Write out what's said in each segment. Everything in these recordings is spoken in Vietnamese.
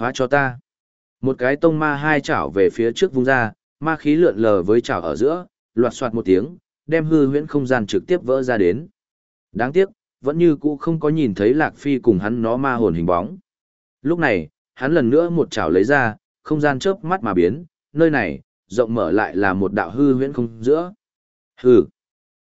Phá cho ta. Một cái tông ma hai chảo về phía trước vung ra, ma khí lượn lờ với chảo ở giữa, loạt soạt một tiếng, đem hư huyễn không gian trực tiếp vỡ ra đến. Đáng tiếc, vẫn như cũ không có nhìn thấy Lạc Phi cùng hắn nó ma hồn hình bóng. Lúc này, hắn lần nữa một chảo lấy ra, không gian chớp mắt mà biến, nơi này, rộng mở lại là một đạo hư huyễn không giữa. Hừ.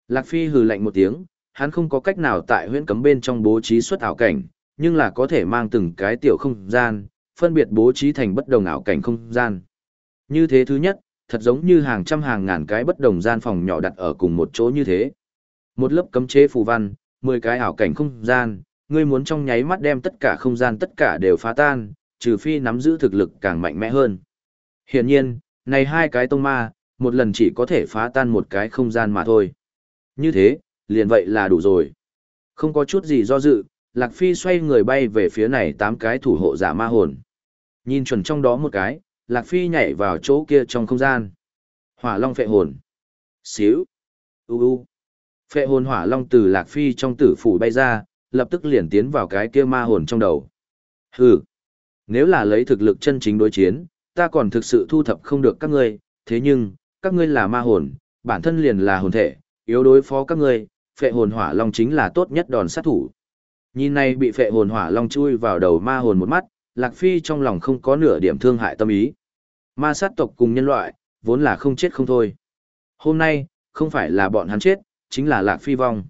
Lạc Phi hừ lạnh một tiếng, hắn không có cách nào tại huyễn cấm bên trong bố trí xuất ảo cảnh, nhưng là có thể mang từng cái tiểu không gian, phân biệt bố trí thành bất đồng ảo cảnh không gian. Như thế thứ nhất, thật giống như hàng trăm hàng ngàn cái bất đồng gian phòng nhỏ đặt ở cùng một chỗ như thế. Một lớp cấm chế phù văn, 10 cái ảo cảnh không gian, ngươi muốn trong nháy mắt đem tất cả không gian tất cả đều phá tan, trừ phi nắm giữ thực lực càng mạnh mẽ hơn. Hiển nhiên, này hai cái tông ma, một lần chỉ có thể phá tan một cái không gian mà thôi. Như thế, liền vậy là đủ rồi. Không có chút gì do dự, Lạc Phi xoay người bay về phía này tám cái thủ hộ giả ma hồn. Nhìn chuẩn trong đó một cái, Lạc Phi nhảy vào chỗ kia trong không gian. Hỏa Long phệ hồn. Xíu. U u. Phệ hồn hỏa long từ Lạc Phi trong tử phủ bay ra, lập tức liền tiến vào cái kia ma hồn trong đầu. Hừ. Nếu là lấy thực lực chân chính đối chiến, ta còn thực sự thu thập không được các ngươi, thế nhưng, các ngươi là ma hồn, bản thân liền là hồn thể, yếu đối phó các ngươi, phệ hồn hỏa long chính là tốt nhất đòn sát thủ. Nhìn này bị phệ hồn hỏa long chui vào đầu ma hồn một mắt, Lạc Phi trong lòng không có nửa điểm thương hại tâm ý. Ma sát tộc cùng nhân loại, vốn là không chết không thôi. Hôm nay, không phải là bọn hắn chết, chính là Lạc Phi vong.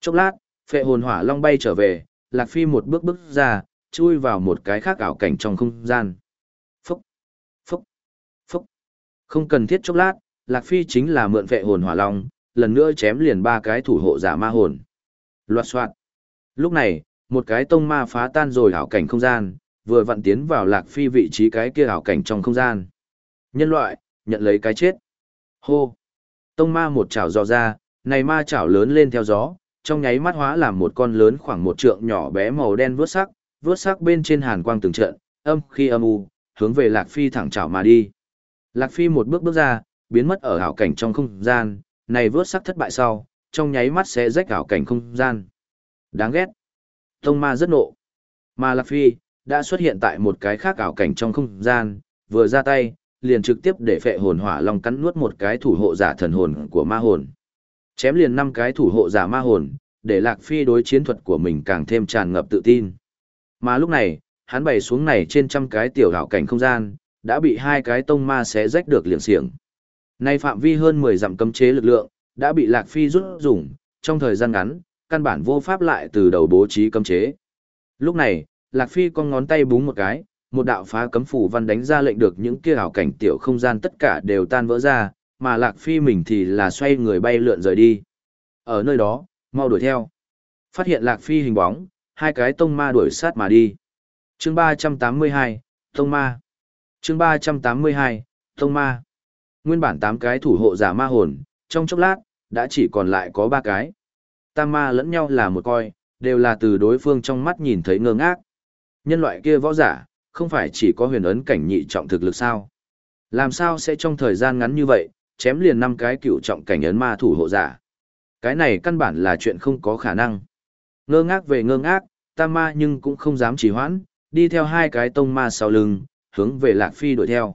Chốc lát, phệ hồn hỏa long bay trở về, Lạc Phi một bước bước ra, chui vào một cái khác ảo cảnh trong không gian. Phúc, phúc, phúc. Không cần thiết chốc lát, Lạc Phi chính là mượn phệ hồn hỏa long, lần nữa chém liền ba cái thủ hộ giả ma hồn. Loạt soạn. Lúc này, một cái tông ma phá tan rồi ảo cảnh không gian, vừa vặn tiến vào Lạc Phi vị trí cái kia ảo cảnh trong không gian. Nhân loại, nhận lấy cái chết. Hô. Tông ma một chảo dò ra, này ma chảo lớn lên theo gió, trong nháy mắt hóa làm một con lớn khoảng một trượng nhỏ bé màu đen vướt sắc, vướt sắc bên trên hàn quang từng trận, âm khi âm u, hướng về Lạc Phi thẳng chảo mà đi. Lạc Phi một bước bước ra, biến mất ở ảo cảnh trong không gian, này vướt sắc thất bại sau, trong nháy mắt sẽ rách ảo cảnh không gian. Đáng ghét. Tông ma rất nộ. Mà Lạc Phi, đã xuất hiện tại một cái khác ảo cảnh trong không gian, vừa ra tay, liền trực tiếp để phệ hồn hỏa long cắn nuốt một cái thủ hộ giả thần hồn của ma hồn. Chém liền năm cái thủ hộ giả ma hồn, để Lạc Phi đối chiến thuật của mình càng thêm tràn ngập tự tin. Mà lúc này, hắn bày xuống này trên trăm cái tiểu ảo cảnh không gian, đã bị hai cái tông ma xé rách được liền xiềng. Nay phạm vi hơn 10 dặm cấm chế lực lượng, đã bị Lạc Phi rút dùng, trong thời gian ngắn, căn bản vô pháp lại từ đầu bố trí cấm chế. Lúc này, Lạc Phi con ngón tay búng một cái, một đạo phá cấm phủ văn đánh ra lệnh được những kia ảo cảnh tiểu không gian tất cả đều tan vỡ ra, mà Lạc Phi mình thì là xoay người bay lượn rời đi. Ở nơi đó, mau đuổi theo. Phát hiện Lạc Phi hình bóng, hai cái tông ma đuổi sát mà đi. Chương 382, Tông ma. Chương 382, Tông ma. Nguyên bản 8 cái thủ hộ giả ma hồn, trong chốc lát, đã chỉ còn lại có 3 cái. Tam ma lẫn nhau là một coi, đều là từ đối phương trong mắt nhìn thấy ngơ ngác. Nhân loại kia võ giả, không phải chỉ có huyền ấn cảnh nhị trọng thực lực sao? Làm sao sẽ trong thời gian ngắn như vậy, chém liền năm cái cựu trọng cảnh ấn ma thủ hộ giả? Cái này căn bản là chuyện không có khả năng. Ngơ ngác về ngơ ngác, tam ma nhưng cũng không dám trì hoãn, đi theo hai cái tông ma sau lưng, hướng về Lạc Phi đuổi theo.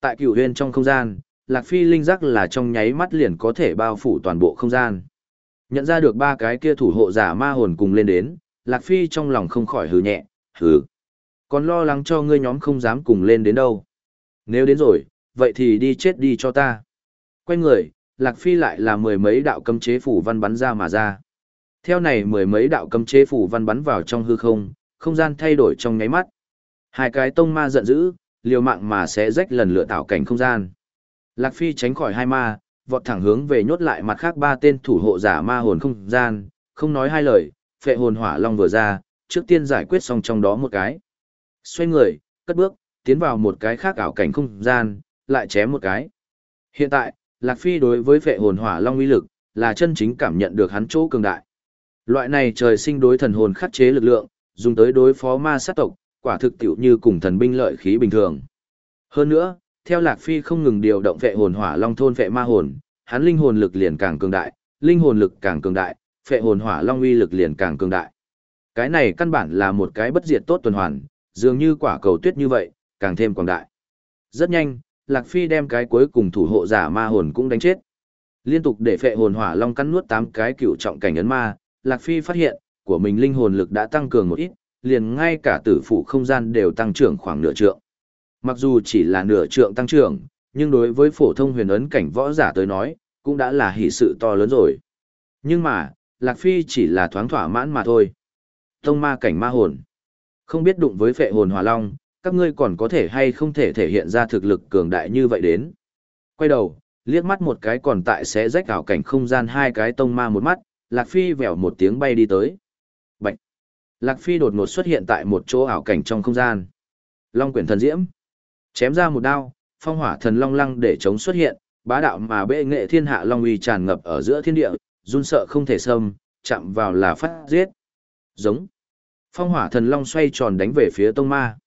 Tại cựu huyền trong không gian, Lạc Phi linh giác là trong nháy mắt liền có thể bao phủ toàn bộ không gian. Nhận ra được ba cái kia thủ hộ giả ma hồn cùng lên đến, Lạc Phi trong lòng không khỏi hừ nhẹ, hừ. Còn lo lắng cho ngươi nhóm không dám cùng lên đến đâu. Nếu đến rồi, vậy thì đi chết đi cho ta. Quay người, Lạc Phi lại là mười mấy đạo cấm chế phủ văn bắn ra mà ra. Theo này mười mấy đạo cấm chế phủ văn bắn vào trong hư không, không gian thay đổi trong nháy mắt. Hai cái tông ma giận dữ, liều mạng mà sẽ rách lần lựa tạo cảnh không gian. Lạc Phi tránh khỏi hai ma, vọt thẳng hướng về nhốt lại mặt khác ba tên thủ hộ giả ma hồn không gian, không nói hai lời, phệ hồn hỏa long vừa ra, trước tiên giải quyết xong trong đó một cái. Xoay người, cất bước, tiến vào một cái khác ảo cảnh không gian, lại chém một cái. Hiện tại, Lạc Phi đối với vệ hồn hỏa long uy lực, là chân chính cảm nhận được hắn chỗ cường đại. Loại này trời sinh đối thần hồn khắc chế lực lượng, dùng tới đối phó ma sát tộc, quả thực tiểu như cùng thần binh lợi khí bình thường. Hơn nữa, theo Lạc Phi không ngừng điều động vệ hồn hỏa long thôn vệ ma hồn, hắn linh hồn lực liền càng cường đại, linh hồn lực càng cường đại, vệ hồn hỏa long uy lực liền càng cường đại. Cái này căn bản là một cái bất diệt tốt tuần hoàn, dường như quả cầu tuyết như vậy, càng thêm quảng đại. Rất nhanh, Lạc Phi đem cái cuối cùng thủ hộ giả ma hồn cũng đánh chết. Liên tục để phệ hồn hỏa long cắn nuốt tám cái cựu trọng cảnh ấn ma, Lạc Phi phát hiện, của mình linh hồn lực đã tăng cường một ít, liền ngay cả tử phụ không gian đều tăng trưởng khoảng nửa trượng. Mặc dù chỉ là nửa trượng tăng trưởng, nhưng đối với phổ thông huyền ấn cảnh võ giả tới nói, cũng đã là hỷ sự to lớn rồi. Nhưng mà, Lạc Phi chỉ là thoáng thỏa mãn mà thôi. Tông ma cảnh ma hồn. Không biết đụng với phệ hồn hỏa long, các ngươi còn có thể hay không thể thể hiện ra thực lực cường đại như vậy đến. Quay đầu, liếc mắt một cái còn tại sẽ rách ảo cảnh không gian hai cái tông ma một mắt, Lạc Phi vèo một tiếng bay đi tới. Bạch! Lạc Phi đột ngột xuất hiện tại một chỗ ảo cảnh trong không gian. Long quyển thần diễm. Chém ra một đao, phong hỏa thần long lăng để chống xuất hiện, bá đạo mà bệ nghệ thiên hạ long uy tràn ngập ở giữa thiên địa, run sợ không thể xâm, chạm vào là phát giết. Giống. Phong hỏa thần long xoay tròn đánh về phía tông ma.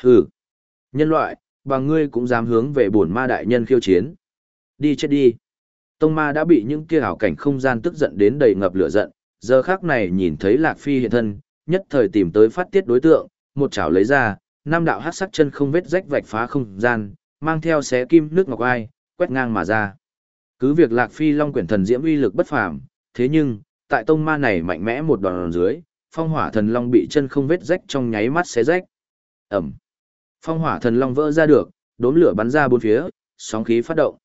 Hừ. Nhân loại, bằng ngươi cũng dám hướng về bổn ma đại nhân khiêu chiến. Đi chết đi. Tông ma đã bị những kia ảo cảnh không gian tức giận đến đầy ngập lửa giận, giờ khác này nhìn thấy Lạc Phi hiện thân, nhất thời tìm tới phát tiết đối tượng, một chảo lấy ra, năm đạo hát sắc chân không vết rách vạch phá không gian, mang theo xé kim nước ngọc ai, quét ngang mà ra. Cứ việc Lạc Phi Long quyển thần diễm uy lực bất phàm, thế nhưng, tại tông ma này mạnh mẽ một đòn dưới, phong hỏa thần long bị chân không vết rách trong nháy mắt xé rách. Ẩm. Phong hỏa thần long vỡ ra được, đốm lửa bắn ra bốn phía, sóng khí phát động.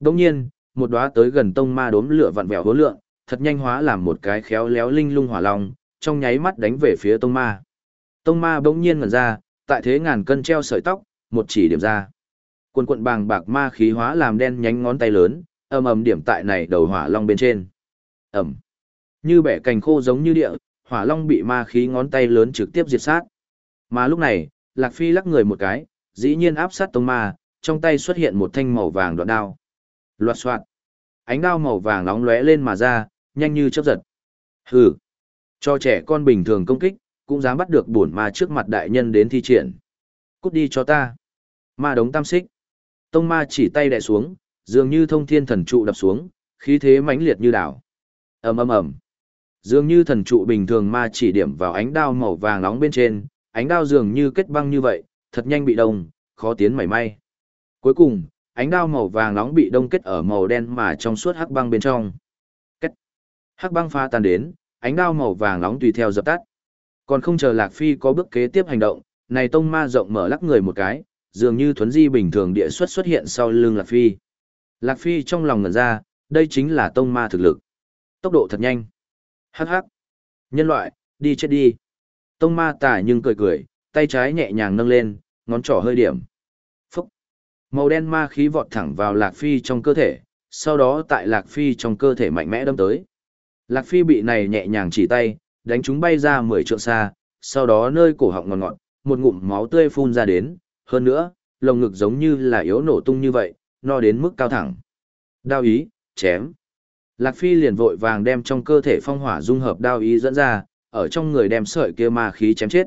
Đồng nhiên, một đóa tới gần tông ma đốm lửa vặn vẹo hố lượng, thật nhanh hóa làm một cái khéo léo linh lung hỏa long, trong nháy mắt đánh về phía tông ma. Tông ma bỗng nhiên ngẩn ra, tại thế ngàn cân treo sợi tóc, một chỉ điểm ra. Quần quận bàng bạc ma khí hóa làm đen nhánh ngón tay lớn, ầm ầm điểm tại này đầu hỏa long bên trên. Ầm. Như bẻ cành khô giống như địa, hỏa long bị ma khí ngón tay lớn trực tiếp diệt sát. Mà lúc này, Lạc Phi lắc người một cái, dĩ nhiên áp sát tông ma, trong tay xuất hiện một thanh màu vàng đoạn đao. Loạt soạt. Ánh đao màu vàng nóng lóe lên mà ra, nhanh như chớp giật. Hừ. Cho trẻ con bình thường công kích, cũng dám bắt được bổn ma trước mặt đại nhân đến thi triển. Cút đi cho ta. Ma đống tam xích. Tông ma chỉ tay đè xuống, dường như thông thiên thần trụ đập xuống, khí thế mãnh liệt như đảo. ầm ầm ầm. Dường như thần trụ bình thường ma chỉ điểm vào ánh đao màu vàng nóng bên trên, ánh đao dường như kết băng như vậy, thật nhanh bị đông, khó tiến mảy may. Cuối cùng, ánh đao màu vàng nóng bị đông kết ở màu đen mà trong suốt hắc băng bên trong. Kết. Hắc băng pha tan đến, ánh đao màu vàng nóng tùy theo dập tắt. Còn không chờ Lạc Phi có bước kế tiếp hành động, này tông ma rộng mở lắc người một cái, dường như thuấn di bình thường địa xuất xuất hiện sau lưng Lạc Phi. Lạc Phi trong lòng ngẩn ra, đây chính là tông ma thực lực. Tốc độ thật nhanh. Hắc hắc. Nhân loại, đi chết đi. Tông ma tả nhưng cười cười, tay trái nhẹ nhàng nâng lên, ngón trỏ hơi điểm. Phúc. Màu đen ma khí vọt thẳng vào Lạc Phi trong cơ thể, sau đó tại Lạc Phi trong cơ thể mạnh mẽ đâm tới. Lạc Phi bị này nhẹ nhàng chỉ tay, đánh chúng bay ra 10 trượng xa, sau đó nơi cổ họng ngọt ngọt, một ngụm máu tươi phun ra đến, hơn nữa, lồng ngực giống như là yếu nổ tung như vậy, no đến mức cao thẳng. Đao ý, chém. Lạc Phi liền vội vàng đem trong cơ thể phong hỏa dung hợp đao ý dẫn ra, ở trong người đem sợi kia ma khí chém chết.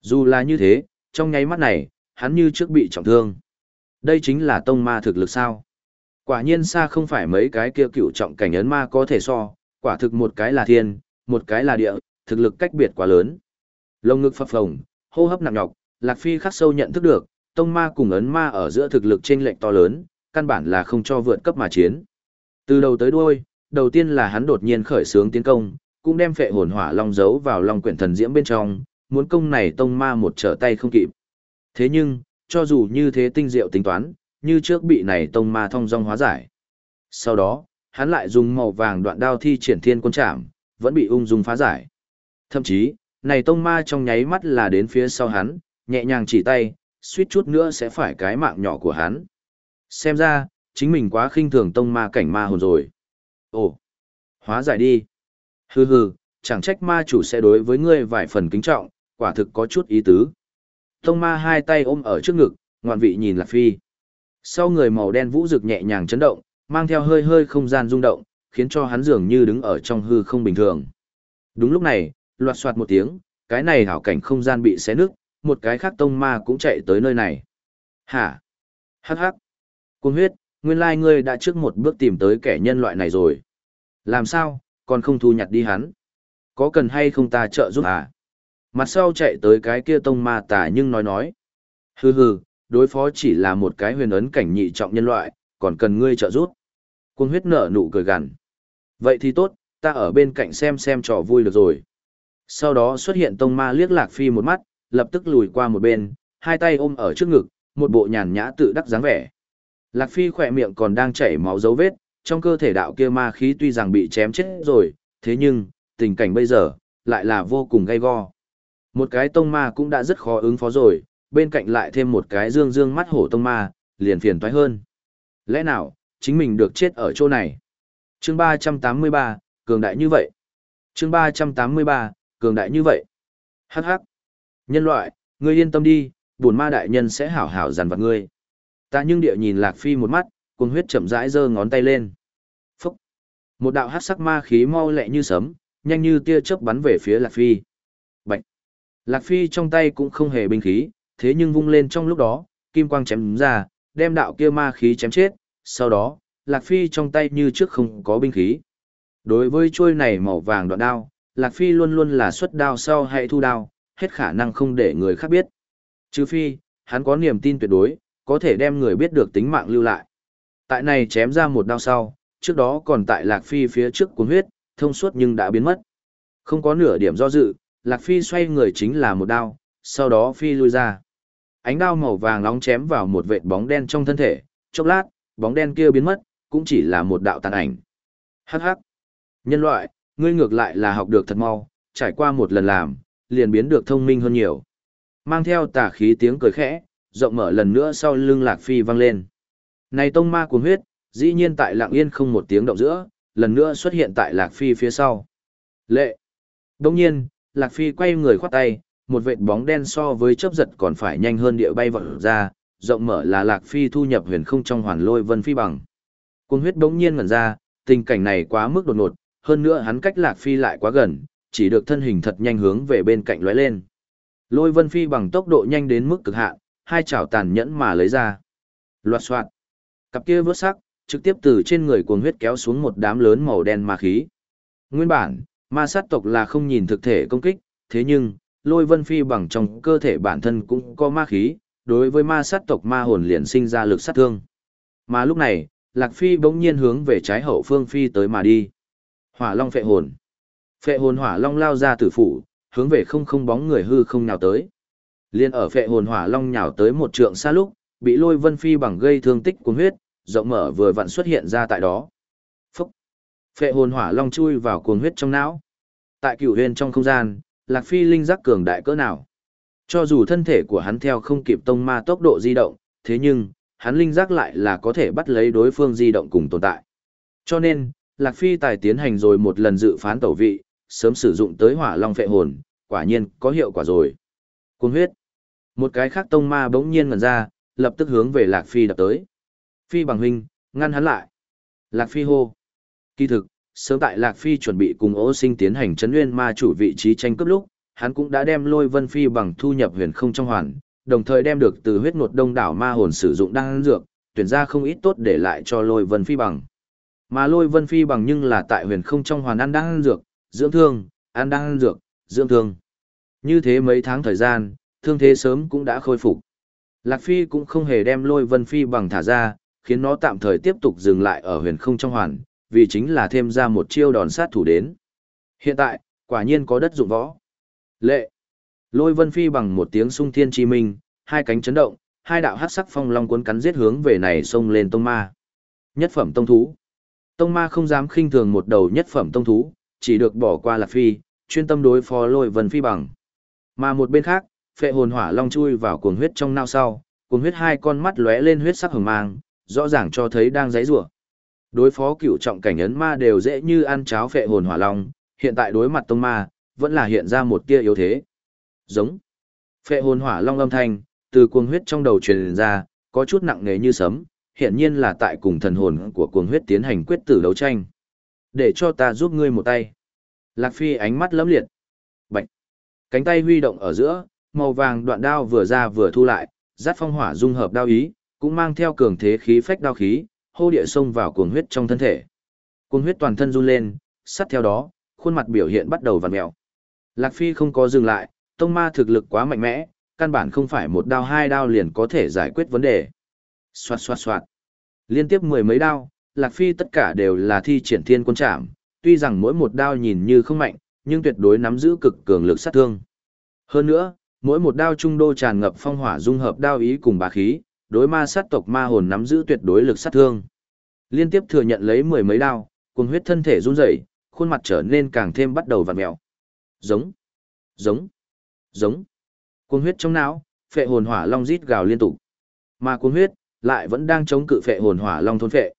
Dù là như thế, trong nháy mắt này, hắn như trước bị trọng thương. Đây chính là tông ma thực lực sao. Quả nhiên xa không phải mấy cái kia cựu trọng cảnh ấn ma có thể so, quả thực một cái là thiên, một cái là địa, thực lực cách biệt quá lớn. Lông ngực phập phồng, hô hấp nặng nhọc, Lạc Phi khắc sâu nhận thức được, tông ma cùng ấn ma ở giữa thực lực chênh lệch to lớn, căn bản là không cho vượt cấp mà chiến. Từ đầu tới đuôi, đầu tiên là hắn đột nhiên khởi xướng tiến công, cũng đem phệ hồn hỏa long giấu vào long quyển thần diễm bên trong, muốn công này tông ma một trở tay không kịp. Thế nhưng, cho dù như thế tinh diệu tính toán, như trước bị này tông ma thông dong hóa giải. Sau đó, hắn lại dùng màu vàng đoạn đao thi triển thiên quân chạm, vẫn bị ung dung phá giải. Thậm chí, này tông ma trong nháy mắt là đến phía sau hắn, nhẹ nhàng chỉ tay, suýt chút nữa sẽ phải cái mạng nhỏ của hắn. Xem ra, chính mình quá khinh thường tông ma cảnh ma hồn rồi. Ồ, hóa giải đi. Hừ hừ, chẳng trách ma chủ sẽ đối với ngươi vài phần kính trọng, quả thực có chút ý tứ. Tông ma hai tay ôm ở trước ngực, ngoạn vị nhìn Lạc Phi. Sau người màu đen vũ rực nhẹ nhàng chấn động, mang theo hơi hơi không gian rung động, khiến cho hắn dường như đứng ở trong hư không bình thường. Đúng lúc này, loạt soạt một tiếng, cái này hảo cảnh không gian bị xé nứt, một cái khác tông ma cũng chạy tới nơi này. Hả? Hắc hắc. Cung huyết, nguyên lai ngươi đã trước một bước tìm tới kẻ nhân loại này rồi. Làm sao, còn không thu nhặt đi hắn? Có cần hay không ta trợ giúp à? Mặt sau chạy tới cái kia tông ma tà nhưng nói nói. Hừ hừ, đối phó chỉ là một cái huyền ấn cảnh nhị trọng nhân loại, còn cần ngươi trợ giúp. Cuồng huyết nở nụ cười gằn. Vậy thì tốt, ta ở bên cạnh xem xem trò vui được rồi. Sau đó xuất hiện tông ma liếc Lạc Phi một mắt, lập tức lùi qua một bên, hai tay ôm ở trước ngực, một bộ nhàn nhã tự đắc dáng vẻ. Lạc Phi khỏe miệng còn đang chảy máu dấu vết, trong cơ thể đạo kia ma khí tuy rằng bị chém chết rồi, thế nhưng, tình cảnh bây giờ, lại là vô cùng gay go. Một cái tông ma cũng đã rất khó ứng phó rồi, bên cạnh lại thêm một cái dương dương mắt hổ tông ma, liền phiền toái hơn. Lẽ nào, chính mình được chết ở chỗ này? chương 383, cường đại như vậy. chương 383, cường đại như vậy. Hắc hắc. Nhân loại, ngươi yên tâm đi, buồn ma đại nhân sẽ hảo hảo dằn vặt ngươi. Ta nhưng địa nhìn Lạc Phi một mắt, cuồng huyết chậm rãi giơ ngón tay lên. Phúc. Một đạo hắc sắc ma khí mau lẹ như sấm, nhanh như tia chớp bắn về phía Lạc Phi. Bạch. Lạc Phi trong tay cũng không hề binh khí, thế nhưng vung lên trong lúc đó, kim quang chém ra, đem đạo kia ma khí chém chết, sau đó, Lạc Phi trong tay như trước không có binh khí. Đối với chuôi này màu vàng đoạn đao, Lạc Phi luôn luôn là xuất đao sau hay thu đao, hết khả năng không để người khác biết. Trừ phi, hắn có niềm tin tuyệt đối, có thể đem người biết được tính mạng lưu lại. Tại này chém ra một đao sau, trước đó còn tại Lạc Phi phía trước cuốn huyết, thông suốt nhưng đã biến mất. Không có nửa điểm do dự, Lạc Phi xoay người chính là một đao, sau đó Phi lui ra. Ánh đao màu vàng nóng chém vào một vệt bóng đen trong thân thể, chốc lát, bóng đen kia biến mất, cũng chỉ là một đạo tàn ảnh. Hắc hắc. Nhân loại, ngươi ngược lại là học được thật mau, trải qua một lần làm, liền biến được thông minh hơn nhiều. Mang theo tà khí tiếng cười khẽ, rộng mở lần nữa sau lưng Lạc Phi vang lên. Này tông ma cuồng huyết, dĩ nhiên tại lạng yên không một tiếng động giữa, lần nữa xuất hiện tại Lạc Phi phía sau. Lệ. Đông nhiên, Lạc Phi quay người khoát tay, một vệt bóng đen so với chớp giật còn phải nhanh hơn địa bay vọt ra, rộng mở là Lạc Phi thu nhập huyền không trong hoàn lôi vân phi bằng. Cuồng huyết đống nhiên ngẩn ra, tình cảnh này quá mức đột ngột, hơn nữa hắn cách Lạc Phi lại quá gần, chỉ được thân hình thật nhanh hướng về bên cạnh lóe lên. Lôi vân phi bằng tốc độ nhanh đến mức cực hạn, hai chảo tàn nhẫn mà lấy ra. Loạt soạn. Cặp kia vớt sắc, trực tiếp từ trên người cuồng huyết kéo xuống một đám lớn màu đen ma khí. Nguyên bản, ma sát tộc là không nhìn thực thể công kích, thế nhưng, lôi vân phi bằng trong cơ thể bản thân cũng có ma khí, đối với ma sát tộc ma hồn liền sinh ra lực sát thương. Mà lúc này, Lạc Phi bỗng nhiên hướng về trái hậu phương phi tới mà đi. Hỏa Long phệ hồn. Phệ hồn Hỏa Long lao ra tử phủ, hướng về không không bóng người hư không nhào tới. Liên ở phệ hồn Hỏa Long nhào tới một trượng xa lúc, bị Lôi Vân Phi bằng gây thương tích cuốn huyết, rộng mở vừa vặn xuất hiện ra tại đó. Phúc. Phệ hồn Hỏa Long chui vào cuồng huyết trong não. Tại cửu huyền trong không gian, Lạc Phi linh giác cường đại cỡ nào? Cho dù thân thể của hắn theo không kịp tông ma tốc độ di động, thế nhưng, hắn linh giác lại là có thể bắt lấy đối phương di động cùng tồn tại. Cho nên, Lạc Phi tài tiến hành rồi một lần dự phán tẩu vị, sớm sử dụng tới hỏa long phệ hồn, quả nhiên có hiệu quả rồi. Cuồng huyết. Một cái khác tông ma bỗng nhiên ngẩn ra, lập tức hướng về Lạc Phi đập tới. Phi bằng huynh, ngăn hắn lại. Lạc Phi hô. Kỳ thực, sớm tại Lạc Phi chuẩn bị cùng Ô Sinh tiến hành chấn nguyên ma chủ vị trí tranh cướp lúc, hắn cũng đã đem Lôi Vân Phi bằng thu nhập huyền không trong hoàn, đồng thời đem được từ huyết ngột đông đảo ma hồn sử dụng đan dược, tuyển ra không ít tốt để lại cho Lôi Vân Phi bằng. Mà Lôi Vân Phi bằng nhưng là tại huyền không trong hoàn ăn đan dược, dưỡng thương, ăn đan dược, dưỡng thương. Như thế mấy tháng thời gian, thương thế sớm cũng đã khôi phục. Lạc Phi cũng không hề đem Lôi Vân Phi bằng thả ra, khiến nó tạm thời tiếp tục dừng lại ở huyền không trong hoàn, vì chính là thêm ra một chiêu đòn sát thủ đến. Hiện tại, quả nhiên có đất dụng võ. Lệ. Lôi Vân Phi bằng một tiếng sung thiên chi minh, hai cánh chấn động, hai đạo hắc sắc phong long cuốn cắn giết hướng về này xông lên tông ma. Nhất phẩm tông thú. Tông ma không dám khinh thường một đầu nhất phẩm tông thú, chỉ được bỏ qua Lạc Phi, chuyên tâm đối phó Lôi Vân Phi bằng. Mà một bên khác, phệ hồn hỏa long chui vào cuồng huyết trong nao sau, cuồng huyết hai con mắt lóe lên huyết sắc hừng mang, rõ ràng cho thấy đang giãy giụa. Đối phó cựu trọng cảnh ấn ma đều dễ như ăn cháo phệ hồn hỏa long, hiện tại đối mặt tông ma, vẫn là hiện ra một tia yếu thế. Giống. Phệ hồn hỏa long âm thanh, từ cuồng huyết trong đầu truyền ra, có chút nặng nề như sấm, hiện nhiên là tại cùng thần hồn của cuồng huyết tiến hành quyết tử đấu tranh. Để cho ta giúp ngươi một tay. Lạc Phi ánh mắt lấm liệt. Bạch. Cánh tay huy động ở giữa, màu vàng đoạn đao vừa ra vừa thu lại, giáp phong hỏa dung hợp đao ý, cũng mang theo cường thế khí phách đao khí, hô địa xông vào cuồng huyết trong thân thể. Cuồng huyết toàn thân run lên, sát theo đó, khuôn mặt biểu hiện bắt đầu vặn mèo. Lạc Phi không có dừng lại, tông ma thực lực quá mạnh mẽ, căn bản không phải một đao hai đao liền có thể giải quyết vấn đề. Xoạt xoạt xoạt. Liên tiếp mười mấy đao, Lạc Phi tất cả đều là thi triển thiên quân trảm, tuy rằng mỗi một đao nhìn như không mạnh, nhưng tuyệt đối nắm giữ cực cường lực sát thương. Hơn nữa, mỗi một đao trung đô tràn ngập phong hỏa dung hợp đao ý cùng bá khí, đối ma sát tộc ma hồn nắm giữ tuyệt đối lực sát thương. Liên tiếp thừa nhận lấy mười mấy đao, cuồng huyết thân thể run rẩy, khuôn mặt trở nên càng thêm bắt đầu vặn mèo. Giống, giống, giống. Cuồng huyết trong não, phệ hồn hỏa long rít gào liên tục. Mà cuồng huyết lại vẫn đang chống cự phệ hồn hỏa long thôn phệ.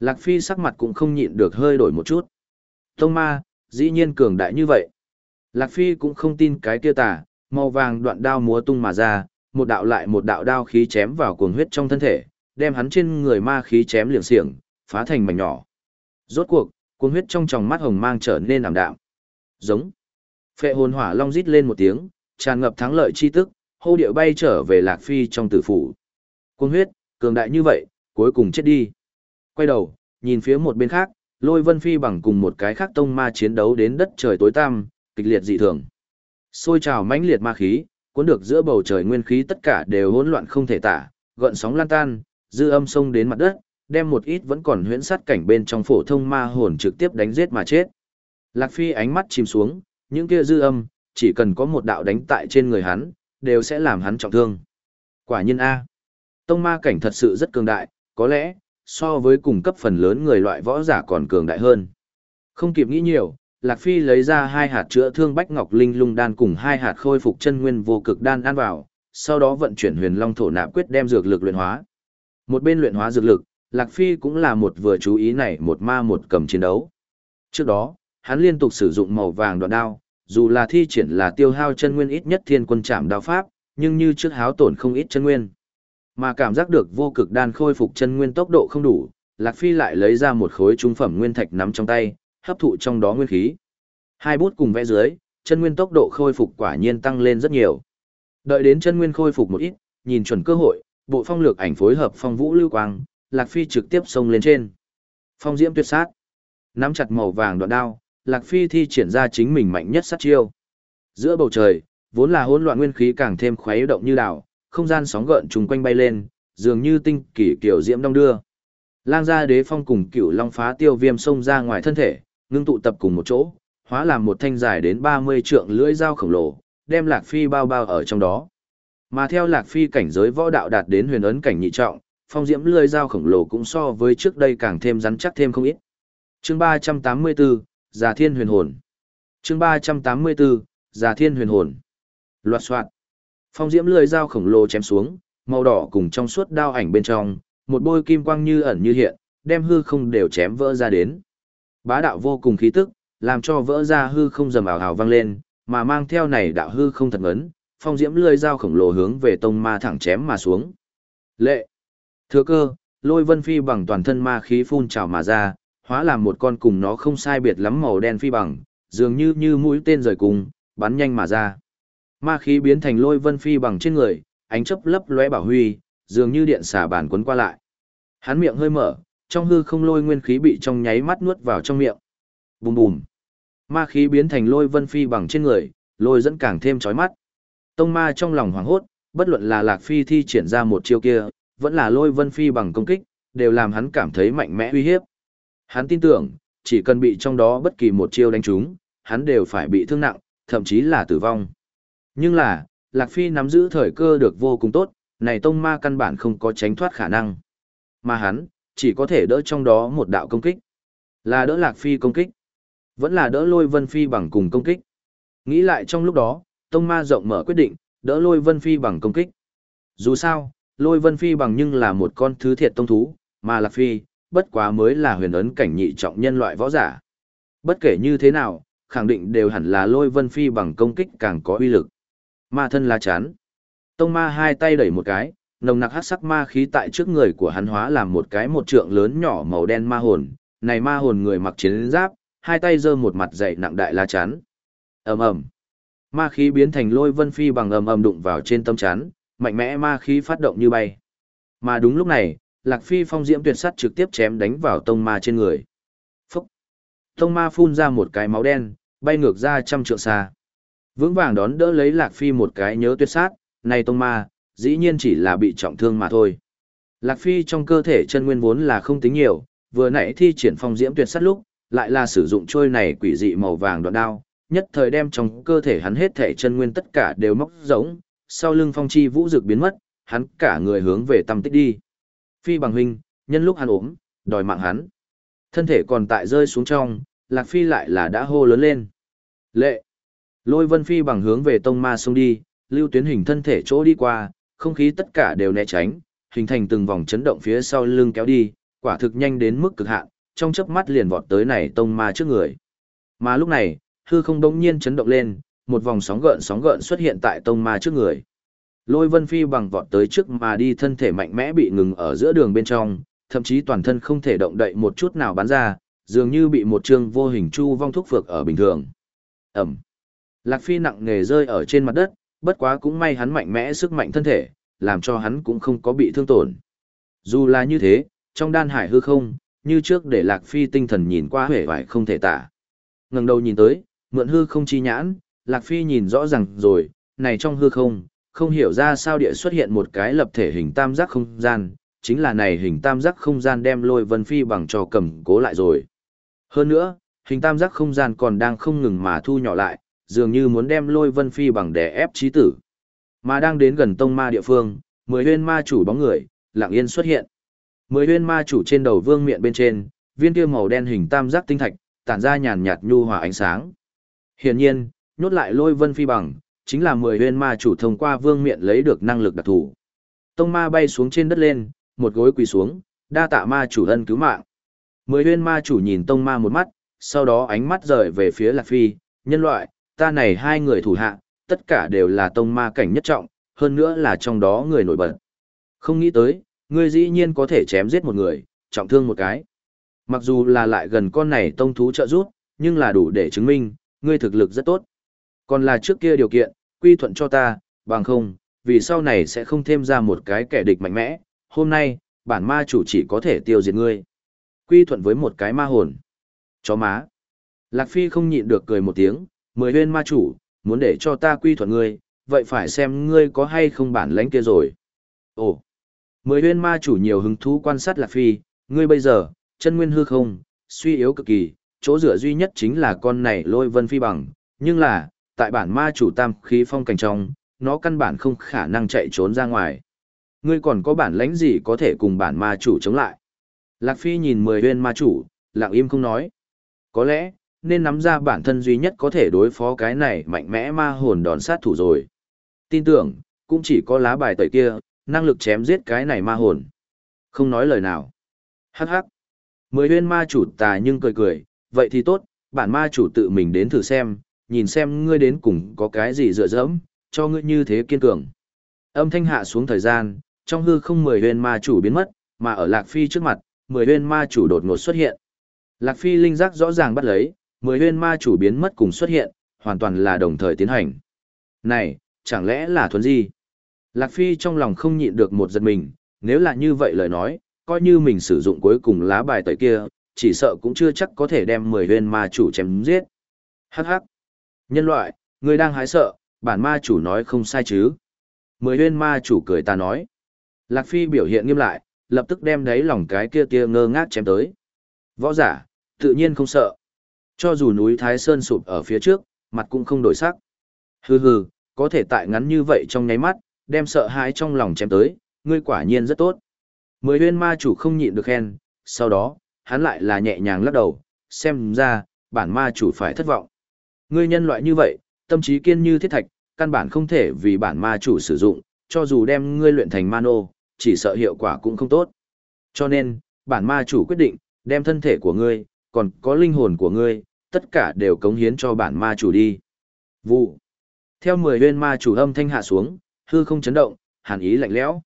Lạc Phi sắc mặt cũng không nhịn được hơi đổi một chút. Tông ma, dĩ nhiên cường đại như vậy. Lạc Phi cũng không tin cái kia tà, màu vàng đoạn đao múa tung mà ra, một đạo lại một đạo đao khí chém vào cuồng huyết trong thân thể, đem hắn trên người ma khí chém liệng xiềng, phá thành mảnh nhỏ. Rốt cuộc, cuồng huyết trong tròng mắt hồng mang trở nên ảm đạm. Giống. Phệ hồn hỏa long rít lên một tiếng, tràn ngập thắng lợi chi tức, hô điệu bay trở về Lạc Phi trong tử phủ. Cuồng huyết, cường đại như vậy, cuối cùng chết đi. Quay đầu, nhìn phía một bên khác, lôi vân phi bằng cùng một cái khác tông ma chiến đấu đến đất trời tối tăm, kịch liệt dị thường. Xôi trào mãnh liệt ma khí, cuốn được giữa bầu trời nguyên khí tất cả đều hỗn loạn không thể tả, gợn sóng lan tan, dư âm sông đến mặt đất, đem một ít vẫn còn huyễn sát cảnh bên trong phổ thông ma hồn trực tiếp đánh giết mà chết. Lạc Phi ánh mắt chìm xuống, những kia dư âm, chỉ cần có một đạo đánh tại trên người hắn, đều sẽ làm hắn trọng thương. Quả nhiên A. Tông ma cảnh thật sự rất cường đại, có lẽ, so với cùng cấp phần lớn người loại võ giả còn cường đại hơn. Không kịp nghĩ nhiều, Lạc Phi lấy ra hai hạt chữa thương bách ngọc linh lung đan cùng hai hạt khôi phục chân nguyên vô cực đan ăn vào, sau đó vận chuyển huyền long thổ nạp quyết đem dược lực luyện hóa. Một bên luyện hóa dược lực, Lạc Phi cũng là một vừa chú ý này một ma một cầm chiến đấu. Trước đó, hắn liên tục sử dụng màu vàng đoạn đao, dù là thi triển là tiêu hao chân nguyên ít nhất thiên quân trảm đao pháp, nhưng như trước háo tổn không ít chân nguyên. Mà cảm giác được vô cực đan khôi phục chân nguyên tốc độ không đủ, Lạc Phi lại lấy ra một khối trung phẩm nguyên thạch nắm trong tay, hấp thụ trong đó nguyên khí. Hai bút cùng vẽ dưới, chân nguyên tốc độ khôi phục quả nhiên tăng lên rất nhiều. Đợi đến chân nguyên khôi phục một ít, nhìn chuẩn cơ hội, bộ phong lược ảnh phối hợp phong vũ lưu quang, Lạc Phi trực tiếp xông lên trên. Phong diễm tuyệt sát. Nắm chặt màu vàng đoạn đao, Lạc Phi thi triển ra chính mình mạnh nhất sát chiêu. Giữa bầu trời, vốn là hỗn loạn nguyên khí càng thêm khuấy động như đảo, không gian sóng gợn trùng quanh bay lên, dường như tinh kỳ kiểu diễm đông đưa. Lang gia đế phong cùng cửu long phá tiêu viêm xông ra ngoài thân thể, ngưng tụ tập cùng một chỗ, hóa làm một thanh dài đến 30 trượng lưỡi dao khổng lồ, đem Lạc Phi bao bao ở trong đó. Mà theo Lạc Phi cảnh giới võ đạo đạt đến huyền ấn cảnh nhị trọng, phong diễm lưỡi dao khổng lồ cũng so với trước đây càng thêm rắn chắc thêm không ít. Chương 384, Già Thiên Huyền Hồn. Chương 384, Già Thiên Huyền Hồn. Loạt soạn. Phong diễm lưỡi dao khổng lồ chém xuống, màu đỏ cùng trong suốt đao ảnh bên trong, một bôi kim quang như ẩn như hiện, đem hư không đều chém vỡ ra đến. Bá đạo vô cùng khí tức, làm cho vỡ ra hư không rầm ảo hào vang lên, mà mang theo này đạo hư không thật ngấn, phong diễm lưỡi dao khổng lồ hướng về tông ma thẳng chém mà xuống. Lệ. Thừa cơ, lôi vân phi bằng toàn thân ma khí phun trào mà ra, hóa làm một con cùng nó không sai biệt lắm màu đen phi bằng, dường như như mũi tên rời cùng, bắn nhanh mà ra. Ma khí biến thành lôi vân phi bằng trên người, ánh chớp lấp lóe bảo huy, dường như điện xả bản quấn qua lại. Hắn miệng hơi mở, trong hư không lôi nguyên khí bị trong nháy mắt nuốt vào trong miệng. Bùm bùm. Ma khí biến thành lôi vân phi bằng trên người, lôi dẫn càng thêm chói mắt. Tông ma trong lòng hoảng hốt, bất luận là lạc phi thi triển ra một chiêu kia, vẫn là lôi vân phi bằng công kích, đều làm hắn cảm thấy mạnh mẽ uy hiếp. Hắn tin tưởng, chỉ cần bị trong đó bất kỳ một chiêu đánh trúng, hắn đều phải bị thương nặng, thậm chí là tử vong. Nhưng là, Lạc Phi nắm giữ thời cơ được vô cùng tốt, này tông ma căn bản không có tránh thoát khả năng. Mà hắn, chỉ có thể đỡ trong đó một đạo công kích. Là đỡ Lạc Phi công kích. Vẫn là đỡ lôi Vân Phi bằng cùng công kích. Nghĩ lại trong lúc đó, tông ma rộng mở quyết định, đỡ lôi Vân Phi bằng công kích. Dù sao, lôi Vân Phi bằng nhưng là một con thứ thiệt tông thú, mà Lạc Phi, bất quá mới là huyền ấn cảnh nhị trọng nhân loại võ giả. Bất kể như thế nào, khẳng định đều hẳn là lôi Vân Phi bằng công kích càng có uy lực. Ma thân lá chán. Tông ma hai tay đẩy một cái, nồng nặc hát sắc ma khí tại trước người của hắn hóa làm một cái một trượng lớn nhỏ màu đen ma hồn. Này ma hồn người mặc chiến giáp, hai tay giơ một mặt dày nặng đại lá chắn, ầm ầm, ma khí biến thành lôi vân phi bằng ầm ầm đụng vào trên tâm chắn, mạnh mẽ ma khí phát động như bay. Mà đúng lúc này, lạc phi phong diễm tuyệt sắt trực tiếp chém đánh vào tông ma trên người. Phúc! Tông ma phun ra một cái máu đen, bay ngược ra trăm trượng xa. Vững vàng đón đỡ lấy Lạc Phi một cái nhớ tuyệt sát, này tông ma, dĩ nhiên chỉ là bị trọng thương mà thôi. Lạc Phi trong cơ thể chân nguyên vốn là không tính nhiều, vừa nãy thi triển phong diễm tuyệt sát lúc, lại là sử dụng trôi này quỷ dị màu vàng đoạn đao, nhất thời đem trong cơ thể hắn hết thể chân nguyên tất cả đều móc giống, sau lưng phong chi vũ dực biến mất, hắn cả người hướng về tâm tích đi. Phi bằng huynh, nhân lúc hắn ốm, đòi mạng hắn. Thân thể còn tại rơi xuống trong, Lạc Phi lại là đã hô lớn lên. Lệ! Lôi vân phi bằng hướng về tông ma sông đi, lưu tuyến hình thân thể chỗ đi qua, không khí tất cả đều né tránh, hình thành từng vòng chấn động phía sau lưng kéo đi, quả thực nhanh đến mức cực hạn, trong chớp mắt liền vọt tới này tông ma trước người. Mà lúc này, hư không đống nhiên chấn động lên, một vòng sóng gợn sóng gợn xuất hiện tại tông ma trước người. Lôi vân phi bằng vọt tới trước mà đi thân thể mạnh mẽ bị ngừng ở giữa đường bên trong, thậm chí toàn thân không thể động đậy một chút nào bắn ra, dường như bị một trường vô hình chu vong thúc phược ở bình thường. Ẩm. Lạc phi nặng nề rơi ở trên mặt đất, bất quá cũng may hắn mạnh mẽ sức mạnh thân thể, làm cho hắn cũng không có bị thương tổn. Dù là như thế, trong đan hải hư không, như trước để Lạc Phi tinh thần nhìn qua hể vải không thể tả. ngẩng đầu nhìn tới, mượn hư không chi nhãn, Lạc Phi nhìn rõ ràng rồi, này trong hư không, không hiểu ra sao địa xuất hiện một cái lập thể hình tam giác không gian, chính là này hình tam giác không gian đem lôi vân phi bằng cho cầm cố lại rồi. Hơn nữa, hình tam giác không gian còn đang không ngừng mà thu nhỏ lại, dường như muốn đem lôi vân phi bằng đè ép trí tử. Mà đang đến gần tông ma địa phương, mười huyên ma chủ bóng người, lặng yên xuất hiện. Mười huyên ma chủ trên đầu vương miệng bên trên, viên kia màu đen hình tam giác tinh thạch, tản ra nhàn nhạt nhu hòa ánh sáng. Hiển nhiên, nhốt lại lôi vân phi bằng, chính là mười huyên ma chủ thông qua vương miệng lấy được năng lực đặc thù. Tông ma bay xuống trên đất lên, một gối quỳ xuống, đa tạ ma chủ ân cứu mạng. Mười huyên ma chủ nhìn tông ma một mắt, sau đó ánh mắt rời về phía lạc phi, nhân loại, ta này hai người thủ hạ, tất cả đều là tông ma cảnh nhất trọng, hơn nữa là trong đó người nổi bật. Không nghĩ tới, ngươi dĩ nhiên có thể chém giết một người, trọng thương một cái. Mặc dù là lại gần con này tông thú trợ giúp, nhưng là đủ để chứng minh, ngươi thực lực rất tốt. Còn là trước kia điều kiện, quy thuận cho ta, bằng không, vì sau này sẽ không thêm ra một cái kẻ địch mạnh mẽ, hôm nay, bản ma chủ chỉ có thể tiêu diệt ngươi. Quy thuận với một cái ma hồn. Chó má. Lạc Phi không nhịn được cười một tiếng, mười huyên ma chủ, muốn để cho ta quy thuận ngươi, vậy phải xem ngươi có hay không bản lãnh kia rồi. Ồ, mười huyên ma chủ nhiều hứng thú quan sát Lạc Phi, ngươi bây giờ, chân nguyên hư không, suy yếu cực kỳ, chỗ dựa duy nhất chính là con này lôi vân phi bằng, nhưng là, tại bản ma chủ tam khí phong cảnh trong, nó căn bản không khả năng chạy trốn ra ngoài. Ngươi còn có bản lãnh gì có thể cùng bản ma chủ chống lại? Lạc Phi nhìn mười huyên ma chủ, lặng im không nói. Có lẽ, nên nắm ra bản thân duy nhất có thể đối phó cái này mạnh mẽ ma hồn đòn sát thủ rồi. Tin tưởng, cũng chỉ có lá bài tẩy kia, năng lực chém giết cái này ma hồn. Không nói lời nào. Hắc hắc. Mười huyên ma chủ tà nhưng cười cười, vậy thì tốt, bản ma chủ tự mình đến thử xem, nhìn xem ngươi đến cùng có cái gì dựa dẫm, cho ngươi như thế kiên cường. Âm thanh hạ xuống thời gian, trong hư không mười huyên ma chủ biến mất, mà ở Lạc Phi trước mặt, mười huyên ma chủ đột ngột xuất hiện. Lạc Phi linh giác rõ ràng bắt lấy, mười huyên ma chủ biến mất cùng xuất hiện, hoàn toàn là đồng thời tiến hành. Này, chẳng lẽ là thuần gì? Lạc Phi trong lòng không nhịn được một giật mình, nếu là như vậy lời nói, coi như mình sử dụng cuối cùng lá bài tẩy kia, chỉ sợ cũng chưa chắc có thể đem mười huyên ma chủ chém giết. Hắc hắc. Nhân loại, người đang hái sợ, bản ma chủ nói không sai chứ. Mười huyên ma chủ cười ta nói. Lạc Phi biểu hiện nghiêm lại, lập tức đem đáy lòng cái kia tia ngơ ngác chém tới. Võ giả, tự nhiên không sợ. Cho dù núi Thái Sơn sụp ở phía trước, mặt cũng không đổi sắc. Hừ hừ, có thể tại ngắn như vậy trong nháy mắt, đem sợ hãi trong lòng chém tới, ngươi quả nhiên rất tốt. Mười huyên ma chủ không nhịn được khen, sau đó, hắn lại là nhẹ nhàng lắc đầu, xem ra, bản ma chủ phải thất vọng. Ngươi nhân loại như vậy, tâm trí kiên như thiết thạch, căn bản không thể vì bản ma chủ sử dụng, cho dù đem ngươi luyện thành mano, chỉ sợ hiệu quả cũng không tốt. Cho nên, bản ma chủ quyết định, đem thân thể của ngươi, còn có linh hồn của ngươi, tất cả đều cống hiến cho bản ma chủ đi. Vụ. Theo mười huyên ma chủ âm thanh hạ xuống, hư không chấn động, hàn ý lạnh lẽo.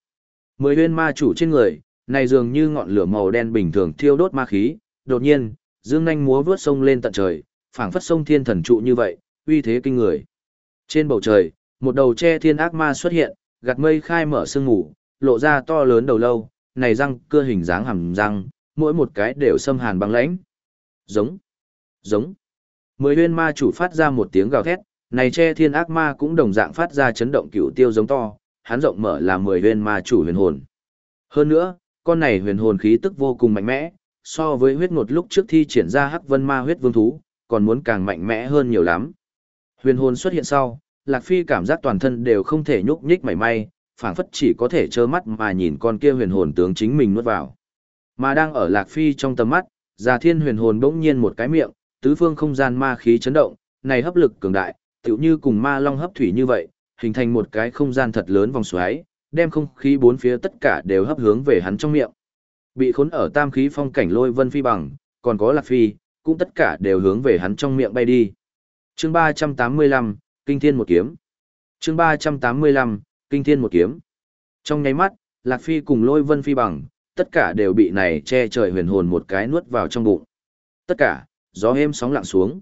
Mười huyên ma chủ trên người, này dường như ngọn lửa màu đen bình thường thiêu đốt ma khí, đột nhiên, dương nhanh múa vướt sông lên tận trời, phảng phất sông thiên thần trụ như vậy, uy thế kinh người. Trên bầu trời, một đầu che thiên ác ma xuất hiện, gạt mây khai mở sương ngủ, lộ ra to lớn đầu lâu, này răng cưa hình dáng hàm răng, mỗi một cái đều xâm hàn băng lãnh. Giống, giống. Mười huyên ma chủ phát ra một tiếng gào thét, Này che thiên ác ma cũng đồng dạng phát ra chấn động cửu tiêu giống to, hắn rộng mở là mười huyên ma chủ huyền hồn. Hơn nữa, con này huyền hồn khí tức vô cùng mạnh mẽ, so với huyết ngột lúc trước thi triển ra hắc vân ma huyết vương thú, còn muốn càng mạnh mẽ hơn nhiều lắm. Huyền hồn xuất hiện sau, Lạc Phi cảm giác toàn thân đều không thể nhúc nhích mảy may, phảng phất chỉ có thể trơ mắt mà nhìn con kia huyền hồn tướng chính mình nuốt vào. Mà đang ở Lạc Phi trong tầm mắt, Già Thiên huyền hồn bỗng nhiên một cái miệng, tứ phương không gian ma khí chấn động, này hấp lực cường đại, tựu như cùng ma long hấp thủy như vậy, hình thành một cái không gian thật lớn vòng xoáy, đem không khí bốn phía tất cả đều hấp hướng về hắn trong miệng. Bị khốn ở tam khí phong cảnh lôi vân phi bằng, còn có lạc phi, cũng tất cả đều hướng về hắn trong miệng bay đi. Chương 385, Kinh Thiên một kiếm. Chương 385, Kinh Thiên một kiếm. Trong nháy mắt, Lạc Phi cùng lôi vân phi bằng, tất cả đều bị này che trời huyền hồn một cái nuốt vào trong bụng. Tất cả, gió êm sóng lặng xuống.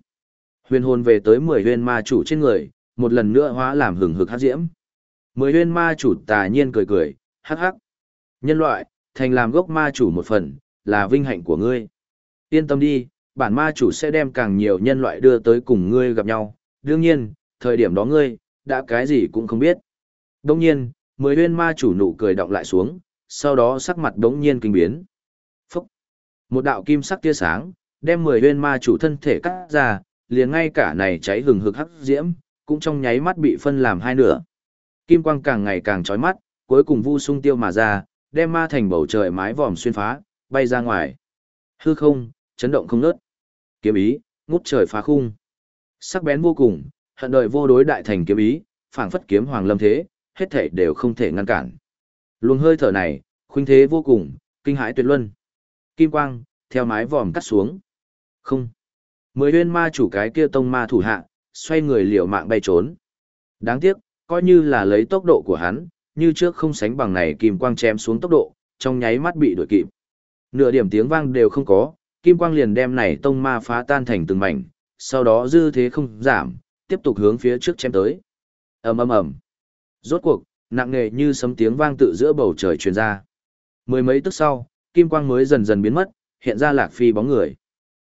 Huyền hồn về tới 10 huyền ma chủ trên người, một lần nữa hóa làm hừng hực hát diễm. Mười huyền ma chủ tà nhiên cười cười, hắc hắc. Nhân loại, thành làm gốc ma chủ một phần, là vinh hạnh của ngươi. Yên tâm đi, bản ma chủ sẽ đem càng nhiều nhân loại đưa tới cùng ngươi gặp nhau. Đương nhiên, thời điểm đó ngươi, đã cái gì cũng không biết. Đông nhiên, mười huyên ma chủ nụ cười động lại xuống, sau đó sắc mặt đống nhiên kinh biến. Phúc! Một đạo kim sắc tia sáng, đem mười huyên ma chủ thân thể cắt ra, liền ngay cả này cháy hừng hực hắc diễm, cũng trong nháy mắt bị phân làm hai nửa. Kim quang càng ngày càng chói mắt, cuối cùng vu sung tiêu mà ra, đem ma thành bầu trời mái vòm xuyên phá, bay ra ngoài. Hư không, chấn động không nớt. Kiếm ý, ngút trời phá khung. Sắc bén vô cùng, hận đời vô đối đại thành kiếm ý, phảng phất kiếm hoàng lâm thế, hết thảy đều không thể ngăn cản. Luồng hơi thở này, khuynh thế vô cùng, kinh hãi tuyệt luân. Kim quang, theo mái vòm cắt xuống. Không. Mười huyên ma chủ cái kia tông ma thủ hạ, xoay người liều mạng bay trốn. Đáng tiếc, coi như là lấy tốc độ của hắn, như trước không sánh bằng này kim quang chém xuống tốc độ, trong nháy mắt bị đuổi kịp. Nửa điểm tiếng vang đều không có, kim quang liền đem này tông ma phá tan thành từng mảnh, sau đó dư thế không giảm, tiếp tục hướng phía trước chém tới. ầm ầm ầm. Rốt cuộc, nặng nề như sấm tiếng vang tự giữa bầu trời truyền ra. Mười mấy tức sau, kim quang mới dần dần biến mất, hiện ra Lạc Phi bóng người.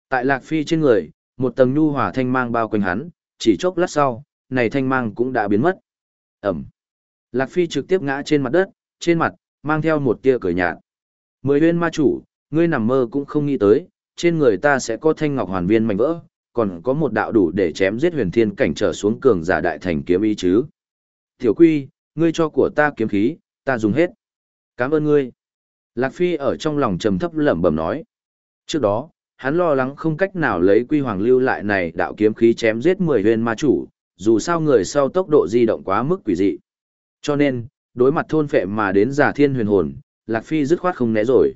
Tại Lạc Phi trên người, một tầng nhu hòa thanh mang bao quanh hắn, chỉ chốc lát sau, này thanh mang cũng đã biến mất. Ẩm. Lạc Phi trực tiếp ngã trên mặt đất, trên mặt, mang theo một tia cười nhạt. Mười huyên ma chủ, ngươi nằm mơ cũng không nghĩ tới, trên người ta sẽ có thanh ngọc hoàn viên mảnh vỡ, còn có một đạo đủ để chém giết huyền thiên cảnh trở xuống cường giả đại thành kiếm ý chứ. Tiểu quy, ngươi cho của ta kiếm khí, ta dùng hết. Cảm ơn ngươi. Lạc Phi ở trong lòng trầm thấp lẩm bẩm nói. Trước đó, hắn lo lắng không cách nào lấy quy hoàng lưu lại này đạo kiếm khí chém giết mười huyền ma chủ, dù sao người sau tốc độ di động quá mức quỷ dị. Cho nên, đối mặt thôn phệ mà đến giả thiên huyền hồn, Lạc Phi dứt khoát không né rồi.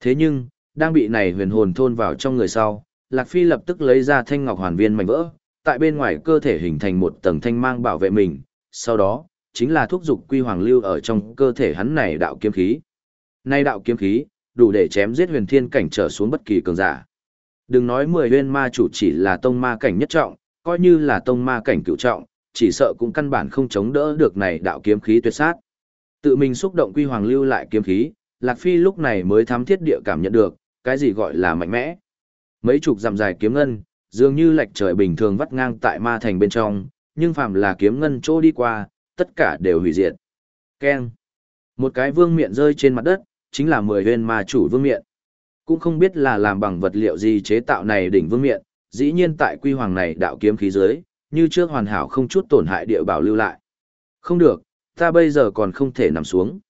Thế nhưng, đang bị này huyền hồn thôn vào trong người sau, Lạc Phi lập tức lấy ra thanh ngọc hoàn viên mảnh vỡ, tại bên ngoài cơ thể hình thành một tầng thanh mang bảo vệ mình, sau đó, chính là thúc dục quy hoàng lưu ở trong cơ thể hắn này đạo kiếm khí. Nay đạo kiếm khí, đủ để chém giết huyền thiên cảnh trở xuống bất kỳ cường giả. Đừng nói mười huyền ma chủ chỉ là tông ma cảnh nhất trọng, coi như là tông ma cảnh cửu trọng, chỉ sợ cũng căn bản không chống đỡ được này đạo kiếm khí tuyệt sát. Tự mình xúc động quy hoàng lưu lại kiếm khí, Lạc Phi lúc này mới thám thiết địa cảm nhận được, cái gì gọi là mạnh mẽ. Mấy chục dặm dài kiếm ngân, dường như lệch trời bình thường vắt ngang tại ma thành bên trong, nhưng phàm là kiếm ngân chỗ đi qua, tất cả đều hủy diệt. Keng. Một cái vương miện rơi trên mặt đất, chính là mười huyền ma chủ vương miện. Cũng không biết là làm bằng vật liệu gì chế tạo này đỉnh vương miện, dĩ nhiên tại quy hoàng này đạo kiếm khí dưới, như trước hoàn hảo không chút tổn hại địa bảo lưu lại. Không được, ta bây giờ còn không thể nằm xuống.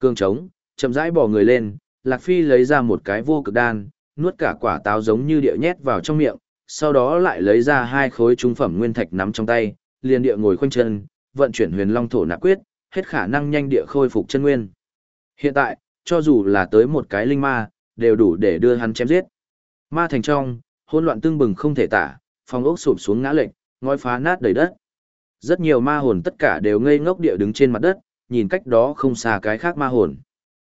Cương trống, chậm rãi bỏ người lên, Lạc Phi lấy ra một cái vô cực đan, nuốt cả quả táo giống như địa nhét vào trong miệng, sau đó lại lấy ra hai khối trung phẩm nguyên thạch nắm trong tay, liền địa ngồi khoanh chân, vận chuyển huyền long thổ nạp quyết, hết khả năng nhanh địa khôi phục chân nguyên. Hiện tại, cho dù là tới một cái linh ma, đều đủ để đưa hắn chém giết. Ma thành trong, hỗn loạn tương bừng không thể tả, phòng ốc sụp xuống ngã lệch, ngói phá nát đầy đất. Rất nhiều ma hồn tất cả đều ngây ngốc địa đứng trên mặt đất, nhìn cách đó không xa cái khác ma hồn.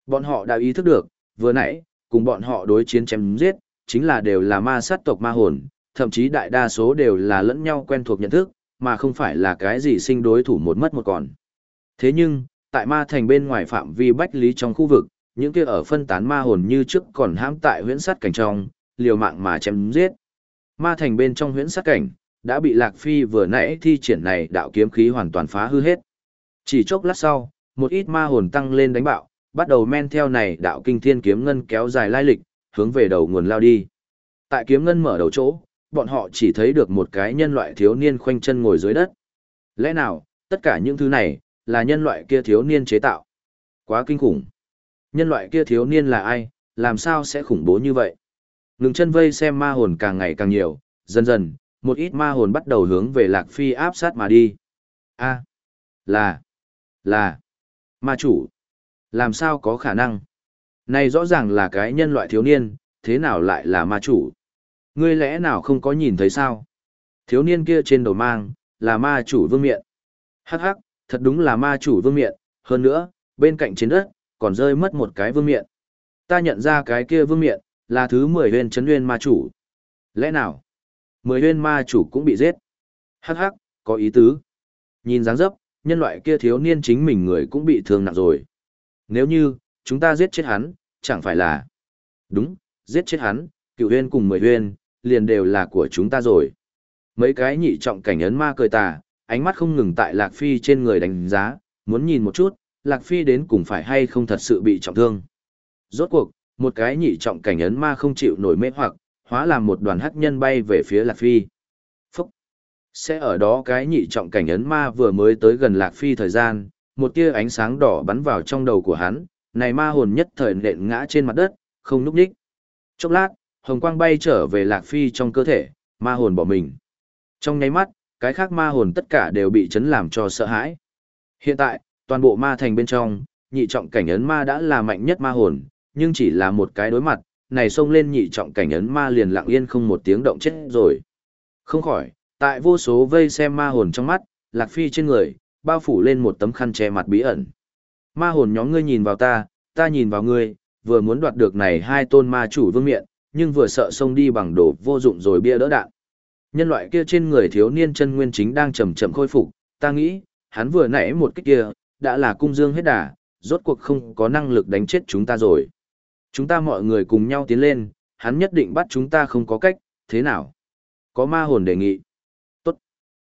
Bọn họ đã ý thức được, vừa nãy, cùng bọn họ đối chiến chém giết, chính là đều là ma sát tộc ma hồn, thậm chí đại đa số đều là lẫn nhau quen thuộc nhận thức, mà không phải là cái gì sinh đối thủ một mất một còn. Thế nhưng, tại ma thành bên ngoài phạm vi bách lý trong khu vực, những kia ở phân tán ma hồn như trước còn hãm tại huyễn sát cảnh trong, liều mạng mà chém giết. Ma thành bên trong huyễn sát cảnh, đã bị Lạc Phi vừa nãy thi triển này đạo kiếm khí hoàn toàn phá hư hết. Chỉ chốc lát sau, một ít ma hồn tăng lên đánh bạo, bắt đầu men theo này đạo kinh thiên kiếm ngân kéo dài lai lịch, hướng về đầu nguồn lao đi. Tại kiếm ngân mở đầu chỗ, bọn họ chỉ thấy được một cái nhân loại thiếu niên khoanh chân ngồi dưới đất. Lẽ nào, tất cả những thứ này, là nhân loại kia thiếu niên chế tạo? Quá kinh khủng. Nhân loại kia thiếu niên là ai, làm sao sẽ khủng bố như vậy? Ngừng chân vây xem ma hồn càng ngày càng nhiều, dần dần, một ít ma hồn bắt đầu hướng về Lạc Phi áp sát mà đi. a là, là, ma chủ. Làm sao có khả năng? Này rõ ràng là cái nhân loại thiếu niên, thế nào lại là ma chủ? Ngươi lẽ nào không có nhìn thấy sao? Thiếu niên kia trên đầu mang, là ma chủ vương miện. Hắc hắc, thật đúng là ma chủ vương miện, hơn nữa, bên cạnh trên đất, còn rơi mất một cái vương miện. Ta nhận ra cái kia vương miện, là thứ mười huyền chấn huyền ma chủ. Lẽ nào? Mười huyền ma chủ cũng bị giết. Hắc hắc, có ý tứ. Nhìn dáng dấp, nhân loại kia thiếu niên chính mình người cũng bị thương nặng rồi. Nếu như, chúng ta giết chết hắn, chẳng phải là... Đúng, giết chết hắn, cựu huyền cùng mười huyền, liền đều là của chúng ta rồi. Mấy cái nhị trọng cảnh ấn ma cười tà, ánh mắt không ngừng tại Lạc Phi trên người đánh giá, muốn nhìn một chút, Lạc Phi đến cùng phải hay không thật sự bị trọng thương. Rốt cuộc, một cái nhị trọng cảnh ấn ma không chịu nổi mê hoặc, hóa làm một đoàn hắc nhân bay về phía Lạc Phi. Phúc! Sẽ ở đó cái nhị trọng cảnh ấn ma vừa mới tới gần Lạc Phi thời gian, một tia ánh sáng đỏ bắn vào trong đầu của hắn, này ma hồn nhất thời nện ngã trên mặt đất, không núp đích. Chốc lát, hồng quang bay trở về Lạc Phi trong cơ thể, ma hồn bỏ mình. Trong nháy mắt, cái khác ma hồn tất cả đều bị chấn làm cho sợ hãi. Hiện tại, toàn bộ ma thành bên trong, nhị trọng cảnh ấn ma đã là mạnh nhất ma hồn, nhưng chỉ là một cái đối mặt, này xông lên nhị trọng cảnh ấn ma liền lặng yên không một tiếng động chết rồi. Không khỏi, tại vô số vây xem ma hồn trong mắt, Lạc Phi trên người, bao phủ lên một tấm khăn che mặt bí ẩn. Ma hồn nhóm ngươi nhìn vào ta, ta nhìn vào ngươi, vừa muốn đoạt được này hai tôn ma chủ vương miện, nhưng vừa sợ xông đi bằng đồ vô dụng rồi bia đỡ đạn. Nhân loại kia trên người thiếu niên chân nguyên chính đang chậm chậm khôi phục, ta nghĩ, hắn vừa nãy một cái kia, đã là cung dương hết đà, rốt cuộc không có năng lực đánh chết chúng ta rồi. Chúng ta mọi người cùng nhau tiến lên, hắn nhất định bắt chúng ta không có cách, thế nào? Có ma hồn đề nghị. Tốt.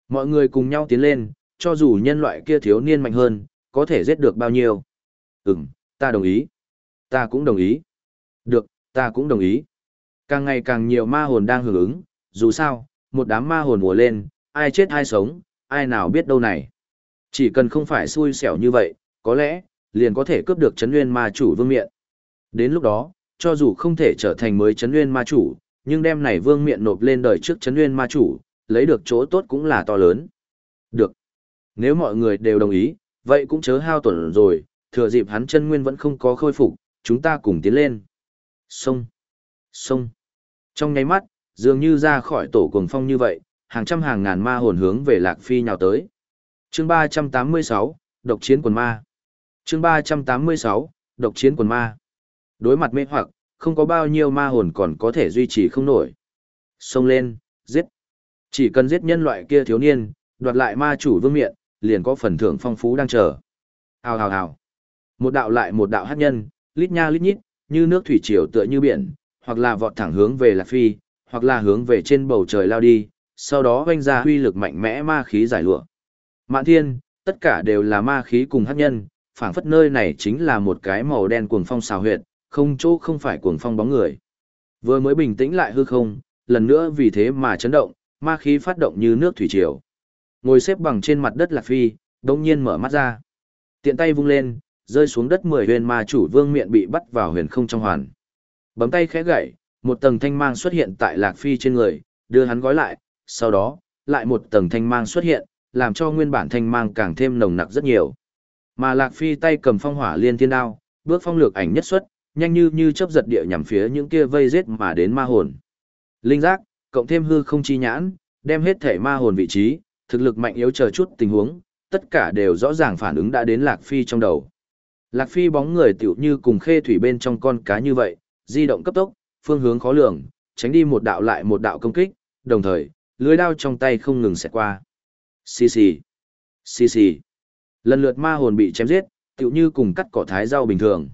Mọi người cùng nhau tiến lên, cho dù nhân loại kia thiếu niên mạnh hơn, có thể giết được bao nhiêu? Ừm, ta đồng ý. Ta cũng đồng ý. Được, ta cũng đồng ý. Càng ngày càng nhiều ma hồn đang hưởng ứng, dù sao, một đám ma hồn mùa lên, ai chết ai sống, ai nào biết đâu này. Chỉ cần không phải xui xẻo như vậy, có lẽ, liền có thể cướp được chấn nguyên ma chủ vương miện. Đến lúc đó, cho dù không thể trở thành mới chấn nguyên ma chủ, nhưng đem này vương miện nộp lên đời trước chấn nguyên ma chủ, lấy được chỗ tốt cũng là to lớn. Được. Nếu mọi người đều đồng ý, vậy cũng chớ hao tuần rồi, thừa dịp hắn chân nguyên vẫn không có khôi phục, chúng ta cùng tiến lên. Sông. Sông. Trong nháy mắt, dường như ra khỏi tổ cuồng phong như vậy, hàng trăm hàng ngàn ma hồn hướng về Lạc Phi nhào tới. Chương 386, Độc chiến quần ma. Chương 386, Độc chiến quần ma. Đối mặt mê hoặc, không có bao nhiêu ma hồn còn có thể duy trì không nổi. Xông lên, giết. Chỉ cần giết nhân loại kia thiếu niên, đoạt lại ma chủ vương miện, liền có phần thưởng phong phú đang chờ. Hào hào hào. Một đạo lại một đạo hát nhân, lít nha lít nhít, như nước thủy triều tựa như biển, hoặc là vọt thẳng hướng về Lạc Phi, hoặc là hướng về trên bầu trời lao đi, sau đó oanh ra huy lực mạnh mẽ ma khí giải lụa. Mạn thiên, tất cả đều là ma khí cùng hát nhân, phảng phất nơi này chính là một cái màu đen cuồng phong xào huyệt, không chỗ không phải cuồng phong bóng người. Vừa mới bình tĩnh lại hư không, lần nữa vì thế mà chấn động, ma khí phát động như nước thủy triều. Ngồi xếp bằng trên mặt đất Lạc Phi, đông nhiên mở mắt ra. Tiện tay vung lên, rơi xuống đất mười huyền ma chủ vương miện bị bắt vào huyền không trong hoàn. Bấm tay khẽ gậy, một tầng thanh mang xuất hiện tại Lạc Phi trên người, đưa hắn gói lại, sau đó, lại một tầng thanh mang xuất hiện, làm cho nguyên bản thanh mang càng thêm nồng nặc rất nhiều. Mà Lạc Phi tay cầm phong hỏa liên thiên đao, bước phong lược ảnh nhất xuất, nhanh như như chớp giật địa nhằm phía những kia vây giết mà đến ma hồn. Linh giác, cộng thêm hư không chi nhãn, đem hết thể ma hồn vị trí, thực lực mạnh yếu chờ chút tình huống, tất cả đều rõ ràng phản ứng đã đến Lạc Phi trong đầu. Lạc Phi bóng người tiểu như cùng khê thủy bên trong con cá như vậy, di động cấp tốc, phương hướng khó lường, tránh đi một đạo lại một đạo công kích, đồng thời, lưới đao trong tay không ngừng xẹt qua. Xì xì, xì xì. Lần lượt ma hồn bị chém giết, tựu như cùng cắt cỏ thái rau bình thường.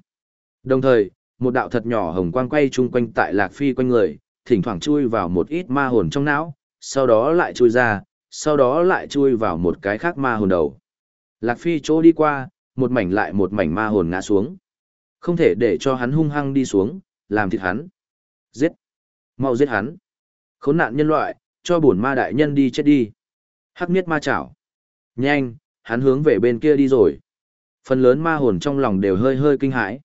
Đồng thời, một đạo thật nhỏ hồng quang quay chung quanh tại Lạc Phi quanh người, thỉnh thoảng chui vào một ít ma hồn trong não, sau đó lại chui ra, sau đó lại chui vào một cái khác ma hồn đầu. Lạc Phi chỗ đi qua, một mảnh lại một mảnh ma hồn ngã xuống. Không thể để cho hắn hung hăng đi xuống, làm thịt hắn. Giết! Mau giết hắn! Khốn nạn nhân loại, cho bổn ma đại nhân đi chết đi. Hắc miết ma chảo. Nhanh, hắn hướng về bên kia đi rồi. Phần lớn ma hồn trong lòng đều hơi hơi kinh hãi.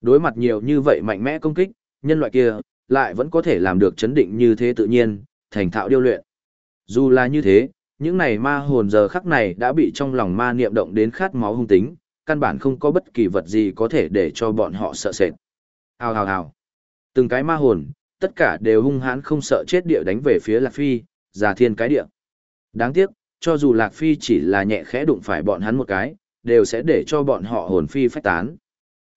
Đối mặt nhiều như vậy mạnh mẽ công kích, nhân loại kia, lại vẫn có thể làm được chấn định như thế tự nhiên, thành thạo điêu luyện. Dù là như thế, những này ma hồn giờ khắc này đã bị trong lòng ma niệm động đến khát máu hung tính, căn bản không có bất kỳ vật gì có thể để cho bọn họ sợ sệt. Hào hào hào. Từng cái ma hồn, tất cả đều hung hãn không sợ chết địa đánh về phía Lạc Phi, già thiên cái địa. Đáng tiếc, cho dù Lạc Phi chỉ là nhẹ khẽ đụng phải bọn hắn một cái, đều sẽ để cho bọn họ hồn phi phách tán.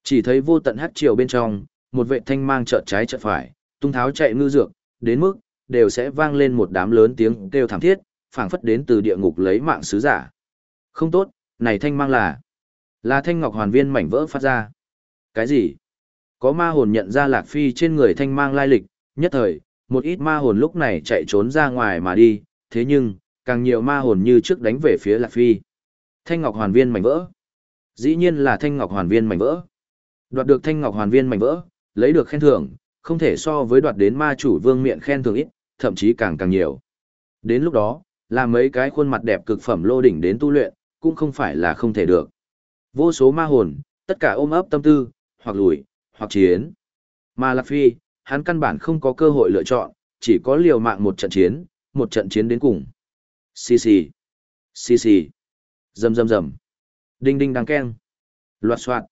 Chỉ thấy vô tận hắc chiều bên trong, một vệ thanh mang chợt trái chợt phải, tung tháo chạy ngư dược, đến mức đều sẽ vang lên một đám lớn tiếng kêu thảm thiết, phảng phất đến từ địa ngục lấy mạng sứ giả. Không tốt, này thanh mang là là thanh ngọc hoàn viên mảnh vỡ phát ra. Cái gì? Có ma hồn nhận ra Lạc Phi trên người thanh mang lai lịch, nhất thời, một ít ma hồn lúc này chạy trốn ra ngoài mà đi, thế nhưng, càng nhiều ma hồn như trước đánh về phía Lạc Phi. Thanh ngọc hoàn viên mảnh vỡ. Dĩ nhiên là thanh ngọc hoàn viên mảnh vỡ. Đoạt được thanh ngọc hoàn viên mảnh vỡ, lấy được khen thưởng, không thể so với đoạt đến ma chủ vương miệng khen thưởng ít, thậm chí càng càng nhiều. Đến lúc đó, là mấy cái khuôn mặt đẹp cực phẩm lô đỉnh đến tu luyện, cũng không phải là không thể được. Vô số ma hồn, tất cả ôm ấp tâm tư, hoặc lùi, hoặc chiến. Mà Lạc Phi, hắn căn bản không có cơ hội lựa chọn, chỉ có liều mạng một trận chiến, một trận chiến đến cùng. Xì xì, xì xì, dầm dầm dầm, đinh đinh đang keng, loạt soạt.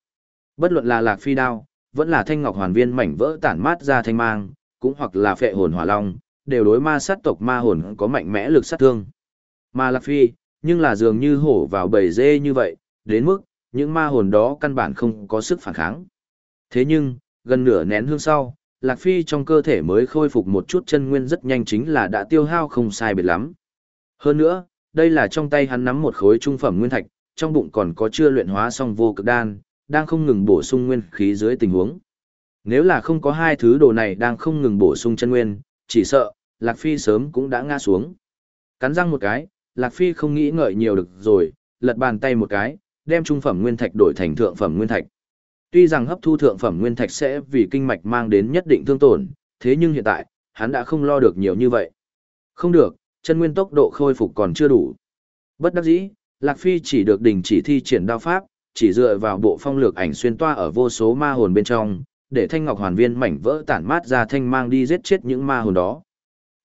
Bất luận là Lạc Phi đao, vẫn là thanh ngọc hoàn viên mảnh vỡ tản mát ra thanh mang, cũng hoặc là phệ hồn hỏa long, đều đối ma sát tộc ma hồn có mạnh mẽ lực sát thương. Ma Lạc Phi, nhưng là dường như hổ vào bầy dê như vậy, đến mức, những ma hồn đó căn bản không có sức phản kháng. Thế nhưng, gần nửa nén hương sau, Lạc Phi trong cơ thể mới khôi phục một chút chân nguyên rất nhanh chính là đã tiêu hao không sai biệt lắm. Hơn nữa, đây là trong tay hắn nắm một khối trung phẩm nguyên thạch, trong bụng còn có chưa luyện hóa xong vô cực đan, đang không ngừng bổ sung nguyên khí dưới tình huống. Nếu là không có hai thứ đồ này đang không ngừng bổ sung chân nguyên, chỉ sợ, Lạc Phi sớm cũng đã ngã xuống. Cắn răng một cái, Lạc Phi không nghĩ ngợi nhiều được rồi, lật bàn tay một cái, đem trung phẩm nguyên thạch đổi thành thượng phẩm nguyên thạch. Tuy rằng hấp thu thượng phẩm nguyên thạch sẽ vì kinh mạch mang đến nhất định thương tổn, thế nhưng hiện tại, hắn đã không lo được nhiều như vậy. Không được, chân nguyên tốc độ khôi phục còn chưa đủ. Bất đắc dĩ, Lạc Phi chỉ được đình chỉ thi triển đao pháp, chỉ dựa vào bộ phong lược ảnh xuyên toa ở vô số ma hồn bên trong, để thanh ngọc hoàn viên mảnh vỡ tản mát ra thanh mang đi giết chết những ma hồn đó.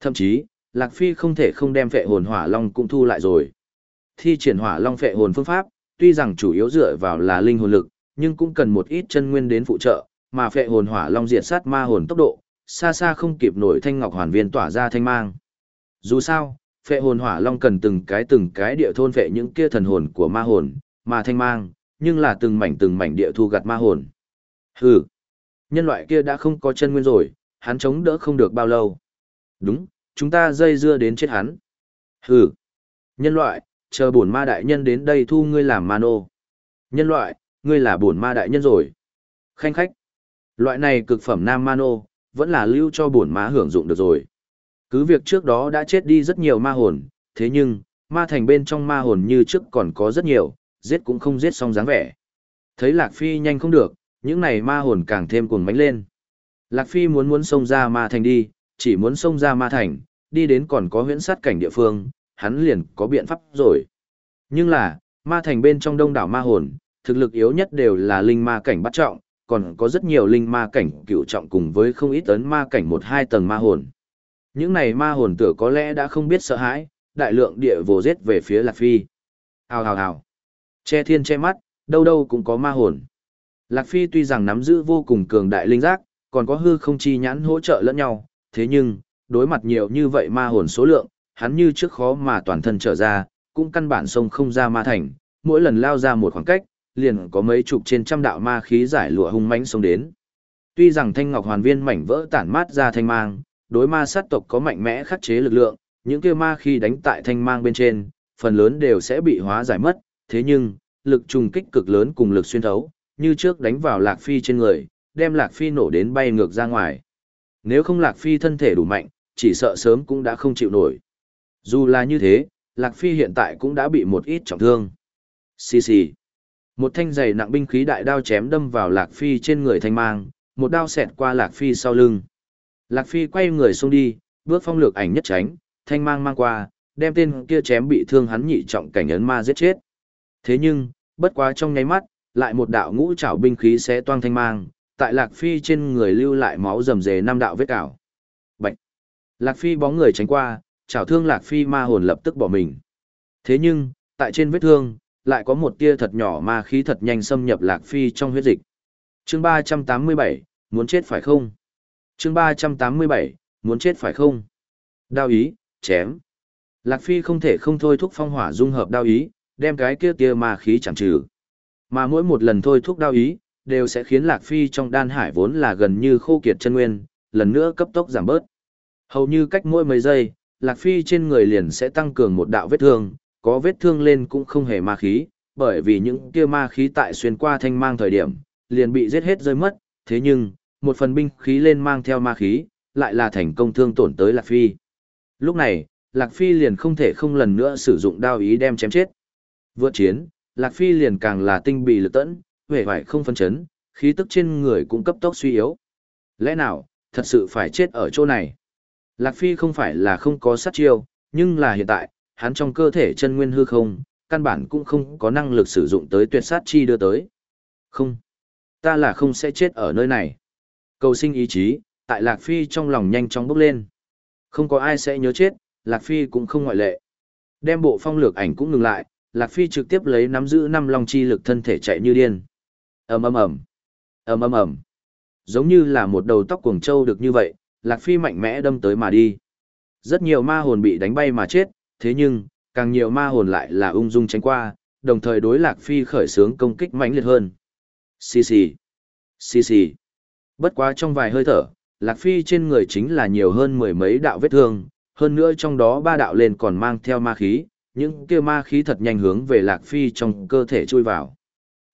Thậm chí, Lạc Phi không thể không đem phệ hồn hỏa long cũng thu lại rồi. Thi triển hỏa long phệ hồn phương pháp, tuy rằng chủ yếu dựa vào là linh hồn lực, nhưng cũng cần một ít chân nguyên đến phụ trợ, mà phệ hồn hỏa long diệt sát ma hồn tốc độ, xa xa không kịp nổi thanh ngọc hoàn viên tỏa ra thanh mang. Dù sao, phệ hồn hỏa long cần từng cái từng cái địa thôn phệ những kia thần hồn của ma hồn, mà thanh mang, nhưng là từng mảnh từng mảnh địa thu gặt ma hồn. Hừ, nhân loại kia đã không có chân nguyên rồi, hắn chống đỡ không được bao lâu. Đúng, chúng ta dây dưa đến chết hắn. Hừ, nhân loại, chờ bổn ma đại nhân đến đây thu ngươi làm ma nô. Nhân loại, ngươi là bổn ma đại nhân rồi. Khanh khách, loại này cực phẩm nam ma nô, vẫn là lưu cho bổn ma hưởng dụng được rồi. Cứ việc trước đó đã chết đi rất nhiều ma hồn, thế nhưng, ma thành bên trong ma hồn như trước còn có rất nhiều, giết cũng không giết xong dáng vẻ. Thấy Lạc Phi nhanh không được, những này ma hồn càng thêm cuồng mánh lên. Lạc Phi muốn muốn xông ra ma thành đi, chỉ muốn xông ra ma thành, đi đến còn có huyễn sát cảnh địa phương, hắn liền có biện pháp rồi. Nhưng là, ma thành bên trong đông đảo ma hồn, thực lực yếu nhất đều là linh ma cảnh bắt trọng, còn có rất nhiều linh ma cảnh cựu trọng cùng với không ít ấn ma cảnh một hai tầng ma hồn. Những này ma hồn tử có lẽ đã không biết sợ hãi, đại lượng địa vồ giết về phía Lạc Phi. Hào hào hào. Che thiên che mắt, đâu đâu cũng có ma hồn. Lạc Phi tuy rằng nắm giữ vô cùng cường đại linh giác, còn có hư không chi nhãn hỗ trợ lẫn nhau, thế nhưng, đối mặt nhiều như vậy ma hồn số lượng, hắn như trước khó mà toàn thân trở ra, cũng căn bản sông không ra ma thành, mỗi lần lao ra một khoảng cách, liền có mấy chục trên trăm đạo ma khí giải lụa hung mãnh xông đến. Tuy rằng thanh ngọc hoàn viên mảnh vỡ tản mát ra thanh mang, đối ma sát tộc có mạnh mẽ khắc chế lực lượng, những kia ma khi đánh tại thanh mang bên trên, phần lớn đều sẽ bị hóa giải mất, thế nhưng, lực trùng kích cực lớn cùng lực xuyên thấu, như trước đánh vào Lạc Phi trên người, đem Lạc Phi nổ đến bay ngược ra ngoài. Nếu không Lạc Phi thân thể đủ mạnh, chỉ sợ sớm cũng đã không chịu nổi. Dù là như thế, Lạc Phi hiện tại cũng đã bị một ít trọng thương. Xì xì. Một thanh giày nặng binh khí đại đao chém đâm vào Lạc Phi trên người thanh mang, một đao xẹt qua Lạc Phi sau lưng. Lạc Phi quay người xông đi, bước phong lược ảnh nhất tránh, thanh mang mang qua, đem tên kia chém bị thương hắn nhị trọng cảnh ấn ma giết chết. Thế nhưng, bất quá trong nháy mắt, lại một đạo ngũ trảo binh khí sẽ toang thanh mang, tại Lạc Phi trên người lưu lại máu rầm rề năm đạo vết cào. Bạch. Lạc Phi bóng người tránh qua, chảo thương Lạc Phi ma hồn lập tức bỏ mình. Thế nhưng, tại trên vết thương, lại có một tia thật nhỏ ma khí thật nhanh xâm nhập Lạc Phi trong huyết dịch. Chương 387, muốn chết phải không? Chương 387, muốn chết phải không? Đao ý, chém. Lạc Phi không thể không thôi thúc phong hỏa dung hợp đao ý, đem cái kia tia ma khí chẳng trừ. Mà mỗi một lần thôi thúc đao ý, đều sẽ khiến Lạc Phi trong đan hải vốn là gần như khô kiệt chân nguyên, lần nữa cấp tốc giảm bớt. Hầu như cách mỗi mấy giây, Lạc Phi trên người liền sẽ tăng cường một đạo vết thương, có vết thương lên cũng không hề ma khí, bởi vì những kia ma khí tại xuyên qua thanh mang thời điểm, liền bị giết hết rơi mất, thế nhưng, một phần binh khí lên mang theo ma khí, lại là thành công thương tổn tới Lạc Phi. Lúc này, Lạc Phi liền không thể không lần nữa sử dụng đao ý đem chém chết. Vượt chiến, Lạc Phi liền càng là tinh bị lực tẫn, vẻ vải không phân chấn, khí tức trên người cũng cấp tốc suy yếu. Lẽ nào, thật sự phải chết ở chỗ này? Lạc Phi không phải là không có sát chiêu, nhưng là hiện tại, hắn trong cơ thể chân nguyên hư không, căn bản cũng không có năng lực sử dụng tới tuyệt sát chi đưa tới. Không, ta là không sẽ chết ở nơi này. Cầu sinh ý chí, tại Lạc Phi trong lòng nhanh chóng bốc lên. Không có ai sẽ nhớ chết, Lạc Phi cũng không ngoại lệ. Đem bộ phong lược ảnh cũng ngừng lại, Lạc Phi trực tiếp lấy nắm giữ năm long chi lực thân thể chạy như điên. ầm ầm ầm, ầm ầm ầm, giống như là một đầu tóc cuồng trâu được như vậy, Lạc Phi mạnh mẽ đâm tới mà đi. Rất nhiều ma hồn bị đánh bay mà chết, thế nhưng, càng nhiều ma hồn lại là ung dung tránh qua, đồng thời đối Lạc Phi khởi xướng công kích mãnh liệt hơn. Xì xì, xì xì. Bất quá trong vài hơi thở, Lạc Phi trên người chính là nhiều hơn mười mấy đạo vết thương, hơn nữa trong đó ba đạo lên còn mang theo ma khí, những kia ma khí thật nhanh hướng về Lạc Phi trong cơ thể chui vào.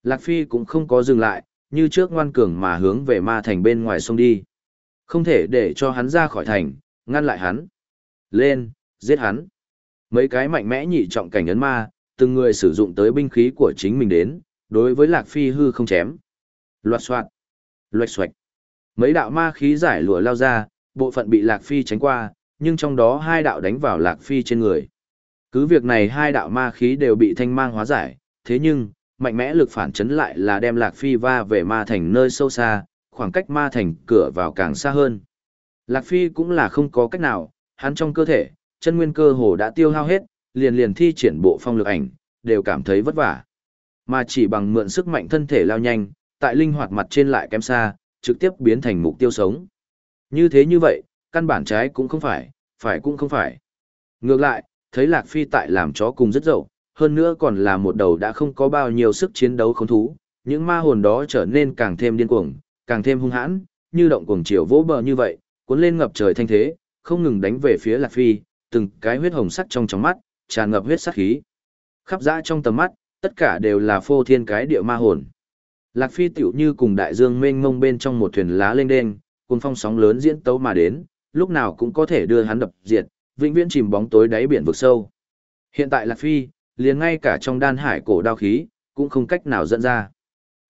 Lạc Phi cũng không có dừng lại, như trước ngoan cường mà hướng về ma thành bên ngoài sông đi. Không thể để cho hắn ra khỏi thành, ngăn lại hắn. Lên, giết hắn. Mấy cái mạnh mẽ nhị trọng cảnh ấn ma, từng người sử dụng tới binh khí của chính mình đến, đối với Lạc Phi hư không chém. Loạt soạt, loạch xoạch. Mấy đạo ma khí giải lụa lao ra, bộ phận bị Lạc Phi tránh qua, nhưng trong đó hai đạo đánh vào Lạc Phi trên người. Cứ việc này hai đạo ma khí đều bị thanh mang hóa giải, thế nhưng, mạnh mẽ lực phản chấn lại là đem Lạc Phi va về ma thành nơi sâu xa, khoảng cách ma thành cửa vào càng xa hơn. Lạc Phi cũng là không có cách nào, hắn trong cơ thể, chân nguyên cơ hồ đã tiêu hao hết, liền liền thi triển bộ phong lực ảnh, đều cảm thấy vất vả. Mà chỉ bằng mượn sức mạnh thân thể lao nhanh, tại linh hoạt mặt trên lại kém xa, trực tiếp biến thành mục tiêu sống. Như thế như vậy, căn bản trái cũng không phải, phải cũng không phải. Ngược lại, thấy Lạc Phi tại làm chó cùng rất dậu, hơn nữa còn là một đầu đã không có bao nhiêu sức chiến đấu khống thú, những ma hồn đó trở nên càng thêm điên cuồng, càng thêm hung hãn, như động cuồng chiều vỗ bờ như vậy, cuốn lên ngập trời thanh thế, không ngừng đánh về phía Lạc Phi, từng cái huyết hồng sắc trong trong mắt, tràn ngập huyết sắc khí. Khắp dã trong tầm mắt, tất cả đều là phô thiên cái địa ma hồn. Lạc Phi tiểu như cùng đại dương mênh mông bên trong một thuyền lá lên đen, cùng phong sóng lớn diễn tấu mà đến, lúc nào cũng có thể đưa hắn đập diệt, vĩnh viễn chìm bóng tối đáy biển vực sâu. Hiện tại Lạc Phi, liền ngay cả trong đan hải cổ đao khí, cũng không cách nào dẫn ra.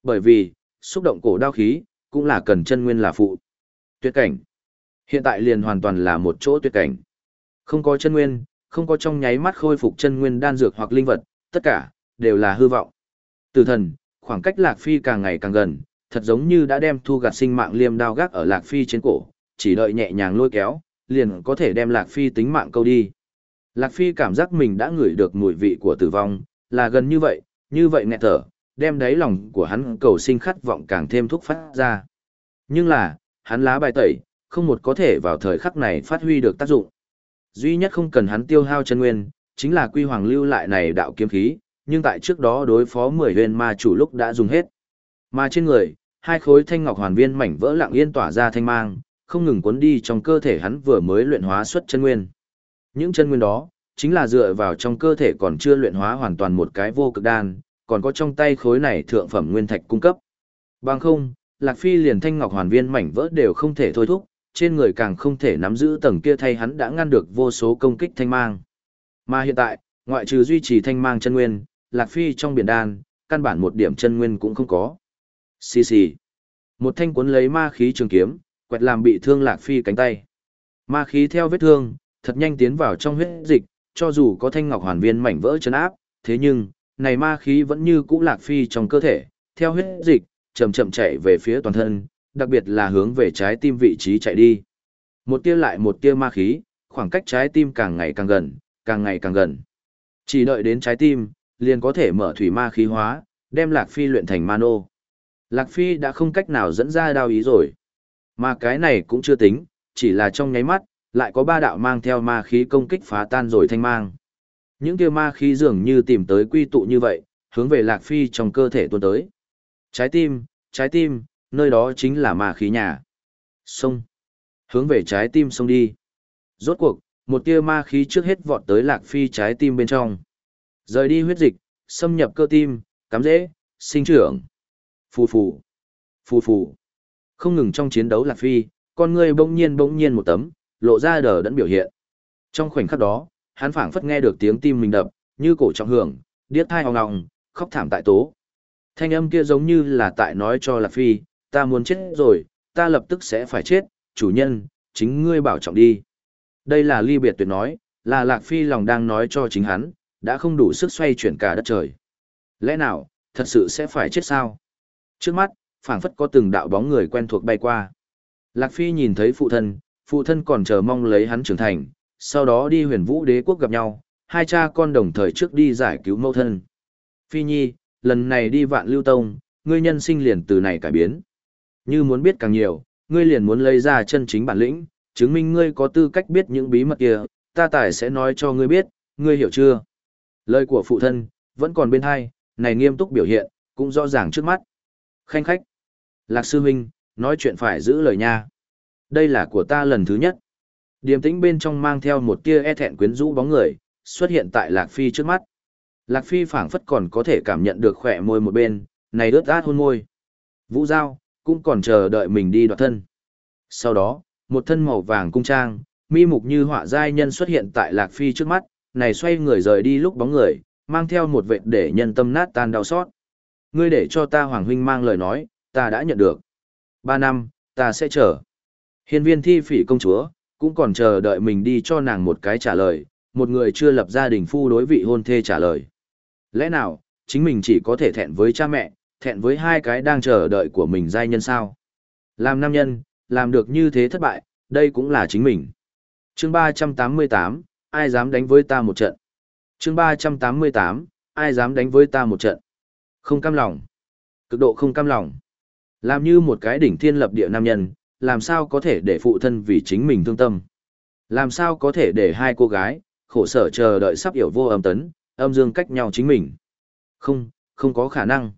Bởi vì, xúc động cổ đao khí, cũng là cần chân nguyên là phụ. Tuyệt cảnh. Hiện tại liền hoàn toàn là một chỗ tuyệt cảnh. Không có chân nguyên, không có trong nháy mắt khôi phục chân nguyên đan dược hoặc linh vật, tất cả, đều là hư vọng. Tử thần, khoảng cách Lạc Phi càng ngày càng gần, thật giống như đã đem thu gạt sinh mạng liêm đao gác ở Lạc Phi trên cổ, chỉ đợi nhẹ nhàng lôi kéo, liền có thể đem Lạc Phi tính mạng câu đi. Lạc Phi cảm giác mình đã ngửi được mùi vị của tử vong, là gần như vậy, như vậy nghẹt thở, đem đáy lòng của hắn cầu sinh khát vọng càng thêm thúc phát ra. Nhưng là, hắn lá bài tẩy, không một có thể vào thời khắc này phát huy được tác dụng. Duy nhất không cần hắn tiêu hao chân nguyên, chính là quy hoàng lưu lại này đạo kiếm khí, nhưng tại trước đó đối phó 10 huyền ma chủ lúc đã dùng hết. Mà trên người, hai khối thanh ngọc hoàn viên mảnh vỡ lặng yên tỏa ra thanh mang, không ngừng cuốn đi trong cơ thể hắn vừa mới luyện hóa xuất chân nguyên. Những chân nguyên đó, chính là dựa vào trong cơ thể còn chưa luyện hóa hoàn toàn một cái vô cực đan, còn có trong tay khối này thượng phẩm nguyên thạch cung cấp. Bằng không, Lạc Phi liền thanh ngọc hoàn viên mảnh vỡ đều không thể thôi thúc, trên người càng không thể nắm giữ tầng kia thay hắn đã ngăn được vô số công kích thanh mang. Mà hiện tại, ngoại trừ duy trì thanh mang chân nguyên, Lạc Phi trong biển đan, căn bản một điểm chân nguyên cũng không có. Xì xì. Một thanh cuốn lấy ma khí trường kiếm, quẹt làm bị thương Lạc Phi cánh tay. Ma khí theo vết thương, thật nhanh tiến vào trong huyết dịch, cho dù có thanh ngọc hoàn viên mảnh vỡ chấn áp, thế nhưng, này ma khí vẫn như cũ Lạc Phi trong cơ thể, theo huyết dịch, chậm chậm chạy về phía toàn thân, đặc biệt là hướng về trái tim vị trí chạy đi. Một tia lại một tia ma khí, khoảng cách trái tim càng ngày càng gần, càng ngày càng gần. Chỉ đợi đến trái tim, liền có thể mở thủy ma khí hóa, đem Lạc Phi luyện thành mano. Lạc Phi đã không cách nào dẫn ra đao ý rồi. Mà cái này cũng chưa tính, chỉ là trong nháy mắt, lại có ba đạo mang theo ma khí công kích phá tan rồi thanh mang. Những kia ma khí dường như tìm tới quy tụ như vậy, hướng về Lạc Phi trong cơ thể tuôn tới. Trái tim, trái tim, nơi đó chính là ma khí nhà. Sông. Hướng về trái tim sông đi. Rốt cuộc, một tia ma khí trước hết vọt tới Lạc Phi trái tim bên trong. Rời đi huyết dịch, xâm nhập cơ tim, cắm dễ, sinh trưởng. Phù phù. Phù phù. Không ngừng trong chiến đấu Lạc Phi, con người bỗng nhiên bỗng nhiên một tấm, lộ ra đờ đẫn biểu hiện. Trong khoảnh khắc đó, hắn phảng phất nghe được tiếng tim mình đập, như cổ trọng hưởng, điếc thai hoang ngọng, khóc thảm tại tố. Thanh âm kia giống như là tại nói cho Lạc Phi, ta muốn chết rồi, ta lập tức sẽ phải chết, chủ nhân, chính ngươi bảo trọng đi. Đây là ly biệt tuyệt nói, là Lạc Phi lòng đang nói cho chính hắn, đã không đủ sức xoay chuyển cả đất trời. Lẽ nào, thật sự sẽ phải chết sao? Trước mắt, phảng phất có từng đạo bóng người quen thuộc bay qua. Lạc Phi nhìn thấy phụ thân, phụ thân còn chờ mong lấy hắn trưởng thành, sau đó đi huyền vũ đế quốc gặp nhau, hai cha con đồng thời trước đi giải cứu mẫu thân. Phi Nhi, lần này đi vạn lưu tông, ngươi nhân sinh liền từ này cải biến. Như muốn biết càng nhiều, ngươi liền muốn lấy ra chân chính bản lĩnh, chứng minh ngươi có tư cách biết những bí mật kia, ta tài sẽ nói cho ngươi biết, ngươi hiểu chưa? Lời của phụ thân, vẫn còn bên hai, này nghiêm túc biểu hiện, cũng rõ ràng trước mắt. Khanh khách. Lạc sư huynh, nói chuyện phải giữ lời nha. Đây là của ta lần thứ nhất. Điềm tĩnh bên trong mang theo một tia e thẹn quyến rũ bóng người, xuất hiện tại Lạc Phi trước mắt. Lạc Phi phảng phất còn có thể cảm nhận được khỏe môi một bên, này ướt át hôn môi. Vũ Giao, cũng còn chờ đợi mình đi đoạt thân. Sau đó, một thân màu vàng cung trang, mi mục như họa giai nhân xuất hiện tại Lạc Phi trước mắt, này xoay người rời đi lúc bóng người, mang theo một vệt để nhân tâm nát tan đau xót. Ngươi để cho ta Hoàng Huynh mang lời nói, ta đã nhận được. Ba năm, ta sẽ chờ. Hiên viên thi phỉ công chúa, cũng còn chờ đợi mình đi cho nàng một cái trả lời, một người chưa lập gia đình phu đối vị hôn thê trả lời. Lẽ nào, chính mình chỉ có thể thẹn với cha mẹ, thẹn với hai cái đang chờ đợi của mình giai nhân sao? Làm nam nhân, làm được như thế thất bại, đây cũng là chính mình. chương 388, ai dám đánh với ta một trận? chương 388, ai dám đánh với ta một trận? Không cam lòng. Cực độ không cam lòng. Làm như một cái đỉnh thiên lập địa nam nhân, làm sao có thể để phụ thân vì chính mình thương tâm? Làm sao có thể để hai cô gái, khổ sở chờ đợi sắp hiểu vô âm tấn, âm dương cách nhau chính mình? Không, không có khả năng.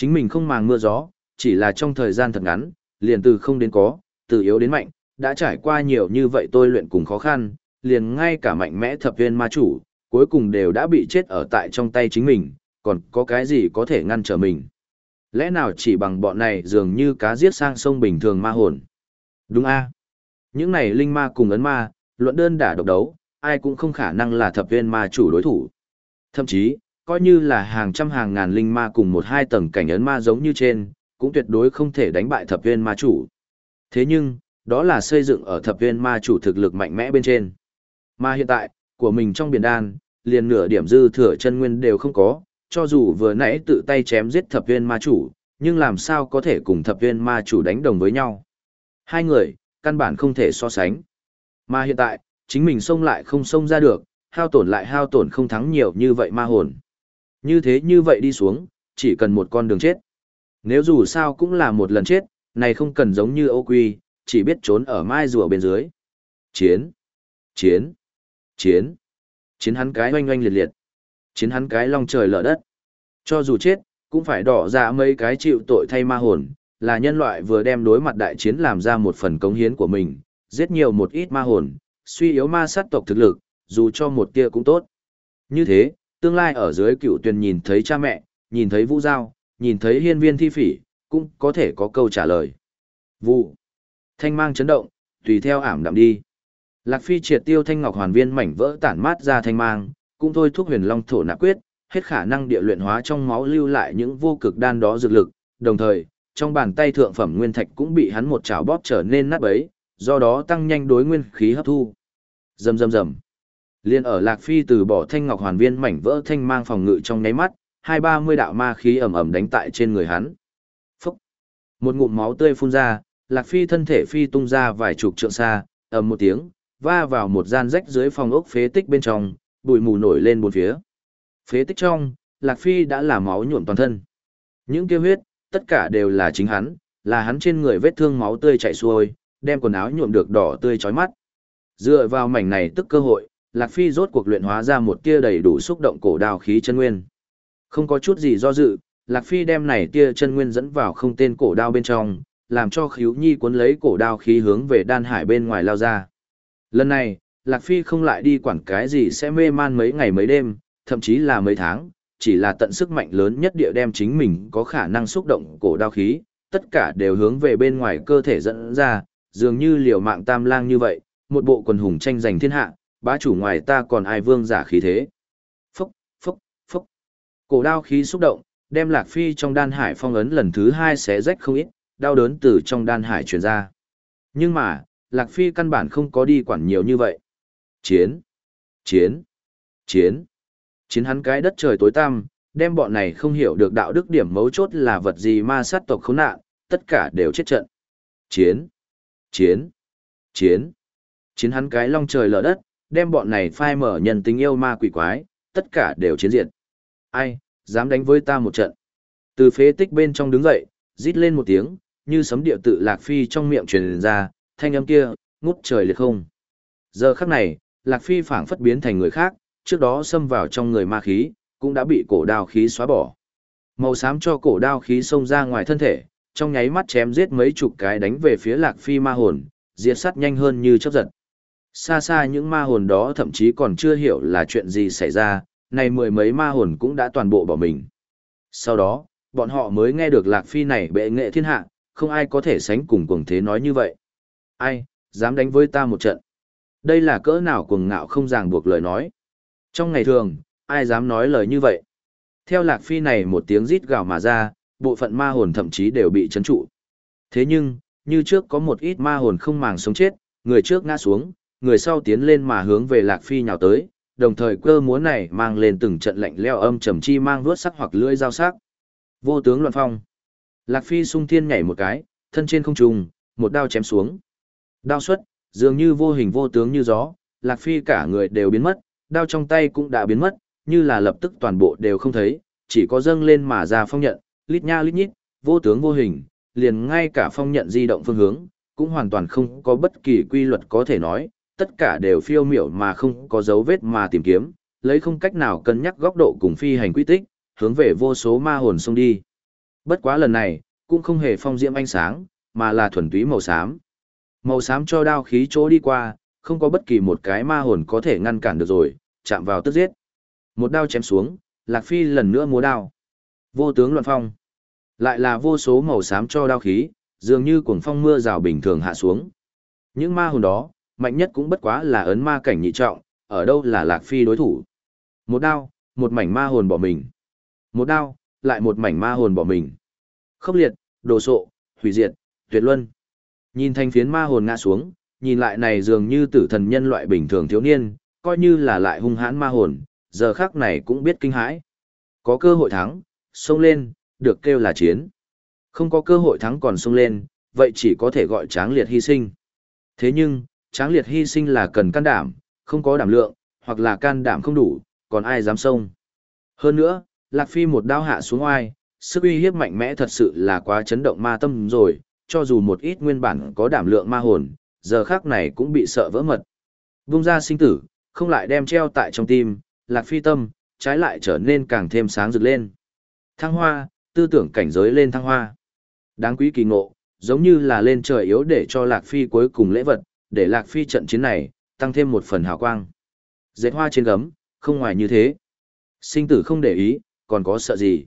Chính mình không màng mưa gió, chỉ là trong thời gian thật ngắn, liền từ không đến có, từ yếu đến mạnh, đã trải qua nhiều như vậy tôi luyện cùng khó khăn, liền ngay cả mạnh mẽ thập viên ma chủ, cuối cùng đều đã bị chết ở tại trong tay chính mình, còn có cái gì có thể ngăn trở mình. Lẽ nào chỉ bằng bọn này dường như cá giết sang sông bình thường ma hồn? Đúng a Những này linh ma cùng ấn ma, luận đơn đả độc đấu, ai cũng không khả năng là thập viên ma chủ đối thủ. Thậm chí, coi như là hàng trăm hàng ngàn linh ma cùng một hai tầng cảnh ấn ma giống như trên, cũng tuyệt đối không thể đánh bại thập viên ma chủ. Thế nhưng, đó là xây dựng ở thập viên ma chủ thực lực mạnh mẽ bên trên. Mà hiện tại, của mình trong biển đan, liền nửa điểm dư thừa chân nguyên đều không có, cho dù vừa nãy tự tay chém giết thập viên ma chủ, nhưng làm sao có thể cùng thập viên ma chủ đánh đồng với nhau. Hai người, căn bản không thể so sánh. Mà hiện tại, chính mình xông lại không xông ra được, hao tổn lại hao tổn không thắng nhiều như vậy ma hồn. Như thế như vậy đi xuống, chỉ cần một con đường chết. Nếu dù sao cũng là một lần chết, này không cần giống như ô quy, chỉ biết trốn ở mai rùa bên dưới. Chiến! Chiến! Chiến! Chiến hắn cái oanh oanh liệt liệt. Chiến hắn cái long trời lở đất. Cho dù chết, cũng phải đỏ ra mấy cái chịu tội thay ma hồn, là nhân loại vừa đem đối mặt đại chiến làm ra một phần cống hiến của mình, giết nhiều một ít ma hồn, suy yếu ma sát tộc thực lực, dù cho một tia cũng tốt. Như thế, tương lai ở dưới cựu tuyền nhìn thấy cha mẹ, nhìn thấy vũ giao, nhìn thấy hiên viên thi phỉ, cũng có thể có câu trả lời. Vụ. Thanh mang chấn động, tùy theo ảm đạm đi. Lạc Phi triệt tiêu thanh ngọc hoàn viên mảnh vỡ tản mát ra thanh mang, cũng thôi thuốc huyền long thổ nạp quyết, hết khả năng địa luyện hóa trong máu lưu lại những vô cực đan đó dược lực, đồng thời, trong bàn tay thượng phẩm nguyên thạch cũng bị hắn một chảo bóp trở nên nát bấy, do đó tăng nhanh đối nguyên khí hấp thu. Rầm rầm rầm. Liên ở Lạc Phi từ bỏ thanh ngọc hoàn viên mảnh vỡ thanh mang phòng ngự trong nháy mắt, hai ba mươi đạo ma khí ầm ầm đánh tại trên người hắn. Phúc. Một ngụm máu tươi phun ra, Lạc Phi thân thể phi tung ra vài chục trượng xa, ầm một tiếng, va vào một gian rách dưới phòng ốc phế tích bên trong, bụi mù nổi lên bốn phía. Phế tích trong, Lạc Phi đã là máu nhuộm toàn thân. Những kia huyết, tất cả đều là chính hắn, là hắn trên người vết thương máu tươi chảy xuôi, đem quần áo nhuộm được đỏ tươi chói mắt. Dựa vào mảnh này tức cơ hội, Lạc Phi rốt cuộc luyện hóa ra một tia đầy đủ xúc động cổ đào khí chân nguyên. Không có chút gì do dự, Lạc Phi đem này tia chân nguyên dẫn vào không tên cổ đao bên trong, làm cho Khíu nhi cuốn lấy cổ đao khí hướng về đan hải bên ngoài lao ra. Lần này, Lạc Phi không lại đi quản cái gì sẽ mê man mấy ngày mấy đêm, thậm chí là mấy tháng, chỉ là tận sức mạnh lớn nhất địa đem chính mình có khả năng xúc động cổ đao khí, tất cả đều hướng về bên ngoài cơ thể dẫn ra, dường như liều mạng tam lang như vậy, một bộ quần hùng tranh giành thiên hạ, bá chủ ngoài ta còn ai vương giả khí thế. Phúc, phúc, phúc. Cổ đao khí xúc động, đem Lạc Phi trong đan hải phong ấn lần thứ hai xé rách không ít, đau đớn từ trong đan hải truyền ra. Nhưng mà, Lạc Phi căn bản không có đi quản nhiều như vậy. Chiến, chiến, chiến. Chiến hắn cái đất trời tối tăm, đem bọn này không hiểu được đạo đức điểm mấu chốt là vật gì ma sát tộc khốn nạn, tất cả đều chết trận. Chiến, chiến, chiến. Chiến hắn cái long trời lở đất, đem bọn này phai mở nhân tình yêu ma quỷ quái, tất cả đều chiến diệt. Ai, dám đánh với ta một trận. Từ phế tích bên trong đứng dậy, rít lên một tiếng, như sấm địa tự lạc phi trong miệng truyền ra, thanh âm kia, ngút trời liệt không. Giờ khắc này, lạc phi phảng phất biến thành người khác, trước đó xâm vào trong người ma khí, cũng đã bị cổ đao khí xóa bỏ. Màu xám cho cổ đao khí xông ra ngoài thân thể, trong nháy mắt chém giết mấy chục cái đánh về phía lạc phi ma hồn, diệt sát nhanh hơn như chớp giật. Xa xa những ma hồn đó thậm chí còn chưa hiểu là chuyện gì xảy ra, này mười mấy ma hồn cũng đã toàn bộ bỏ mình. Sau đó, bọn họ mới nghe được Lạc Phi này bệ nghệ thiên hạ, không ai có thể sánh cùng cuồng thế nói như vậy. Ai, dám đánh với ta một trận. Đây là cỡ nào cuồng ngạo không ràng buộc lời nói. Trong ngày thường, ai dám nói lời như vậy. Theo Lạc Phi này một tiếng rít gào mà ra, bộ phận ma hồn thậm chí đều bị chấn trụ. Thế nhưng, như trước có một ít ma hồn không màng sống chết, người trước ngã xuống, người sau tiến lên mà hướng về Lạc Phi nhào tới, đồng thời cơ múa này mang lên từng trận lạnh leo âm trầm chi mang vuốt sắc hoặc lưỡi dao sắc. Vô tướng loạn phong. Lạc Phi sung thiên nhảy một cái, thân trên không trùng, một đao chém xuống. Đao xuất, dường như vô hình vô tướng như gió, Lạc Phi cả người đều biến mất, đao trong tay cũng đã biến mất, như là lập tức toàn bộ đều không thấy, chỉ có dâng lên mà ra phong nhận, lít nha lít nhít, vô tướng vô hình, liền ngay cả phong nhận di động phương hướng, cũng hoàn toàn không có bất kỳ quy luật có thể nói, tất cả đều phiêu miểu mà không có dấu vết mà tìm kiếm, lấy không cách nào cân nhắc góc độ cùng phi hành quy tích, hướng về vô số ma hồn xông đi. Bất quá lần này, cũng không hề phong diễm ánh sáng, mà là thuần túy màu xám. Màu xám cho đao khí chỗ đi qua, không có bất kỳ một cái ma hồn có thể ngăn cản được rồi, chạm vào tức giết. Một đao chém xuống, Lạc Phi lần nữa múa đao. Vô tướng luận phong. Lại là vô số màu xám cho đao khí, dường như cuồng phong mưa rào bình thường hạ xuống. Những ma hồn đó, mạnh nhất cũng bất quá là ấn ma cảnh nhị trọng, ở đâu là Lạc Phi đối thủ. Một đao, một mảnh ma hồn bỏ mình. Một đao, lại một mảnh ma hồn bỏ mình. Khốc liệt, đồ sộ, hủy diệt, tuyệt luân. Nhìn thanh phiến ma hồn ngã xuống, nhìn lại này dường như tử thần nhân loại bình thường thiếu niên, coi như là lại hung hãn ma hồn, giờ khác này cũng biết kinh hãi. Có cơ hội thắng, xông lên, được kêu là chiến. Không có cơ hội thắng còn xông lên, vậy chỉ có thể gọi tráng liệt hy sinh. Thế nhưng, tráng liệt hy sinh là cần can đảm, không có đảm lượng, hoặc là can đảm không đủ, còn ai dám xông. Hơn nữa, Lạc Phi một đao hạ xuống oai, sức uy hiếp mạnh mẽ thật sự là quá chấn động ma tâm rồi, cho dù một ít nguyên bản có đảm lượng ma hồn, giờ khác này cũng bị sợ vỡ mật. Vung ra sinh tử, không lại đem treo tại trong tim, Lạc Phi tâm, trái lại trở nên càng thêm sáng rực lên. Thăng hoa, tư tưởng cảnh giới lên thăng hoa. Đáng quý kỳ ngộ, giống như là lên trời yếu để cho Lạc Phi cuối cùng lễ vật, để Lạc Phi trận chiến này, tăng thêm một phần hào quang. Dệt hoa trên gấm, không ngoài như thế. Sinh tử không để ý, còn có sợ gì?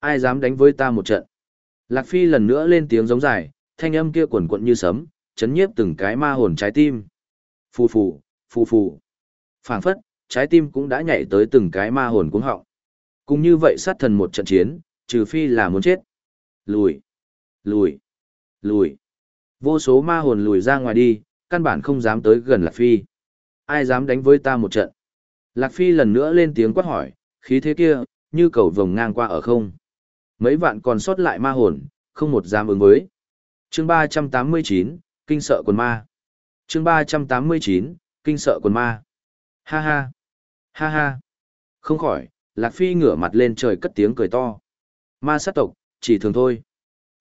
Ai dám đánh với ta một trận? Lạc Phi lần nữa lên tiếng giống dài, thanh âm kia quần quận như sấm, chấn nhiếp từng cái ma hồn trái tim. Phù phù, phù phù. Phảng phất, trái tim cũng đã nhảy tới từng cái ma hồn cuống họng. Cũng như vậy sát thần một trận chiến, trừ phi là muốn chết. Lùi, lùi, lùi. Vô số ma hồn lùi ra ngoài đi, căn bản không dám tới gần Lạc Phi. Ai dám đánh với ta một trận? Lạc Phi lần nữa lên tiếng quát hỏi, khí thế kia, như cầu vồng ngang qua ở không. Mấy vạn còn sót lại ma hồn, không một dám ứng với. chương 389, Kinh sợ quần ma. chương 389, Kinh sợ quần ma. Ha ha, ha ha. Không khỏi, Lạc Phi ngửa mặt lên trời cất tiếng cười to. Ma sát tộc, chỉ thường thôi.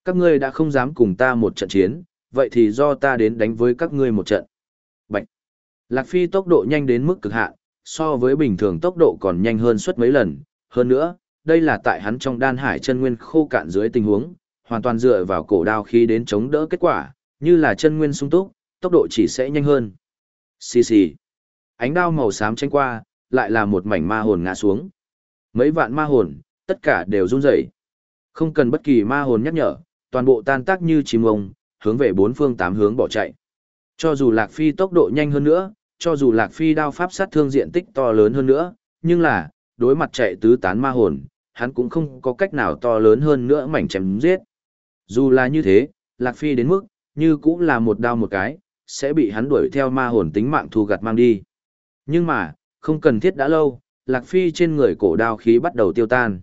Các ngươi đã không dám cùng ta một trận chiến, vậy thì do ta đến đánh với các ngươi một trận. Bạch. Lạc Phi tốc độ nhanh đến mức cực hạn, so với bình thường tốc độ còn nhanh hơn suốt mấy lần. Hơn nữa, đây là tại hắn trong đan hải chân nguyên khô cạn dưới tình huống, hoàn toàn dựa vào cổ đao khí đến chống đỡ kết quả, như là chân nguyên sung túc, tốc độ chỉ sẽ nhanh hơn. Xì xì. Ánh đao màu xám tranh qua, lại là một mảnh ma hồn ngã xuống. Mấy vạn ma hồn, tất cả đều run rẩy. Không cần bất kỳ ma hồn nhắc nhở, toàn bộ tan tác như chim ông, hướng về bốn phương tám hướng bỏ chạy. Cho dù Lạc Phi tốc độ nhanh hơn nữa, cho dù Lạc Phi đao pháp sát thương diện tích to lớn hơn nữa, nhưng là, đối mặt chạy tứ tán ma hồn, hắn cũng không có cách nào to lớn hơn nữa mảnh chém giết. Dù là như thế, Lạc Phi đến mức, như cũng là một đao một cái, sẽ bị hắn đuổi theo ma hồn tính mạng thu gặt mang đi. Nhưng mà, không cần thiết đã lâu, Lạc Phi trên người cổ đao khí bắt đầu tiêu tan.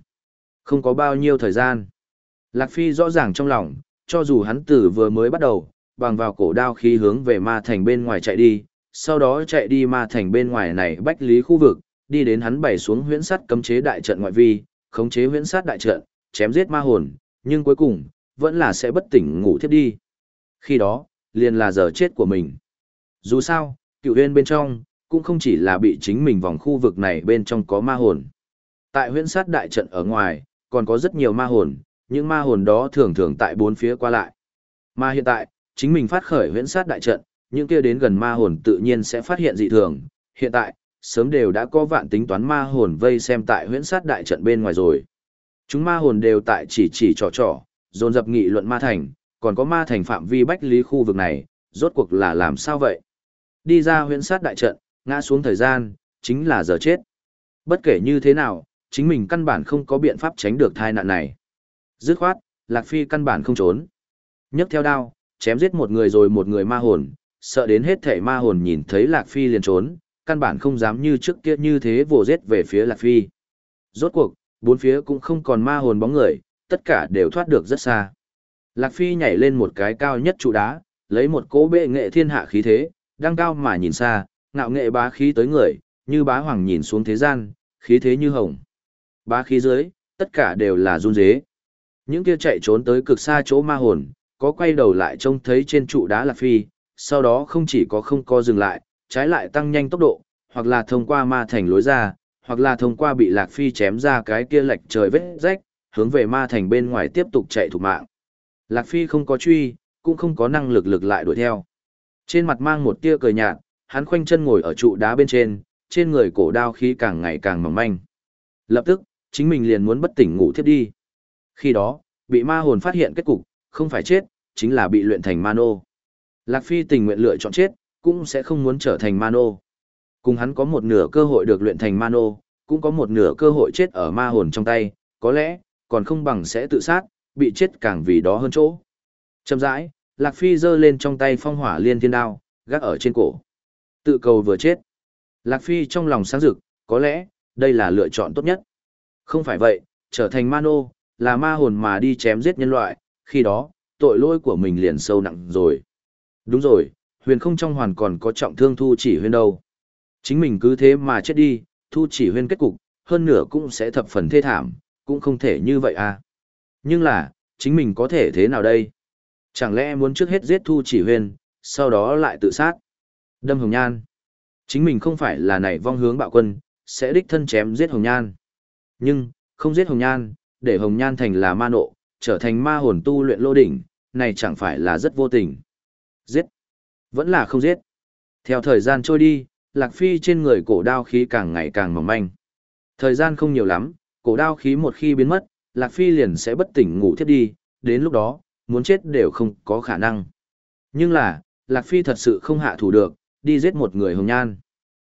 Không có bao nhiêu thời gian. Lạc Phi rõ ràng trong lòng, cho dù hắn tử vừa mới bắt đầu, bằng vào cổ đao khí hướng về ma thành bên ngoài chạy đi, sau đó chạy đi ma thành bên ngoài này bách lý khu vực, đi đến hắn bày xuống huyễn sắt cấm chế đại trận ngoại vi, khống chế huyễn sát đại trận, chém giết ma hồn, nhưng cuối cùng, vẫn là sẽ bất tỉnh ngủ thiếp đi. Khi đó, liền là giờ chết của mình. Dù sao, cựu huyên bên trong, cũng không chỉ là bị chính mình vòng khu vực này bên trong có ma hồn. Tại huyễn sát đại trận ở ngoài, còn có rất nhiều ma hồn, những ma hồn đó thường thường tại bốn phía qua lại. Mà hiện tại, chính mình phát khởi huyễn sát đại trận, những kia đến gần ma hồn tự nhiên sẽ phát hiện dị thường. Hiện tại, sớm đều đã có vạn tính toán ma hồn vây xem tại huyễn sát đại trận bên ngoài rồi. Chúng ma hồn đều tại chỉ chỉ trò trò, dồn dập nghị luận ma thành, còn có ma thành phạm vi bách lý khu vực này, rốt cuộc là làm sao vậy? Đi ra huyễn sát đại trận, ngã xuống thời gian, chính là giờ chết. Bất kể như thế nào, chính mình căn bản không có biện pháp tránh được tai nạn này. Dứt khoát, Lạc Phi căn bản không trốn. nhấc theo đao, chém giết một người rồi một người ma hồn, sợ đến hết thể ma hồn nhìn thấy Lạc Phi liền trốn, căn bản không dám như trước kia như thế vồ giết về phía Lạc Phi. Rốt cuộc, bốn phía cũng không còn ma hồn bóng người, tất cả đều thoát được rất xa. Lạc Phi nhảy lên một cái cao nhất trụ đá, lấy một cỗ bệ nghệ thiên hạ khí thế, đang cao mà nhìn xa, ngạo nghệ bá khí tới người, như bá hoàng nhìn xuống thế gian, khí thế như hồng. Bá khí dưới, tất cả đều là run rế. Những kia chạy trốn tới cực xa chỗ ma hồn, có quay đầu lại trông thấy trên trụ đá Lạc Phi, sau đó không chỉ có không co dừng lại, trái lại tăng nhanh tốc độ, hoặc là thông qua ma thành lối ra, hoặc là thông qua bị Lạc Phi chém ra cái kia lệch trời vết rách, hướng về ma thành bên ngoài tiếp tục chạy thủ mạng. Lạc Phi không có truy, cũng không có năng lực lực lại đuổi theo. Trên mặt mang một tia cười nhạt, hắn khoanh chân ngồi ở trụ đá bên trên, trên người cổ đao khí càng ngày càng mỏng manh. Lập tức, chính mình liền muốn bất tỉnh ngủ thiếp đi. Khi đó, bị ma hồn phát hiện kết cục, không phải chết, chính là bị luyện thành mano. Lạc Phi tình nguyện lựa chọn chết, cũng sẽ không muốn trở thành mano. Cùng hắn có một nửa cơ hội được luyện thành mano, cũng có một nửa cơ hội chết ở ma hồn trong tay, có lẽ, còn không bằng sẽ tự sát, bị chết càng vì đó hơn chỗ. Chậm rãi, Lạc Phi giơ lên trong tay phong hỏa liên thiên đao, gác ở trên cổ. Tự cầu vừa chết. Lạc Phi trong lòng sáng rực, có lẽ, đây là lựa chọn tốt nhất. Không phải vậy, trở thành mano, là ma hồn mà đi chém giết nhân loại, khi đó, tội lỗi của mình liền sâu nặng rồi. Đúng rồi, huyền không trong hoàn còn có trọng thương thu chỉ huyên đâu. Chính mình cứ thế mà chết đi, thu chỉ huyên kết cục, hơn nửa cũng sẽ thập phần thê thảm, cũng không thể như vậy à. Nhưng là, chính mình có thể thế nào đây? Chẳng lẽ muốn trước hết giết thu chỉ huyên, sau đó lại tự sát? Đâm hồng nhan. Chính mình không phải là nảy vong hướng bạo quân, sẽ đích thân chém giết hồng nhan. Nhưng, không giết hồng nhan, để hồng nhan thành là ma nộ, trở thành ma hồn tu luyện lô đỉnh, này chẳng phải là rất vô tình. Giết. Vẫn là không giết. Theo thời gian trôi đi, Lạc Phi trên người cổ đao khí càng ngày càng mỏng manh. Thời gian không nhiều lắm, cổ đao khí một khi biến mất, Lạc Phi liền sẽ bất tỉnh ngủ thiếp đi, đến lúc đó, muốn chết đều không có khả năng. Nhưng là, Lạc Phi thật sự không hạ thủ được, đi giết một người hồng nhan.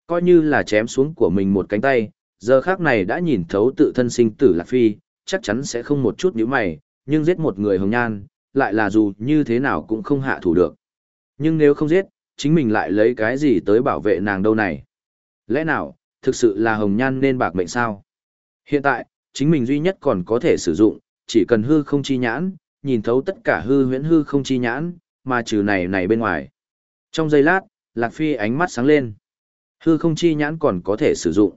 Coi như là chém xuống của mình một cánh tay, giờ khác này đã nhìn thấu tự thân sinh tử Lạc Phi, chắc chắn sẽ không một chút nhíu mày, nhưng giết một người hồng nhan, lại là dù như thế nào cũng không hạ thủ được. Nhưng nếu không giết, chính mình lại lấy cái gì tới bảo vệ nàng đâu này? Lẽ nào, thực sự là hồng nhan nên bạc mệnh sao? Hiện tại, chính mình duy nhất còn có thể sử dụng, chỉ cần hư không chi nhãn, nhìn thấu tất cả hư huyễn hư không chi nhãn, mà trừ này này bên ngoài. Trong giây lát, Lạc Phi ánh mắt sáng lên. Hư không chi nhãn còn có thể sử dụng.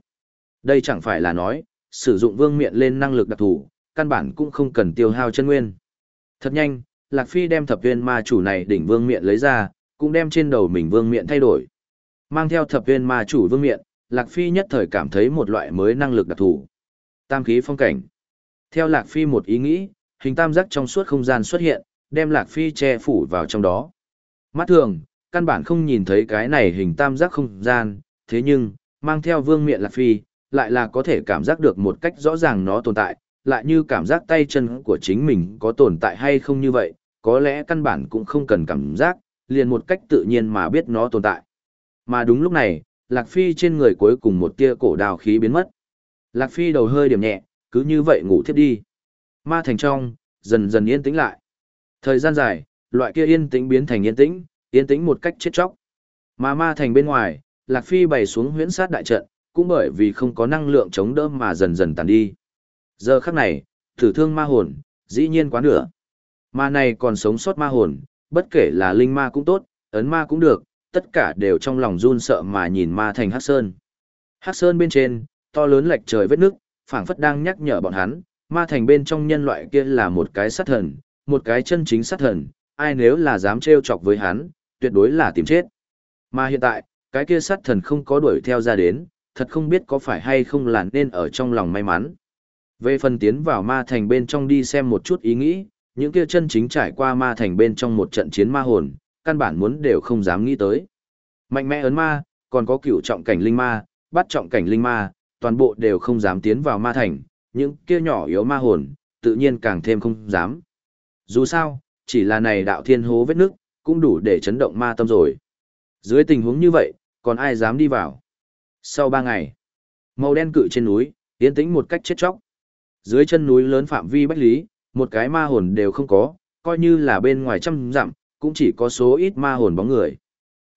Đây chẳng phải là nói, sử dụng vương miện lên năng lực đặc thù, căn bản cũng không cần tiêu hao chân nguyên. Thật nhanh, Lạc Phi đem thập viên ma chủ này đỉnh vương miện lấy ra, cũng đem trên đầu mình vương miện thay đổi. Mang theo thập viên ma chủ vương miện, Lạc Phi nhất thời cảm thấy một loại mới năng lực đặc thù. Tam khí phong cảnh. Theo Lạc Phi một ý nghĩ, hình tam giác trong suốt không gian xuất hiện, đem Lạc Phi che phủ vào trong đó. Mắt thường, căn bản không nhìn thấy cái này hình tam giác không gian, thế nhưng, mang theo vương miện Lạc Phi, lại là có thể cảm giác được một cách rõ ràng nó tồn tại, lại như cảm giác tay chân của chính mình có tồn tại hay không như vậy, có lẽ căn bản cũng không cần cảm giác, liền một cách tự nhiên mà biết nó tồn tại. Mà đúng lúc này, Lạc Phi trên người cuối cùng một tia cổ đào khí biến mất. Lạc Phi đầu hơi điểm nhẹ, cứ như vậy ngủ thiếp đi. Ma thành trong, dần dần yên tĩnh lại. Thời gian dài, loại kia yên tĩnh biến thành yên tĩnh, yên tĩnh một cách chết chóc. Mà ma thành bên ngoài, Lạc Phi bày xuống huyễn sát đại trận, cũng bởi vì không có năng lượng chống đỡ mà dần dần tàn đi. Giờ khắc này, thử thương ma hồn, dĩ nhiên quá nửa. Ma này còn sống sót ma hồn, bất kể là linh ma cũng tốt, ấn ma cũng được, tất cả đều trong lòng run sợ mà nhìn ma thành Hắc Sơn. Hắc Sơn bên trên, to lớn lệch trời vết nước, phảng phất đang nhắc nhở bọn hắn, ma thành bên trong nhân loại kia là một cái sát thần, một cái chân chính sát thần, ai nếu là dám trêu chọc với hắn, tuyệt đối là tìm chết. Mà hiện tại, cái kia sát thần không có đuổi theo ra đến, thật không biết có phải hay không là nên ở trong lòng may mắn. Về phần tiến vào ma thành bên trong đi xem một chút ý nghĩ, những kia chân chính trải qua ma thành bên trong một trận chiến ma hồn, căn bản muốn đều không dám nghĩ tới. Mạnh mẽ ấn ma, còn có cửu trọng cảnh linh ma, bắt trọng cảnh linh ma, toàn bộ đều không dám tiến vào ma thành, những kia nhỏ yếu ma hồn, tự nhiên càng thêm không dám. Dù sao, chỉ là này đạo thiên hố vết nước, cũng đủ để chấn động ma tâm rồi. Dưới tình huống như vậy, còn ai dám đi vào? Sau ba ngày, màu đen cự trên núi, tiến tĩnh một cách chết chóc. Dưới chân núi lớn phạm vi bách lý, một cái ma hồn đều không có, coi như là bên ngoài trăm dặm, cũng chỉ có số ít ma hồn bóng người.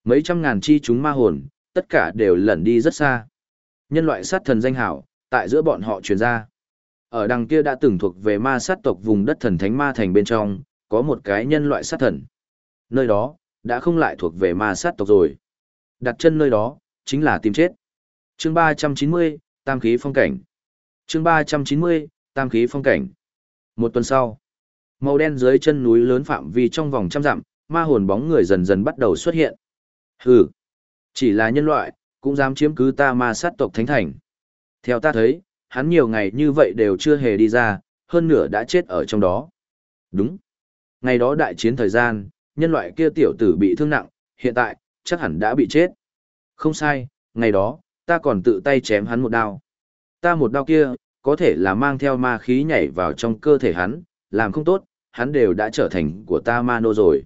Mấy trăm ngàn chi chúng ma hồn, tất cả đều lẩn đi rất xa. Nhân loại sát thần danh hảo, tại giữa bọn họ truyền ra. Ở đằng kia đã từng thuộc về ma sát tộc vùng đất thần thánh ma thành bên trong, có một cái nhân loại sát thần. Nơi đó, đã không lại thuộc về ma sát tộc rồi. Đặt chân nơi đó, chính là tìm chết chương 390, Tam khí phong cảnh. chương 390, Tam khí phong cảnh. Một tuần sau, màu đen dưới chân núi lớn phạm vi trong vòng trăm dặm, ma hồn bóng người dần dần bắt đầu xuất hiện. Hừ, chỉ là nhân loại, cũng dám chiếm cứ ta ma sát tộc thánh thành. Theo ta thấy, hắn nhiều ngày như vậy đều chưa hề đi ra, hơn nửa đã chết ở trong đó. Đúng. Ngày đó đại chiến thời gian, nhân loại kia tiểu tử bị thương nặng, hiện tại, chắc hẳn đã bị chết. Không sai, ngày đó, ta còn tự tay chém hắn một đao. Ta một đao kia, có thể là mang theo ma khí nhảy vào trong cơ thể hắn, làm không tốt, hắn đều đã trở thành của ta ma nô rồi.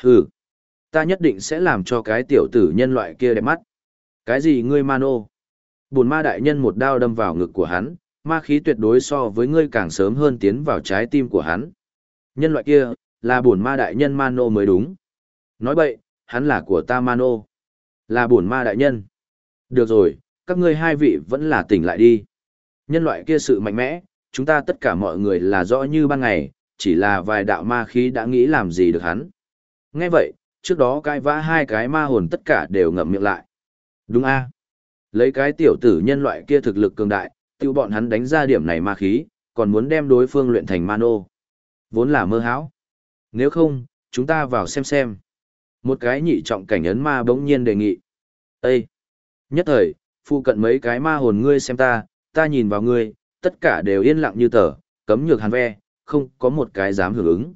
Hừ, ta nhất định sẽ làm cho cái tiểu tử nhân loại kia đẹp mắt. Cái gì ngươi ma nô? Bùn ma đại nhân một đao đâm vào ngực của hắn, ma khí tuyệt đối so với ngươi càng sớm hơn tiến vào trái tim của hắn. Nhân loại kia, là bùn ma đại nhân ma nô mới đúng. Nói bậy, hắn là của ta ma nô. Là bùn ma đại nhân. Được rồi, các ngươi hai vị vẫn là tỉnh lại đi. Nhân loại kia sự mạnh mẽ, chúng ta tất cả mọi người là rõ như ban ngày, chỉ là vài đạo ma khí đã nghĩ làm gì được hắn. Nghe vậy, trước đó cái vã hai cái ma hồn tất cả đều ngậm miệng lại. Đúng a Lấy cái tiểu tử nhân loại kia thực lực cường đại, tiêu bọn hắn đánh ra điểm này ma khí, còn muốn đem đối phương luyện thành ma nô. Vốn là mơ hão. Nếu không, chúng ta vào xem xem. Một cái nhị trọng cảnh ấn ma bỗng nhiên đề nghị. Ê! Nhất thời, phụ cận mấy cái ma hồn ngươi xem ta, ta nhìn vào ngươi, tất cả đều yên lặng như tờ, cấm nhược hàn ve, không có một cái dám hưởng ứng.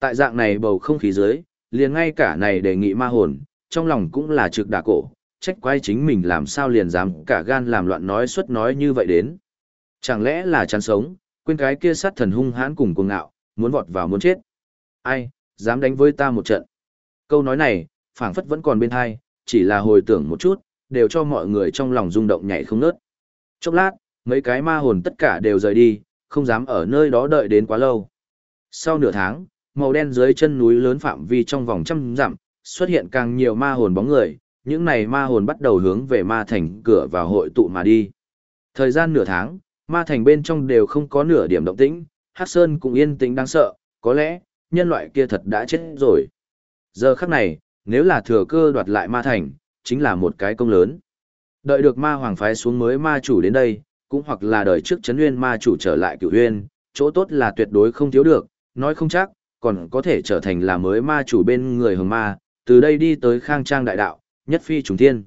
Tại dạng này bầu không khí dưới, liền ngay cả này đề nghị ma hồn, trong lòng cũng là trực đả cổ, trách quay chính mình làm sao liền dám cả gan làm loạn nói suất nói như vậy đến. Chẳng lẽ là chán sống, quên cái kia sát thần hung hãn cùng cuồng ngạo, muốn vọt vào muốn chết. Ai, dám đánh với ta một trận. Câu nói này, phảng phất vẫn còn bên hai, chỉ là hồi tưởng một chút, đều cho mọi người trong lòng rung động nhảy không nớt. Chốc lát, mấy cái ma hồn tất cả đều rời đi, không dám ở nơi đó đợi đến quá lâu. Sau nửa tháng, màu đen dưới chân núi lớn phạm vi trong vòng trăm dặm, xuất hiện càng nhiều ma hồn bóng người, những này ma hồn bắt đầu hướng về ma thành cửa vào hội tụ mà đi. Thời gian nửa tháng, ma thành bên trong đều không có nửa điểm động tĩnh, Hắc Sơn cũng yên tĩnh đáng sợ, có lẽ, nhân loại kia thật đã chết rồi. Giờ khắc này, nếu là thừa cơ đoạt lại ma thành, chính là một cái công lớn. Đợi được ma hoàng phái xuống mới ma chủ đến đây, cũng hoặc là đợi trước chấn nguyên ma chủ trở lại cửu huyên, chỗ tốt là tuyệt đối không thiếu được, nói không chắc, còn có thể trở thành là mới ma chủ bên người hồng ma, từ đây đi tới khang trang đại đạo, nhất phi trùng thiên.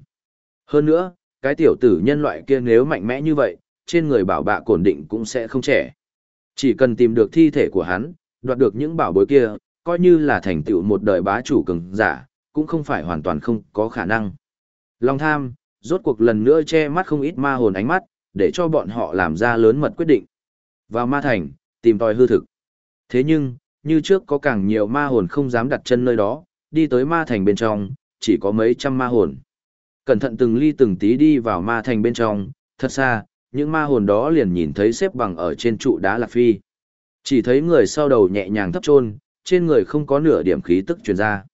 Hơn nữa, cái tiểu tử nhân loại kia nếu mạnh mẽ như vậy, trên người bảo bạ cổn định cũng sẽ không trẻ. Chỉ cần tìm được thi thể của hắn, đoạt được những bảo bối kia, coi như là thành tựu một đời bá chủ cường giả, cũng không phải hoàn toàn không có khả năng. Long tham, rốt cuộc lần nữa che mắt không ít ma hồn ánh mắt, để cho bọn họ làm ra lớn mật quyết định. Vào ma thành, tìm tòi hư thực. Thế nhưng, như trước có càng nhiều ma hồn không dám đặt chân nơi đó, đi tới ma thành bên trong, chỉ có mấy trăm ma hồn. Cẩn thận từng ly từng tí đi vào ma thành bên trong, thật xa, những ma hồn đó liền nhìn thấy xếp bằng ở trên trụ đá lạc phi. Chỉ thấy người sau đầu nhẹ nhàng thấp chôn, trên người không có nửa điểm khí tức truyền ra.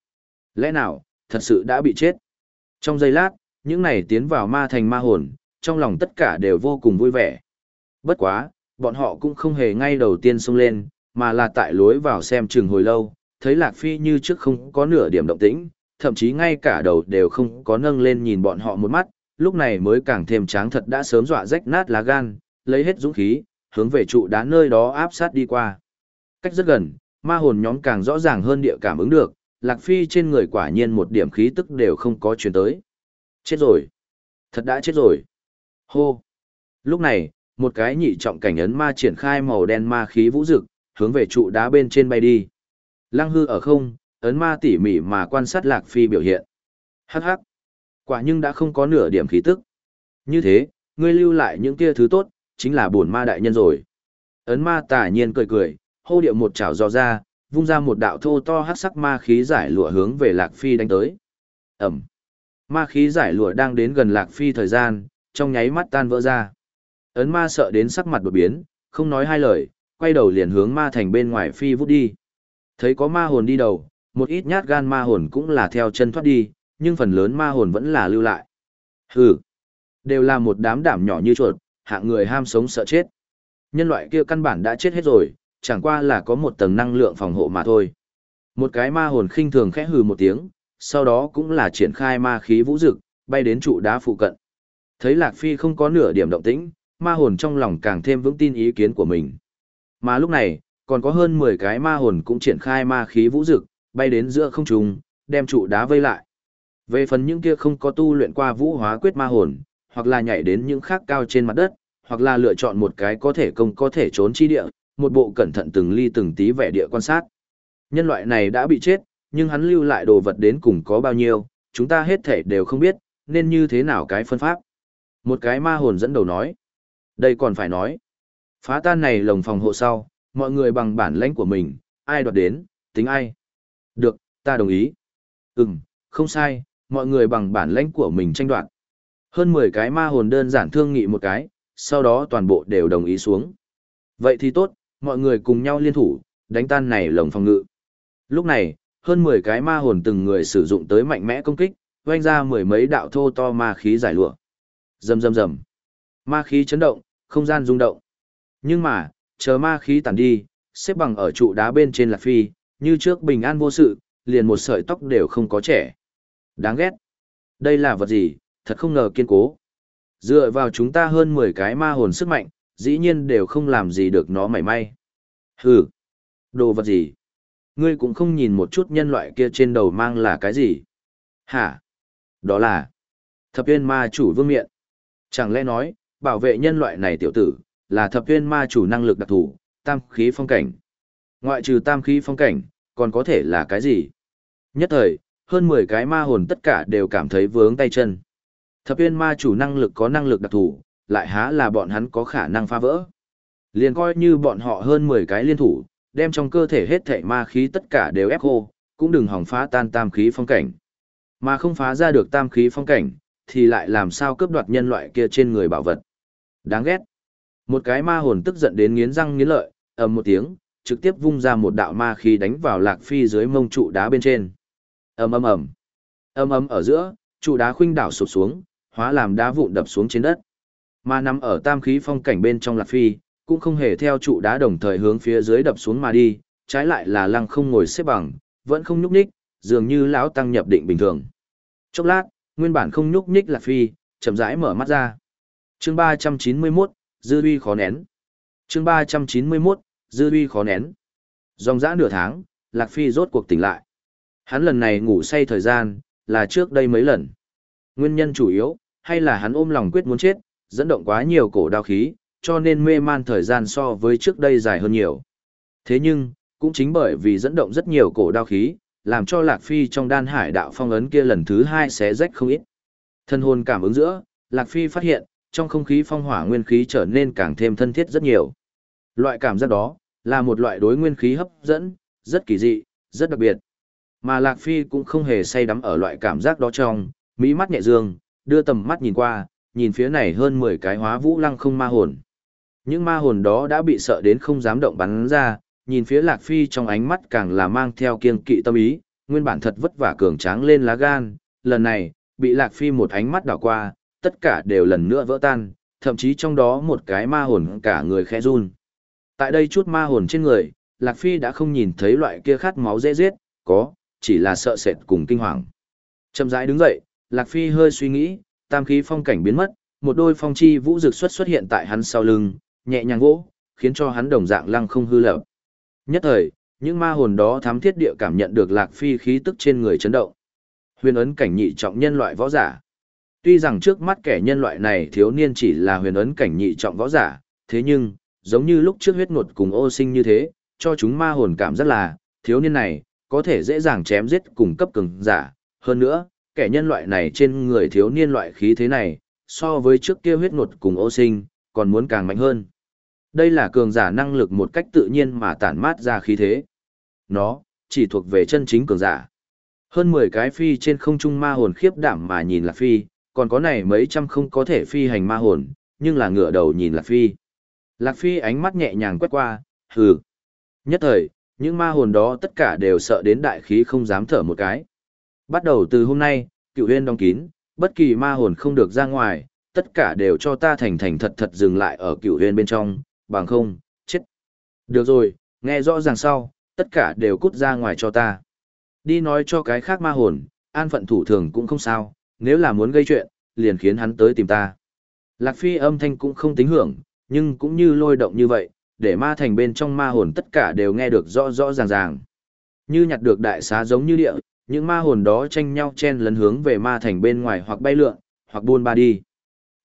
Lẽ nào, thật sự đã bị chết? Trong giây lát, những này tiến vào ma thành ma hồn, trong lòng tất cả đều vô cùng vui vẻ. Bất quá, bọn họ cũng không hề ngay đầu tiên xông lên, mà là tại lối vào xem chừng hồi lâu, thấy Lạc Phi như trước không có nửa điểm động tĩnh, thậm chí ngay cả đầu đều không có nâng lên nhìn bọn họ một mắt, lúc này mới càng thêm tráng thật đã sớm dọa rách nát lá gan, lấy hết dũng khí, hướng về trụ đá nơi đó áp sát đi qua. Cách rất gần, ma hồn nhóm càng rõ ràng hơn địa cảm ứng được, Lạc Phi trên người quả nhiên một điểm khí tức đều không có chuyển tới. Chết rồi. Thật đã chết rồi. Hô. Lúc này, một cái nhị trọng cảnh ấn ma triển khai màu đen ma khí vũ dực, hướng về trụ đá bên trên bay đi. Lăng hư ở không, ấn ma tỉ mỉ mà quan sát Lạc Phi biểu hiện. Hắc hắc. Quả nhưng đã không có nửa điểm khí tức. Như thế, ngươi lưu lại những kia thứ tốt, chính là bổn ma đại nhân rồi. Ấn ma tả nhiên cười cười, hô điệu một chảo dò ra, vung ra một đạo thô to hắc sắc ma khí giải lụa hướng về Lạc Phi đánh tới. Ẩm. Ma khí giải lụa đang đến gần Lạc Phi thời gian, trong nháy mắt tan vỡ ra. Ấn ma sợ đến sắc mặt đột biến, không nói hai lời, quay đầu liền hướng ma thành bên ngoài phi vút đi. Thấy có ma hồn đi đầu, một ít nhát gan ma hồn cũng là theo chân thoát đi, nhưng phần lớn ma hồn vẫn là lưu lại. Hừ, đều là một đám đảm nhỏ như chuột, hạng người ham sống sợ chết. Nhân loại kia căn bản đã chết hết rồi, chẳng qua là có một tầng năng lượng phòng hộ mà thôi. Một cái ma hồn khinh thường khẽ hừ một tiếng, sau đó cũng là triển khai ma khí vũ dực, bay đến trụ đá phụ cận. Thấy Lạc Phi không có nửa điểm động tĩnh, ma hồn trong lòng càng thêm vững tin ý kiến của mình. Mà lúc này, còn có hơn 10 cái ma hồn cũng triển khai ma khí vũ dực, bay đến giữa không trung, đem trụ đá vây lại. Về phần những kia không có tu luyện qua vũ hóa quyết ma hồn, hoặc là nhảy đến những khác cao trên mặt đất, hoặc là lựa chọn một cái có thể công có thể trốn chi địa, một bộ cẩn thận từng ly từng tí vẻ địa quan sát. Nhân loại này đã bị chết, nhưng hắn lưu lại đồ vật đến cùng có bao nhiêu, chúng ta hết thể đều không biết, nên như thế nào cái phân pháp. Một cái ma hồn dẫn đầu nói. Đây còn phải nói. Phá tan này lồng phòng hộ sau, mọi người bằng bản lãnh của mình, ai đoạt đến, tính ai. Được, ta đồng ý. Ừm, không sai, mọi người bằng bản lãnh của mình tranh đoạt. Hơn 10 cái ma hồn đơn giản thương nghị một cái, sau đó toàn bộ đều đồng ý xuống. Vậy thì tốt, mọi người cùng nhau liên thủ, đánh tan này lồng phòng ngự. Lúc này, hơn 10 cái ma hồn từng người sử dụng tới mạnh mẽ công kích, vang ra mười mấy đạo thô to ma khí giải lụa. Rầm rầm rầm. Ma khí chấn động, không gian rung động. Nhưng mà, chờ ma khí tản đi, xếp bằng ở trụ đá bên trên là phi, như trước bình an vô sự, liền một sợi tóc đều không có trẻ. Đáng ghét. Đây là vật gì, thật không ngờ kiên cố. Dựa vào chúng ta hơn 10 cái ma hồn sức mạnh, dĩ nhiên đều không làm gì được nó mảy may. Hừ. Đồ vật gì? Ngươi cũng không nhìn một chút nhân loại kia trên đầu mang là cái gì? Hả? Đó là thập viên ma chủ vương miện. Chẳng lẽ nói, bảo vệ nhân loại này tiểu tử, là thập viên ma chủ năng lực đặc thù, tam khí phong cảnh. Ngoại trừ tam khí phong cảnh, còn có thể là cái gì? Nhất thời, hơn 10 cái ma hồn tất cả đều cảm thấy vướng tay chân. Thập viên ma chủ năng lực có năng lực đặc thù, lại há là bọn hắn có khả năng phá vỡ. Liền coi như bọn họ hơn 10 cái liên thủ, đem trong cơ thể hết thảy ma khí tất cả đều ép khô, cũng đừng hỏng phá tan tam khí phong cảnh. Mà không phá ra được tam khí phong cảnh, thì lại làm sao cướp đoạt nhân loại kia trên người bảo vật. Đáng ghét. Một cái ma hồn tức giận đến nghiến răng nghiến lợi, ầm một tiếng, trực tiếp vung ra một đạo ma khí đánh vào Lạc Phi dưới mông trụ đá bên trên. Ầm ầm ầm. Ầm ầm ở giữa, trụ đá khuynh đảo sụp xuống, hóa làm đá vụn đập xuống trên đất. Mà nằm ở tam khí phong cảnh bên trong Lạc Phi, cũng không hề theo trụ đá đồng thời hướng phía dưới đập xuống mà đi, trái lại là lăng không ngồi xếp bằng, vẫn không nhúc nhích, dường như lão tăng nhập định bình thường. Chốc lát, nguyên bản không nhúc nhích Lạc Phi, chậm rãi mở mắt ra. Chương 391, dư uy khó nén. Chương 391, dư uy khó nén. Dòng dã nửa tháng, Lạc Phi rốt cuộc tỉnh lại. Hắn lần này ngủ say thời gian, là trước đây mấy lần. Nguyên nhân chủ yếu, hay là hắn ôm lòng quyết muốn chết, dẫn động quá nhiều cổ đao khí, cho nên mê man thời gian so với trước đây dài hơn nhiều. Thế nhưng, cũng chính bởi vì dẫn động rất nhiều cổ đao khí, làm cho Lạc Phi trong đan hải đạo phong ấn kia lần thứ hai xé rách không ít. Thân hồn cảm ứng giữa, Lạc Phi phát hiện, trong không khí phong hỏa nguyên khí trở nên càng thêm thân thiết rất nhiều. Loại cảm giác đó, là một loại đối nguyên khí hấp dẫn, rất kỳ dị, rất đặc biệt. Mà Lạc Phi cũng không hề say đắm ở loại cảm giác đó trong, mỹ mắt nhẹ dương, đưa tầm mắt nhìn qua, nhìn phía này hơn 10 cái hóa vũ lăng không ma hồn. Những ma hồn đó đã bị sợ đến không dám động bắn ra, nhìn phía Lạc Phi trong ánh mắt càng là mang theo kiên kỵ tâm ý, nguyên bản thật vất vả cường tráng lên lá gan, lần này, bị Lạc Phi một ánh mắt đảo qua, tất cả đều lần nữa vỡ tan, thậm chí trong đó một cái ma hồn cả người khẽ run. Tại đây chút ma hồn trên người, Lạc Phi đã không nhìn thấy loại kia khát máu dễ giết, có, chỉ là sợ sệt cùng kinh hoàng. Chậm rãi đứng dậy, Lạc Phi hơi suy nghĩ, tam khí phong cảnh biến mất, một đôi phong chi vũ dược xuất xuất hiện tại hắn sau lưng, nhẹ nhàng vỗ, khiến cho hắn đồng dạng lăng không hư lập. Nhất thời, những ma hồn đó thám thiết địa cảm nhận được Lạc Phi khí tức trên người chấn động. Huyền ấn cảnh nhị trọng nhân loại võ giả. Tuy rằng trước mắt kẻ nhân loại này thiếu niên chỉ là huyền ấn cảnh nhị trọng võ giả, thế nhưng, giống như lúc trước huyết ngột cùng ô sinh như thế, cho chúng ma hồn cảm rất là, thiếu niên này, có thể dễ dàng chém giết cùng cấp cường giả. Hơn nữa, kẻ nhân loại này trên người thiếu niên loại khí thế này, so với trước kia huyết ngột cùng ô sinh, còn muốn càng mạnh hơn. Đây là cường giả năng lực một cách tự nhiên mà tản mát ra khí thế. Nó, chỉ thuộc về chân chính cường giả. Hơn 10 cái phi trên không trung ma hồn khiếp đảm mà nhìn là phi, còn có này mấy trăm không có thể phi hành ma hồn, nhưng là ngửa đầu nhìn Lạc Phi. Lạc Phi ánh mắt nhẹ nhàng quét qua, hừ. Nhất thời, những ma hồn đó tất cả đều sợ đến đại khí không dám thở một cái. Bắt đầu từ hôm nay, cựu huyên đóng kín, bất kỳ ma hồn không được ra ngoài, tất cả đều cho ta thành thành thật thật dừng lại ở cựu huyên bên trong, bằng không, chết. Được rồi, nghe rõ ràng sau, tất cả đều cút ra ngoài cho ta. Đi nói cho cái khác ma hồn, an phận thủ thường cũng không sao, nếu là muốn gây chuyện, liền khiến hắn tới tìm ta. Lạc Phi âm thanh cũng không tính hưởng, nhưng cũng như lôi động như vậy, để ma thành bên trong ma hồn tất cả đều nghe được rõ rõ ràng ràng. Như nhặt được đại xá giống như địa, những ma hồn đó tranh nhau chen lấn hướng về ma thành bên ngoài hoặc bay lượn, hoặc buôn ba đi.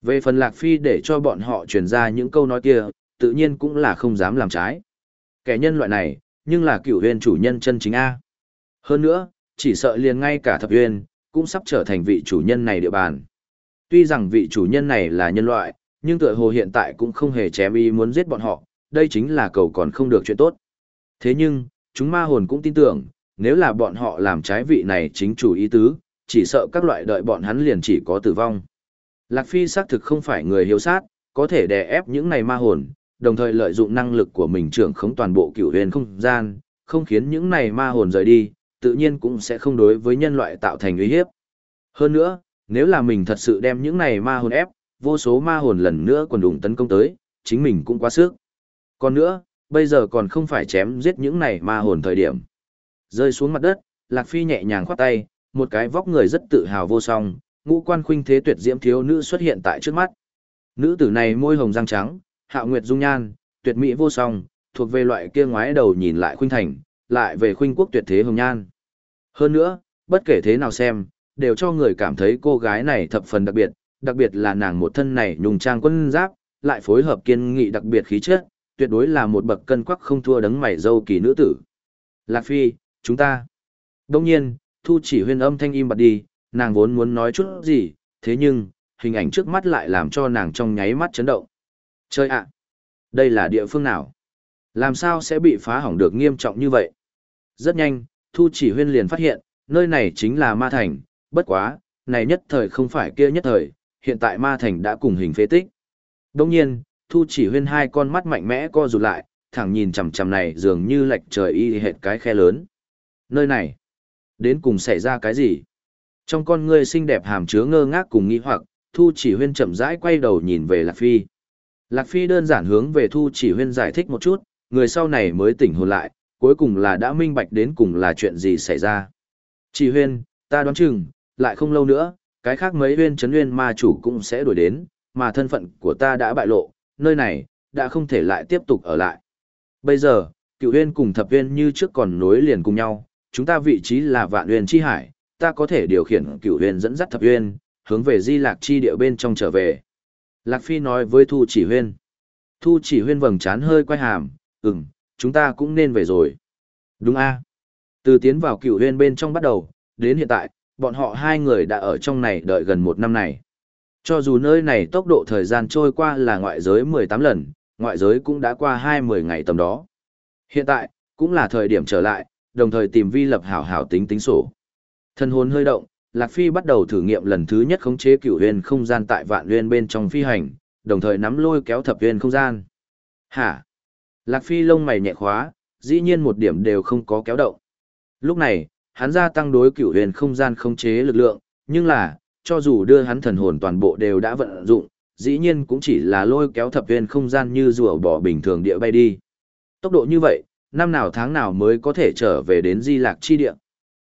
Về phần Lạc Phi để cho bọn họ truyền ra những câu nói kia, tự nhiên cũng là không dám làm trái. Kẻ nhân loại này, nhưng là cựu huyền chủ nhân chân chính A. Hơn nữa, chỉ sợ liền ngay cả thập huyền, cũng sắp trở thành vị chủ nhân này địa bàn. Tuy rằng vị chủ nhân này là nhân loại, nhưng tựa hồ hiện tại cũng không hề chém ý muốn giết bọn họ, đây chính là cầu còn không được chuyện tốt. Thế nhưng, chúng ma hồn cũng tin tưởng, nếu là bọn họ làm trái vị này chính chủ ý tứ, chỉ sợ các loại đợi bọn hắn liền chỉ có tử vong. Lạc Phi xác thực không phải người hiếu sát, có thể đè ép những này ma hồn, đồng thời lợi dụng năng lực của mình trưởng khống toàn bộ cửu huyền không gian, không khiến những này ma hồn rời đi, tự nhiên cũng sẽ không đối với nhân loại tạo thành uy hiếp. Hơn nữa, nếu là mình thật sự đem những này ma hồn ép, vô số ma hồn lần nữa còn đụng tấn công tới, chính mình cũng quá sức. Còn nữa, bây giờ còn không phải chém giết những này ma hồn thời điểm. Rơi xuống mặt đất, Lạc Phi nhẹ nhàng khoát tay, một cái vóc người rất tự hào vô song, ngũ quan khuynh thế tuyệt diễm thiếu nữ xuất hiện tại trước mắt. Nữ tử này môi hồng răng trắng, hạo nguyệt dung nhan, tuyệt mỹ vô song, thuộc về loại kia ngoái đầu nhìn lại khuynh thành, lại về khuynh quốc tuyệt thế hồng nhan. Hơn nữa, bất kể thế nào xem, đều cho người cảm thấy cô gái này thập phần đặc biệt, đặc biệt là nàng một thân này nhung trang quân giáp, lại phối hợp kiên nghị đặc biệt khí chất, tuyệt đối là một bậc cân quắc không thua đấng mày dâu kỳ nữ tử. Lạc Phi, chúng ta. Đông nhiên, Thu chỉ huyên âm thanh im bặt đi, nàng vốn muốn nói chút gì, thế nhưng, hình ảnh trước mắt lại làm cho nàng trong nháy mắt chấn động. Chơi ạ! đây là địa phương nào? Làm sao sẽ bị phá hỏng được nghiêm trọng như vậy? Rất nhanh, Thu chỉ huyên liền phát hiện, nơi này chính là ma thành, bất quá, này nhất thời không phải kia nhất thời, hiện tại ma thành đã cùng hình phế tích. Đông nhiên, Thu chỉ huyên hai con mắt mạnh mẽ co rụt lại, thẳng nhìn chằm chằm này dường như lệch trời y hệt cái khe lớn. Nơi này, đến cùng xảy ra cái gì? Trong con ngươi xinh đẹp hàm chứa ngơ ngác cùng nghi hoặc, Thu chỉ huyên chậm rãi quay đầu nhìn về Lạc Phi. Lạc Phi đơn giản hướng về Thu chỉ huyên giải thích một chút, người sau này mới tỉnh hồn lại, cuối cùng là đã minh bạch đến cùng là chuyện gì xảy ra. Chỉ huyên, ta đoán chừng, lại không lâu nữa, cái khác mấy huyên chấn huyên ma chủ cũng sẽ đuổi đến, mà thân phận của ta đã bại lộ, nơi này, đã không thể lại tiếp tục ở lại. Bây giờ, cựu huyên cùng thập huyên như trước còn nối liền cùng nhau, chúng ta vị trí là vạn huyền chi hải, ta có thể điều khiển cửu huyền dẫn dắt thập huyền, hướng về di lạc chi địa bên trong trở về. Lạc Phi nói với Thu chỉ huyên. Thu chỉ huyên vầng trán hơi quay hàm, ừm, chúng ta cũng nên về rồi. Đúng a Từ tiến vào cửu huyền bên trong bắt đầu, đến hiện tại, bọn họ hai người đã ở trong này đợi gần một năm này. Cho dù nơi này tốc độ thời gian trôi qua là ngoại giới 18 lần, ngoại giới cũng đã qua 20 ngày tầm đó. Hiện tại, cũng là thời điểm trở lại, đồng thời tìm vi lập hảo hảo tính tính sổ. Thân hồn hơi động, Lạc Phi bắt đầu thử nghiệm lần thứ nhất khống chế cửu huyền không gian tại vạn huyền bên trong phi hành, đồng thời nắm lôi kéo thập huyền không gian. Hả? Lạc Phi lông mày nhẹ khóa, dĩ nhiên một điểm đều không có kéo động. Lúc này, hắn gia tăng đối cửu huyền không gian khống chế lực lượng, nhưng là, cho dù đưa hắn thần hồn toàn bộ đều đã vận dụng, dĩ nhiên cũng chỉ là lôi kéo thập huyền không gian như rùa bỏ bình thường địa bay đi. Tốc độ như vậy, năm nào tháng nào mới có thể trở về đến di lạc chi địa.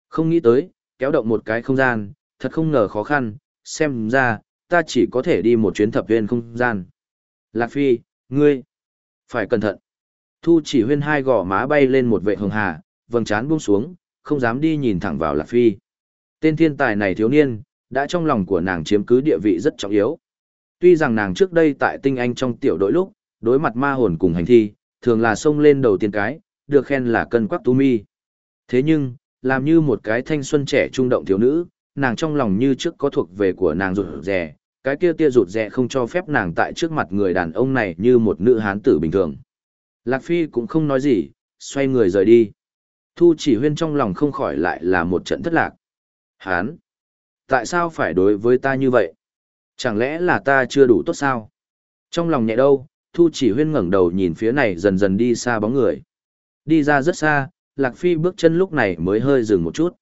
Không nghĩ tới, kéo động một cái không gian, thật không ngờ khó khăn, xem ra, ta chỉ có thể đi một chuyến thập viên không gian. Lạc Phi, ngươi, phải cẩn thận. Thu chỉ huyên hai gò má bay lên một vệ hồng hà, vầng trán buông xuống, không dám đi nhìn thẳng vào Lạc Phi. Tên thiên tài này thiếu niên, đã trong lòng của nàng chiếm cứ địa vị rất trọng yếu. Tuy rằng nàng trước đây tại tinh anh trong tiểu đội lúc, đối mặt ma hồn cùng hành thi, thường là xông lên đầu tiên cái, được khen là cân quắc tú mi. Thế nhưng, làm như một cái thanh xuân trẻ trung động thiếu nữ, nàng trong lòng như trước có thuộc về của nàng rụt rè, cái kia tia rụt rè không cho phép nàng tại trước mặt người đàn ông này như một nữ hán tử bình thường. Lạc Phi cũng không nói gì, xoay người rời đi. Thu chỉ huyên trong lòng không khỏi lại là một trận thất lạc. Hán! Tại sao phải đối với ta như vậy? Chẳng lẽ là ta chưa đủ tốt sao? Trong lòng nhẹ đâu, Thu chỉ huyên ngẩng đầu nhìn phía này dần dần đi xa bóng người. Đi ra rất xa, Lạc Phi bước chân lúc này mới hơi dừng một chút.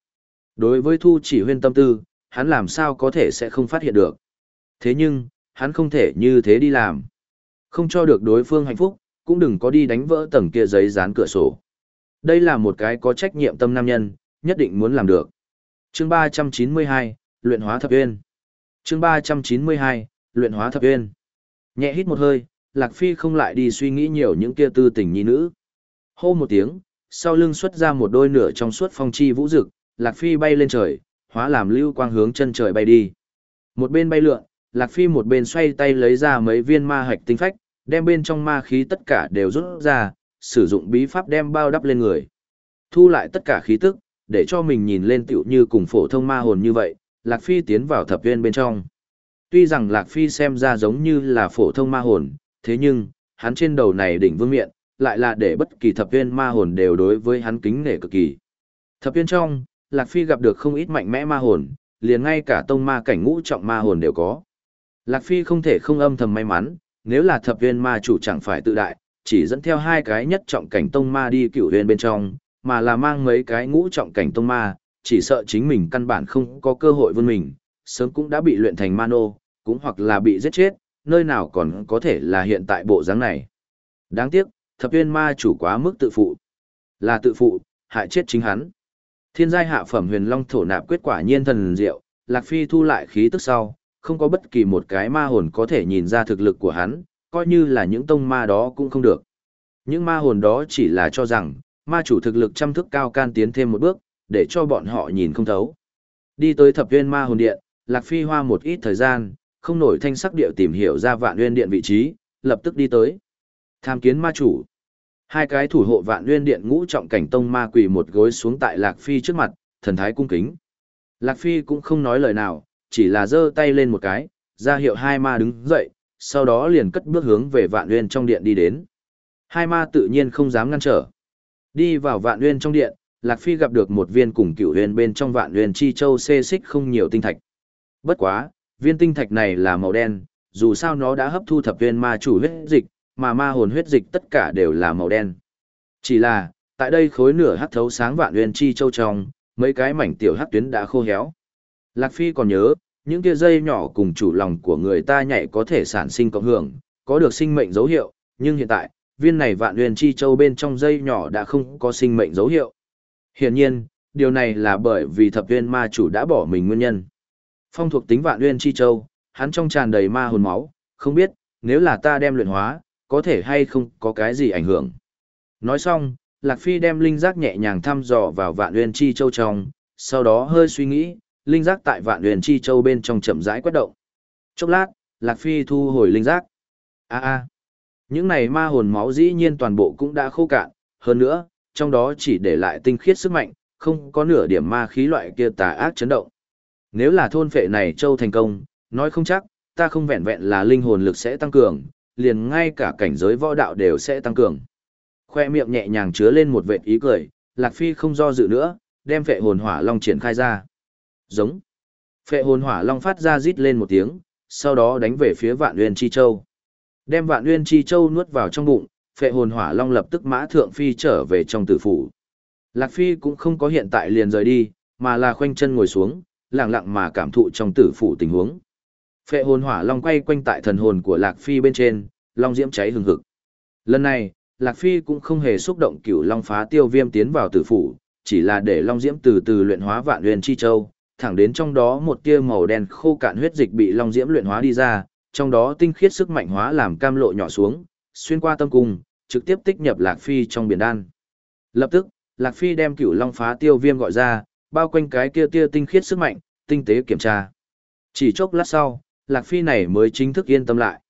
Đối với Thu chỉ huyên tâm tư, hắn làm sao có thể sẽ không phát hiện được. Thế nhưng, hắn không thể như thế đi làm. Không cho được đối phương hạnh phúc, cũng đừng có đi đánh vỡ tầng kia giấy dán cửa sổ. Đây là một cái có trách nhiệm tâm nam nhân, nhất định muốn làm được. chương 392, Luyện hóa thập uyên. chương 392, Luyện hóa thập uyên. Nhẹ hít một hơi, Lạc Phi không lại đi suy nghĩ nhiều những kia tư tình nhi nữ. Hô một tiếng, sau lưng xuất ra một đôi nửa trong suốt phong chi vũ dực, Lạc Phi bay lên trời, hóa làm lưu quang hướng chân trời bay đi. Một bên bay lượn, Lạc Phi một bên xoay tay lấy ra mấy viên ma hạch tinh phách, đem bên trong ma khí tất cả đều rút ra, sử dụng bí pháp đem bao đắp lên người. Thu lại tất cả khí tức, để cho mình nhìn lên tựu như cùng phổ thông ma hồn như vậy, Lạc Phi tiến vào thập viên bên trong. Tuy rằng Lạc Phi xem ra giống như là phổ thông ma hồn, thế nhưng, hắn trên đầu này đỉnh vương miện, lại là để bất kỳ thập viên ma hồn đều đối với hắn kính nể cực kỳ. Thập viên trong, Lạc Phi gặp được không ít mạnh mẽ ma hồn, liền ngay cả tông ma cảnh ngũ trọng ma hồn đều có. Lạc Phi không thể không âm thầm may mắn, nếu là thập viên ma chủ chẳng phải tự đại, chỉ dẫn theo hai cái nhất trọng cảnh tông ma đi cửu huyền bên trong, mà là mang mấy cái ngũ trọng cảnh tông ma, chỉ sợ chính mình căn bản không có cơ hội vươn mình, sớm cũng đã bị luyện thành ma nô, cũng hoặc là bị giết chết, nơi nào còn có thể là hiện tại bộ dáng này. Đáng tiếc, thập viên ma chủ quá mức tự phụ. Là tự phụ, hại chết chính hắn. Thiên giai hạ phẩm huyền long thổ nạp kết quả nhiên thần diệu, Lạc Phi thu lại khí tức sau, không có bất kỳ một cái ma hồn có thể nhìn ra thực lực của hắn, coi như là những tông ma đó cũng không được. Những ma hồn đó chỉ là cho rằng, ma chủ thực lực trăm thức cao can tiến thêm một bước, để cho bọn họ nhìn không thấu. Đi tới thập viên ma hồn điện, Lạc Phi hoa một ít thời gian, không nổi thanh sắc điệu tìm hiểu ra vạn nguyên điện vị trí, lập tức đi tới. Tham kiến ma chủ. Hai cái thủ hộ vạn nguyên điện ngũ trọng cảnh tông ma quỳ một gối xuống tại Lạc Phi trước mặt, thần thái cung kính. Lạc Phi cũng không nói lời nào, chỉ là giơ tay lên một cái, ra hiệu hai ma đứng dậy, sau đó liền cất bước hướng về vạn nguyên trong điện đi đến. Hai ma tự nhiên không dám ngăn trở. Đi vào vạn nguyên trong điện, Lạc Phi gặp được một viên cùng cửu huyền bên trong vạn huyền chi châu xê xích không nhiều tinh thạch. Bất quá, viên tinh thạch này là màu đen, dù sao nó đã hấp thu thập viên ma chủ huyết dịch, mà ma hồn huyết dịch tất cả đều là màu đen. Chỉ là, tại đây khối nửa hắc thấu sáng vạn nguyên chi châu trong, mấy cái mảnh tiểu hắc tuyến đã khô héo. Lạc Phi còn nhớ, những kia dây nhỏ cùng chủ lòng của người ta nhảy có thể sản sinh cộng hưởng, có được sinh mệnh dấu hiệu, nhưng hiện tại, viên này vạn nguyên chi châu bên trong dây nhỏ đã không có sinh mệnh dấu hiệu. Hiển nhiên, điều này là bởi vì thập viên ma chủ đã bỏ mình nguyên nhân. Phong thuộc tính vạn nguyên chi châu, hắn trong tràn đầy ma hồn máu, không biết, nếu là ta đem luyện hóa, có thể hay không có cái gì ảnh hưởng. Nói xong, Lạc Phi đem linh giác nhẹ nhàng thăm dò vào vạn nguyên chi châu trong, sau đó hơi suy nghĩ, linh giác tại vạn nguyên chi châu bên trong chậm rãi quét động. Chốc lát, Lạc Phi thu hồi linh giác. A a. Những này ma hồn máu dĩ nhiên toàn bộ cũng đã khô cạn, hơn nữa, trong đó chỉ để lại tinh khiết sức mạnh, không có nửa điểm ma khí loại kia tà ác chấn động. Nếu là thôn phệ này châu thành công, nói không chắc, ta không vẹn vẹn là linh hồn lực sẽ tăng cường, liền ngay cả cảnh giới võ đạo đều sẽ tăng cường. Khoe miệng nhẹ nhàng chứa lên một vệt ý cười, Lạc Phi không do dự nữa, đem phệ hồn hỏa long triển khai ra. Giống. Phệ hồn hỏa long phát ra rít lên một tiếng, sau đó đánh về phía vạn nguyên chi châu. Đem vạn nguyên chi châu nuốt vào trong bụng, phệ hồn hỏa long lập tức mã thượng phi trở về trong tử phủ. Lạc Phi cũng không có hiện tại liền rời đi, mà là khoanh chân ngồi xuống, lặng lặng mà cảm thụ trong tử phủ tình huống. Phệ hồn hỏa long quay quanh tại thần hồn của Lạc Phi bên trên, long diễm cháy hừng hực. Lần này, Lạc Phi cũng không hề xúc động cửu long phá tiêu viêm tiến vào tử phủ, chỉ là để long diễm từ từ luyện hóa vạn huyền chi châu, thẳng đến trong đó một tia màu đen khô cạn huyết dịch bị long diễm luyện hóa đi ra, trong đó tinh khiết sức mạnh hóa làm cam lộ nhỏ xuống, xuyên qua tâm cung, trực tiếp tích nhập Lạc Phi trong biển đan. Lập tức, Lạc Phi đem cửu long phá tiêu viêm gọi ra, bao quanh cái kia tia tinh khiết sức mạnh, tinh tế kiểm tra. Chỉ chốc lát sau, Lạc Phi này mới chính thức yên tâm lại.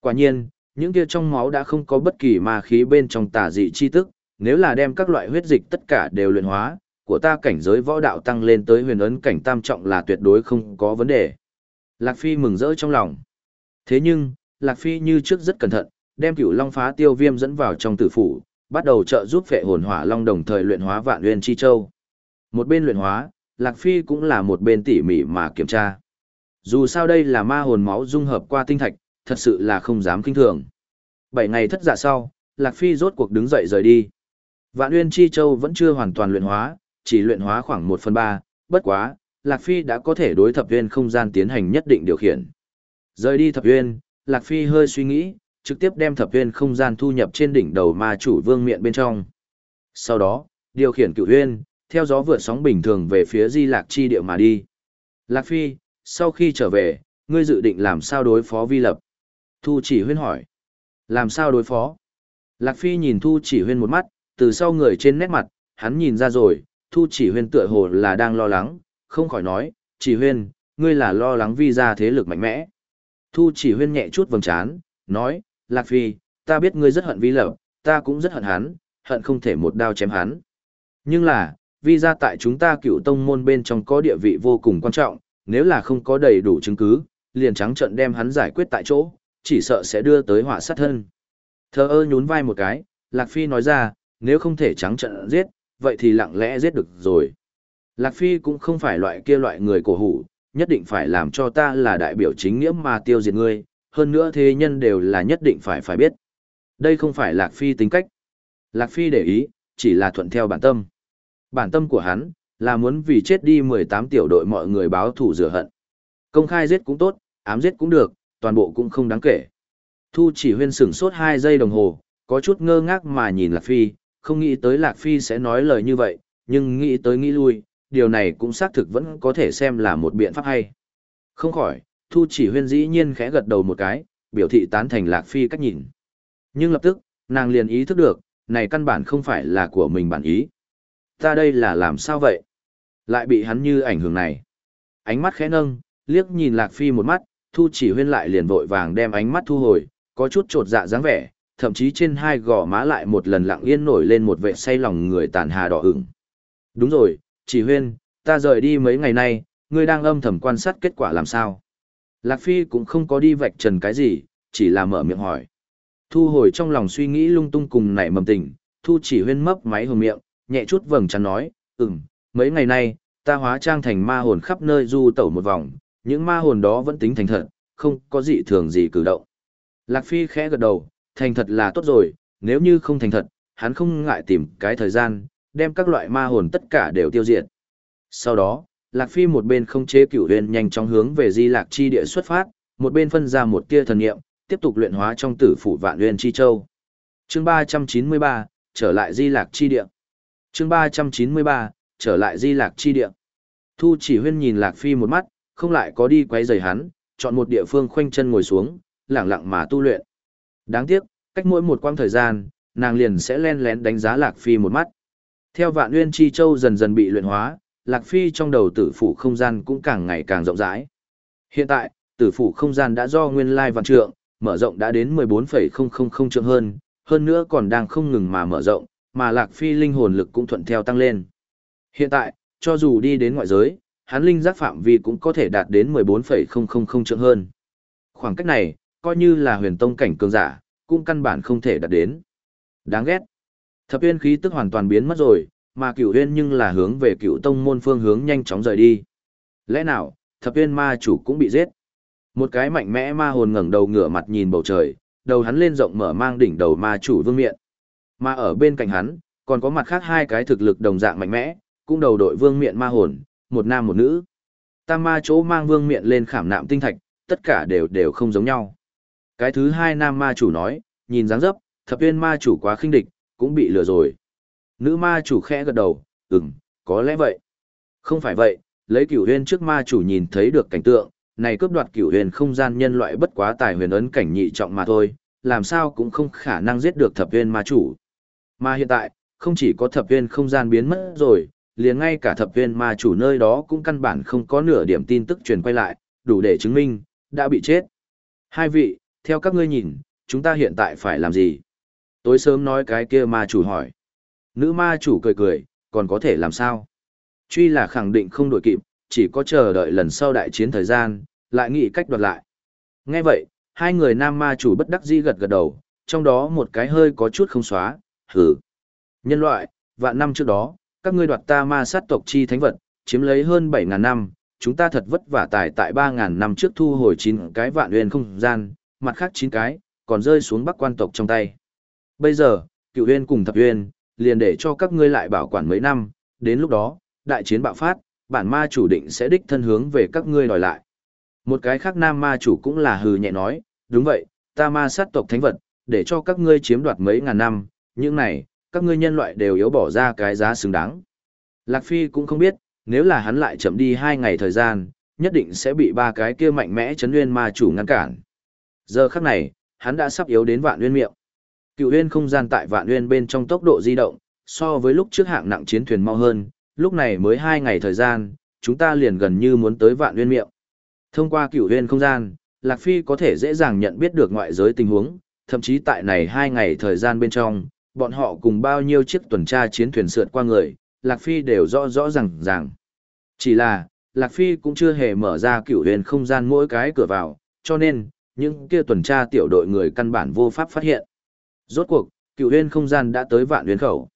Quả nhiên, những kia trong máu đã không có bất kỳ ma khí bên trong tà dị chi tức, nếu là đem các loại huyết dịch tất cả đều luyện hóa, của ta cảnh giới võ đạo tăng lên tới huyền ấn cảnh tam trọng là tuyệt đối không có vấn đề. Lạc Phi mừng rỡ trong lòng. Thế nhưng, Lạc Phi như trước rất cẩn thận, đem cửu long phá tiêu viêm dẫn vào trong tử phủ, bắt đầu trợ giúp phệ hồn hỏa long đồng thời luyện hóa vạn nguyên chi châu. Một bên luyện hóa, Lạc Phi cũng là một bên tỉ mỉ mà kiểm tra. Dù sao đây là ma hồn máu dung hợp qua tinh thạch, thật sự là không dám kinh thường. Bảy ngày thất dạ sau, Lạc Phi rốt cuộc đứng dậy rời đi. Vạn uyên Chi Châu vẫn chưa hoàn toàn luyện hóa, chỉ luyện hóa khoảng 1 phần 3, bất quá, Lạc Phi đã có thể đối thập uyên không gian tiến hành nhất định điều khiển. Rời đi thập uyên, Lạc Phi hơi suy nghĩ, trực tiếp đem thập uyên không gian thu nhập trên đỉnh đầu ma chủ vương miện bên trong. Sau đó, điều khiển cựu uyên theo gió vượt sóng bình thường về phía di lạc chi địa mà đi. Lạc Phi, sau khi trở về, ngươi dự định làm sao đối phó vi lập? Thu chỉ huyên hỏi. Làm sao đối phó? Lạc Phi nhìn Thu chỉ huyên một mắt, từ sau người trên nét mặt, hắn nhìn ra rồi, Thu chỉ huyên tựa hồ là đang lo lắng, không khỏi nói, chỉ huyên, ngươi là lo lắng vi ra thế lực mạnh mẽ. Thu chỉ huyên nhẹ chút vầng trán, nói, Lạc Phi, ta biết ngươi rất hận vi lập, ta cũng rất hận hắn, hận không thể một đao chém hắn. Nhưng là, vi ra tại chúng ta cựu tông môn bên trong có địa vị vô cùng quan trọng, nếu là không có đầy đủ chứng cứ, liền trắng trận đem hắn giải quyết tại chỗ, chỉ sợ sẽ đưa tới họa sát thân. Thơ ơ nhún vai một cái, Lạc Phi nói ra, nếu không thể trắng trận giết, vậy thì lặng lẽ giết được rồi. Lạc Phi cũng không phải loại kia loại người cổ hủ, nhất định phải làm cho ta là đại biểu chính nghĩa mà tiêu diệt ngươi, hơn nữa thế nhân đều là nhất định phải phải biết. Đây không phải Lạc Phi tính cách. Lạc Phi để ý, chỉ là thuận theo bản tâm. Bản tâm của hắn, là muốn vì chết đi 18 tiểu đội mọi người báo thù rửa hận. Công khai giết cũng tốt, ám giết cũng được, toàn bộ cũng không đáng kể. Thu chỉ huyên sửng sốt 2 giây đồng hồ, có chút ngơ ngác mà nhìn Lạc Phi, không nghĩ tới Lạc Phi sẽ nói lời như vậy, nhưng nghĩ tới nghĩ lui, điều này cũng xác thực vẫn có thể xem là một biện pháp hay. Không khỏi, Thu chỉ huyên dĩ nhiên khẽ gật đầu một cái, biểu thị tán thành Lạc Phi cách nhìn. Nhưng lập tức, nàng liền ý thức được, này căn bản không phải là của mình bản ý. Ta đây là làm sao vậy? Lại bị hắn như ảnh hưởng này. Ánh mắt khẽ nâng, liếc nhìn Lạc Phi một mắt, Thu chỉ huyên lại liền vội vàng đem ánh mắt thu hồi, có chút trột dạ dáng vẻ, thậm chí trên hai gò má lại một lần lặng yên nổi lên một vệ say lòng người tàn hà đỏ ửng. Đúng rồi, chỉ huyên, ta rời đi mấy ngày nay, ngươi đang âm thầm quan sát kết quả làm sao? Lạc Phi cũng không có đi vạch trần cái gì, chỉ là mở miệng hỏi. Thu hồi trong lòng suy nghĩ lung tung cùng nảy mầm tình, Thu chỉ huyên mấp máy hồng miệng, nhẹ chút vầng trán nói, ừm, mấy ngày nay, ta hóa trang thành ma hồn khắp nơi du tẩu một vòng, những ma hồn đó vẫn tính thành thật, không có gì thường gì cử động. Lạc Phi khẽ gật đầu, thành thật là tốt rồi, nếu như không thành thật, hắn không ngại tìm cái thời gian, đem các loại ma hồn tất cả đều tiêu diệt. Sau đó, Lạc Phi một bên không chế cửu huyền nhanh chóng hướng về Di Lạc Chi địa xuất phát, một bên phân ra một tia thần niệm, tiếp tục luyện hóa trong tử phủ vạn huyền chi châu. Chương 393, trở lại Di Lạc Chi địa. Chương 393, trở lại Di Lạc Chi địa. Thu chỉ huyên nhìn Lạc Phi một mắt, không lại có đi quấy rầy hắn, chọn một địa phương khoanh chân ngồi xuống, lặng lặng mà tu luyện. Đáng tiếc, cách mỗi một quãng thời gian, nàng liền sẽ len lén đánh giá Lạc Phi một mắt. Theo vạn nguyên chi châu dần dần bị luyện hóa, Lạc Phi trong đầu tử phủ không gian cũng càng ngày càng rộng rãi. Hiện tại, tử phủ không gian đã do nguyên lai vạn trượng, mở rộng đã đến 14,000 trượng hơn, hơn nữa còn đang không ngừng mà mở rộng, mà Lạc Phi linh hồn lực cũng thuận theo tăng lên. Hiện tại, cho dù đi đến ngoại giới, hắn linh giác phạm vi cũng có thể đạt đến 14,000 trượng hơn. Khoảng cách này, coi như là huyền tông cảnh cường giả, cũng căn bản không thể đạt đến. Đáng ghét. Thập uyên khí tức hoàn toàn biến mất rồi, mà cửu uyên nhưng là hướng về cửu tông môn phương hướng nhanh chóng rời đi. Lẽ nào, thập uyên ma chủ cũng bị giết? Một cái mạnh mẽ ma hồn ngẩng đầu ngửa mặt nhìn bầu trời, đầu hắn lên rộng mở mang đỉnh đầu ma chủ vương miện. Mà ở bên cạnh hắn, còn có mặt khác hai cái thực lực đồng dạng mạnh mẽ, cũng đầu đội vương miện ma hồn, một nam một nữ. Tam ma chỗ mang vương miện lên khảm nạm tinh thạch, tất cả đều đều không giống nhau. Cái thứ hai nam ma chủ nói, nhìn dáng dấp, thập viên ma chủ quá khinh địch, cũng bị lừa rồi. Nữ ma chủ khẽ gật đầu, ừm, có lẽ vậy. Không phải vậy, lấy cửu huyền trước ma chủ nhìn thấy được cảnh tượng, này cướp đoạt cửu huyền không gian nhân loại bất quá tài huyền ấn cảnh nhị trọng mà thôi, làm sao cũng không khả năng giết được thập viên ma chủ. Mà hiện tại, không chỉ có thập viên không gian biến mất rồi, liền ngay cả thập viên ma chủ nơi đó cũng căn bản không có nửa điểm tin tức truyền quay lại, đủ để chứng minh, đã bị chết. Hai vị, theo các ngươi nhìn, chúng ta hiện tại phải làm gì? Tối sớm nói cái kia ma chủ hỏi. Nữ ma chủ cười cười, còn có thể làm sao? Truy là khẳng định không đổi kịp, chỉ có chờ đợi lần sau đại chiến thời gian, lại nghĩ cách đoạt lại. Nghe vậy, hai người nam ma chủ bất đắc dĩ gật gật đầu, trong đó một cái hơi có chút không xóa, hử. Nhân loại, vạn năm trước đó, các ngươi đoạt ta ma sát tộc chi thánh vật, chiếm lấy hơn 7.000 năm, chúng ta thật vất vả tài tại 3.000 năm trước thu hồi 9 cái vạn huyền không gian, mặt khác 9 cái, còn rơi xuống bắc quan tộc trong tay. Bây giờ, cựu huyền cùng thập huyền, liền để cho các ngươi lại bảo quản mấy năm, đến lúc đó, đại chiến bạo phát, bản ma chủ định sẽ đích thân hướng về các ngươi đòi lại. Một cái khác nam ma chủ cũng là hừ nhẹ nói, đúng vậy, ta ma sát tộc thánh vật, để cho các ngươi chiếm đoạt mấy ngàn năm, những này, các ngươi nhân loại đều yếu bỏ ra cái giá xứng đáng. Lạc Phi cũng không biết, nếu là hắn lại chậm đi hai ngày thời gian, nhất định sẽ bị ba cái kia mạnh mẽ chấn nguyên ma chủ ngăn cản. Giờ khắc này, hắn đã sắp yếu đến vạn nguyên miệng. Cựu nguyên không gian tại vạn nguyên bên trong tốc độ di động, so với lúc trước hạng nặng chiến thuyền mau hơn, lúc này mới hai ngày thời gian, chúng ta liền gần như muốn tới vạn nguyên miệng. Thông qua cựu nguyên không gian, Lạc Phi có thể dễ dàng nhận biết được ngoại giới tình huống, thậm chí tại này hai ngày thời gian bên trong, bọn họ cùng bao nhiêu chiếc tuần tra chiến thuyền sượt qua người, Lạc Phi đều rõ rõ ràng ràng. Chỉ là, Lạc Phi cũng chưa hề mở ra cửu huyền không gian mỗi cái cửa vào, cho nên, những kia tuần tra tiểu đội người căn bản vô pháp phát hiện. Rốt cuộc, cửu huyền không gian đã tới vạn huyền khẩu.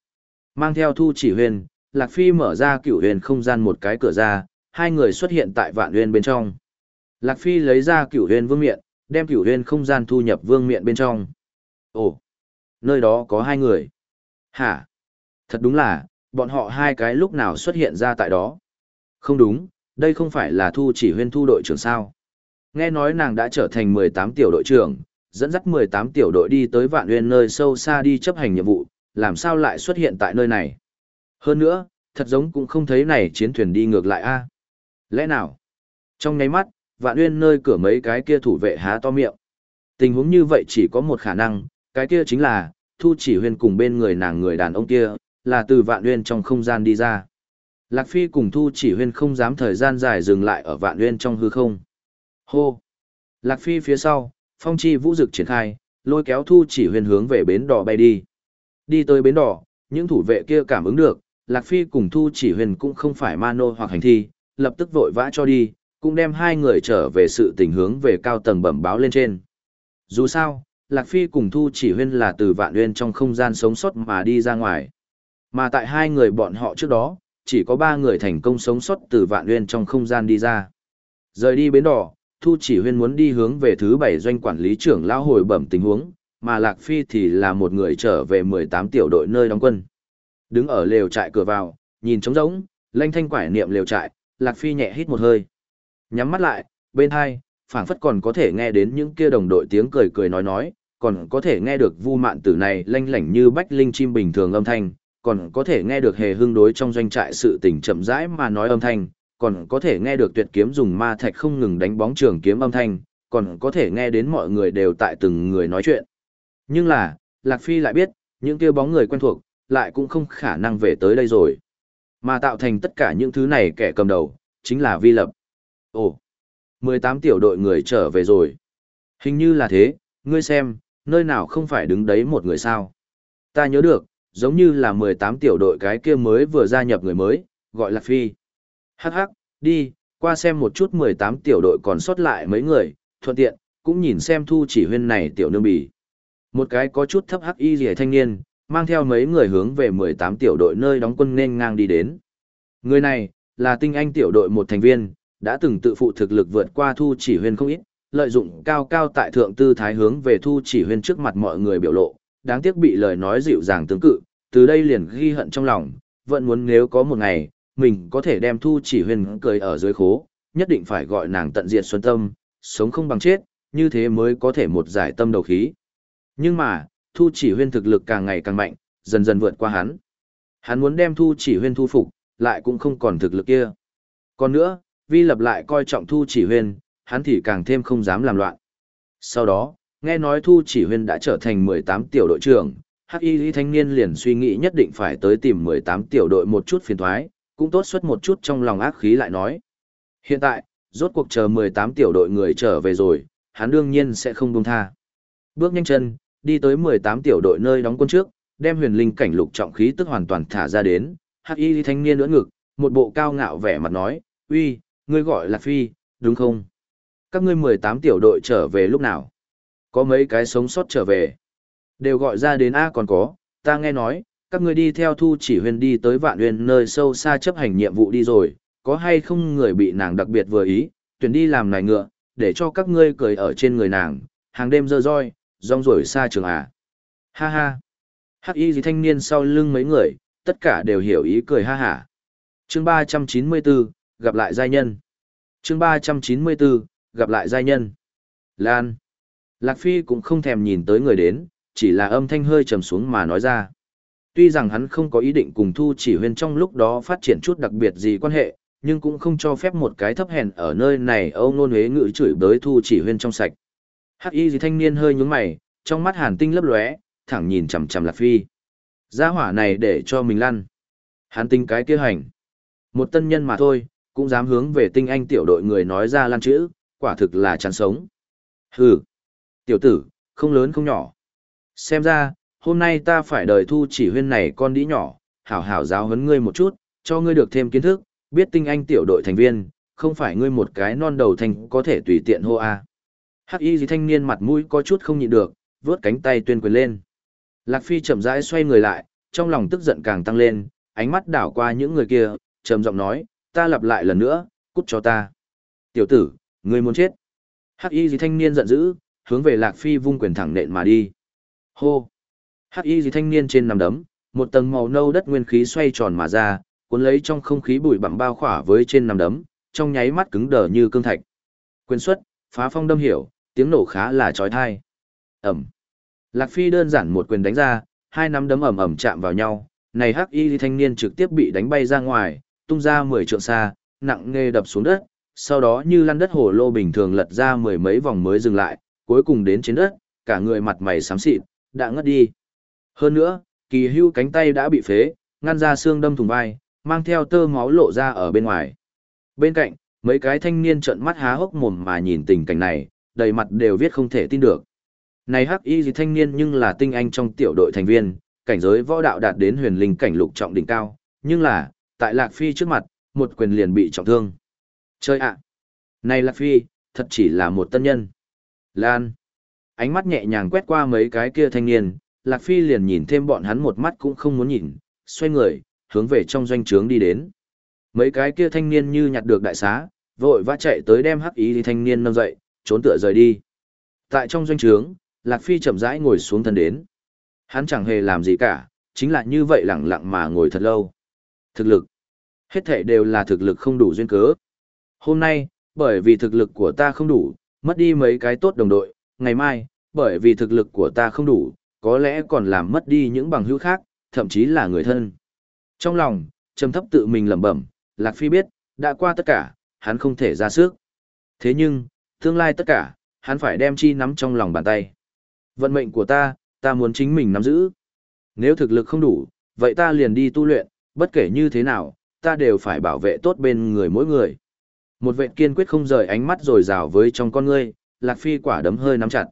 Mang theo thu chỉ huyền, Lạc Phi mở ra cửu huyền không gian một cái cửa ra, hai người xuất hiện tại vạn huyền bên trong. Lạc Phi lấy ra cửu huyền vương miện, đem cửu huyền không gian thu nhập vương miện bên trong. Ồ, nơi đó có hai người. Hả? Thật đúng là, bọn họ hai cái lúc nào xuất hiện ra tại đó. Không đúng, đây không phải là thu chỉ huyên thu đội trưởng sao. Nghe nói nàng đã trở thành 18 tiểu đội trưởng, dẫn dắt 18 tiểu đội đi tới vạn uyên nơi sâu xa đi chấp hành nhiệm vụ, làm sao lại xuất hiện tại nơi này. Hơn nữa, thật giống cũng không thấy này chiến thuyền đi ngược lại a. Lẽ nào? Trong nháy mắt, vạn uyên nơi cửa mấy cái kia thủ vệ há to miệng. Tình huống như vậy chỉ có một khả năng, cái kia chính là, thu chỉ huyên cùng bên người nàng người đàn ông kia, là từ vạn uyên trong không gian đi ra. Lạc Phi cùng thu chỉ huyên không dám thời gian dài dừng lại ở vạn uyên trong hư không. Hô! Lạc Phi phía sau, phong chi vũ dực triển khai, lôi kéo thu chỉ huyên hướng về bến đỏ bay đi. Đi tới bến đỏ, những thủ vệ kia cảm ứng được, Lạc Phi cùng thu chỉ huyên cũng không phải ma nô hoặc hành thi, lập tức vội vã cho đi, cũng đem hai người trở về sự tình hướng về cao tầng bẩm báo lên trên. Dù sao, Lạc Phi cùng Thu Chỉ Huyên là từ vạn uyên trong không gian sống sót mà đi ra ngoài. Mà tại hai người bọn họ trước đó, chỉ có ba người thành công sống sót từ vạn nguyên trong không gian đi ra. Rời đi bến đỏ, Thu chỉ huyên muốn đi hướng về thứ bảy doanh quản lý trưởng lao hồi bẩm tình huống, mà Lạc Phi thì là một người trở về 18 tiểu đội nơi đóng quân. Đứng ở lều trại cửa vào, nhìn trống rỗng, lanh thanh quải niệm lều trại, Lạc Phi nhẹ hít một hơi. Nhắm mắt lại, bên hai, phảng phất còn có thể nghe đến những kia đồng đội tiếng cười cười nói nói, còn có thể nghe được vu mạn tử này lanh lảnh như bách linh chim bình thường âm thanh, còn có thể nghe được hề hương đối trong doanh trại sự tình chậm rãi mà nói âm thanh, còn có thể nghe được tuyệt kiếm dùng ma thạch không ngừng đánh bóng trường kiếm âm thanh, còn có thể nghe đến mọi người đều tại từng người nói chuyện. Nhưng là, Lạc Phi lại biết, những kia bóng người quen thuộc, lại cũng không khả năng về tới đây rồi. Mà tạo thành tất cả những thứ này kẻ cầm đầu, chính là Vi Lập. Ồ, 18 tiểu đội người trở về rồi. Hình như là thế, ngươi xem, nơi nào không phải đứng đấy một người sao. Ta nhớ được, giống như là 18 tiểu đội cái kia mới vừa gia nhập người mới, gọi là Phi. Hắc hắc, đi, qua xem một chút 18 tiểu đội còn sót lại mấy người, thuận tiện, cũng nhìn xem thu chỉ huyên này tiểu nương bì. Một cái có chút thấp hắc y rẻ thanh niên, mang theo mấy người hướng về 18 tiểu đội nơi đóng quân nên ngang đi đến. Người này, là tinh anh tiểu đội một thành viên, đã từng tự phụ thực lực vượt qua thu chỉ huyên không ít, lợi dụng cao cao tại thượng tư thái hướng về thu chỉ huyên trước mặt mọi người biểu lộ, đáng tiếc bị lời nói dịu dàng tương cự, từ đây liền ghi hận trong lòng, vẫn muốn nếu có một ngày, mình có thể đem thu chỉ huyên cười ở dưới khố, nhất định phải gọi nàng tận diệt xuân tâm, sống không bằng chết, như thế mới có thể một giải tâm đầu khí. Nhưng mà, thu chỉ huyên thực lực càng ngày càng mạnh, dần dần vượt qua hắn. Hắn muốn đem thu chỉ huyên thu phục, lại cũng không còn thực lực kia. Còn nữa, vi lập lại coi trọng thu chỉ huyên, hắn thì càng thêm không dám làm loạn. Sau đó, nghe nói thu chỉ huyên đã trở thành 18 tiểu đội trưởng, hắc y thanh niên liền suy nghĩ nhất định phải tới tìm 18 tiểu đội một chút phiền thoái, cũng tốt xuất một chút trong lòng ác khí lại nói. Hiện tại, rốt cuộc chờ 18 tiểu đội người trở về rồi, hắn đương nhiên sẽ không buông tha. Bước nhanh chân, đi tới 18 tiểu đội nơi đóng quân trước, đem huyền linh cảnh lục trọng khí tức hoàn toàn thả ra đến, hắc y thanh niên ưỡn ngực, một bộ cao ngạo vẻ mặt nói, uy, ngươi gọi là phi, đúng không? Các ngươi 18 tiểu đội trở về lúc nào? Có mấy cái sống sót trở về. Đều gọi ra đến A còn có, ta nghe nói, các ngươi đi theo thu chỉ huyền đi tới vạn huyền nơi sâu xa chấp hành nhiệm vụ đi rồi, có hay không người bị nàng đặc biệt vừa ý, tuyển đi làm nài ngựa, để cho các ngươi cười ở trên người nàng, hàng đêm dơ roi, rong rổi xa trường à. Ha ha. Hắc y gì thanh niên sau lưng mấy người, tất cả đều hiểu ý cười ha hả. Chương 394, gặp lại giai nhân. Chương 394, gặp lại giai nhân. Lan. Lạc Phi cũng không thèm nhìn tới người đến, chỉ là âm thanh hơi trầm xuống mà nói ra. Tuy rằng hắn không có ý định cùng Thu Chỉ Huyên trong lúc đó phát triển chút đặc biệt gì quan hệ, nhưng cũng không cho phép một cái thấp hèn ở nơi này âu nôn huế ngự chửi bới Thu Chỉ Huyên trong sạch. Hắc y gì thanh niên hơi nhướng mày, trong mắt hàn tinh lấp lóe, thẳng nhìn chằm chằm Lạc Phi. Gia hỏa này để cho mình lăn. Hắn tinh cái kia hành. Một tân nhân mà thôi, cũng dám hướng về tinh anh tiểu đội người nói ra lan chữ, quả thực là chán sống. Hừ. Tiểu tử, không lớn không nhỏ. Xem ra, hôm nay ta phải đời thu chỉ huyên này con đĩ nhỏ, hảo hảo giáo huấn ngươi một chút, cho ngươi được thêm kiến thức, biết tinh anh tiểu đội thành viên, không phải ngươi một cái non đầu thành có thể tùy tiện hô a. Hắc y gì thanh niên mặt mũi có chút không nhịn được, vướt cánh tay tuyên quyền lên. Lạc Phi chậm rãi xoay người lại, trong lòng tức giận càng tăng lên, ánh mắt đảo qua những người kia, trầm giọng nói, ta lặp lại lần nữa, cút cho ta. Tiểu tử, ngươi muốn chết. Hắc y gì thanh niên giận dữ, hướng về Lạc Phi vung quyền thẳng nện mà đi. Hô! Hắc y gì thanh niên trên nằm đấm, một tầng màu nâu đất nguyên khí xoay tròn mà ra, cuốn lấy trong không khí bụi bặm bao khỏa với trên nằm đấm, trong nháy mắt cứng đờ như cương thạch. Quyền xuất, phá phong đâm hiểu, tiếng nổ khá là chói tai. Ẩm. Lạc Phi đơn giản một quyền đánh ra, hai nắm đấm ầm ầm chạm vào nhau, này Hắc Y thanh niên trực tiếp bị đánh bay ra ngoài, tung ra 10 trượng xa, nặng nề đập xuống đất, sau đó như lăn đất hồ lô bình thường lật ra mười mấy vòng mới dừng lại, cuối cùng đến trên đất, cả người mặt mày xám xịt, đã ngất đi. Hơn nữa, kỳ hưu cánh tay đã bị phế, ngăn ra xương đâm thùng vai, mang theo tơ máu lộ ra ở bên ngoài. Bên cạnh, mấy cái thanh niên trợn mắt há hốc mồm mà nhìn tình cảnh này, đầy mặt đều viết không thể tin được. Này hắc y gì thanh niên nhưng là tinh anh trong tiểu đội thành viên, cảnh giới võ đạo đạt đến huyền linh cảnh lục trọng đỉnh cao, nhưng là, tại Lạc Phi trước mặt, một quyền liền bị trọng thương. Chơi ạ! Này Lạc Phi, thật chỉ là một tân nhân. Lan! Ánh mắt nhẹ nhàng quét qua mấy cái kia thanh niên, Lạc Phi liền nhìn thêm bọn hắn một mắt cũng không muốn nhìn, xoay người, hướng về trong doanh trướng đi đến. Mấy cái kia thanh niên như nhặt được đại xá, vội vã chạy tới đem hắc ý thì thanh niên nâng dậy, trốn tựa rời đi. Tại trong doanh trướng, Lạc Phi chậm rãi ngồi xuống thân đến. Hắn chẳng hề làm gì cả, chính là như vậy lặng lặng mà ngồi thật lâu. Thực lực. Hết thể đều là thực lực không đủ duyên cớ. Hôm nay, bởi vì thực lực của ta không đủ, mất đi mấy cái tốt đồng đội, ngày mai, bởi vì thực lực của ta không đủ, có lẽ còn làm mất đi những bằng hữu khác, thậm chí là người thân. Trong lòng, trầm thấp tự mình lẩm bẩm, Lạc Phi biết, đã qua tất cả, hắn không thể ra sức. Thế nhưng, tương lai tất cả, hắn phải đem chi nắm trong lòng bàn tay. Vận mệnh của ta, ta muốn chính mình nắm giữ. Nếu thực lực không đủ, vậy ta liền đi tu luyện, bất kể như thế nào, ta đều phải bảo vệ tốt bên người mỗi người. Một vệ kiên quyết không rời ánh mắt rồi rào với trong con ngươi, Lạc Phi quả đấm hơi nắm chặt.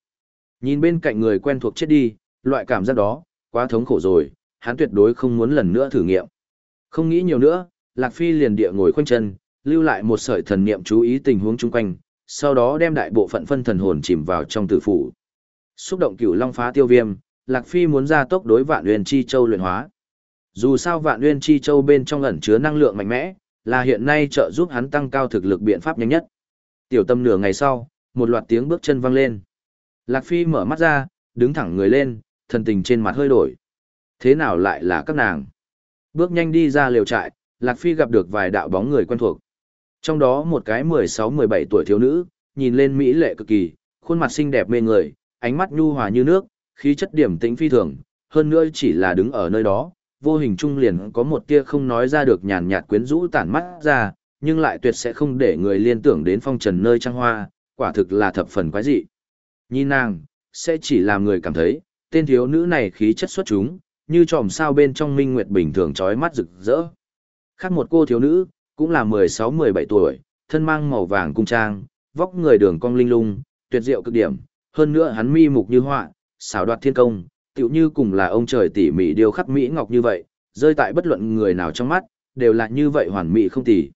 Nhìn bên cạnh người quen thuộc chết đi, loại cảm giác đó, quá thống khổ rồi, hắn tuyệt đối không muốn lần nữa thử nghiệm. Không nghĩ nhiều nữa, Lạc Phi liền địa ngồi khoanh chân, lưu lại một sợi thần niệm chú ý tình huống chung quanh, sau đó đem đại bộ phận phân thần hồn chìm vào trong tử phủ. Xúc động cửu long phá tiêu viêm, Lạc Phi muốn ra tốc đối vạn huyền chi châu luyện hóa. Dù sao vạn nguyên chi châu bên trong ẩn chứa năng lượng mạnh mẽ, là hiện nay trợ giúp hắn tăng cao thực lực biện pháp nhanh nhất. Tiểu tâm nửa ngày sau, một loạt tiếng bước chân vang lên. Lạc Phi mở mắt ra, đứng thẳng người lên, thần tình trên mặt hơi đổi. Thế nào lại là các nàng? Bước nhanh đi ra liều trại, Lạc Phi gặp được vài đạo bóng người quen thuộc. Trong đó một cái 16-17 tuổi thiếu nữ, nhìn lên mỹ lệ cực kỳ, khuôn mặt xinh đẹp mê người, ánh mắt nhu hòa như nước, khí chất điểm tĩnh phi thường, hơn nữa chỉ là đứng ở nơi đó, vô hình trung liền có một tia không nói ra được nhàn nhạt quyến rũ tản mắt ra, nhưng lại tuyệt sẽ không để người liên tưởng đến phong trần nơi trăng hoa, quả thực là thập phần quái dị. Nhìn nàng, sẽ chỉ làm người cảm thấy, tên thiếu nữ này khí chất xuất chúng, như tròm sao bên trong minh nguyệt bình thường trói mắt rực rỡ. Khác một cô thiếu nữ, cũng là 16-17 tuổi, thân mang màu vàng cung trang, vóc người đường cong linh lung, tuyệt diệu cực điểm, hơn nữa hắn mi mục như họa, xảo đoạt thiên công, tựu như cùng là ông trời tỉ mỉ điều khắc mỹ ngọc như vậy, rơi tại bất luận người nào trong mắt, đều là như vậy hoàn mỹ không tỉ.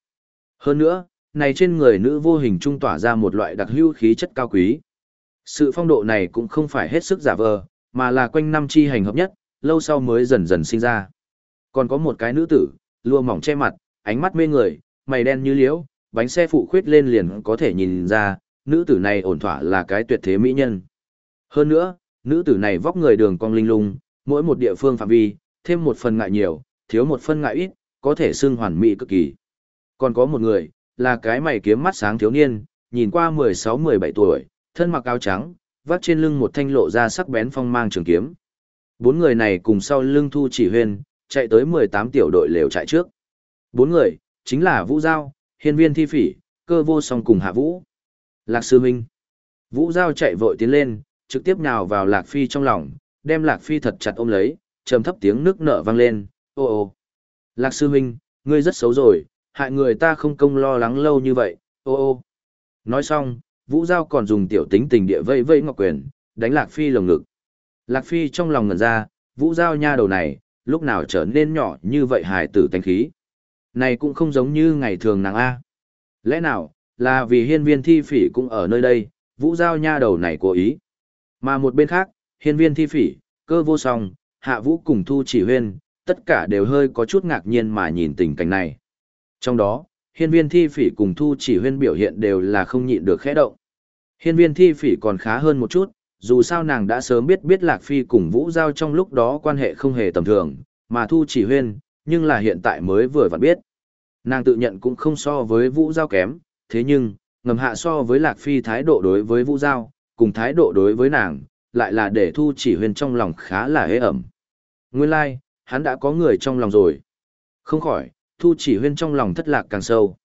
Hơn nữa, này trên người nữ vô hình trung tỏa ra một loại đặc hữu khí chất cao quý. Sự phong độ này cũng không phải hết sức giả vờ, mà là quanh năm chi hành hợp nhất, lâu sau mới dần dần sinh ra. Còn có một cái nữ tử, lua mỏng che mặt, ánh mắt mê người, mày đen như liễu, bánh xe phụ khuyết lên liền có thể nhìn ra, nữ tử này ổn thỏa là cái tuyệt thế mỹ nhân. Hơn nữa, nữ tử này vóc người đường cong linh lung, mỗi một địa phương phạm vi, thêm một phần ngại nhiều, thiếu một phần ngại ít, có thể xưng hoàn mỹ cực kỳ. Còn có một người, là cái mày kiếm mắt sáng thiếu niên, nhìn qua 16-17 tuổi, thân mặc áo trắng, vắt trên lưng một thanh lộ ra sắc bén phong mang trường kiếm. Bốn người này cùng sau lưng thu chỉ huyên, chạy tới 18 tiểu đội lều chạy trước. Bốn người, chính là Vũ Giao, Hiên Viên Thi Phỉ, Cơ Vô Song cùng Hạ Vũ. Lạc Sư Minh. Vũ Giao chạy vội tiến lên, trực tiếp nào vào Lạc Phi trong lòng, đem Lạc Phi thật chặt ôm lấy, trầm thấp tiếng nước nở vang lên, ô ô. Lạc Sư Minh, ngươi rất xấu rồi, hại người ta không công lo lắng lâu như vậy, ô ô. Nói xong, Vũ Giao còn dùng tiểu tính tình địa vây vây ngọc quyền, đánh Lạc Phi lồng ngực. Lạc Phi trong lòng ngẩn ra, Vũ Giao nha đầu này, lúc nào trở nên nhỏ như vậy hài tử thanh khí. Này cũng không giống như ngày thường nàng A. Lẽ nào, là vì hiên viên thi phỉ cũng ở nơi đây, Vũ Giao nha đầu này cố ý. Mà một bên khác, hiên viên thi phỉ, cơ vô song, hạ vũ cùng thu chỉ huyên, tất cả đều hơi có chút ngạc nhiên mà nhìn tình cảnh này. Trong đó, hiên viên thi phỉ cùng thu chỉ huyên biểu hiện đều là không nhịn được khẽ động. Hiên viên thi phỉ còn khá hơn một chút, dù sao nàng đã sớm biết biết Lạc Phi cùng Vũ Giao trong lúc đó quan hệ không hề tầm thường, mà thu chỉ huyên, nhưng là hiện tại mới vừa vặn biết. Nàng tự nhận cũng không so với Vũ Giao kém, thế nhưng, ngầm hạ so với Lạc Phi thái độ đối với Vũ Giao, cùng thái độ đối với nàng, lại là để thu chỉ huyên trong lòng khá là hế ẩm. Nguyên lai, like, hắn đã có người trong lòng rồi. Không khỏi, thu chỉ huyên trong lòng thất lạc càng sâu.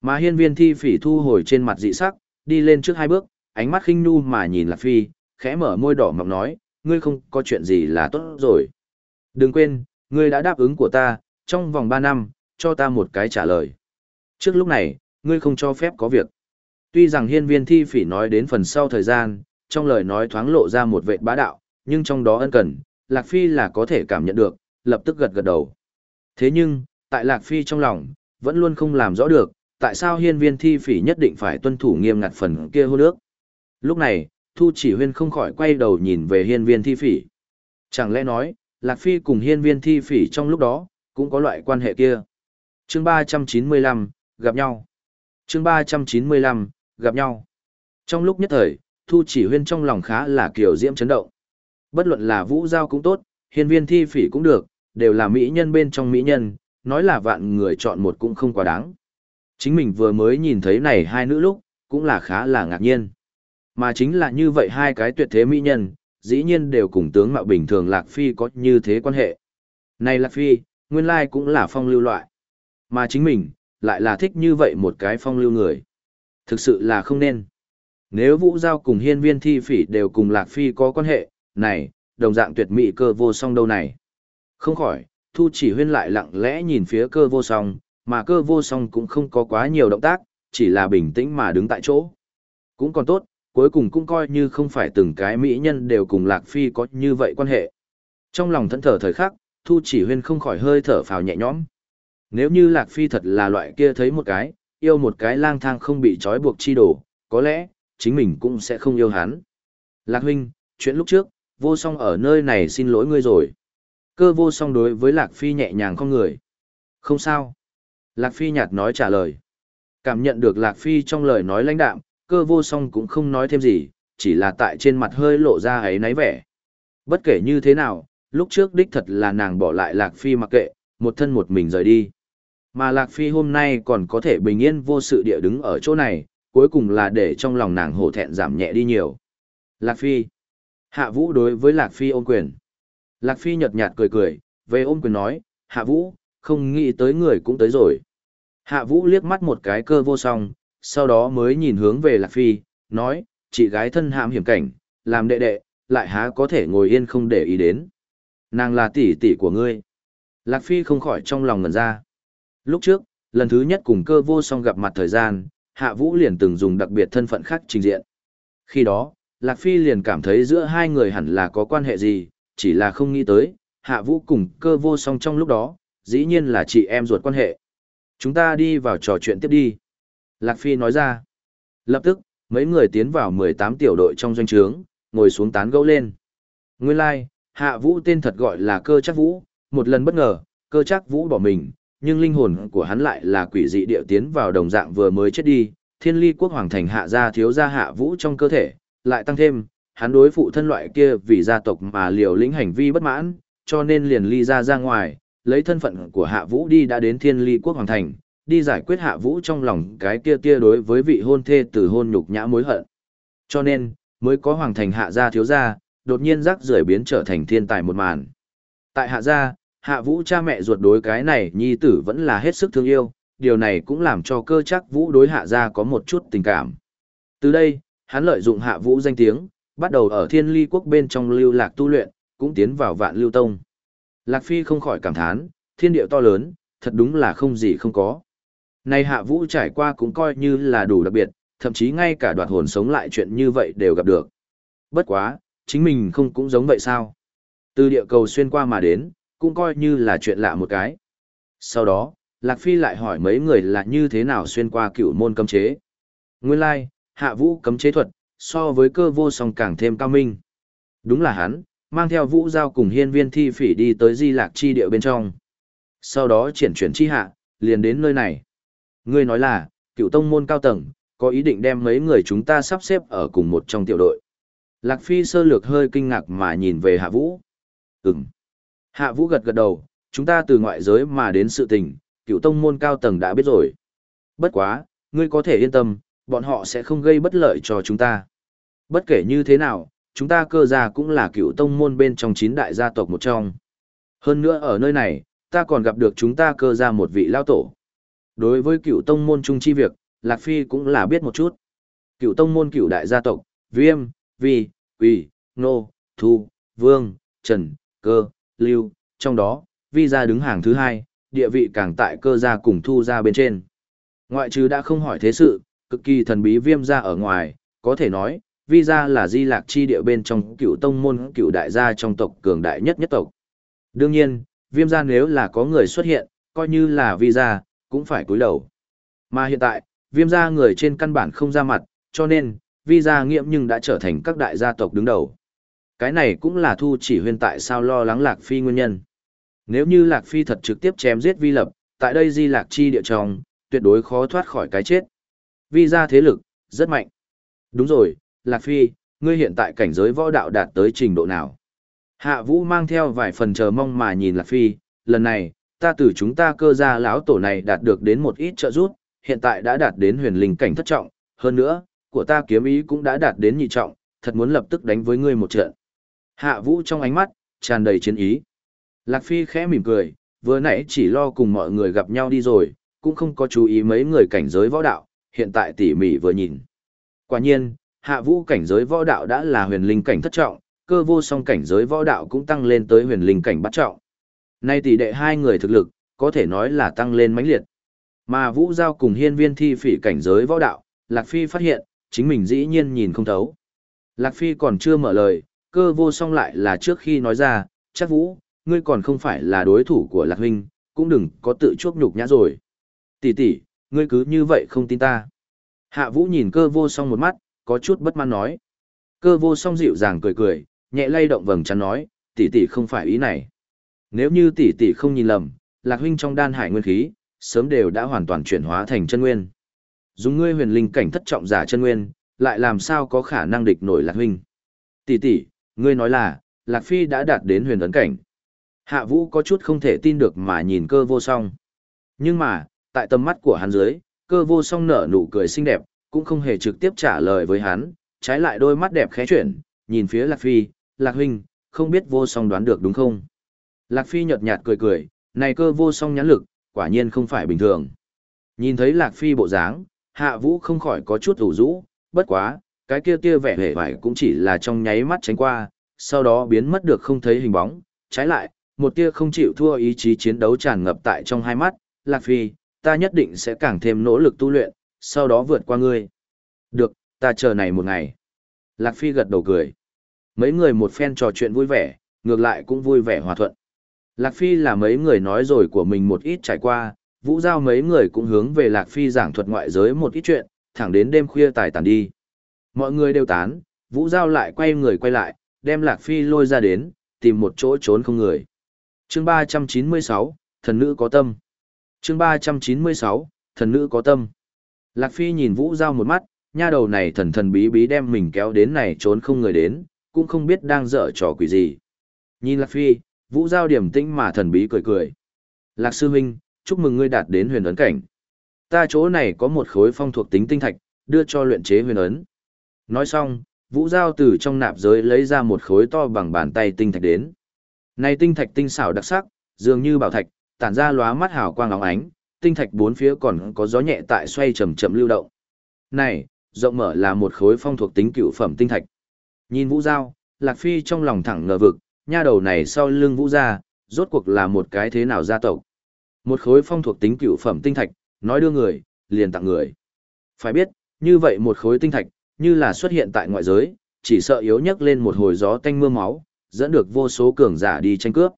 Mà hiên viên thi phỉ thu hồi trên mặt dị sắc, đi lên trước hai bước, ánh mắt khinh nu mà nhìn Lạc Phi, khẽ mở môi đỏ mọc nói, ngươi không có chuyện gì là tốt rồi. Đừng quên, ngươi đã đáp ứng của ta, trong vòng ba năm, cho ta một cái trả lời. Trước lúc này, ngươi không cho phép có việc. Tuy rằng hiên viên thi phỉ nói đến phần sau thời gian, trong lời nói thoáng lộ ra một vệ bá đạo, nhưng trong đó ân cần, Lạc Phi là có thể cảm nhận được, lập tức gật gật đầu. Thế nhưng, tại Lạc Phi trong lòng, vẫn luôn không làm rõ được, tại sao hiên viên thi phỉ nhất định phải tuân thủ nghiêm ngặt phần kia hôn nước. Lúc này, Thu chỉ huyên không khỏi quay đầu nhìn về hiên viên thi phỉ. Chẳng lẽ nói, Lạc Phi cùng hiên viên thi phỉ trong lúc đó, cũng có loại quan hệ kia. Chương 395, gặp nhau. Chương 395, gặp nhau. Trong lúc nhất thời, Thu Chỉ Huyên trong lòng khá là kiểu diễm chấn động. Bất luận là Vũ Giao cũng tốt, hiên viên thi phỉ cũng được, đều là mỹ nhân bên trong mỹ nhân, nói là vạn người chọn một cũng không quá đáng. Chính mình vừa mới nhìn thấy này hai nữ lúc, cũng là khá là ngạc nhiên. Mà chính là như vậy hai cái tuyệt thế mỹ nhân, dĩ nhiên đều cùng tướng mạo bình thường Lạc Phi có như thế quan hệ. Này Lạc Phi, nguyên lai cũng là phong lưu loại. Mà chính mình, lại là thích như vậy một cái phong lưu người. Thực sự là không nên. Nếu Vũ Giao cùng hiên viên thi phỉ đều cùng Lạc Phi có quan hệ, này, đồng dạng tuyệt mỹ cơ vô song đâu này. Không khỏi, Thu chỉ huyên lại lặng lẽ nhìn phía cơ vô song, mà cơ vô song cũng không có quá nhiều động tác, chỉ là bình tĩnh mà đứng tại chỗ. Cũng còn tốt, cuối cùng cũng coi như không phải từng cái mỹ nhân đều cùng Lạc Phi có như vậy quan hệ. Trong lòng thẫn thở thời khắc, Thu chỉ huyên không khỏi hơi thở phào nhẹ nhõm. Nếu như Lạc Phi thật là loại kia thấy một cái, yêu một cái lang thang không bị trói buộc chi đổ, có lẽ, chính mình cũng sẽ không yêu hắn. Lạc huynh, chuyện lúc trước, vô song ở nơi này xin lỗi ngươi rồi. Cơ vô song đối với Lạc Phi nhẹ nhàng con người. Không sao. Lạc Phi nhạt nói trả lời. Cảm nhận được Lạc Phi trong lời nói lãnh đạm, cơ vô song cũng không nói thêm gì, chỉ là tại trên mặt hơi lộ ra ấy náy vẻ. Bất kể như thế nào, lúc trước đích thật là nàng bỏ lại Lạc Phi mặc kệ, một thân một mình rời đi. Mà Lạc Phi hôm nay còn có thể bình yên vô sự địa đứng ở chỗ này, cuối cùng là để trong lòng nàng hổ thẹn giảm nhẹ đi nhiều. Lạc Phi. Hạ Vũ đối với Lạc Phi ôm quyền. Lạc Phi nhợt nhạt cười cười, về ôm quyền nói, Hạ Vũ, không nghĩ tới người cũng tới rồi. Hạ Vũ liếc mắt một cái cơ vô song, sau đó mới nhìn hướng về Lạc Phi, nói, chị gái thân hãm hiểm cảnh, làm đệ đệ, lại há có thể ngồi yên không để ý đến. Nàng là tỷ tỷ của ngươi. Lạc Phi không khỏi trong lòng ngần ra. Lúc trước, lần thứ nhất cùng cơ vô song gặp mặt thời gian, Hạ Vũ liền từng dùng đặc biệt thân phận khác trình diện. Khi đó, Lạc Phi liền cảm thấy giữa hai người hẳn là có quan hệ gì, chỉ là không nghĩ tới, Hạ Vũ cùng cơ vô song trong lúc đó, dĩ nhiên là chị em ruột quan hệ. Chúng ta đi vào trò chuyện tiếp đi. Lạc Phi nói ra. Lập tức, mấy người tiến vào 18 tiểu đội trong doanh trướng, ngồi xuống tán gẫu lên. Nguyên lai, like, Hạ Vũ tên thật gọi là cơ chắc Vũ, một lần bất ngờ, cơ chắc Vũ bỏ mình, nhưng linh hồn của hắn lại là quỷ dị điệu tiến vào đồng dạng vừa mới chết đi, thiên ly quốc hoàng thành hạ gia thiếu gia Hạ Vũ trong cơ thể, lại tăng thêm, hắn đối phụ thân loại kia vì gia tộc mà liều lĩnh hành vi bất mãn, cho nên liền ly ra ra ngoài, lấy thân phận của Hạ Vũ đi đã đến Thiên Ly quốc hoàng thành, đi giải quyết Hạ Vũ trong lòng cái kia kia đối với vị hôn thê từ hôn nhục nhã mối hận. Cho nên, mới có hoàng thành hạ gia thiếu gia, đột nhiên rắc rưởi biến trở thành thiên tài một màn. Tại hạ gia, Hạ Vũ cha mẹ ruột đối cái này nhi tử vẫn là hết sức thương yêu, điều này cũng làm cho cơ chắc Vũ đối hạ gia có một chút tình cảm. Từ đây, hắn lợi dụng Hạ Vũ danh tiếng, bắt đầu ở thiên ly quốc bên trong lưu lạc tu luyện, cũng tiến vào vạn lưu tông. Lạc Phi không khỏi cảm thán, thiên địa to lớn, thật đúng là không gì không có. Này hạ vũ trải qua cũng coi như là đủ đặc biệt, thậm chí ngay cả đoạt hồn sống lại chuyện như vậy đều gặp được. Bất quá, chính mình không cũng giống vậy sao? Từ địa cầu xuyên qua mà đến, cũng coi như là chuyện lạ một cái. Sau đó, Lạc Phi lại hỏi mấy người là như thế nào xuyên qua cựu môn cấm chế. Nguyên lai, like, hạ vũ cấm chế thuật, so với cơ vô song càng thêm cao minh. Đúng là hắn, mang theo vũ giao cùng hiên viên thi phỉ đi tới di lạc chi địa bên trong. Sau đó triển chuyển chi hạ, liền đến nơi này. Ngươi nói là, cựu tông môn cao tầng, có ý định đem mấy người chúng ta sắp xếp ở cùng một trong tiểu đội. Lạc Phi sơ lược hơi kinh ngạc mà nhìn về Hạ Vũ. Ừm. Hạ Vũ gật gật đầu, chúng ta từ ngoại giới mà đến sự tình, cựu tông môn cao tầng đã biết rồi. Bất quá, ngươi có thể yên tâm, bọn họ sẽ không gây bất lợi cho chúng ta. Bất kể như thế nào, chúng ta cơ gia cũng là cựu tông môn bên trong chín đại gia tộc một trong. Hơn nữa ở nơi này, ta còn gặp được chúng ta cơ gia một vị lao tổ. Đối với cựu tông môn trung chi việc, Lạc Phi cũng là biết một chút. Cựu tông môn cựu đại gia tộc, Viêm, Vi, Quỳ, Nô, Thu, Vương, Trần, Cơ, Lưu, trong đó, Vi gia đứng hàng thứ hai, địa vị càng tại cơ gia cùng Thu gia bên trên. Ngoại trừ đã không hỏi thế sự, cực kỳ thần bí Viêm gia ở ngoài, có thể nói, Vi gia là di lạc chi địa bên trong cựu tông môn cựu đại gia trong tộc cường đại nhất nhất tộc. Đương nhiên, Viêm gia nếu là có người xuất hiện, coi như là Vi gia, cũng phải cúi đầu. Mà hiện tại, viêm gia người trên căn bản không ra mặt, cho nên, vi gia nghiệm nhưng đã trở thành các đại gia tộc đứng đầu. Cái này cũng là thu chỉ huyên tại sao lo lắng lạc phi nguyên nhân. Nếu như Lạc Phi thật trực tiếp chém giết vi lập, tại đây di lạc chi địa trong, tuyệt đối khó thoát khỏi cái chết. Vi ra thế lực, rất mạnh. Đúng rồi, Lạc Phi, ngươi hiện tại cảnh giới võ đạo đạt tới trình độ nào? Hạ Vũ mang theo vài phần chờ mong mà nhìn Lạc Phi, lần này, ta từ chúng ta cơ gia lão tổ này đạt được đến một ít trợ giúp, hiện tại đã đạt đến huyền linh cảnh thất trọng, hơn nữa, của ta kiếm ý cũng đã đạt đến nhị trọng, thật muốn lập tức đánh với ngươi một trận. Hạ Vũ trong ánh mắt, tràn đầy chiến ý. Lạc Phi khẽ mỉm cười, vừa nãy chỉ lo cùng mọi người gặp nhau đi rồi, cũng không có chú ý mấy người cảnh giới võ đạo, hiện tại tỉ mỉ vừa nhìn. Quả nhiên, hạ vũ cảnh giới võ đạo đã là huyền linh cảnh thất trọng, cơ vô song cảnh giới võ đạo cũng tăng lên tới huyền linh cảnh bắt trọng. Nay tỷ đệ hai người thực lực, có thể nói là tăng lên mãnh liệt. Mà vũ giao cùng hiên viên thi phỉ cảnh giới võ đạo, Lạc Phi phát hiện, chính mình dĩ nhiên nhìn không thấu. Lạc Phi còn chưa mở lời, cơ vô song lại là trước khi nói ra, chắc vũ, ngươi còn không phải là đối thủ của Lạc Huynh, cũng đừng có tự chuốc nhục nhã rồi. Tỷ tỷ, ngươi cứ như vậy không tin ta. Hạ Vũ nhìn cơ vô song một mắt, có chút bất mãn nói. Cơ vô song dịu dàng cười cười, nhẹ lay động vầng chắn nói, tỷ tỷ không phải ý này. Nếu như tỷ tỷ không nhìn lầm, Lạc Huynh trong đan hải nguyên khí, sớm đều đã hoàn toàn chuyển hóa thành chân nguyên. Dùng ngươi huyền linh cảnh thất trọng giả chân nguyên, lại làm sao có khả năng địch nổi Lạc Huynh. Tỷ tỷ, ngươi nói là, Lạc Phi đã đạt đến huyền ấn cảnh. Hạ Vũ có chút không thể tin được mà nhìn cơ vô song. Nhưng mà, tại tầm mắt của hắn dưới, cơ vô song nở nụ cười xinh đẹp, cũng không hề trực tiếp trả lời với hắn, trái lại đôi mắt đẹp khẽ chuyển, nhìn phía Lạc Phi, Lạc Huynh, không biết vô song đoán được đúng không? Lạc Phi nhợt nhạt cười cười, này cơ vô song nhãn lực, quả nhiên không phải bình thường. Nhìn thấy Lạc Phi bộ dáng, Hạ Vũ không khỏi có chút ủ rũ, bất quá, cái kia tia vẻ hề vải cũng chỉ là trong nháy mắt tránh qua, sau đó biến mất được không thấy hình bóng, trái lại, một tia không chịu thua ý chí chiến đấu tràn ngập tại trong hai mắt, Lạc Phi, ta nhất định sẽ càng thêm nỗ lực tu luyện, sau đó vượt qua ngươi. Được, ta chờ này một ngày. Lạc Phi gật đầu cười. Mấy người một phen trò chuyện vui vẻ, ngược lại cũng vui vẻ hòa thuận. Lạc Phi là mấy người nói rồi của mình một ít trải qua, vũ giao mấy người cũng hướng về Lạc Phi giảng thuật ngoại giới một ít chuyện, thẳng đến đêm khuya tài tàn đi. Mọi người đều tán, vũ giao lại quay người quay lại, đem Lạc Phi lôi ra đến, tìm một chỗ trốn không người. Chương ba trăm chín mươi sáu thần nữ có tâm. Chương ba trăm chín mươi sáu thần nữ có tâm. Lạc phi nhìn vũ giao một mắt nha đầu này thần thần bí bí đem mình kéo đến này trốn không người đến cũng không biết đang dở trò quỷ gì. Nhìn lạc phi vũ giao điểm tĩnh mà thần bí cười cười. Lạc sư huynh chúc mừng ngươi đạt đến huyền ấn cảnh. Ta chỗ này có một khối phong thuộc tính tinh thạch đưa cho luyện chế huyền ấn nói xong vũ giao từ trong nạp giới lấy ra một khối to bằng bàn tay tinh thạch đến này tinh thạch tinh xảo đặc sắc, dường như bảo thạch, tản ra lóa mắt hào quang óng ánh, tinh thạch bốn phía còn có gió nhẹ tại xoay chậm chậm lưu động. Này, rộng mở là một khối phong thuộc tính cựu phẩm tinh thạch. Nhìn Vũ Giao, Lạc Phi trong lòng thẳng ngờ vực, nha đầu này sau lưng Vũ gia, rốt cuộc là một cái thế nào gia tộc. Một khối phong thuộc tính cựu phẩm tinh thạch, nói đưa người, liền tặng người. Phải biết, như vậy một khối tinh thạch, như là xuất hiện tại ngoại giới, chỉ sợ yếu nhất lên một hồi gió tanh mưa máu, dẫn được vô số cường giả đi tranh cướp.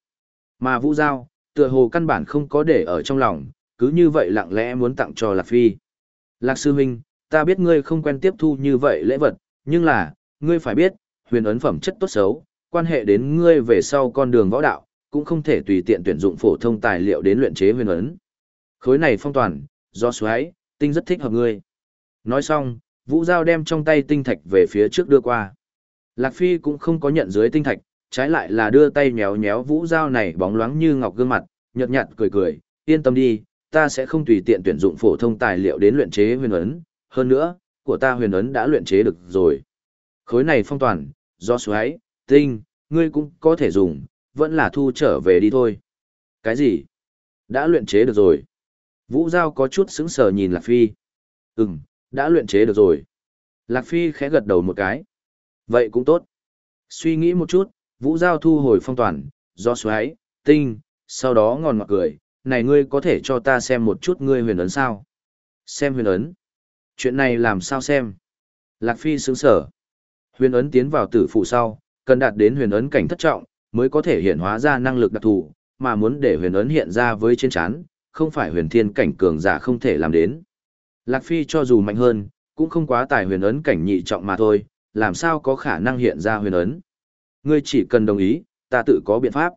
Mà Vũ Giao, tựa hồ căn bản không có để ở trong lòng, cứ như vậy lặng lẽ muốn tặng cho Lạc Phi. Lạc Sư Minh, ta biết ngươi không quen tiếp thu như vậy lễ vật, nhưng là, ngươi phải biết, huyền ấn phẩm chất tốt xấu, quan hệ đến ngươi về sau con đường võ đạo, cũng không thể tùy tiện tuyển dụng phổ thông tài liệu đến luyện chế huyền ấn. Khối này phong toàn, do xoáy, tinh rất thích hợp ngươi. Nói xong, Vũ Giao đem trong tay tinh thạch về phía trước đưa qua. Lạc Phi cũng không có nhận dưới tinh thạch, trái lại là đưa tay nhéo nhéo vũ dao này bóng loáng như ngọc gương mặt, nhợt nhạt cười cười, yên tâm đi, ta sẽ không tùy tiện tuyển dụng phổ thông tài liệu đến luyện chế huyền ấn, hơn nữa, của ta huyền ấn đã luyện chế được rồi. Khối này phong toàn, do xoáy, tinh, ngươi cũng có thể dùng, vẫn là thu trở về đi thôi. Cái gì? Đã luyện chế được rồi. Vũ Giao có chút sững sờ nhìn Lạc Phi. Ừm, đã luyện chế được rồi. Lạc Phi khẽ gật đầu một cái. Vậy cũng tốt. Suy nghĩ một chút, Vũ Giao thu hồi phong toàn, do xoáy, tinh, sau đó ngòn ngọt cười, này ngươi có thể cho ta xem một chút ngươi huyền ấn sao? Xem huyền ấn. Chuyện này làm sao xem? Lạc Phi sướng sở. Huyền ấn tiến vào tử phụ sau, cần đạt đến huyền ấn cảnh thất trọng, mới có thể hiện hóa ra năng lực đặc thù, mà muốn để huyền ấn hiện ra với trên chán, không phải huyền thiên cảnh cường giả không thể làm đến. Lạc Phi cho dù mạnh hơn, cũng không quá tài huyền ấn cảnh nhị trọng mà thôi, làm sao có khả năng hiện ra huyền ấn. Ngươi chỉ cần đồng ý, ta tự có biện pháp.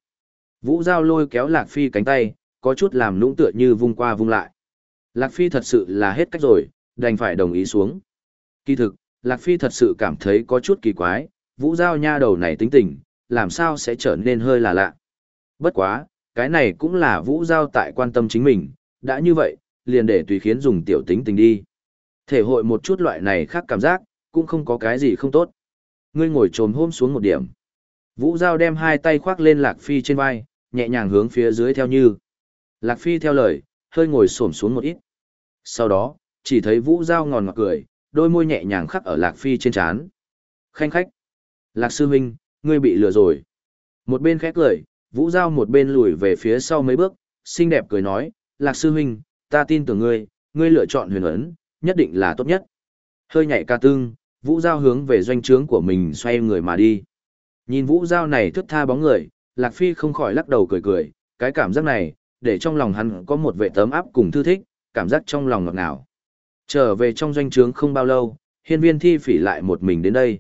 Vũ Giao lôi kéo Lạc Phi cánh tay, có chút làm nũng tựa như vung qua vung lại. Lạc Phi thật sự là hết cách rồi, đành phải đồng ý xuống. Kỳ thực, Lạc Phi thật sự cảm thấy có chút kỳ quái, Vũ Giao nha đầu này tính tình, làm sao sẽ trở nên hơi là lạ. Bất quá, cái này cũng là Vũ Giao tại quan tâm chính mình, đã như vậy, liền để tùy khiến dùng tiểu tính tình đi. Thể hội một chút loại này khác cảm giác, cũng không có cái gì không tốt. Ngươi ngồi trồm hôm xuống một điểm. Vũ Giao đem hai tay khoác lên Lạc Phi trên vai, nhẹ nhàng hướng phía dưới theo như. Lạc Phi theo lời, hơi ngồi xổm xuống một ít. Sau đó, chỉ thấy Vũ Giao ngòn ngọt cười, đôi môi nhẹ nhàng khắc ở Lạc Phi trên trán. Khanh khách. Lạc Sư Minh, ngươi bị lừa rồi. Một bên khét cười, Vũ Giao một bên lùi về phía sau mấy bước, xinh đẹp cười nói, Lạc Sư Minh, ta tin tưởng ngươi, ngươi lựa chọn huyền ấn, nhất định là tốt nhất. Hơi nhảy ca tương, Vũ Giao hướng về doanh trướng của mình xoay người mà đi. Nhìn Vũ Giao này thức tha bóng người, Lạc Phi không khỏi lắc đầu cười cười, cái cảm giác này, để trong lòng hắn có một vệ tấm áp cùng thư thích, cảm giác trong lòng ngọt ngào. Trở về trong doanh trướng không bao lâu, hiên viên thi phỉ lại một mình đến đây.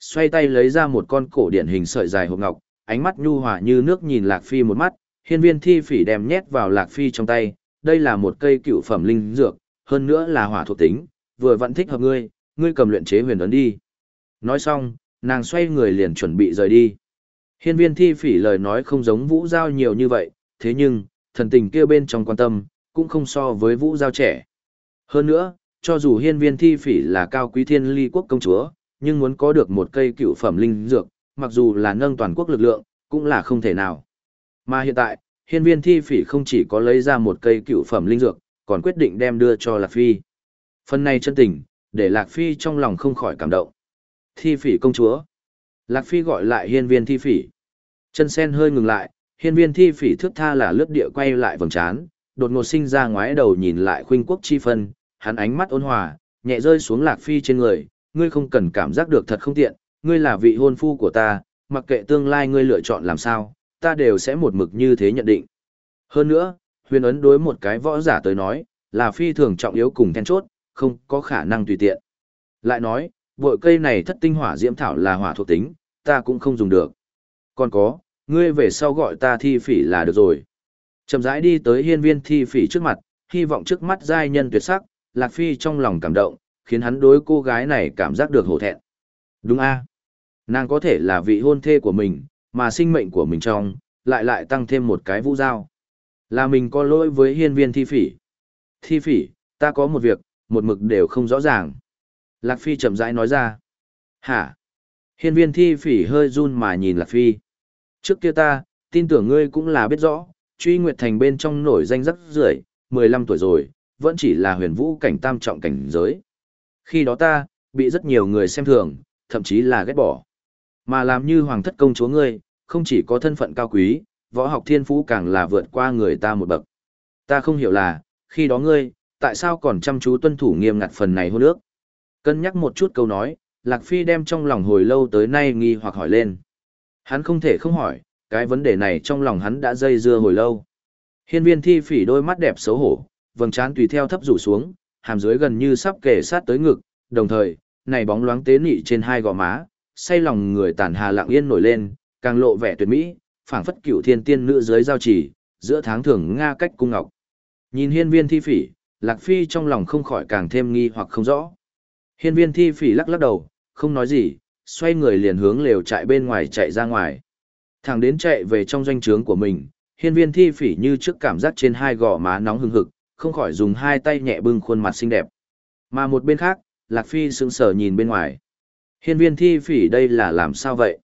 Xoay tay lấy ra một con cổ điển hình sợi dài hộp ngọc, ánh mắt nhu hòa như nước nhìn Lạc Phi một mắt, hiên viên thi phỉ đem nhét vào Lạc Phi trong tay, đây là một cây cựu phẩm linh dược, hơn nữa là hỏa thuộc tính, vừa vẫn thích hợp ngươi, ngươi cầm luyện chế huyền ấn đi. Nói xong, nàng xoay người liền chuẩn bị rời đi. Hiên viên thi phỉ lời nói không giống vũ giao nhiều như vậy, thế nhưng, thần tình kia bên trong quan tâm, cũng không so với vũ giao trẻ. Hơn nữa, cho dù hiên viên thi phỉ là cao quý thiên ly quốc công chúa, nhưng muốn có được một cây cựu phẩm linh dược, mặc dù là nâng toàn quốc lực lượng, cũng là không thể nào. Mà hiện tại, hiên viên thi phỉ không chỉ có lấy ra một cây cựu phẩm linh dược, còn quyết định đem đưa cho Lạc Phi. Phần này chân tình, để Lạc Phi trong lòng không khỏi cảm động. Thi phỉ công chúa. Lạc Phi gọi lại hiên viên thi phỉ. Chân sen hơi ngừng lại, hiên viên thi phỉ thước tha là lướt địa quay lại vầng trán, đột ngột sinh ra ngoái đầu nhìn lại khuynh quốc chi phân, hắn ánh mắt ôn hòa, nhẹ rơi xuống Lạc Phi trên người, ngươi không cần cảm giác được thật không tiện, ngươi là vị hôn phu của ta, mặc kệ tương lai ngươi lựa chọn làm sao, ta đều sẽ một mực như thế nhận định. Hơn nữa, huyền ấn đối một cái võ giả tới nói, là phi thường trọng yếu cùng then chốt, không có khả năng tùy tiện. Lại nói, bội cây này thất tinh hỏa diễm thảo là hỏa thuộc tính, ta cũng không dùng được. Còn có, ngươi về sau gọi ta thi phỉ là được rồi. Chậm rãi đi tới hiên viên thi phỉ trước mặt, hy vọng trước mắt giai nhân tuyệt sắc, Lạc Phi trong lòng cảm động, khiến hắn đối cô gái này cảm giác được hổ thẹn. Đúng a Nàng có thể là vị hôn thê của mình, mà sinh mệnh của mình trong, lại lại tăng thêm một cái vũ giao. Là mình có lỗi với hiên viên thi phỉ. Thi phỉ, ta có một việc, một mực đều không rõ ràng. Lạc Phi chậm rãi nói ra. Hả? Hiên viên thi phỉ hơi run mà nhìn Lạc Phi. Trước kia ta, tin tưởng ngươi cũng là biết rõ, truy nguyệt thành bên trong nổi danh rất rưởi 15 tuổi rồi, vẫn chỉ là huyền vũ cảnh tam trọng cảnh giới. Khi đó ta, bị rất nhiều người xem thường, thậm chí là ghét bỏ. Mà làm như hoàng thất công chúa ngươi, không chỉ có thân phận cao quý, võ học thiên phú càng là vượt qua người ta một bậc. Ta không hiểu là, khi đó ngươi, tại sao còn chăm chú tuân thủ nghiêm ngặt phần này hôn ước? Cân nhắc một chút câu nói, Lạc Phi đem trong lòng hồi lâu tới nay nghi hoặc hỏi lên. Hắn không thể không hỏi, cái vấn đề này trong lòng hắn đã dây dưa hồi lâu. Hiên viên thi phỉ đôi mắt đẹp xấu hổ, vầng trán tùy theo thấp rủ xuống, hàm dưới gần như sắp kề sát tới ngực, đồng thời, này bóng loáng tế nị trên hai gò má, say lòng người tản hà lặng yên nổi lên, càng lộ vẻ tuyệt mỹ, phảng phất cửu thiên tiên nữ dưới giao chỉ, giữa tháng thường nga cách cung ngọc. Nhìn hiên viên thi phỉ, Lạc Phi trong lòng không khỏi càng thêm nghi hoặc không rõ. Hiên viên thi phỉ lắc lắc đầu, không nói gì, xoay người liền hướng lều chạy bên ngoài chạy ra ngoài. Thẳng đến chạy về trong doanh trướng của mình, hiên viên thi phỉ như trước cảm giác trên hai gò má nóng hừng hực, không khỏi dùng hai tay nhẹ bưng khuôn mặt xinh đẹp. Mà một bên khác, Lạc Phi sững sờ nhìn bên ngoài. Hiên viên thi phỉ đây là làm sao vậy?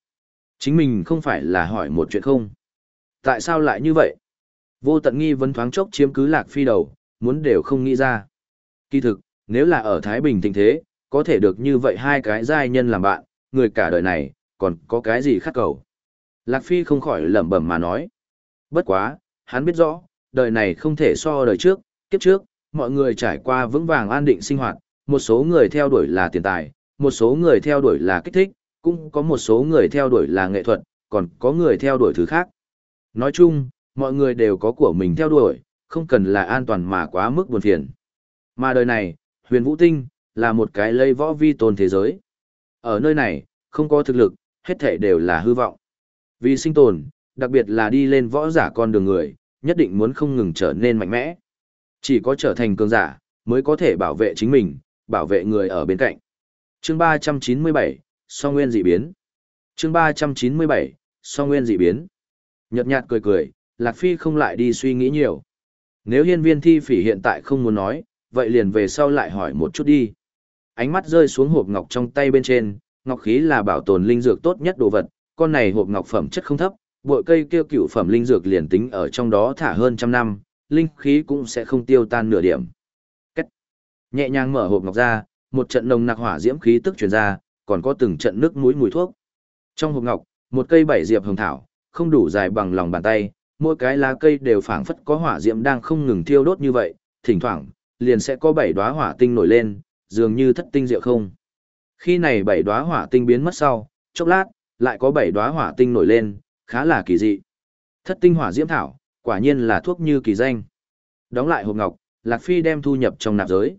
Chính mình không phải là hỏi một chuyện không? Tại sao lại như vậy? Vô tận nghi vấn thoáng chốc chiếm cứ Lạc Phi đầu, muốn đều không nghĩ ra. Kỳ thực, nếu là ở Thái Bình tình thế, có thể được như vậy hai cái giai nhân làm bạn, người cả đời này, còn có cái gì khác cầu. Lạc Phi không khỏi lẩm bẩm mà nói. Bất quá, hắn biết rõ, đời này không thể so đời trước, kiếp trước, mọi người trải qua vững vàng an định sinh hoạt, một số người theo đuổi là tiền tài, một số người theo đuổi là kích thích, cũng có một số người theo đuổi là nghệ thuật, còn có người theo đuổi thứ khác. Nói chung, mọi người đều có của mình theo đuổi, không cần là an toàn mà quá mức buồn phiền. Mà đời này, huyền vũ tinh, là một cái lây võ vi tôn thế giới. Ở nơi này, không có thực lực, hết thể đều là hư vọng. Vì sinh tồn, đặc biệt là đi lên võ giả con đường người, nhất định muốn không ngừng trở nên mạnh mẽ. Chỉ có trở thành cường giả, mới có thể bảo vệ chính mình, bảo vệ người ở bên cạnh. Chương 397, So Nguyên dị biến. Chương 397, So Nguyên dị biến. Nhật nhạt cười cười, Lạc Phi không lại đi suy nghĩ nhiều. Nếu hiên viên thi phỉ hiện tại không muốn nói, vậy liền về sau lại hỏi một chút đi. Ánh mắt rơi xuống hộp ngọc trong tay bên trên, ngọc khí là bảo tồn linh dược tốt nhất đồ vật, con này hộp ngọc phẩm chất không thấp, bội cây kêu cựu phẩm linh dược liền tính ở trong đó thả hơn trăm năm, linh khí cũng sẽ không tiêu tan nửa điểm. Cách nhẹ nhàng mở hộp ngọc ra, một trận nồng nặc hỏa diễm khí tức truyền ra, còn có từng trận nước mũi mùi thuốc. Trong hộp ngọc, một cây bảy diệp hồng thảo, không đủ dài bằng lòng bàn tay, mỗi cái lá cây đều phảng phất có hỏa diễm đang không ngừng thiêu đốt như vậy, thỉnh thoảng liền sẽ có bảy đóa hỏa tinh nổi lên, dường như thất tinh diệu không. Khi này bảy đóa hỏa tinh biến mất sau, chốc lát, lại có bảy đóa hỏa tinh nổi lên, khá là kỳ dị. Thất tinh hỏa diễm thảo, quả nhiên là thuốc như kỳ danh. Đóng lại hộp ngọc, Lạc Phi đem thu nhập trong nạp giới.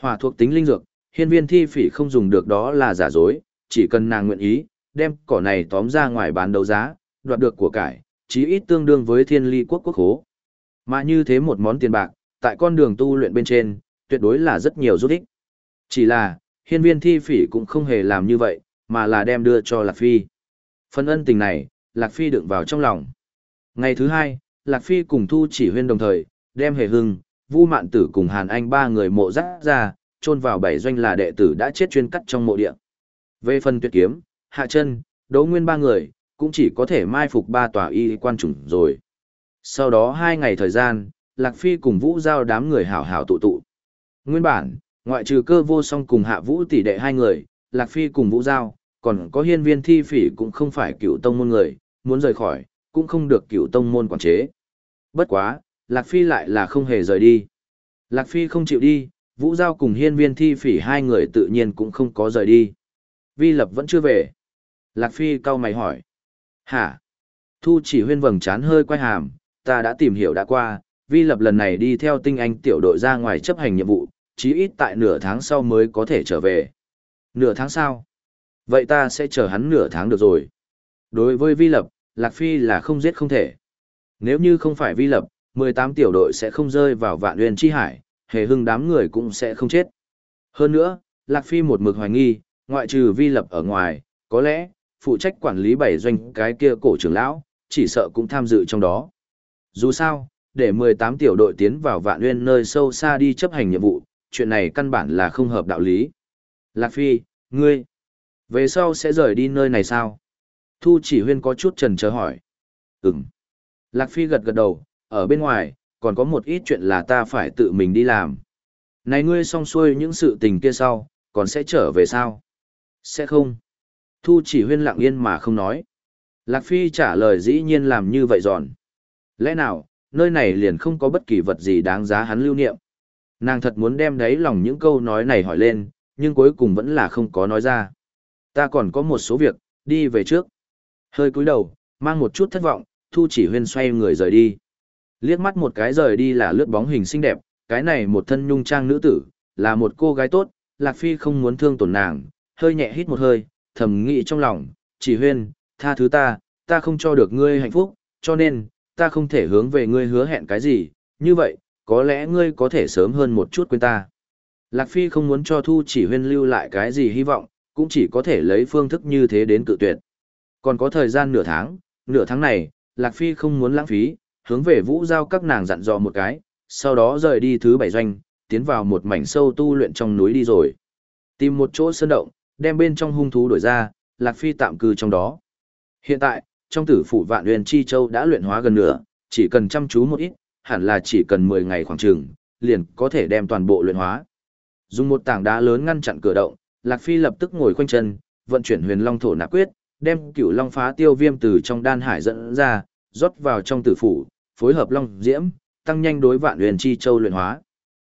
Hỏa thuộc tính linh dược, hiên viên thi phỉ không dùng được đó là giả dối, chỉ cần nàng nguyện ý, đem cỏ này tóm ra ngoài bán đấu giá, đoạt được của cải, chí ít tương đương với thiên ly quốc quốc hố. Mà như thế một món tiền bạc, tại con đường tu luyện bên trên, tuyệt đối là rất nhiều rút ích. Chỉ là, hiên viên thi phỉ cũng không hề làm như vậy, mà là đem đưa cho Lạc Phi. Phần ân tình này, Lạc Phi đựng vào trong lòng. Ngày thứ hai, Lạc Phi cùng Thu chỉ huyên đồng thời, đem hề hưng, Vu Mạn Tử cùng Hàn Anh ba người mộ rắc ra, chôn vào bảy doanh là đệ tử đã chết chuyên cắt trong mộ địa. Về phần tuyệt kiếm, hạ chân, đấu nguyên ba người, cũng chỉ có thể mai phục ba tòa y quan chủng rồi. Sau đó hai ngày thời gian, Lạc Phi cùng Vũ Giao đám người hảo hảo tụ tụ. Nguyên bản, ngoại trừ cơ vô song cùng hạ Vũ tỷ đệ hai người, Lạc Phi cùng Vũ Giao, còn có hiên viên thi phỉ cũng không phải cựu tông môn người, muốn rời khỏi, cũng không được cựu tông môn quản chế. Bất quá, Lạc Phi lại là không hề rời đi. Lạc Phi không chịu đi, Vũ Giao cùng hiên viên thi phỉ hai người tự nhiên cũng không có rời đi. Vi Lập vẫn chưa về. Lạc Phi cau mày hỏi. Hả? Thu chỉ huyên vầng chán hơi quay hàm, ta đã tìm hiểu đã qua, Vi Lập lần này đi theo tinh anh tiểu đội ra ngoài chấp hành nhiệm vụ, chí ít tại nửa tháng sau mới có thể trở về. Nửa tháng sau? Vậy ta sẽ chờ hắn nửa tháng được rồi. Đối với Vi Lập, Lạc Phi là không giết không thể. Nếu như không phải Vi Lập, 18 tiểu đội sẽ không rơi vào vạn uyên chi hải, hề hưng đám người cũng sẽ không chết. Hơn nữa, Lạc Phi một mực hoài nghi, ngoại trừ Vi Lập ở ngoài, có lẽ, phụ trách quản lý bảy doanh cái kia cổ trưởng lão, chỉ sợ cũng tham dự trong đó. Dù sao, để 18 tiểu đội tiến vào vạn nguyên nơi sâu xa đi chấp hành nhiệm vụ, chuyện này căn bản là không hợp đạo lý. Lạc Phi, ngươi, về sau sẽ rời đi nơi này sao? Thu chỉ huyên có chút trần chờ hỏi. Ừm. Lạc Phi gật gật đầu, ở bên ngoài, còn có một ít chuyện là ta phải tự mình đi làm. Này ngươi xong xuôi những sự tình kia sau, còn sẽ trở về sao? Sẽ không. Thu chỉ huyên lặng yên mà không nói. Lạc Phi trả lời dĩ nhiên làm như vậy giòn. Lẽ nào, nơi này liền không có bất kỳ vật gì đáng giá hắn lưu niệm. Nàng thật muốn đem đáy lòng những câu nói này hỏi lên, nhưng cuối cùng vẫn là không có nói ra. Ta còn có một số việc, đi về trước. Hơi cúi đầu, mang một chút thất vọng, Thu chỉ huyên xoay người rời đi. Liếc mắt một cái rời đi là lướt bóng hình xinh đẹp, cái này một thân nhung trang nữ tử, là một cô gái tốt, Lạc Phi không muốn thương tổn nàng, hơi nhẹ hít một hơi, thầm nghĩ trong lòng, chỉ huyên, tha thứ ta, ta không cho được ngươi hạnh phúc, cho nên, ta không thể hướng về ngươi hứa hẹn cái gì, như vậy, có lẽ ngươi có thể sớm hơn một chút quên ta. Lạc Phi không muốn cho Thu chỉ huyên lưu lại cái gì hy vọng, cũng chỉ có thể lấy phương thức như thế đến cự tuyệt. Còn có thời gian nửa tháng, nửa tháng này, Lạc Phi không muốn lãng phí, hướng về vũ giao các nàng dặn dò một cái, sau đó rời đi thứ bảy doanh, tiến vào một mảnh sâu tu luyện trong núi đi rồi. Tìm một chỗ sơn động, đem bên trong hung thú đổi ra, Lạc Phi tạm cư trong đó. Hiện tại, trong tử phủ vạn huyền chi châu đã luyện hóa gần nửa, chỉ cần chăm chú một ít, hẳn là chỉ cần 10 ngày khoảng trường, liền có thể đem toàn bộ luyện hóa. Dùng một tảng đá lớn ngăn chặn cửa động, Lạc Phi lập tức ngồi khoanh chân, vận chuyển huyền long thổ nạp quyết, đem cửu long phá tiêu viêm từ trong đan hải dẫn ra, rót vào trong tử phủ, phối hợp long diễm, tăng nhanh đối vạn huyền chi châu luyện hóa.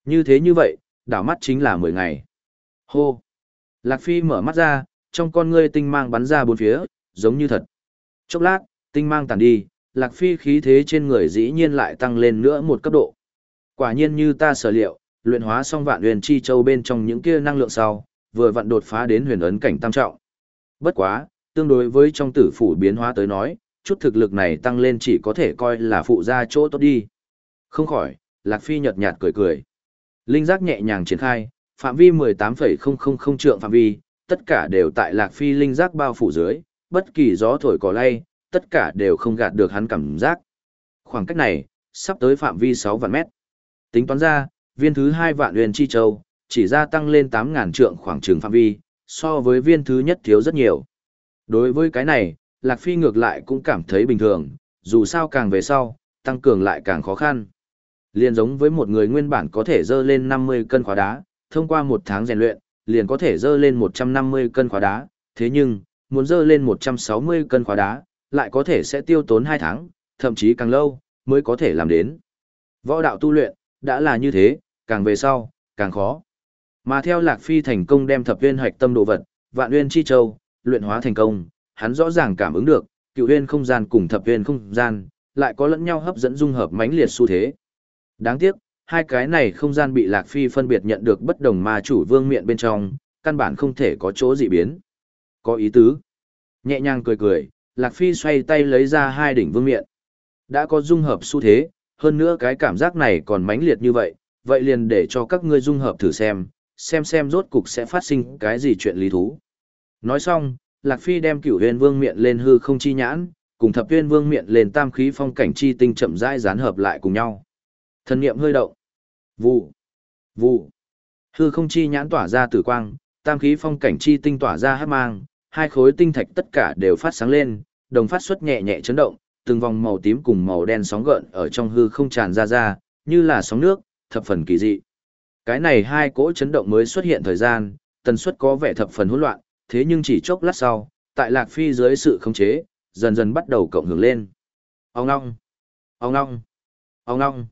Như thế như vậy, đảo mắt chính là 10 ngày. Hô! Lạc Phi mở mắt ra, trong con ngươi tinh mang bắn ra bốn phía, giống như thật. Chốc lát, tinh mang tàn đi, Lạc Phi khí thế trên người dĩ nhiên lại tăng lên nữa một cấp độ. Quả nhiên như ta sở liệu, luyện hóa xong vạn huyền chi châu bên trong những kia năng lượng sau, vừa vặn đột phá đến huyền ấn cảnh tam trọng. Bất quá, tương đối với trong tử phủ biến hóa tới nói, chút thực lực này tăng lên chỉ có thể coi là phụ gia chỗ tốt đi. Không khỏi, Lạc Phi nhợt nhạt cười cười. Linh giác nhẹ nhàng triển khai, phạm vi 18,000 trượng phạm vi, tất cả đều tại Lạc Phi linh giác bao phủ dưới, bất kỳ gió thổi cỏ lay, tất cả đều không gạt được hắn cảm giác. Khoảng cách này, sắp tới phạm vi 6 vạn mét. Tính toán ra, viên thứ 2 vạn huyền chi châu, chỉ gia tăng lên 8.000 trượng khoảng trường phạm vi, so với viên thứ nhất thiếu rất nhiều. Đối với cái này, Lạc Phi ngược lại cũng cảm thấy bình thường, dù sao càng về sau, tăng cường lại càng khó khăn. Liền giống với một người nguyên bản có thể dơ lên 50 cân khóa đá, thông qua một tháng rèn luyện, liền có thể dơ lên 150 cân khóa đá, thế nhưng, muốn dơ lên 160 cân khóa đá, lại có thể sẽ tiêu tốn 2 tháng, thậm chí càng lâu, mới có thể làm đến. Võ đạo tu luyện, đã là như thế, càng về sau, càng khó. Mà theo Lạc Phi thành công đem thập viên hoạch tâm đồ vật, vạn nguyên chi châu, luyện hóa thành công, hắn rõ ràng cảm ứng được, cựu viên không gian cùng thập viên không gian, lại có lẫn nhau hấp dẫn dung hợp mãnh liệt xu thế. Đáng tiếc, hai cái này không gian bị Lạc Phi phân biệt nhận được bất đồng ma chủ vương miện bên trong, căn bản không thể có chỗ dị biến. Có ý tứ. Nhẹ nhàng cười cười, Lạc Phi xoay tay lấy ra hai đỉnh vương miện. Đã có dung hợp xu thế, hơn nữa cái cảm giác này còn mãnh liệt như vậy, vậy liền để cho các ngươi dung hợp thử xem, xem xem rốt cục sẽ phát sinh cái gì chuyện lý thú. Nói xong, Lạc Phi đem cửu huyền vương miệng lên hư không chi nhãn, cùng thập huyền vương miệng lên tam khí phong cảnh chi tinh chậm rãi dán hợp lại cùng nhau. Thần niệm hơi động. Vụ. Vụ. Hư không chi nhãn tỏa ra tử quang, tam khí phong cảnh chi tinh tỏa ra hát mang, hai khối tinh thạch tất cả đều phát sáng lên, đồng phát xuất nhẹ nhẹ chấn động, từng vòng màu tím cùng màu đen sóng gợn ở trong hư không tràn ra ra, như là sóng nước, thập phần kỳ dị. Cái này hai cỗ chấn động mới xuất hiện thời gian, tần suất có vẻ thập phần hỗn loạn, thế nhưng chỉ chốc lát sau, tại Lạc Phi dưới sự khống chế, dần dần bắt đầu cộng hưởng lên. Ông ngong, ông ngong, ông ngong.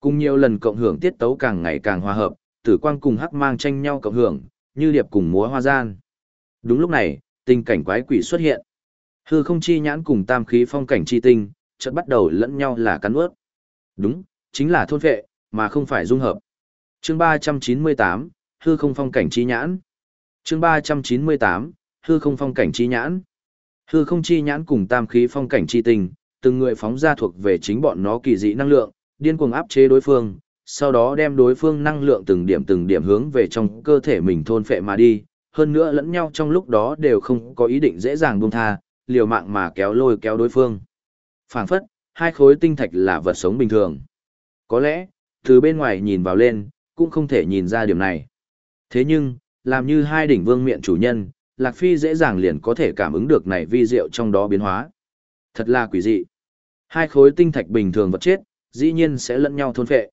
Cùng nhiều lần cộng hưởng tiết tấu càng ngày càng hòa hợp, tử quang cùng hắc mang tranh nhau cộng hưởng, như điệp cùng múa hoa gian. Đúng lúc này, tình cảnh quái quỷ xuất hiện. Hư không chi nhãn cùng tam khí phong cảnh chi tinh, chợt bắt đầu lẫn nhau là cắn ướt. Đúng, chính là thôn vệ, mà không phải dung hợp. Chương 398, hư không phong cảnh chi nhãn. Chương 398, hư không phong cảnh chi nhãn. Hư không chi nhãn cùng tam khí phong cảnh chi tình, từng người phóng ra thuộc về chính bọn nó kỳ dị năng lượng, điên cuồng áp chế đối phương, sau đó đem đối phương năng lượng từng điểm từng điểm hướng về trong cơ thể mình thôn phệ mà đi, hơn nữa lẫn nhau trong lúc đó đều không có ý định dễ dàng buông tha, liều mạng mà kéo lôi kéo đối phương. Phảng phất, hai khối tinh thạch là vật sống bình thường. Có lẽ, từ bên ngoài nhìn vào lên, cũng không thể nhìn ra điểm này. Thế nhưng, làm như hai đỉnh vương miện chủ nhân, Lạc Phi dễ dàng liền có thể cảm ứng được này vi diệu trong đó biến hóa. Thật là quỷ dị. Hai khối tinh thạch bình thường vật chết, dĩ nhiên sẽ lẫn nhau thôn phệ.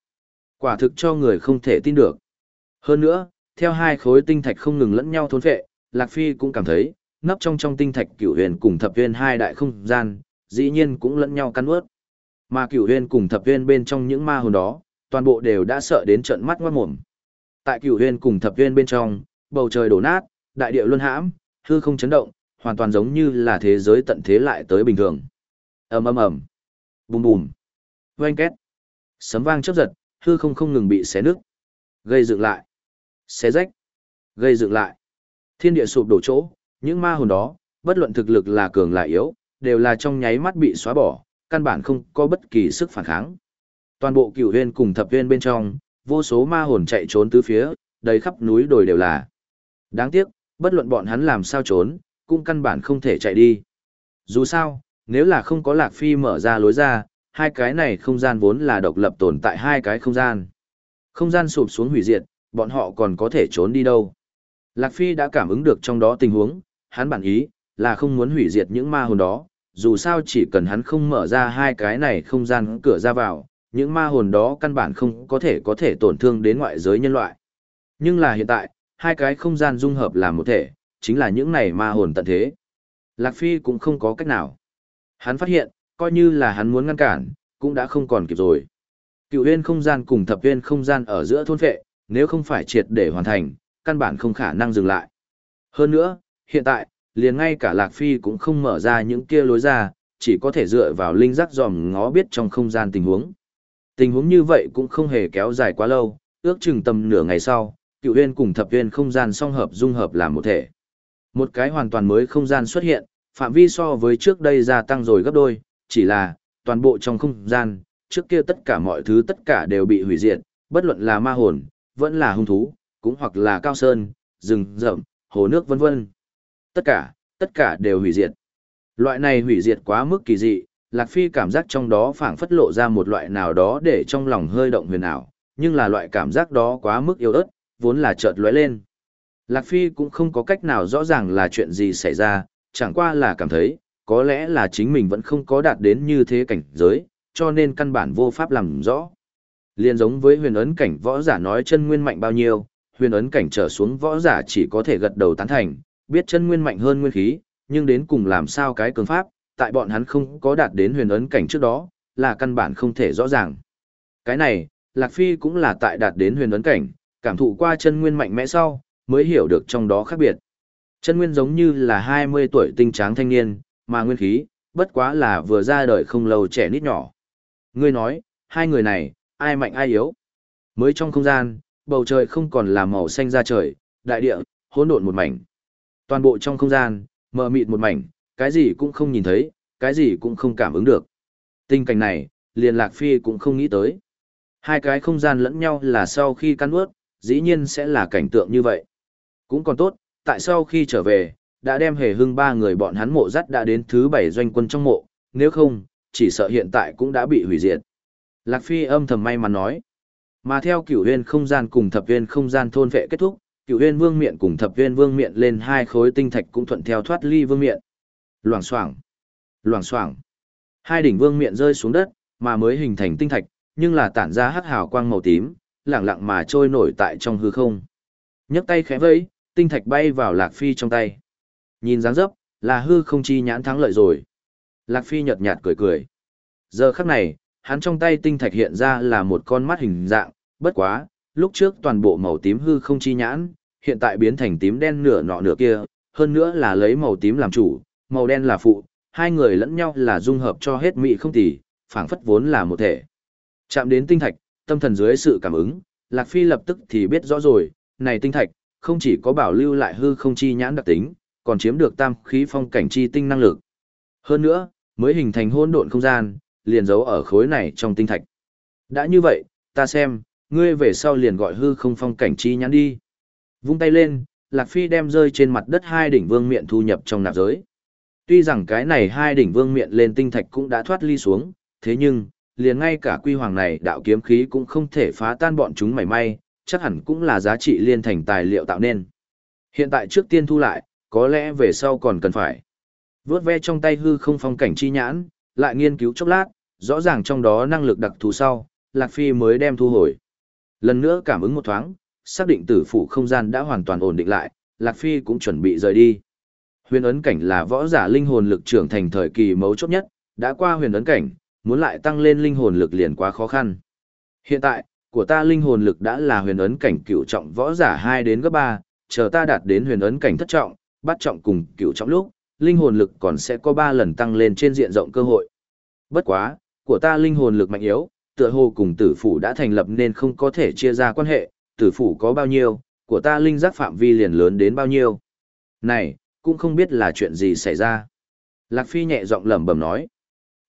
Quả thực cho người không thể tin được. Hơn nữa, theo hai khối tinh thạch không ngừng lẫn nhau thôn phệ, Lạc Phi cũng cảm thấy, nấp trong trong tinh thạch cửu huyền cùng thập huyền hai đại không gian, dĩ nhiên cũng lẫn nhau cắn ướt. Mà cửu huyền cùng thập huyền bên trong những ma hồn đó, toàn bộ đều đã sợ đến trận mắt ngoát mồm. Tại cửu huyền cùng thập huyền bên trong, bầu trời đổ nát, đại địa luân hãm, hư không chấn động, hoàn toàn giống như là thế giới tận thế lại tới bình thường. ầm ầm ầm, bùm bùm, oanh két, sấm vang chớp giật, hư không không ngừng bị xé nứt, gây dựng lại, xé rách, gây dựng lại. Thiên địa sụp đổ chỗ, những ma hồn đó, bất luận thực lực là cường là yếu, đều là trong nháy mắt bị xóa bỏ, căn bản không có bất kỳ sức phản kháng. Toàn bộ cửu huyên cùng thập huyên bên trong, vô số ma hồn chạy trốn tứ phía, đầy khắp núi đồi đều là. Đáng tiếc, bất luận bọn hắn làm sao trốn, cũng căn bản không thể chạy đi. Dù sao, nếu là không có Lạc Phi mở ra lối ra, hai cái này không gian vốn là độc lập tồn tại hai cái không gian. Không gian sụp xuống hủy diệt, bọn họ còn có thể trốn đi đâu. Lạc Phi đã cảm ứng được trong đó tình huống, hắn bản ý, là không muốn hủy diệt những ma hồn đó, dù sao chỉ cần hắn không mở ra hai cái này không gian cửa ra vào, những ma hồn đó căn bản không có thể có thể tổn thương đến ngoại giới nhân loại. Nhưng là hiện tại, hai cái không gian dung hợp làm một thể, chính là những này ma hồn tận thế. Lạc Phi cũng không có cách nào. Hắn phát hiện, coi như là hắn muốn ngăn cản, cũng đã không còn kịp rồi. Cựu huyên không gian cùng thập huyên không gian ở giữa thôn phệ, nếu không phải triệt để hoàn thành, căn bản không khả năng dừng lại. Hơn nữa, hiện tại, liền ngay cả Lạc Phi cũng không mở ra những kia lối ra, chỉ có thể dựa vào linh giác dòm ngó biết trong không gian tình huống. Tình huống như vậy cũng không hề kéo dài quá lâu, ước chừng tầm nửa ngày sau, cựu huyên cùng thập huyên không gian song hợp dung hợp làm một thể. Một cái hoàn toàn mới không gian xuất hiện, Phạm vi so với trước đây gia tăng rồi gấp đôi, chỉ là, toàn bộ trong không gian, trước kia tất cả mọi thứ tất cả đều bị hủy diệt, bất luận là ma hồn, vẫn là hung thú, cũng hoặc là cao sơn, rừng rậm, hồ nước vân vân. Tất cả, tất cả đều hủy diệt. Loại này hủy diệt quá mức kỳ dị, Lạc Phi cảm giác trong đó phảng phất lộ ra một loại nào đó để trong lòng hơi động huyền ảo, nhưng là loại cảm giác đó quá mức yếu ớt, vốn là chợt lóe lên. Lạc Phi cũng không có cách nào rõ ràng là chuyện gì xảy ra, chẳng qua là cảm thấy, có lẽ là chính mình vẫn không có đạt đến như thế cảnh giới, cho nên căn bản vô pháp làm rõ. Liên giống với huyền ấn cảnh võ giả nói chân nguyên mạnh bao nhiêu, huyền ấn cảnh trở xuống võ giả chỉ có thể gật đầu tán thành, biết chân nguyên mạnh hơn nguyên khí, nhưng đến cùng làm sao cái cường pháp, tại bọn hắn không có đạt đến huyền ấn cảnh trước đó, là căn bản không thể rõ ràng. Cái này, Lạc Phi cũng là tại đạt đến huyền ấn cảnh, cảm thụ qua chân nguyên mạnh mẽ sau, mới hiểu được trong đó khác biệt. Chân nguyên giống như là 20 tuổi tinh tráng thanh niên, mà nguyên khí, bất quá là vừa ra đời không lâu trẻ nít nhỏ. Ngươi nói, hai người này, ai mạnh ai yếu. Mới trong không gian, bầu trời không còn là màu xanh ra trời, đại địa, hỗn độn một mảnh. Toàn bộ trong không gian, mờ mịt một mảnh, cái gì cũng không nhìn thấy, cái gì cũng không cảm ứng được. Tình cảnh này, liền Lạc Phi cũng không nghĩ tới. Hai cái không gian lẫn nhau là sau khi căn ướt, dĩ nhiên sẽ là cảnh tượng như vậy. Cũng còn tốt, tại sau khi trở về, đã đem hề hưng ba người bọn hắn mộ dắt đã đến thứ bảy doanh quân trong mộ, nếu không, chỉ sợ hiện tại cũng đã bị hủy diệt. Lạc Phi âm thầm may mắn nói. Mà theo cửu huyên không gian cùng thập huyên không gian thôn vệ kết thúc, cửu huyên vương miện cùng thập huyên vương miện lên hai khối tinh thạch cũng thuận theo thoát ly vương miện. Loảng xoảng, loảng xoảng. Hai đỉnh vương miện rơi xuống đất, mà mới hình thành tinh thạch, nhưng là tản ra hắc hào quang màu tím, lẳng lặng mà trôi nổi tại trong hư không. nhấc tay khẽ vẫy, tinh thạch bay vào Lạc Phi trong tay. Nhìn dáng dấp, là hư không chi nhãn thắng lợi rồi. Lạc Phi nhợt nhạt cười cười. Giờ khắc này, hắn trong tay tinh thạch hiện ra là một con mắt hình dạng, bất quá, lúc trước toàn bộ màu tím hư không chi nhãn, hiện tại biến thành tím đen nửa nọ nửa kia, hơn nữa là lấy màu tím làm chủ, màu đen là phụ, hai người lẫn nhau là dung hợp cho hết mị không tỉ, phảng phất vốn là một thể. Chạm đến tinh thạch, tâm thần dưới sự cảm ứng, Lạc Phi lập tức thì biết rõ rồi, này tinh thạch, không chỉ có bảo lưu lại hư không chi nhãn đặc tính, còn chiếm được tam khí phong cảnh chi tinh năng lực. Hơn nữa, mới hình thành hỗn độn không gian, liền giấu ở khối này trong tinh thạch. Đã như vậy, ta xem, ngươi về sau liền gọi hư không phong cảnh chi nhãn đi. Vung tay lên, Lạc Phi đem rơi trên mặt đất hai đỉnh vương miện thu nhập trong nạp giới. Tuy rằng cái này hai đỉnh vương miện lên tinh thạch cũng đã thoát ly xuống, thế nhưng, liền ngay cả quy hoàng này đạo kiếm khí cũng không thể phá tan bọn chúng mảy may, chắc hẳn cũng là giá trị liên thành tài liệu tạo nên. Hiện tại trước tiên thu lại, có lẽ về sau còn cần phải. Vướt ve trong tay hư không phong cảnh chi nhãn, lại nghiên cứu chốc lát, rõ ràng trong đó năng lực đặc thù sau, Lạc Phi mới đem thu hồi. Lần nữa cảm ứng một thoáng, xác định tử phủ không gian đã hoàn toàn ổn định lại, Lạc Phi cũng chuẩn bị rời đi. Huyền ấn cảnh là võ giả linh hồn lực trưởng thành thời kỳ mấu chốt nhất, đã qua huyền ấn cảnh, muốn lại tăng lên linh hồn lực liền quá khó khăn. Hiện tại, của ta linh hồn lực đã là huyền ấn cảnh cửu trọng võ giả 2 đến gấp 3, chờ ta đạt đến huyền ấn cảnh thất trọng, bắt trọng cùng cửu trọng lúc, linh hồn lực còn sẽ có 3 lần tăng lên trên diện rộng cơ hội. Bất quá, của ta linh hồn lực mạnh yếu, tựa hồ cùng tử phủ đã thành lập nên không có thể chia ra quan hệ, tử phủ có bao nhiêu, của ta linh giác phạm vi liền lớn đến bao nhiêu. Này, cũng không biết là chuyện gì xảy ra. Lạc Phi nhẹ giọng lẩm bẩm nói.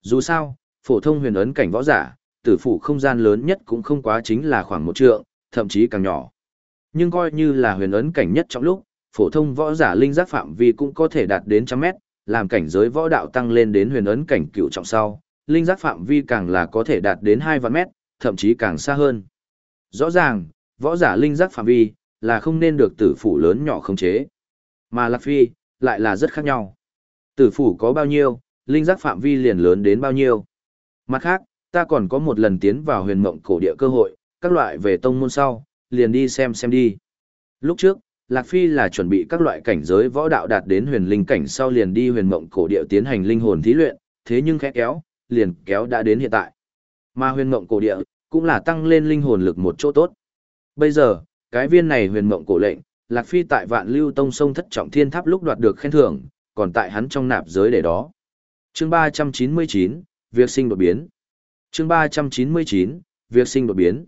Dù sao, phổ thông huyền ấn cảnh võ giả, tử phủ không gian lớn nhất cũng không quá chính là khoảng một trượng, thậm chí càng nhỏ. Nhưng coi như là huyền ấn cảnh nhất trong lúc, phổ thông võ giả linh giác phạm vi cũng có thể đạt đến trăm mét, làm cảnh giới võ đạo tăng lên đến huyền ấn cảnh cựu trọng sau, linh giác phạm vi càng là có thể đạt đến hai vạn mét, thậm chí càng xa hơn. Rõ ràng, võ giả linh giác phạm vi là không nên được tử phủ lớn nhỏ khống chế. Mà Lạc Phi lại là rất khác nhau. Tử phủ có bao nhiêu, linh giác phạm vi liền lớn đến bao nhiêu. Mặt khác, ta còn có một lần tiến vào huyền mộng cổ địa cơ hội, các loại về tông môn sau, liền đi xem xem đi. Lúc trước, Lạc Phi là chuẩn bị các loại cảnh giới võ đạo đạt đến huyền linh cảnh sau liền đi huyền mộng cổ địa tiến hành linh hồn thí luyện, thế nhưng khẽ kéo, liền kéo đã đến hiện tại. Mà huyền mộng cổ địa, cũng là tăng lên linh hồn lực một chỗ tốt. Bây giờ, cái viên này huyền mộng cổ lệnh, Lạc Phi tại vạn lưu tông sông thất trọng thiên tháp lúc đoạt được khen thưởng, còn tại hắn trong nạp giới để đó. chương 399, Việc sinh đột biến. chương 399, Việc sinh đột biến.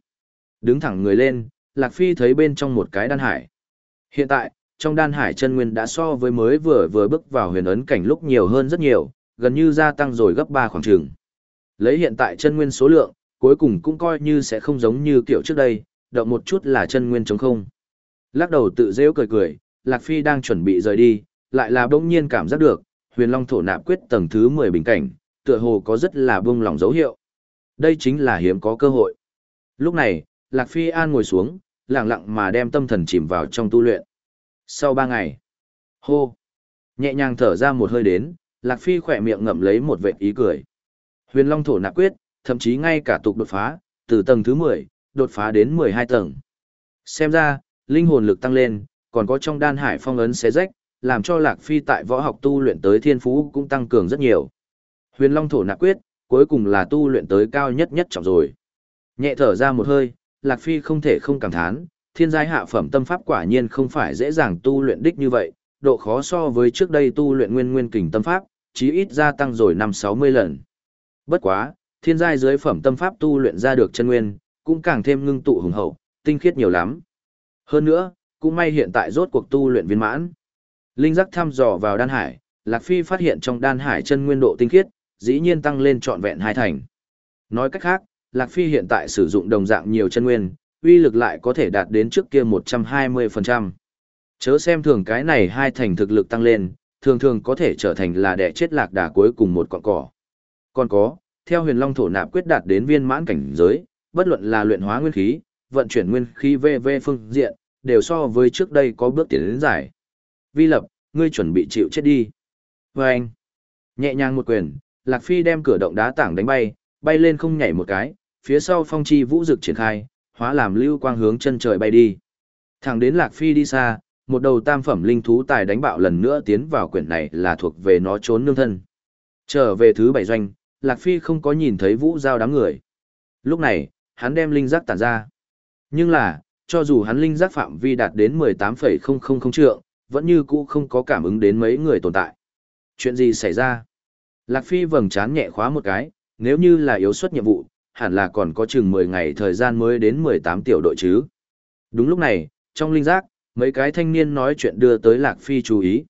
Đứng thẳng người lên, Lạc Phi thấy bên trong một cái đan hải. Hiện tại, trong đan hải chân nguyên đã so với mới vừa vừa bước vào huyền ấn cảnh lúc nhiều hơn rất nhiều, gần như gia tăng rồi gấp 3 khoảng trường. Lấy hiện tại chân nguyên số lượng, cuối cùng cũng coi như sẽ không giống như kiểu trước đây, động một chút là chân nguyên trống không. Lắc đầu tự rêu cười cười, Lạc Phi đang chuẩn bị rời đi, lại là bỗng nhiên cảm giác được, huyền long thổ nạp quyết tầng thứ 10 bình cảnh, tựa hồ có rất là buông lỏng dấu hiệu. Đây chính là hiếm có cơ hội. Lúc này, Lạc Phi an ngồi xuống, lặng lặng mà đem tâm thần chìm vào trong tu luyện. Sau ba ngày, hô, nhẹ nhàng thở ra một hơi đến, Lạc Phi khỏe miệng ngậm lấy một vệt ý cười. Huyền Long thổ nạp quyết, thậm chí ngay cả tục đột phá, từ tầng thứ 10, đột phá đến 12 tầng. Xem ra, linh hồn lực tăng lên, còn có trong đan hải phong ấn xé rách, làm cho Lạc Phi tại võ học tu luyện tới thiên phú cũng tăng cường rất nhiều. Huyền Long thổ nạp quyết, cuối cùng là tu luyện tới cao nhất nhất trọng rồi. Nhẹ thở ra một hơi, Lạc Phi không thể không cảm thán, thiên giai hạ phẩm tâm pháp quả nhiên không phải dễ dàng tu luyện đích như vậy, độ khó so với trước đây tu luyện nguyên nguyên kình tâm pháp, chí ít gia tăng rồi 5-60 lần. Bất quá, thiên giai dưới phẩm tâm pháp tu luyện ra được chân nguyên, cũng càng thêm ngưng tụ hùng hậu, tinh khiết nhiều lắm. Hơn nữa, cũng may hiện tại rốt cuộc tu luyện viên mãn. Linh giác thăm dò vào đan hải, Lạc Phi phát hiện trong đan hải chân nguyên độ tinh khiết, dĩ nhiên tăng lên trọn vẹn hai thành. Nói cách khác, Lạc Phi hiện tại sử dụng đồng dạng nhiều chân nguyên, uy lực lại có thể đạt đến trước kia 120%. Chớ xem thường cái này hai thành thực lực tăng lên, thường thường có thể trở thành là đẻ chết lạc đà cuối cùng một cọng cỏ. Còn có, theo huyền long thổ nạp quyết đạt đến viên mãn cảnh giới, bất luận là luyện hóa nguyên khí, vận chuyển nguyên khí VV phương diện, đều so với trước đây có bước tiến đến giải. Vi lập, ngươi chuẩn bị chịu chết đi. Và anh, nhẹ nhàng một quyền, Lạc Phi đem cửa động đá tảng đánh bay, bay lên không nhảy một cái, phía sau phong chi vũ dực triển khai, hóa làm lưu quang hướng chân trời bay đi. Thẳng đến Lạc Phi đi xa, một đầu tam phẩm linh thú tài đánh bạo lần nữa tiến vào quyển này là thuộc về nó trốn nương thân. Trở về thứ bảy doanh, Lạc Phi không có nhìn thấy vũ giao đám người. Lúc này, hắn đem linh giác tản ra. Nhưng là, cho dù hắn linh giác phạm vi đạt đến 18,000 trượng, vẫn như cũ không có cảm ứng đến mấy người tồn tại. Chuyện gì xảy ra? Lạc Phi vầng chán nhẹ khóa một cái, nếu như là yếu suất nhiệm vụ, hẳn là còn có chừng 10 ngày thời gian mới đến 18 tiểu đội chứ. Đúng lúc này, trong linh giác, mấy cái thanh niên nói chuyện đưa tới Lạc Phi chú ý.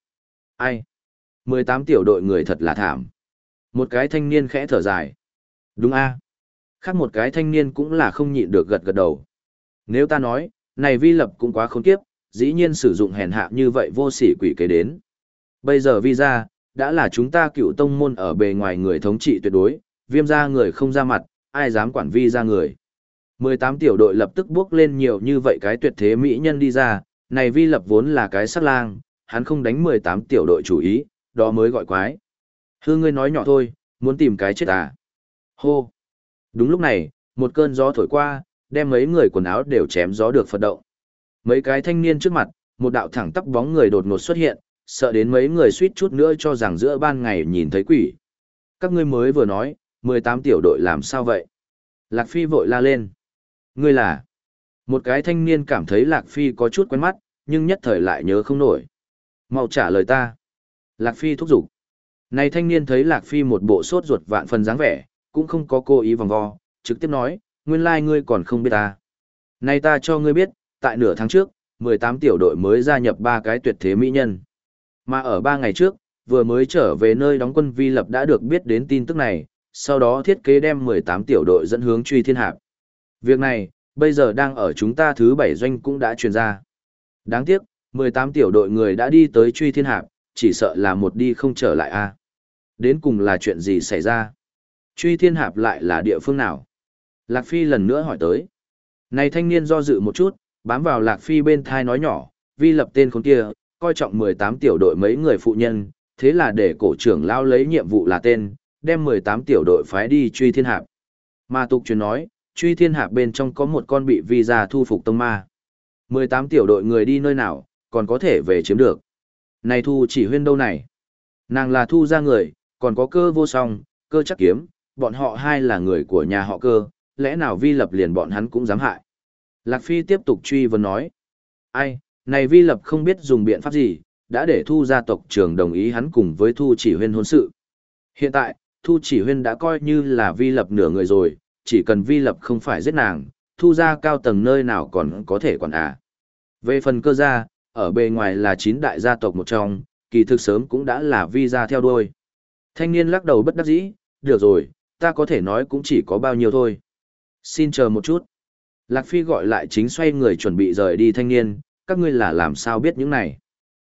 Ai? 18 tiểu đội người thật là thảm. Một cái thanh niên khẽ thở dài. Đúng a Khác một cái thanh niên cũng là không nhịn được gật gật đầu. Nếu ta nói, này vi lập cũng quá khốn kiếp, dĩ nhiên sử dụng hèn hạ như vậy vô sỉ quỷ kế đến. Bây giờ vi ra, đã là chúng ta cựu tông môn ở bề ngoài người thống trị tuyệt đối, viêm ra người không ra mặt, ai dám quản vi ra người. 18 tiểu đội lập tức bước lên nhiều như vậy cái tuyệt thế mỹ nhân đi ra, này vi lập vốn là cái sát lang, hắn không đánh 18 tiểu đội chủ ý, đó mới gọi quái. Hư ngươi nói nhỏ thôi, muốn tìm cái chết à. Hô. Đúng lúc này, một cơn gió thổi qua, đem mấy người quần áo đều chém gió được phật động. Mấy cái thanh niên trước mặt, một đạo thẳng tắp bóng người đột ngột xuất hiện, sợ đến mấy người suýt chút nữa cho rằng giữa ban ngày nhìn thấy quỷ. Các ngươi mới vừa nói, 18 tiểu đội làm sao vậy? Lạc Phi vội la lên. Ngươi là? Một cái thanh niên cảm thấy Lạc Phi có chút quen mắt, nhưng nhất thời lại nhớ không nổi. Mau trả lời ta. Lạc Phi thúc giục. Này thanh niên thấy Lạc Phi một bộ sốt ruột vạn phần dáng vẻ, cũng không có cố ý vòng vo, trực tiếp nói, nguyên lai like ngươi còn không biết ta. Này ta cho ngươi biết, tại nửa tháng trước, 18 tiểu đội mới gia nhập ba cái tuyệt thế mỹ nhân. Mà ở ba ngày trước, vừa mới trở về nơi đóng quân vi lập đã được biết đến tin tức này, sau đó thiết kế đem 18 tiểu đội dẫn hướng truy thiên hạp. Việc này, bây giờ đang ở chúng ta thứ bảy doanh cũng đã truyền ra. Đáng tiếc, 18 tiểu đội người đã đi tới truy thiên hạp, chỉ sợ là một đi không trở lại a. Đến cùng là chuyện gì xảy ra? Truy thiên hạp lại là địa phương nào? Lạc Phi lần nữa hỏi tới. Này thanh niên do dự một chút, bám vào Lạc Phi bên thai nói nhỏ, vi lập tên con kia, coi trọng 18 tiểu đội mấy người phụ nhân, thế là để cổ trưởng lao lấy nhiệm vụ là tên, đem 18 tiểu đội phái đi truy thiên hạp. Mà tục truyền nói, truy thiên hạp bên trong có một con bị vi ra thu phục tông ma. 18 tiểu đội người đi nơi nào, còn có thể về chiếm được. Này thu chỉ huyên đâu này? Nàng là thu ra người, còn có cơ vô song, cơ chắc kiếm, bọn họ hai là người của nhà họ cơ, lẽ nào vi lập liền bọn hắn cũng dám hại. Lạc Phi tiếp tục truy vấn nói. Ai, này vi lập không biết dùng biện pháp gì, đã để thu gia tộc trưởng đồng ý hắn cùng với thu chỉ huyên hôn sự. Hiện tại, thu chỉ huyên đã coi như là vi lập nửa người rồi, chỉ cần vi lập không phải giết nàng, thu gia cao tầng nơi nào còn có thể quản à. Về phần cơ gia, ở bề ngoài là chín đại gia tộc một trong, kỳ thực sớm cũng đã là vi gia theo đuôi. Thanh niên lắc đầu bất đắc dĩ, được rồi, ta có thể nói cũng chỉ có bao nhiêu thôi. Xin chờ một chút. Lạc Phi gọi lại chính xoay người chuẩn bị rời đi thanh niên, các ngươi là làm sao biết những này.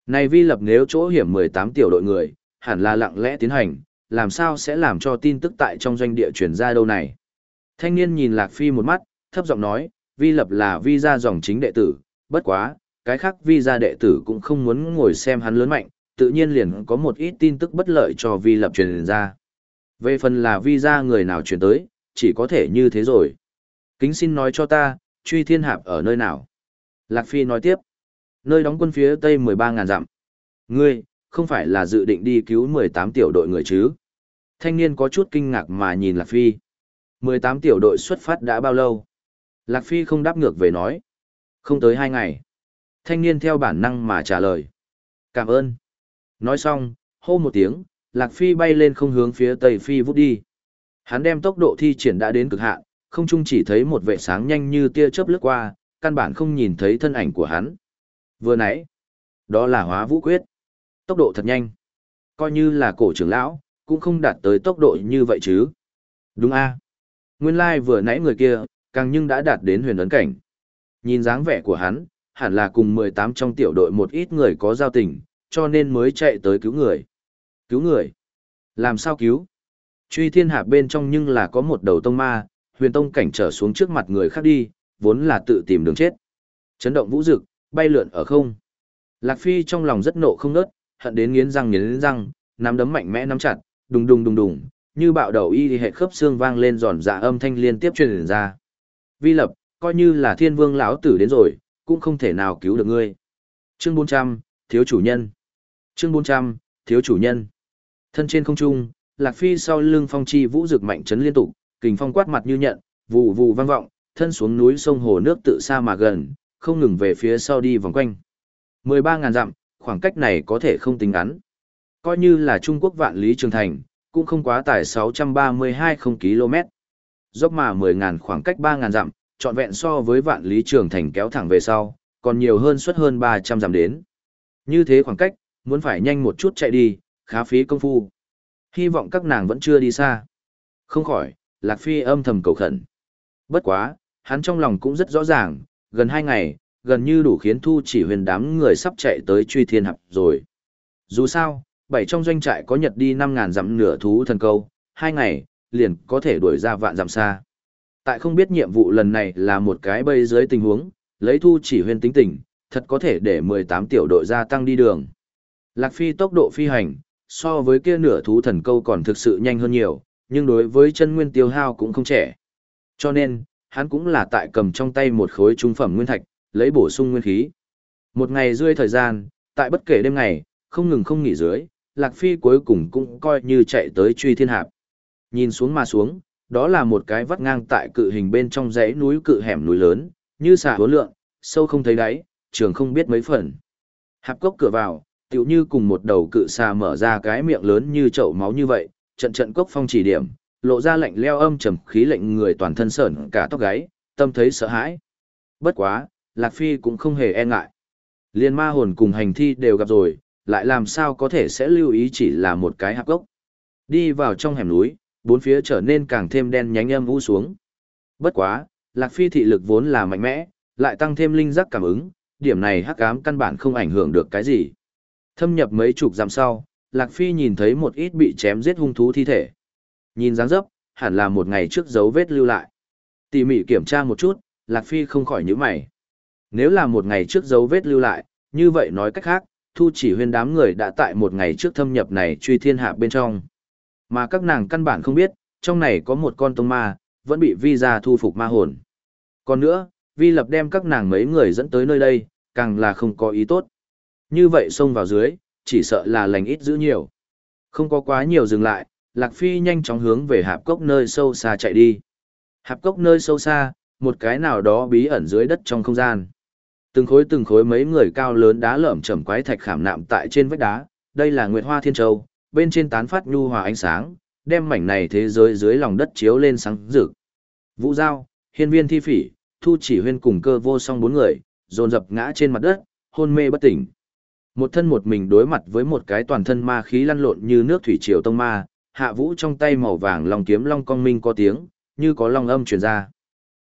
Này vi lập nếu chỗ hiểm 18 tiểu đội người, hẳn là lặng lẽ tiến hành, làm sao sẽ làm cho tin tức tại trong doanh địa truyền ra đâu này. Thanh niên nhìn Lạc Phi một mắt, thấp giọng nói, vi lập là vi gia dòng chính đệ tử, bất quá, cái khác vi gia đệ tử cũng không muốn ngồi xem hắn lớn mạnh, tự nhiên liền có một ít tin tức bất lợi cho vi lập truyền ra. Về phần là vi gia người nào truyền tới, chỉ có thể như thế rồi. Kính xin nói cho ta, truy thiên hạp ở nơi nào? Lạc Phi nói tiếp, nơi đóng quân phía tây 13.000 dặm. Ngươi, không phải là dự định đi cứu 18 tiểu đội người chứ? Thanh niên có chút kinh ngạc mà nhìn Lạc Phi. 18 tiểu đội xuất phát đã bao lâu? Lạc Phi không đáp ngược về nói. Không tới hai ngày. Thanh niên theo bản năng mà trả lời. Cảm ơn. Nói xong, hô một tiếng, Lạc Phi bay lên không hướng phía Tây Phi vút đi. Hắn đem tốc độ thi triển đã đến cực hạn, không chung chỉ thấy một vệ sáng nhanh như tia chớp lướt qua, căn bản không nhìn thấy thân ảnh của hắn. Vừa nãy, đó là hóa vũ quyết. Tốc độ thật nhanh. Coi như là cổ trưởng lão, cũng không đạt tới tốc độ như vậy chứ. Đúng a Nguyên lai like vừa nãy người kia, càng nhưng đã đạt đến huyền ấn cảnh. Nhìn dáng vẻ của hắn, hẳn là cùng 18 trong tiểu đội một ít người có giao tình, cho nên mới chạy tới cứu người. Cứu người? Làm sao cứu? Truy thiên hạ bên trong nhưng là có một đầu tông ma, huyền tông cảnh trở xuống trước mặt người khác đi, vốn là tự tìm đường chết. Chấn động vũ dực, bay lượn ở không. Lạc Phi trong lòng rất nộ không nớt, hận đến nghiến răng nghiến răng, nắm đấm mạnh mẽ nắm chặt, đùng đùng đùng đùng, như bạo đầu y hệ khớp xương vang lên giòn dạ âm thanh liên tiếp truyền ra. Vi lập, coi như là thiên vương lão tử đến rồi, cũng không thể nào cứu được ngươi. Chương 400, thiếu chủ nhân. Chương 400, thiếu chủ nhân. Thân trên không trung, Lạc Phi sau lưng phong chi vũ rực mạnh chấn liên tục, kình phong quát mặt như nhận, vụ vụ vang vọng, thân xuống núi sông hồ nước tự xa mà gần, không ngừng về phía sau đi vòng quanh. 13.000 dặm, khoảng cách này có thể không tính ngắn. Coi như là Trung Quốc vạn lý trường thành, cũng không quá tải 632 km. Dốc mà 10.000 khoảng cách 3.000 dặm, trọn vẹn so với vạn lý trường thành kéo thẳng về sau, còn nhiều hơn suất hơn 300 dặm đến. Như thế khoảng cách, muốn phải nhanh một chút chạy đi, khá phí công phu. Hy vọng các nàng vẫn chưa đi xa. Không khỏi, Lạc Phi âm thầm cầu khẩn. Bất quá, hắn trong lòng cũng rất rõ ràng, gần hai ngày, gần như đủ khiến thu chỉ huyền đám người sắp chạy tới truy thiên hạp rồi. Dù sao, bảy trong doanh trại có nhật đi 5.000 dặm nửa thú thần câu, hai ngày, liền có thể đuổi ra vạn dặm xa. Tại không biết nhiệm vụ lần này là một cái bây dưới tình huống, lấy thu chỉ huyền tính tình, thật có thể để 18 tiểu đội gia tăng đi đường. Lạc Phi tốc độ phi hành, so với kia nửa thú thần câu còn thực sự nhanh hơn nhiều, nhưng đối với chân nguyên tiêu hao cũng không trẻ. Cho nên, hắn cũng là tại cầm trong tay một khối trung phẩm nguyên thạch, lấy bổ sung nguyên khí. Một ngày rơi thời gian, tại bất kể đêm ngày, không ngừng không nghỉ dưới, Lạc Phi cuối cùng cũng coi như chạy tới truy thiên hạp. Nhìn xuống mà xuống, đó là một cái vắt ngang tại cự hình bên trong dãy núi cự hẻm núi lớn, như xả hố lượng, sâu không thấy đáy, trường không biết mấy phần. Hạp cốc cửa vào, tựu như cùng một đầu cự xà mở ra cái miệng lớn như chậu máu như vậy, trận trận cốc phong chỉ điểm, lộ ra lạnh leo âm trầm khí lệnh người toàn thân sởn cả tóc gáy, tâm thấy sợ hãi. Bất quá, Lạc Phi cũng không hề e ngại. Liên ma hồn cùng hành thi đều gặp rồi, lại làm sao có thể sẽ lưu ý chỉ là một cái hạp gốc. Đi vào trong hẻm núi, bốn phía trở nên càng thêm đen nhánh âm u xuống. Bất quá, Lạc Phi thị lực vốn là mạnh mẽ, lại tăng thêm linh giác cảm ứng, điểm này hắc ám căn bản không ảnh hưởng được cái gì. Thâm nhập mấy chục dặm sau, Lạc Phi nhìn thấy một ít bị chém giết hung thú thi thể. Nhìn dáng dấp, hẳn là một ngày trước dấu vết lưu lại. Tỉ mỉ kiểm tra một chút, Lạc Phi không khỏi nhíu mày. Nếu là một ngày trước dấu vết lưu lại, như vậy nói cách khác, thu chỉ huyên đám người đã tại một ngày trước thâm nhập này truy thiên hạ bên trong. Mà các nàng căn bản không biết, trong này có một con tông ma, vẫn bị vi ra thu phục ma hồn. Còn nữa, vi lập đem các nàng mấy người dẫn tới nơi đây, càng là không có ý tốt. Như vậy xông vào dưới, chỉ sợ là lành ít giữ nhiều. Không có quá nhiều dừng lại, Lạc Phi nhanh chóng hướng về hạp cốc nơi sâu xa chạy đi. Hạp cốc nơi sâu xa, một cái nào đó bí ẩn dưới đất trong không gian. Từng khối từng khối mấy người cao lớn đá lởm chởm quái thạch khảm nạm tại trên vách đá, đây là Nguyệt Hoa Thiên Châu, bên trên tán phát nhu hòa ánh sáng, đem mảnh này thế giới dưới lòng đất chiếu lên sáng rực. Vũ Giao, Hiên Viên Thi Phỉ, Thu Chỉ Huyên cùng cơ vô song bốn người, dồn dập ngã trên mặt đất, hôn mê bất tỉnh. Một thân một mình đối mặt với một cái toàn thân ma khí lăn lộn như nước thủy triều tông ma, hạ vũ trong tay màu vàng long kiếm long cong minh có tiếng, như có long âm truyền ra.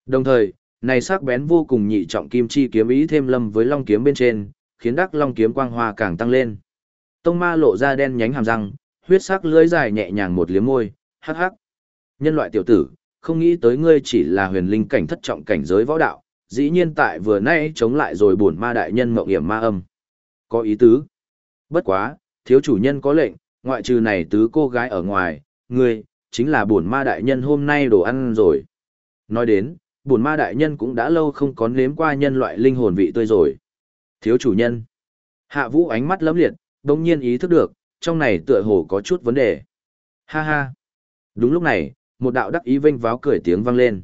Đồng thời, này sắc bén vô cùng nhị trọng kim chi kiếm ý thêm lâm với long kiếm bên trên, khiến đắc long kiếm quang hoa càng tăng lên. Tông ma lộ ra đen nhánh hàm răng, huyết sắc lưỡi dài nhẹ nhàng một liếm môi, hắc hắc. Nhân loại tiểu tử, không nghĩ tới ngươi chỉ là huyền linh cảnh thất trọng cảnh giới võ đạo, dĩ nhiên tại vừa nay chống lại rồi bổn ma đại nhân mộng hiểm ma âm. Có ý tứ. Bất quá, thiếu chủ nhân có lệnh, ngoại trừ này tứ cô gái ở ngoài, ngươi, chính là bổn ma đại nhân hôm nay đồ ăn rồi. Nói đến, bổn ma đại nhân cũng đã lâu không có nếm qua nhân loại linh hồn vị tươi rồi. Thiếu chủ nhân. Hạ vũ ánh mắt lấm liệt, đồng nhiên ý thức được, trong này tựa hồ có chút vấn đề. Ha ha. Đúng lúc này, một đạo đắc ý vinh váo cười tiếng vang lên.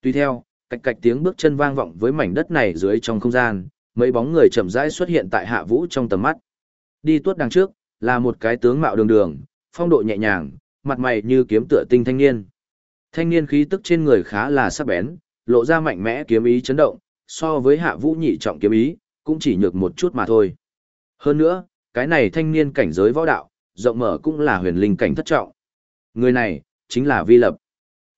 Tuy theo, cạch cạch tiếng bước chân vang vọng với mảnh đất này dưới trong không gian, mấy bóng người chậm rãi xuất hiện tại hạ vũ trong tầm mắt. Đi tuốt đằng trước, là một cái tướng mạo đường đường, phong độ nhẹ nhàng, mặt mày như kiếm tựa tinh thanh niên. Thanh niên khí tức trên người khá là sắc bén, lộ ra mạnh mẽ kiếm ý chấn động, so với hạ vũ nhị trọng kiếm ý, cũng chỉ nhược một chút mà thôi. Hơn nữa, cái này thanh niên cảnh giới võ đạo, rộng mở cũng là huyền linh cảnh thất trọng. Người này, chính là Vi Lập.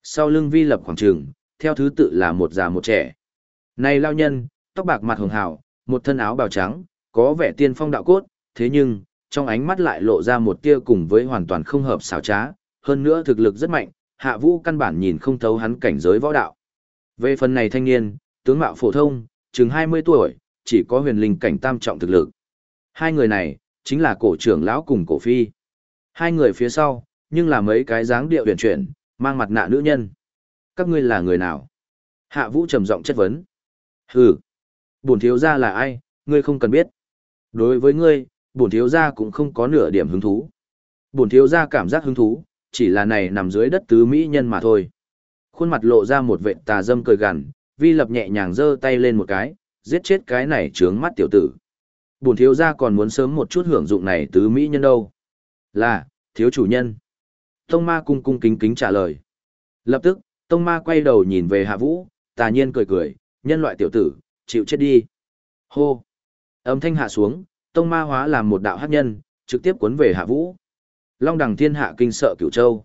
Sau lưng Vi Lập khoảng trường, theo thứ tự là một già một trẻ. Này lao nhân, tóc bạc mặt hường hào, một thân áo bào trắng, có vẻ tiên phong đạo cốt, thế nhưng, trong ánh mắt lại lộ ra một tia cùng với hoàn toàn không hợp xảo trá, hơn nữa thực lực rất mạnh, hạ vũ căn bản nhìn không thấu hắn cảnh giới võ đạo. Về phần này thanh niên, tướng mạo phổ thông, chừng 20 tuổi, chỉ có huyền linh cảnh tam trọng thực lực. Hai người này, chính là cổ trưởng lão cùng cổ phi. Hai người phía sau, nhưng là mấy cái dáng điệu huyền chuyển, mang mặt nạ nữ nhân. Các ngươi là người nào? Hạ vũ trầm giọng chất vấn. Hừ, bổn thiếu gia là ai, ngươi không cần biết. Đối với ngươi, bổn thiếu gia cũng không có nửa điểm hứng thú. Bổn thiếu gia cảm giác hứng thú, chỉ là này nằm dưới đất tứ mỹ nhân mà thôi. Khuôn mặt lộ ra một vẻ tà dâm cười gằn, vi lập nhẹ nhàng giơ tay lên một cái, giết chết cái này trướng mắt tiểu tử. Bổn thiếu gia còn muốn sớm một chút hưởng dụng này tứ mỹ nhân đâu. Là, thiếu chủ nhân. Tông ma cung cung kính kính trả lời. Lập tức, tông ma quay đầu nhìn về hạ vũ, tà nhiên cười cười, nhân loại tiểu tử, chịu chết đi. Hô. Âm thanh hạ xuống, tông ma hóa làm một đạo hắc nhân, trực tiếp cuốn về hạ vũ. Long đằng thiên hạ kinh sợ cửu châu.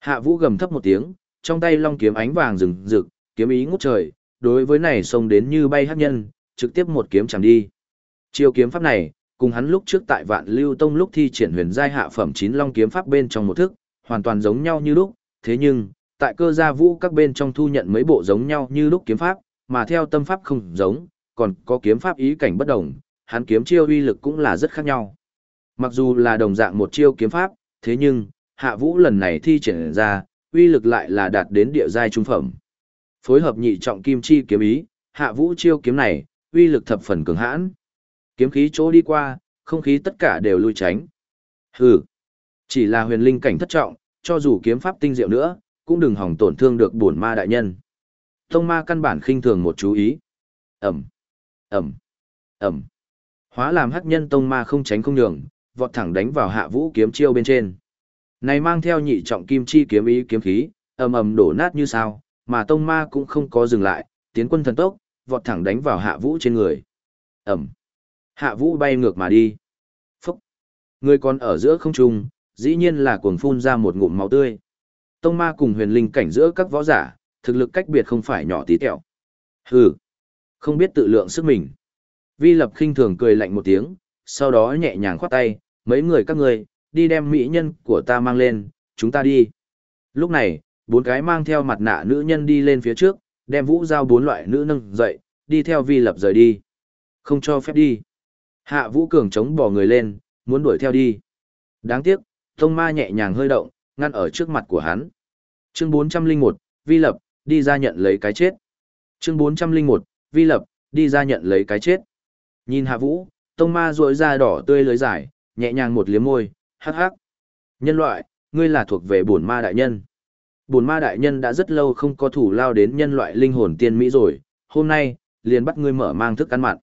Hạ vũ gầm thấp một tiếng, trong tay long kiếm ánh vàng rừng rực, kiếm ý ngút trời, đối với này xông đến như bay hắc nhân, trực tiếp một kiếm chẳng đi. Chiêu kiếm pháp này, cùng hắn lúc trước tại Vạn Lưu Tông lúc thi triển huyền giai hạ phẩm chín long kiếm pháp bên trong một thức, hoàn toàn giống nhau như lúc, thế nhưng, tại cơ gia vũ các bên trong thu nhận mấy bộ giống nhau như lúc kiếm pháp, mà theo tâm pháp không giống, còn có kiếm pháp ý cảnh bất đồng, hắn kiếm chiêu uy lực cũng là rất khác nhau. Mặc dù là đồng dạng một chiêu kiếm pháp, thế nhưng, hạ vũ lần này thi triển ra, uy lực lại là đạt đến địa giai trung phẩm. Phối hợp nhị trọng kim chi kiếm ý, hạ vũ chiêu kiếm này, uy lực thập phần cường hãn. Kiếm khí chỗ đi qua, không khí tất cả đều lui tránh. Hừ, chỉ là huyền linh cảnh thất trọng, cho dù kiếm pháp tinh diệu nữa, cũng đừng hỏng tổn thương được bổn ma đại nhân. Tông ma căn bản khinh thường một chú ý. Ẩm, Ẩm, Ẩm. Hóa làm hắc nhân tông ma không tránh không nhường, vọt thẳng đánh vào hạ vũ kiếm chiêu bên trên. Này mang theo nhị trọng kim chi kiếm ý kiếm khí, ầm ầm đổ nát như sao, mà tông ma cũng không có dừng lại, tiến quân thần tốc, vọt thẳng đánh vào hạ vũ trên người. Ẩm. Hạ vũ bay ngược mà đi. Phúc. Người còn ở giữa không trung, dĩ nhiên là cuồng phun ra một ngụm máu tươi. Tông ma cùng huyền linh cảnh giữa các võ giả, thực lực cách biệt không phải nhỏ tí tẹo. Hừ. Không biết tự lượng sức mình. Vi lập khinh thường cười lạnh một tiếng, sau đó nhẹ nhàng khoát tay, mấy người các người, đi đem mỹ nhân của ta mang lên, chúng ta đi. Lúc này, bốn cái mang theo mặt nạ nữ nhân đi lên phía trước, đem vũ giao bốn loại nữ nâng dậy, đi theo vi lập rời đi. Không cho phép đi. Hạ vũ cường chống bỏ người lên, muốn đuổi theo đi. Đáng tiếc, tông ma nhẹ nhàng hơi động, ngăn ở trước mặt của hắn. Chương 401, vi lập, đi ra nhận lấy cái chết. Chương 401, vi lập, đi ra nhận lấy cái chết. Nhìn hạ vũ, tông ma rội ra đỏ tươi lưới dài, nhẹ nhàng một liếm môi, hắc hắc. Nhân loại, ngươi là thuộc về bổn ma đại nhân. Bổn ma đại nhân đã rất lâu không có thủ lao đến nhân loại linh hồn tiên mỹ rồi, hôm nay, liền bắt ngươi mở mang thức ăn mặn.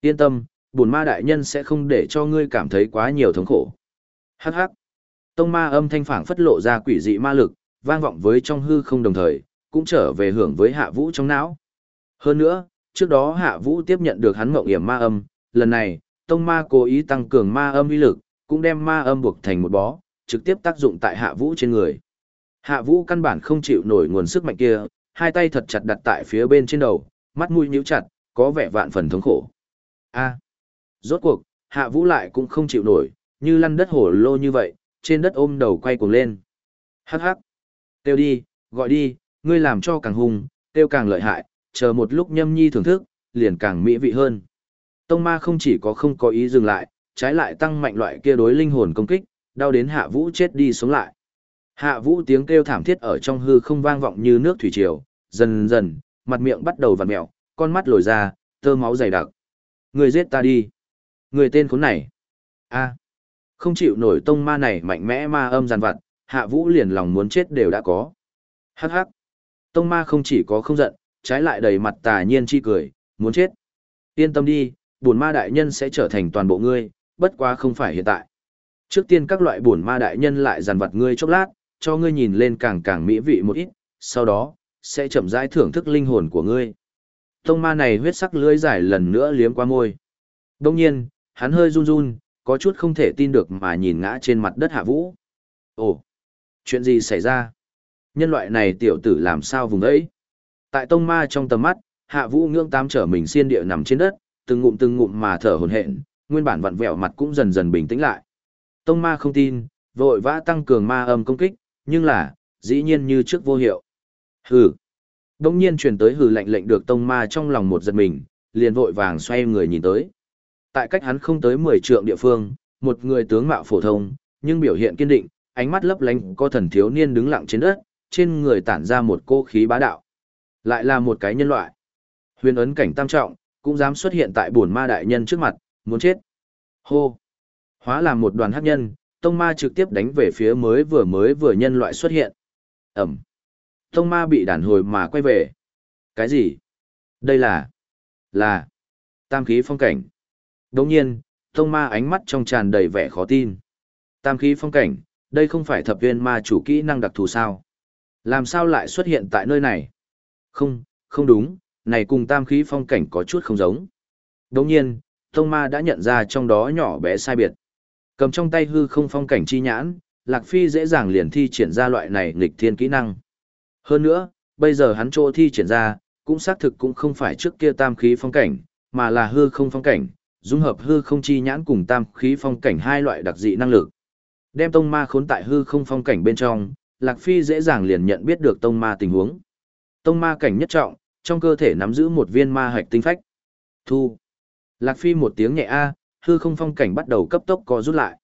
Yên tâm, bổn ma đại nhân sẽ không để cho ngươi cảm thấy quá nhiều thống khổ. Hắc hắc. Tông ma âm thanh phảng phất lộ ra quỷ dị ma lực, vang vọng với trong hư không đồng thời, cũng trở về hưởng với hạ vũ trong não. Hơn nữa, trước đó hạ vũ tiếp nhận được hắn mộng hiểm ma âm, lần này, tông ma cố ý tăng cường ma âm uy lực, cũng đem ma âm buộc thành một bó, trực tiếp tác dụng tại hạ vũ trên người. Hạ vũ căn bản không chịu nổi nguồn sức mạnh kia, hai tay thật chặt đặt tại phía bên trên đầu, mắt mũi nhíu chặt, có vẻ vạn phần thống khổ. A. Rốt cuộc, hạ vũ lại cũng không chịu nổi, như lăn đất hổ lô như vậy, trên đất ôm đầu quay cuồng lên. Hắc hắc. Tiêu đi, gọi đi, ngươi làm cho càng hung, tiêu càng lợi hại, chờ một lúc nhâm nhi thưởng thức, liền càng mỹ vị hơn. Tông ma không chỉ có không có ý dừng lại, trái lại tăng mạnh loại kia đối linh hồn công kích, đau đến hạ vũ chết đi sống lại. Hạ vũ tiếng kêu thảm thiết ở trong hư không vang vọng như nước thủy triều, dần dần, mặt miệng bắt đầu vặn mẹo, con mắt lồi ra, tơ máu dày đặc. Người giết ta đi. Người tên khốn này. a không chịu nổi tông ma này mạnh mẽ ma âm giàn vặt, hạ vũ liền lòng muốn chết đều đã có. Hắc hắc. Tông ma không chỉ có không giận, trái lại đầy mặt tà nhiên chi cười, muốn chết. Yên tâm đi, bổn ma đại nhân sẽ trở thành toàn bộ ngươi, bất quá không phải hiện tại. Trước tiên các loại bổn ma đại nhân lại giàn vặt ngươi chốc lát, cho ngươi nhìn lên càng càng mỹ vị một ít, sau đó, sẽ chậm rãi thưởng thức linh hồn của ngươi. Tông ma này huyết sắc lưỡi dài lần nữa liếm qua môi. Đông nhiên, hắn hơi run run, có chút không thể tin được mà nhìn ngã trên mặt đất hạ vũ. Ồ, chuyện gì xảy ra? Nhân loại này tiểu tử làm sao vùng ấy? Tại tông ma trong tầm mắt, hạ vũ ngưỡng tám trở mình xiên địa nằm trên đất, từng ngụm từng ngụm mà thở hổn hển, nguyên bản vặn vẹo mặt cũng dần dần bình tĩnh lại. Tông ma không tin, vội vã tăng cường ma âm công kích, nhưng là, dĩ nhiên như trước vô hiệu. Hừ. Đông nhiên truyền tới hừ lệnh lệnh được tông ma trong lòng một giật mình, liền vội vàng xoay người nhìn tới. Tại cách hắn không tới 10 trượng địa phương, một người tướng mạo phổ thông, nhưng biểu hiện kiên định, ánh mắt lấp lánh có thần thiếu niên đứng lặng trên đất, trên người tản ra một cô khí bá đạo. Lại là một cái nhân loại. Huyền ấn cảnh tam trọng, cũng dám xuất hiện tại bổn ma đại nhân trước mặt, muốn chết. Hô! Hóa làm một đoàn hắc nhân, tông ma trực tiếp đánh về phía mới vừa mới vừa nhân loại xuất hiện. Ẩm! Tông ma bị đàn hồi mà quay về. Cái gì? Đây là... Là... Tam khí phong cảnh. Đồng nhiên, tông ma ánh mắt trong tràn đầy vẻ khó tin. Tam khí phong cảnh, đây không phải thập viên ma chủ kỹ năng đặc thù sao? Làm sao lại xuất hiện tại nơi này? Không, không đúng, này cùng tam khí phong cảnh có chút không giống. Đồng nhiên, tông ma đã nhận ra trong đó nhỏ bé sai biệt. Cầm trong tay hư không phong cảnh chi nhãn, Lạc Phi dễ dàng liền thi triển ra loại này nghịch thiên kỹ năng. Hơn nữa, bây giờ hắn chỗ thi triển ra, cũng xác thực cũng không phải trước kia tam khí phong cảnh, mà là hư không phong cảnh, dung hợp hư không chi nhãn cùng tam khí phong cảnh hai loại đặc dị năng lực. Đem tông ma khốn tại hư không phong cảnh bên trong, Lạc Phi dễ dàng liền nhận biết được tông ma tình huống. Tông ma cảnh nhất trọng, trong cơ thể nắm giữ một viên ma hạch tinh phách. Thu. Lạc Phi một tiếng nhẹ a, hư không phong cảnh bắt đầu cấp tốc co rút lại.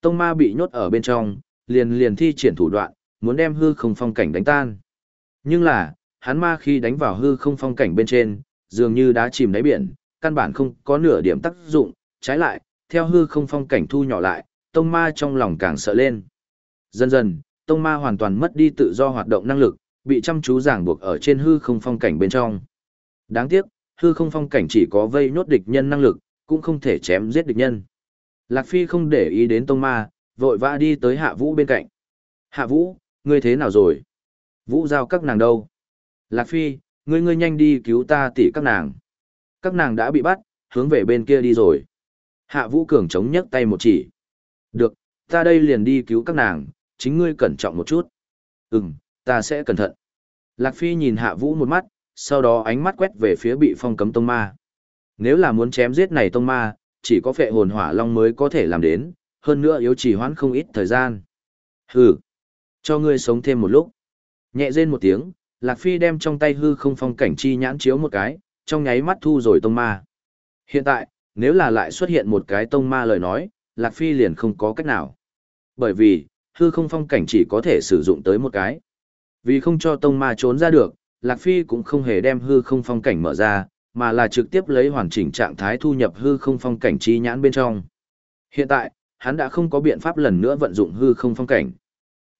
Tông ma bị nhốt ở bên trong, liền liền thi triển thủ đoạn, muốn đem hư không phong cảnh đánh tan. Nhưng là, hắn ma khi đánh vào hư không phong cảnh bên trên, dường như đá chìm đáy biển, căn bản không có nửa điểm tác dụng, trái lại, theo hư không phong cảnh thu nhỏ lại, tông ma trong lòng càng sợ lên. Dần dần, tông ma hoàn toàn mất đi tự do hoạt động năng lực, bị chăm chú ràng buộc ở trên hư không phong cảnh bên trong. Đáng tiếc, hư không phong cảnh chỉ có vây nhốt địch nhân năng lực, cũng không thể chém giết địch nhân. Lạc Phi không để ý đến tông ma, vội vã đi tới Hạ Vũ bên cạnh. Hạ Vũ, ngươi thế nào rồi? Vũ giao các nàng đâu? Lạc Phi, ngươi ngươi nhanh đi cứu ta tỷ các nàng. Các nàng đã bị bắt, hướng về bên kia đi rồi. Hạ Vũ Cường chống nhấc tay một chỉ. Được, ta đây liền đi cứu các nàng, chính ngươi cẩn trọng một chút. Ừm, ta sẽ cẩn thận. Lạc Phi nhìn Hạ Vũ một mắt, sau đó ánh mắt quét về phía bị phong cấm tông ma. Nếu là muốn chém giết này tông ma, chỉ có phệ hồn hỏa long mới có thể làm đến, hơn nữa yếu chỉ hoãn không ít thời gian. Hừ, cho ngươi sống thêm một lúc. Nhẹ rên một tiếng, Lạc Phi đem trong tay hư không phong cảnh chi nhãn chiếu một cái, trong nháy mắt thu rồi tông ma. Hiện tại, nếu là lại xuất hiện một cái tông ma lời nói, Lạc Phi liền không có cách nào. Bởi vì, hư không phong cảnh chỉ có thể sử dụng tới một cái. Vì không cho tông ma trốn ra được, Lạc Phi cũng không hề đem hư không phong cảnh mở ra, mà là trực tiếp lấy hoàn chỉnh trạng thái thu nhập hư không phong cảnh chi nhãn bên trong. Hiện tại, hắn đã không có biện pháp lần nữa vận dụng hư không phong cảnh.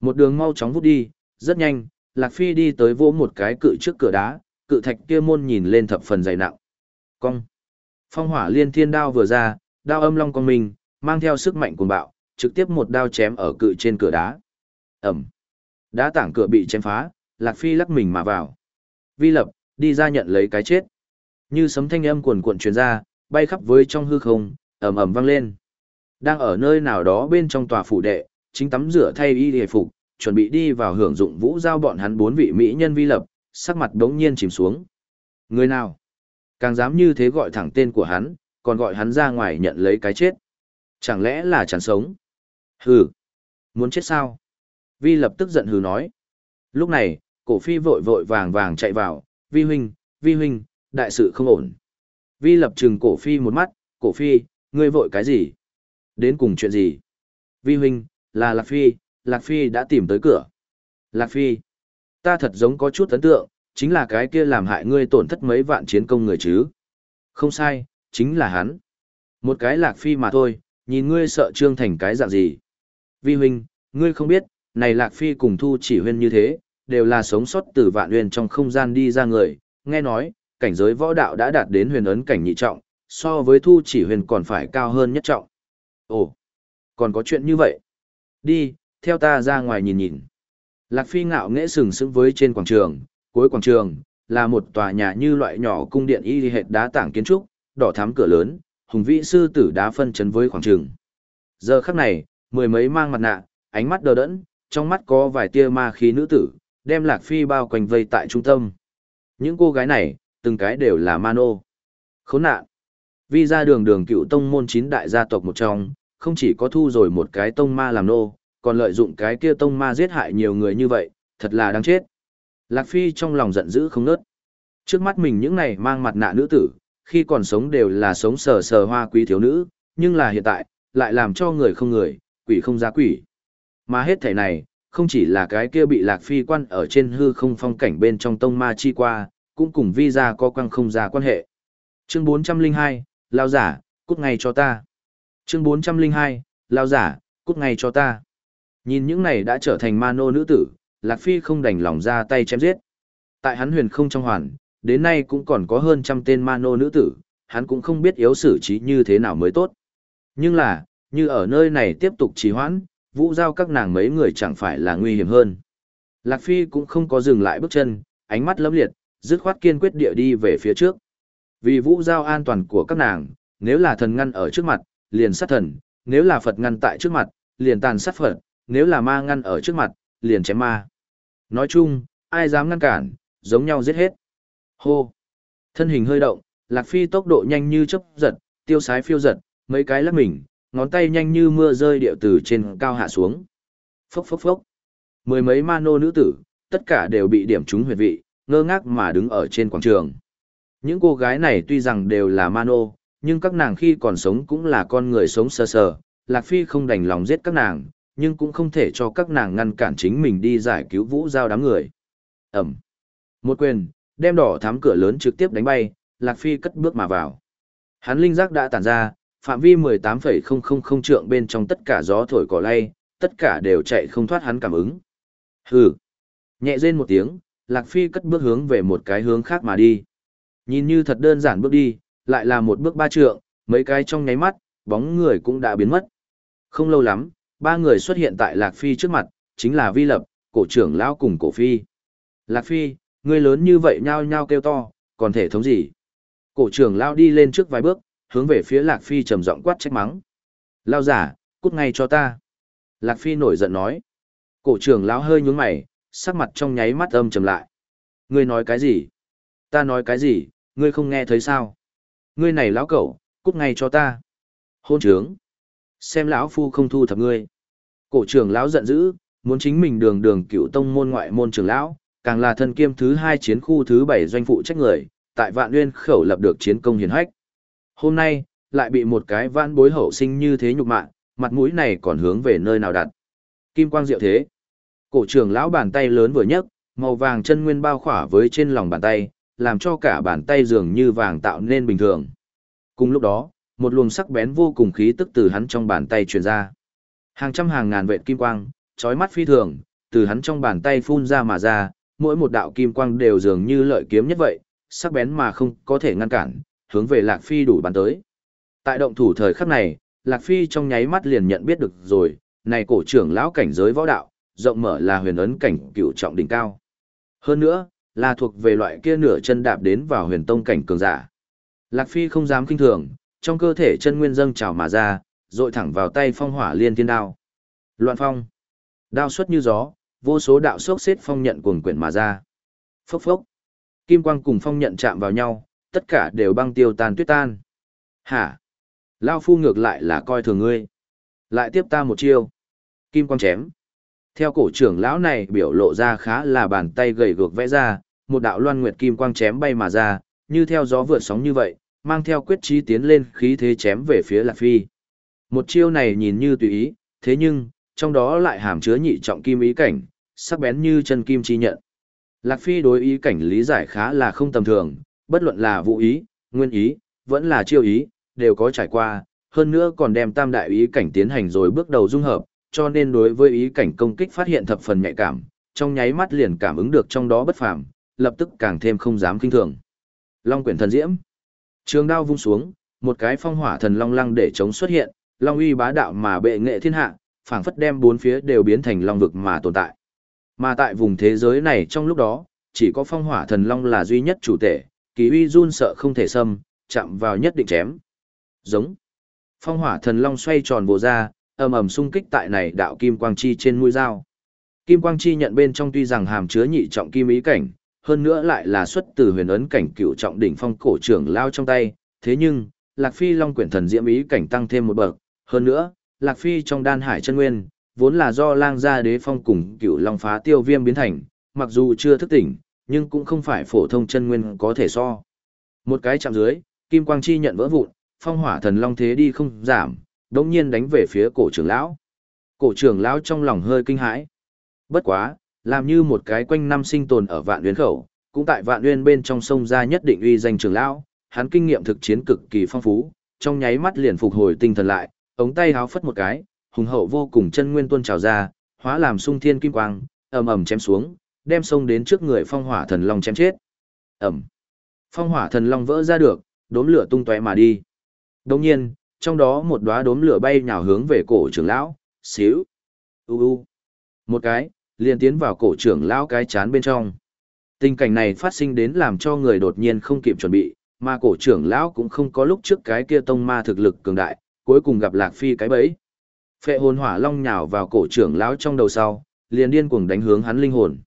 Một đường mau chóng vút đi, rất nhanh, Lạc Phi đi tới vỗ một cái cự trước cửa đá, cự thạch kia môn nhìn lên thập phần dày nặng. Cong. Phong hỏa liên thiên đao vừa ra, đao âm long con mình, mang theo sức mạnh cuồng bạo, trực tiếp một đao chém ở cự trên cửa đá. Ẩm. Đá tảng cửa bị chém phá, Lạc Phi lắc mình mà vào. Vi lập, đi ra nhận lấy cái chết. Như sấm thanh âm cuồn cuộn truyền ra, bay khắp với trong hư không, ầm ầm vang lên. Đang ở nơi nào đó bên trong tòa phủ đệ, chính tắm rửa thay y hề phục, chuẩn bị đi vào hưởng dụng vũ giao bọn hắn bốn vị mỹ nhân vi lập, sắc mặt đống nhiên chìm xuống. Người nào? Càng dám như thế gọi thẳng tên của hắn, còn gọi hắn ra ngoài nhận lấy cái chết. Chẳng lẽ là chẳng sống? Hừ! Muốn chết sao? Vi lập tức giận hừ nói. Lúc này, cổ phi vội vội vàng vàng chạy vào, vi huynh, vi huynh, đại sự không ổn. Vi lập trừng cổ phi một mắt, cổ phi, ngươi vội cái gì? Đến cùng chuyện gì? Vi huynh, là Lạc Phi, Lạc Phi đã tìm tới cửa. Lạc Phi, ta thật giống có chút ấn tượng, chính là cái kia làm hại ngươi tổn thất mấy vạn chiến công người chứ. Không sai, chính là hắn. Một cái Lạc Phi mà thôi, nhìn ngươi sợ trương thành cái dạng gì. Vi huynh, ngươi không biết, này Lạc Phi cùng Thu chỉ huyên như thế, đều là sống sót từ vạn huyền trong không gian đi ra người, nghe nói, cảnh giới võ đạo đã đạt đến huyền ấn cảnh nhị trọng, so với Thu chỉ huyền còn phải cao hơn nhất trọng. Ồ, còn có chuyện như vậy. Đi, theo ta ra ngoài nhìn nhìn. Lạc Phi ngạo nghễ sừng sững với trên quảng trường, cuối quảng trường, là một tòa nhà như loại nhỏ cung điện y hệt đá tảng kiến trúc, đỏ thắm cửa lớn, hùng vĩ sư tử đá phân chấn với khoảng trường. Giờ khắc này, mười mấy mang mặt nạ, ánh mắt đờ đẫn, trong mắt có vài tia ma khí nữ tử, đem Lạc Phi bao quanh vây tại trung tâm. Những cô gái này, từng cái đều là ma nô. Khốn nạn. Vì ra đường đường cựu tông môn chín đại gia tộc một trong, không chỉ có thu rồi một cái tông ma làm nô, còn lợi dụng cái kia tông ma giết hại nhiều người như vậy, thật là đáng chết. Lạc Phi trong lòng giận dữ không nớt. Trước mắt mình những này mang mặt nạ nữ tử, khi còn sống đều là sống sờ sờ hoa quý thiếu nữ, nhưng là hiện tại, lại làm cho người không người, quỷ không ra quỷ. Mà hết thể này, không chỉ là cái kia bị Lạc Phi quan ở trên hư không phong cảnh bên trong tông ma chi qua, cũng cùng vi ra có quăng không ra quan hệ. Chương 402, Lao giả, cút ngay cho ta. Chương 402, Lao giả, cút ngay cho ta. Nhìn những này đã trở thành ma nô nữ tử, Lạc Phi không đành lòng ra tay chém giết. Tại hắn huyền không trong hoàn, đến nay cũng còn có hơn trăm tên ma nô nữ tử, hắn cũng không biết yếu xử trí như thế nào mới tốt. Nhưng là, như ở nơi này tiếp tục trì hoãn, vũ giao các nàng mấy người chẳng phải là nguy hiểm hơn. Lạc Phi cũng không có dừng lại bước chân, ánh mắt lấm liệt, dứt khoát kiên quyết địa đi về phía trước. Vì vũ giao an toàn của các nàng, nếu là thần ngăn ở trước mặt, liền sát thần, nếu là Phật ngăn tại trước mặt, liền tàn sát Phật, nếu là ma ngăn ở trước mặt, liền chém ma. Nói chung, ai dám ngăn cản, giống nhau giết hết. Hô! Thân hình hơi động, Lạc Phi tốc độ nhanh như chớp giật, tiêu sái phiêu giật, mấy cái lắc mình, ngón tay nhanh như mưa rơi điệu từ trên cao hạ xuống. Phốc phốc phốc. Mười mấy ma nô nữ tử, tất cả đều bị điểm trúng huyệt vị, ngơ ngác mà đứng ở trên quảng trường. Những cô gái này tuy rằng đều là ma nô, nhưng các nàng khi còn sống cũng là con người sống sơ sờ, Lạc Phi không đành lòng giết các nàng, nhưng cũng không thể cho các nàng ngăn cản chính mình đi giải cứu vũ giao đám người. Ẩm. Một quyền, đem đỏ thắm cửa lớn trực tiếp đánh bay, Lạc Phi cất bước mà vào. Hắn linh giác đã tản ra, phạm vi 18,000 trượng bên trong tất cả gió thổi cỏ lay, tất cả đều chạy không thoát hắn cảm ứng. Hừ. Nhẹ rên một tiếng, Lạc Phi cất bước hướng về một cái hướng khác mà đi. Nhìn như thật đơn giản bước đi, lại là một bước ba trượng, mấy cái trong nháy mắt, bóng người cũng đã biến mất. Không lâu lắm, ba người xuất hiện tại Lạc Phi trước mặt, chính là Vi Lập, cổ trưởng lão cùng cổ Phi. Lạc Phi, người lớn như vậy nhao nhao kêu to, còn thể thống gì? Cổ trưởng lão đi lên trước vài bước, hướng về phía Lạc Phi trầm giọng quát trách mắng. Lao giả, cút ngay cho ta. Lạc Phi nổi giận nói. Cổ trưởng lão hơi nhún mày, sắc mặt trong nháy mắt âm trầm lại. Ngươi nói cái gì? Ta nói cái gì, ngươi không nghe thấy sao? Ngươi này lão cẩu, cút ngay cho ta. Hôn trướng. Xem lão phu không thu thập ngươi. Cổ trưởng lão giận dữ, muốn chính mình đường đường cựu tông môn ngoại môn trưởng lão, càng là thân kiêm thứ hai chiến khu thứ bảy doanh phụ trách người, tại vạn nguyên khẩu lập được chiến công hiển hách. Hôm nay, lại bị một cái vãn bối hậu sinh như thế nhục mạ, mặt mũi này còn hướng về nơi nào đặt. Kim quang diệu thế. Cổ trưởng lão bàn tay lớn vừa nhấc, màu vàng chân nguyên bao khỏa với trên lòng bàn tay, làm cho cả bàn tay dường như vàng tạo nên bình thường. Cùng lúc đó, một luồng sắc bén vô cùng khí tức từ hắn trong bàn tay truyền ra. Hàng trăm hàng ngàn vệt kim quang, chói mắt phi thường, từ hắn trong bàn tay phun ra mà ra, mỗi một đạo kim quang đều dường như lợi kiếm nhất vậy, sắc bén mà không có thể ngăn cản, hướng về Lạc Phi đủ bắn tới. Tại động thủ thời khắc này, Lạc Phi trong nháy mắt liền nhận biết được rồi, này cổ trưởng lão cảnh giới võ đạo, rộng mở là huyền ấn cảnh cựu trọng đỉnh cao. Hơn nữa, là thuộc về loại kia nửa chân đạp đến vào huyền tông cảnh cường giả. Lạc Phi không dám kinh thường, trong cơ thể chân nguyên dâng trào mà ra, dội thẳng vào tay phong hỏa liên thiên đao. Loạn phong. Đao xuất như gió, vô số đạo sốc xếp phong nhận cuồng quyển mà ra. Phốc phốc. Kim quang cùng phong nhận chạm vào nhau, tất cả đều băng tiêu tan tuyết tan. Hả? Lao phu ngược lại là coi thường ngươi. Lại tiếp ta một chiêu. Kim quang chém. Theo cổ trưởng lão này biểu lộ ra khá là bàn tay gầy gược vẽ ra, một đạo loan nguyệt kim quang chém bay mà ra, như theo gió vượt sóng như vậy, mang theo quyết chí tiến lên khí thế chém về phía Lạc Phi. Một chiêu này nhìn như tùy ý, thế nhưng, trong đó lại hàm chứa nhị trọng kim ý cảnh, sắc bén như chân kim chi nhận. Lạc Phi đối ý cảnh lý giải khá là không tầm thường, bất luận là vũ ý, nguyên ý, vẫn là chiêu ý, đều có trải qua, hơn nữa còn đem tam đại ý cảnh tiến hành rồi bước đầu dung hợp, cho nên đối với ý cảnh công kích phát hiện thập phần nhạy cảm, trong nháy mắt liền cảm ứng được trong đó bất phàm, lập tức càng thêm không dám kinh thường. Long quyển thần diễm. Trường đao vung xuống, một cái phong hỏa thần long lăng để chống xuất hiện, long uy bá đạo mà bệ nghệ thiên hạ, phảng phất đem bốn phía đều biến thành long vực mà tồn tại. Mà tại vùng thế giới này trong lúc đó, chỉ có phong hỏa thần long là duy nhất chủ thể, kỳ uy run sợ không thể xâm, chạm vào nhất định chém. Giống. Phong hỏa thần long xoay tròn bộ ra, ầm ầm xung kích tại này đạo kim quang chi trên mũi dao. Kim quang chi nhận bên trong tuy rằng hàm chứa nhị trọng kim ý cảnh, hơn nữa lại là xuất từ huyền ấn cảnh cựu trọng đỉnh phong cổ trưởng lao trong tay, thế nhưng, Lạc Phi Long quyển thần diễm ý cảnh tăng thêm một bậc, hơn nữa, Lạc Phi trong đan hải chân nguyên, vốn là do lang gia đế phong cùng cựu long phá tiêu viêm biến thành, mặc dù chưa thức tỉnh, nhưng cũng không phải phổ thông chân nguyên có thể so. Một cái chạm dưới, kim quang chi nhận vỡ vụn, phong hỏa thần long thế đi không giảm, đống nhiên đánh về phía cổ trưởng lão. Cổ trưởng lão trong lòng hơi kinh hãi. Bất quá, làm như một cái quanh năm sinh tồn ở vạn uyên khẩu, cũng tại vạn uyên bên trong sông ra nhất định uy danh trưởng lão, hắn kinh nghiệm thực chiến cực kỳ phong phú, trong nháy mắt liền phục hồi tinh thần lại, ống tay háo phất một cái, hùng hậu vô cùng chân nguyên tuôn trào ra, hóa làm sung thiên kim quang, ầm ầm chém xuống, đem sông đến trước người phong hỏa thần long chém chết. Ầm. Phong hỏa thần long vỡ ra được, đốm lửa tung tóe mà đi. Đồng nhiên, trong đó một đóa đốm lửa bay nhào hướng về cổ trưởng lão, xíu. U u. Một cái, liền tiến vào cổ trưởng lão cái chán bên trong. Tình cảnh này phát sinh đến làm cho người đột nhiên không kịp chuẩn bị, mà cổ trưởng lão cũng không có lúc trước cái kia tông ma thực lực cường đại, cuối cùng gặp Lạc Phi cái bẫy. Phệ hồn hỏa long nhào vào cổ trưởng lão trong đầu sau, liền điên cuồng đánh hướng hắn linh hồn.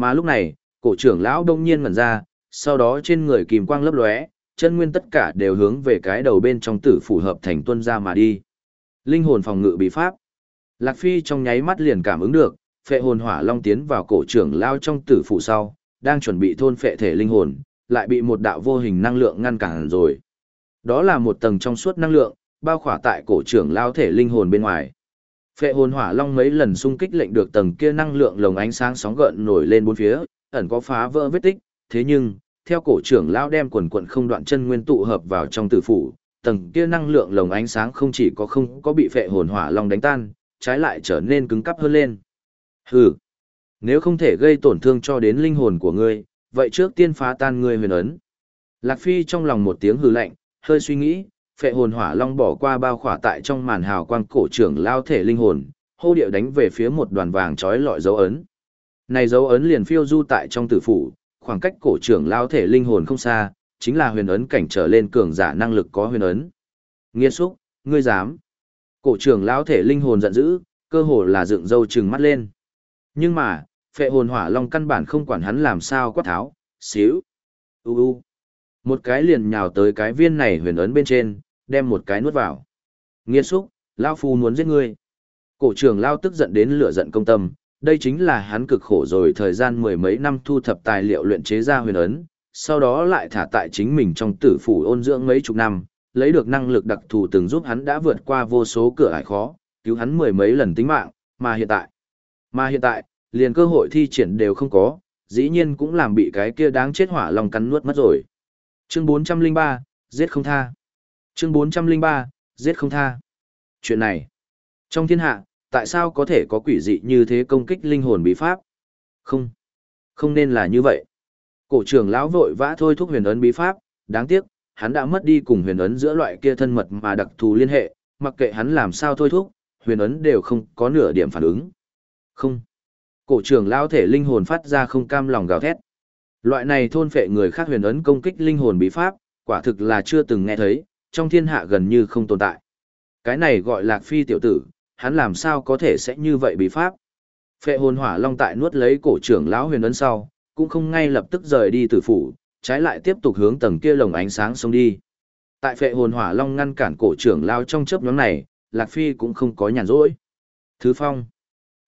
Mà lúc này, cổ trưởng lão đông nhiên ngẩn ra, sau đó trên người kìm quang lấp lóe, chân nguyên tất cả đều hướng về cái đầu bên trong tử phủ hợp thành tuân ra mà đi. Linh hồn phòng ngự bị pháp. Lạc Phi trong nháy mắt liền cảm ứng được, phệ hồn hỏa long tiến vào cổ trưởng lao trong tử phủ sau, đang chuẩn bị thôn phệ thể linh hồn, lại bị một đạo vô hình năng lượng ngăn cản rồi. Đó là một tầng trong suốt năng lượng, bao khỏa tại cổ trưởng lao thể linh hồn bên ngoài. Phệ hồn hỏa long mấy lần xung kích lệnh được tầng kia năng lượng lồng ánh sáng sóng gợn nổi lên bốn phía, ẩn có phá vỡ vết tích, thế nhưng, theo cổ trưởng lao đem quần quần không đoạn chân nguyên tụ hợp vào trong tử phủ, tầng kia năng lượng lồng ánh sáng không chỉ có không có bị phệ hồn hỏa long đánh tan, trái lại trở nên cứng cắp hơn lên. Hừ, nếu không thể gây tổn thương cho đến linh hồn của ngươi, vậy trước tiên phá tan ngươi huyền ấn. Lạc Phi trong lòng một tiếng hừ lạnh, hơi suy nghĩ, phệ hồn hỏa long bỏ qua bao khỏa tại trong màn hào quang cổ trưởng lao thể linh hồn, hô điệu đánh về phía một đoàn vàng trói lọi dấu ấn. Này dấu ấn liền phiêu du tại trong tử phủ, khoảng cách cổ trưởng lao thể linh hồn không xa, chính là huyền ấn cảnh trở lên cường giả năng lực có huyền ấn. Nghiên xúc, ngươi dám. Cổ trưởng lao thể linh hồn giận dữ, cơ hồ là dựng râu trừng mắt lên. Nhưng mà, phệ hồn hỏa long căn bản không quản hắn làm sao quát tháo, xíu. U u. Một cái liền nhào tới cái viên này huyền ấn bên trên, đem một cái nuốt vào. Nghiên xúc, Lao Phu muốn giết ngươi. Cổ trưởng Lao tức giận đến lửa giận công tâm, đây chính là hắn cực khổ rồi thời gian mười mấy năm thu thập tài liệu luyện chế ra huyền ấn, sau đó lại thả tại chính mình trong tử phủ ôn dưỡng mấy chục năm, lấy được năng lực đặc thù từng giúp hắn đã vượt qua vô số cửa ải khó, cứu hắn mười mấy lần tính mạng, mà hiện tại, mà hiện tại, liền cơ hội thi triển đều không có, dĩ nhiên cũng làm bị cái kia đáng chết hỏa lòng cắn nuốt mất rồi. Chương 403, giết không tha. Chương 403, giết không tha. Chuyện này, trong thiên hạ, tại sao có thể có quỷ dị như thế công kích linh hồn bí pháp? Không, không nên là như vậy. Cổ trưởng lão vội vã thôi thúc huyền ấn bí pháp, đáng tiếc, hắn đã mất đi cùng huyền ấn giữa loại kia thân mật mà đặc thù liên hệ, mặc kệ hắn làm sao thôi thúc, huyền ấn đều không có nửa điểm phản ứng. Không. Cổ trưởng lão thể linh hồn phát ra không cam lòng gào thét. Loại này thôn phệ người khác huyền ấn công kích linh hồn bí pháp, quả thực là chưa từng nghe thấy, trong thiên hạ gần như không tồn tại. Cái này gọi Lạc Phi tiểu tử, hắn làm sao có thể sẽ như vậy bị pháp. Phệ hồn hỏa long tại nuốt lấy cổ trưởng lão huyền ấn sau, cũng không ngay lập tức rời đi tử phủ, trái lại tiếp tục hướng tầng kia lồng ánh sáng xông đi. Tại phệ hồn hỏa long ngăn cản cổ trưởng lão trong chớp nhóm này, Lạc Phi cũng không có nhàn rỗi. Thứ phong.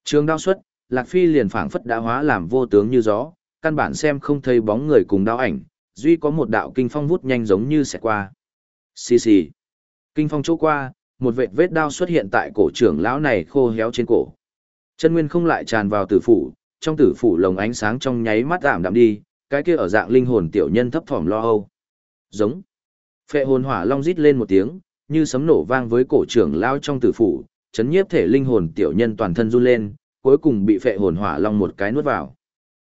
Trường đao xuất, Lạc Phi liền phảng phất đã hóa làm vô tướng như gió, căn bản xem không thấy bóng người cùng đao ảnh, duy có một đạo kinh phong vút nhanh giống như sẽ qua. Xì xì. Kinh phong chỗ qua, một vệt vết đao xuất hiện tại cổ trưởng lão này khô héo trên cổ. Chân nguyên không lại tràn vào tử phủ, trong tử phủ lồng ánh sáng trong nháy mắt ảm đạm đi, cái kia ở dạng linh hồn tiểu nhân thấp thỏm lo âu. Giống. Phệ hồn hỏa long rít lên một tiếng, như sấm nổ vang với cổ trưởng lão trong tử phủ, chấn nhiếp thể linh hồn tiểu nhân toàn thân run lên, cuối cùng bị phệ hồn hỏa long một cái nuốt vào.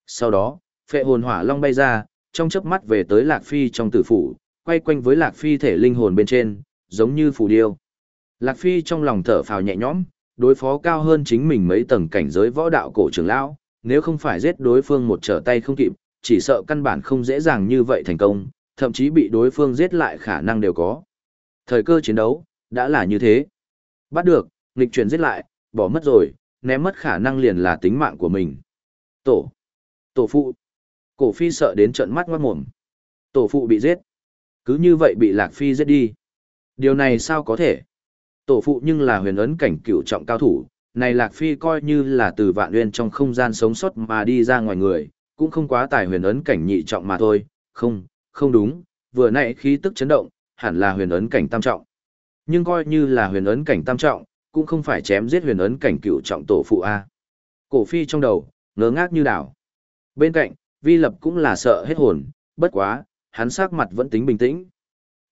Sau đó, phệ hồn hỏa long bay ra, trong chớp mắt về tới Lạc Phi trong tử phủ, quay quanh với Lạc Phi thể linh hồn bên trên, giống như phù điêu. Lạc Phi trong lòng thở phào nhẹ nhõm, đối phó cao hơn chính mình mấy tầng cảnh giới võ đạo cổ trưởng lão, nếu không phải giết đối phương một trở tay không kịp, chỉ sợ căn bản không dễ dàng như vậy thành công, thậm chí bị đối phương giết lại khả năng đều có. Thời cơ chiến đấu, đã là như thế. Bắt được, nghịch chuyển giết lại, bỏ mất rồi, ném mất khả năng liền là tính mạng của mình. Tổ. Tổ phụ. Cổ phi sợ đến trận mắt ngoát mồm. Tổ phụ bị giết. Cứ như vậy bị Lạc Phi giết đi. Điều này sao có thể? Tổ phụ nhưng là huyền ấn cảnh cựu trọng cao thủ, này Lạc Phi coi như là từ vạn nguyên trong không gian sống sót mà đi ra ngoài người, cũng không quá tài huyền ấn cảnh nhị trọng mà thôi, không, không đúng, vừa nãy khí tức chấn động, hẳn là huyền ấn cảnh tam trọng. Nhưng coi như là huyền ấn cảnh tam trọng, cũng không phải chém giết huyền ấn cảnh cựu trọng tổ phụ A. Cổ phi trong đầu, ngớ ngác như đảo. Bên cạnh, vi lập cũng là sợ hết hồn, bất quá, hắn sắc mặt vẫn tính bình tĩnh.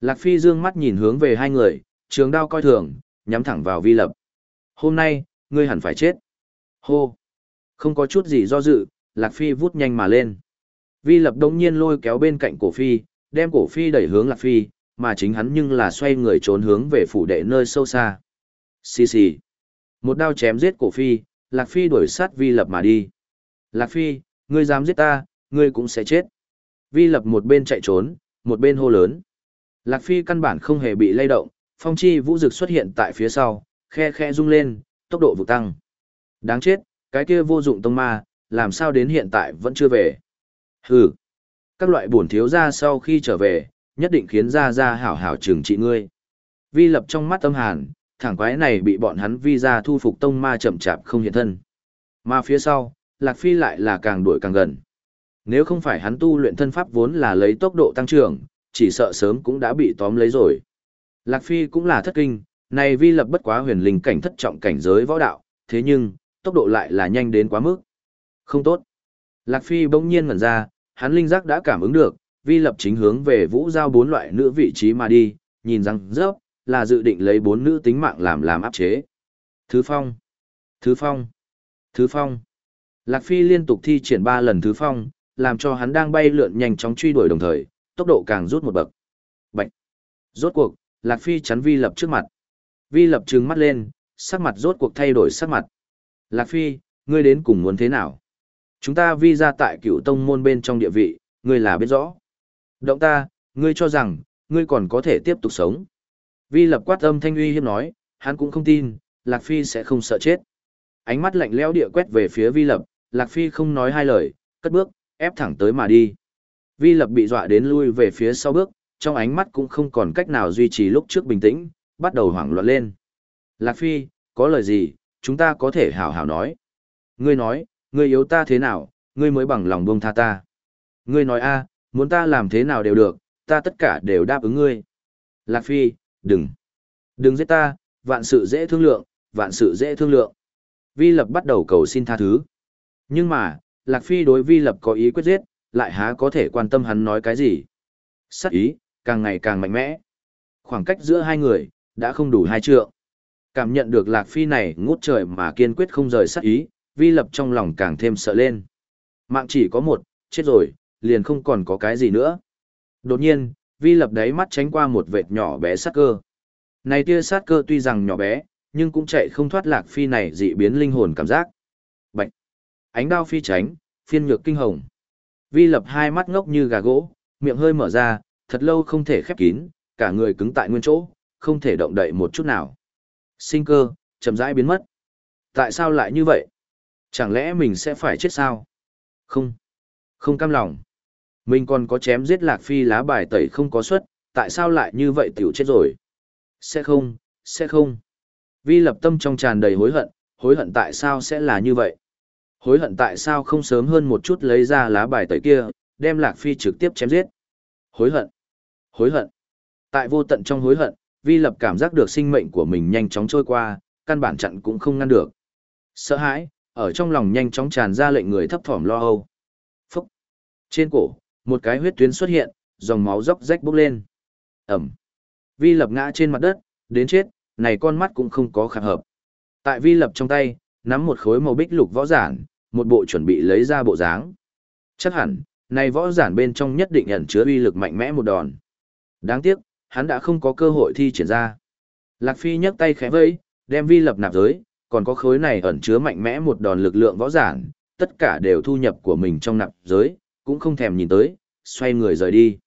Lạc phi dương mắt nhìn hướng về hai người, trường đao coi thường, nhắm thẳng vào vi lập. Hôm nay, ngươi hẳn phải chết. Hô! Không có chút gì do dự, Lạc Phi vút nhanh mà lên. Vi lập đông nhiên lôi kéo bên cạnh cổ phi, đem cổ phi đẩy hướng Lạc Phi, mà chính hắn nhưng là xoay người trốn hướng về phủ đệ nơi sâu xa. Xì xì. Một đao chém giết cổ phi, Lạc Phi đuổi sát Vi lập mà đi. Lạc Phi, ngươi dám giết ta, ngươi cũng sẽ chết. Vi lập một bên chạy trốn, một bên hô lớn. Lạc Phi căn bản không hề bị lay động, phong chi vũ dực xuất hiện tại phía sau, khe khe rung lên, tốc độ vụ tăng. Đáng chết, cái kia vô dụng tông ma, làm sao đến hiện tại vẫn chưa về. Hừ, các loại bổn thiếu ra sau khi trở về, nhất định khiến ra ra hảo hảo trừng trị ngươi. Vi lập trong mắt tâm hàn, thẳng quái này bị bọn hắn vi ra thu phục tông ma chậm chạp không hiện thân. Mà phía sau, Lạc Phi lại là càng đuổi càng gần. Nếu không phải hắn tu luyện thân pháp vốn là lấy tốc độ tăng trưởng, chỉ sợ sớm cũng đã bị tóm lấy rồi. Lạc Phi cũng là thất kinh, này vi lập bất quá huyền linh cảnh thất trọng cảnh giới võ đạo, thế nhưng, tốc độ lại là nhanh đến quá mức. Không tốt. Lạc Phi bỗng nhiên ngẩn ra, hắn linh giác đã cảm ứng được, vi lập chính hướng về vũ giao bốn loại nữ vị trí mà đi, nhìn rằng rớp, là dự định lấy bốn nữ tính mạng làm làm áp chế. Thứ phong. Thứ phong. Thứ phong. Lạc Phi liên tục thi triển ba lần thứ phong, làm cho hắn đang bay lượn nhanh chóng truy đuổi đồng thời, tốc độ càng rút một bậc. Bạch. Rốt cuộc, Lạc Phi chắn Vi Lập trước mặt. Vi Lập trừng mắt lên, sắc mặt rốt cuộc thay đổi sắc mặt. Lạc Phi, ngươi đến cùng muốn thế nào? Chúng ta vi ra tại cựu tông môn bên trong địa vị, ngươi là biết rõ. Động ta, ngươi cho rằng, ngươi còn có thể tiếp tục sống. Vi Lập quát âm thanh uy hiếp nói, hắn cũng không tin, Lạc Phi sẽ không sợ chết. Ánh mắt lạnh lẽo địa quét về phía Vi Lập, Lạc Phi không nói hai lời, cất bước, ép thẳng tới mà đi. Vi Lập bị dọa đến lui về phía sau bước, trong ánh mắt cũng không còn cách nào duy trì lúc trước bình tĩnh, bắt đầu hoảng loạn lên. Lạc Phi, có lời gì, chúng ta có thể hảo hảo nói. Ngươi nói, ngươi yếu ta thế nào, ngươi mới bằng lòng buông tha ta. Ngươi nói a, muốn ta làm thế nào đều được, ta tất cả đều đáp ứng ngươi. Lạc Phi, đừng. Đừng giết ta, vạn sự dễ thương lượng, vạn sự dễ thương lượng. Vi Lập bắt đầu cầu xin tha thứ. Nhưng mà, Lạc Phi đối Vi Lập có ý quyết giết, lại há có thể quan tâm hắn nói cái gì. Sắc ý, càng ngày càng mạnh mẽ. Khoảng cách giữa hai người, đã không đủ hai trượng. Cảm nhận được Lạc Phi này ngút trời mà kiên quyết không rời sắc ý, Vi Lập trong lòng càng thêm sợ lên. Mạng chỉ có một, chết rồi, liền không còn có cái gì nữa. Đột nhiên, Vi Lập đáy mắt tránh qua một vệt nhỏ bé sát cơ. Này tia sát cơ tuy rằng nhỏ bé, nhưng cũng chạy không thoát Lạc Phi này dị biến linh hồn cảm giác. Ánh đao phi tránh, phiên nhược kinh hồng. Vi Lập hai mắt ngốc như gà gỗ, miệng hơi mở ra, thật lâu không thể khép kín, cả người cứng tại nguyên chỗ, không thể động đậy một chút nào. Sinh cơ, chậm rãi biến mất. Tại sao lại như vậy? Chẳng lẽ mình sẽ phải chết sao? Không. Không cam lòng. Mình còn có chém giết Lạc Phi lá bài tẩy không có suất, tại sao lại như vậy tiểu chết rồi? Sẽ không, sẽ không. Vi lập tâm trong tràn đầy hối hận, hối hận tại sao sẽ là như vậy? Hối hận tại sao không sớm hơn một chút lấy ra lá bài tẩy kia, đem Lạc Phi trực tiếp chém giết? Hối hận. Hối hận. Tại vô tận trong hối hận, Vi lập cảm giác được sinh mệnh của mình nhanh chóng trôi qua, căn bản chặn cũng không ngăn được. Sợ hãi, ở trong lòng nhanh chóng tràn ra lệnh người thấp thỏm lo âu. Phúc. Trên cổ, một cái huyết tuyến xuất hiện, dòng máu róc rách bốc lên. Ẩm. Vi lập ngã trên mặt đất, đến chết, này con mắt cũng không có khả hợp. Tại vi lập trong tay, nắm một khối màu bích lục võ giản, một bộ chuẩn bị lấy ra bộ dáng. Chắc hẳn, này võ giản bên trong nhất định ẩn chứa uy lực mạnh mẽ một đòn. Đáng tiếc, hắn đã không có cơ hội thi triển ra. Lạc Phi nhấc tay khẽ vẫy, đem vi lập nạp giới, còn có khối này ẩn chứa mạnh mẽ một đòn lực lượng võ giản, tất cả đều thu nhập của mình trong nạp giới, cũng không thèm nhìn tới, xoay người rời đi.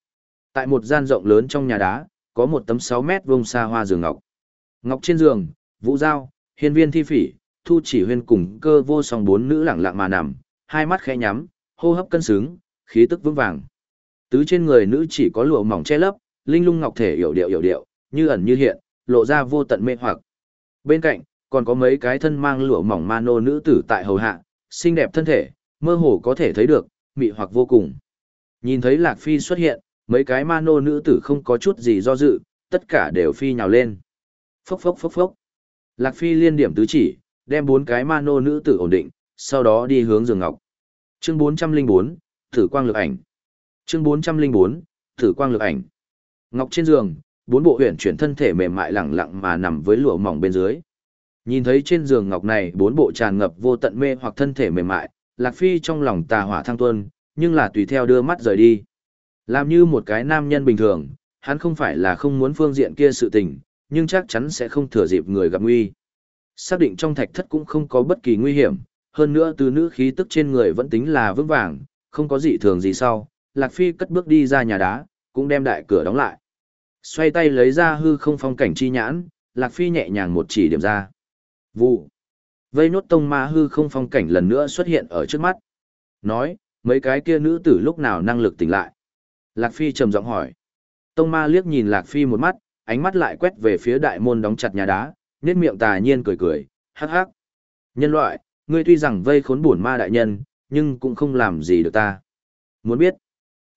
Tại một gian rộng lớn trong nhà đá, có một tấm 6 mét vuông xa hoa giường ngọc. Ngọc trên giường, Vũ Giao, Hiên Viên Thi Phỉ, Thu Chỉ Huyên cùng cơ vô song bốn nữ lẳng lặng mà nằm, hai mắt khẽ nhắm, hô hấp cân xứng, khí tức vững vàng. Tứ trên người nữ chỉ có lụa mỏng che lấp, linh lung ngọc thể hiểu điệu hiểu điệu, như ẩn như hiện, lộ ra vô tận mê hoặc. Bên cạnh, còn có mấy cái thân mang lụa mỏng ma nô nữ tử tại hầu hạ, xinh đẹp thân thể, mơ hồ có thể thấy được, mị hoặc vô cùng. Nhìn thấy Lạc Phi xuất hiện, mấy cái ma nô nữ tử không có chút gì do dự, tất cả đều phi nhào lên. Phốc phốc phốc phốc. Lạc Phi liên điểm tứ chỉ, đem bốn cái ma nô nữ tử ổn định, sau đó đi hướng giường ngọc. Chương 404, Thử quang lực ảnh. Chương 404, Thử quang lực ảnh. Ngọc trên giường, bốn bộ huyền chuyển thân thể mềm mại lẳng lặng mà nằm với lụa mỏng bên dưới. Nhìn thấy trên giường ngọc này bốn bộ tràn ngập vô tận mê hoặc thân thể mềm mại, Lạc Phi trong lòng tà hỏa thăng tuân, nhưng là tùy theo đưa mắt rời đi. Làm như một cái nam nhân bình thường, hắn không phải là không muốn phương diện kia sự tình, nhưng chắc chắn sẽ không thừa dịp người gặp nguy. Xác định trong thạch thất cũng không có bất kỳ nguy hiểm, hơn nữa từ nữ khí tức trên người vẫn tính là vững vàng, không có gì thường gì sau, Lạc Phi cất bước đi ra nhà đá, cũng đem đại cửa đóng lại. Xoay tay lấy ra hư không phong cảnh chi nhãn, Lạc Phi nhẹ nhàng một chỉ điểm ra. Vụ. Vây nốt tông ma hư không phong cảnh lần nữa xuất hiện ở trước mắt. Nói, mấy cái kia nữ tử lúc nào năng lực tỉnh lại. Lạc Phi trầm giọng hỏi. Tông ma liếc nhìn Lạc Phi một mắt, ánh mắt lại quét về phía đại môn đóng chặt nhà đá, nét miệng tà nhiên cười cười, hắc hắc. Nhân loại, ngươi tuy rằng vây khốn bổn ma đại nhân, nhưng cũng không làm gì được ta. Muốn biết,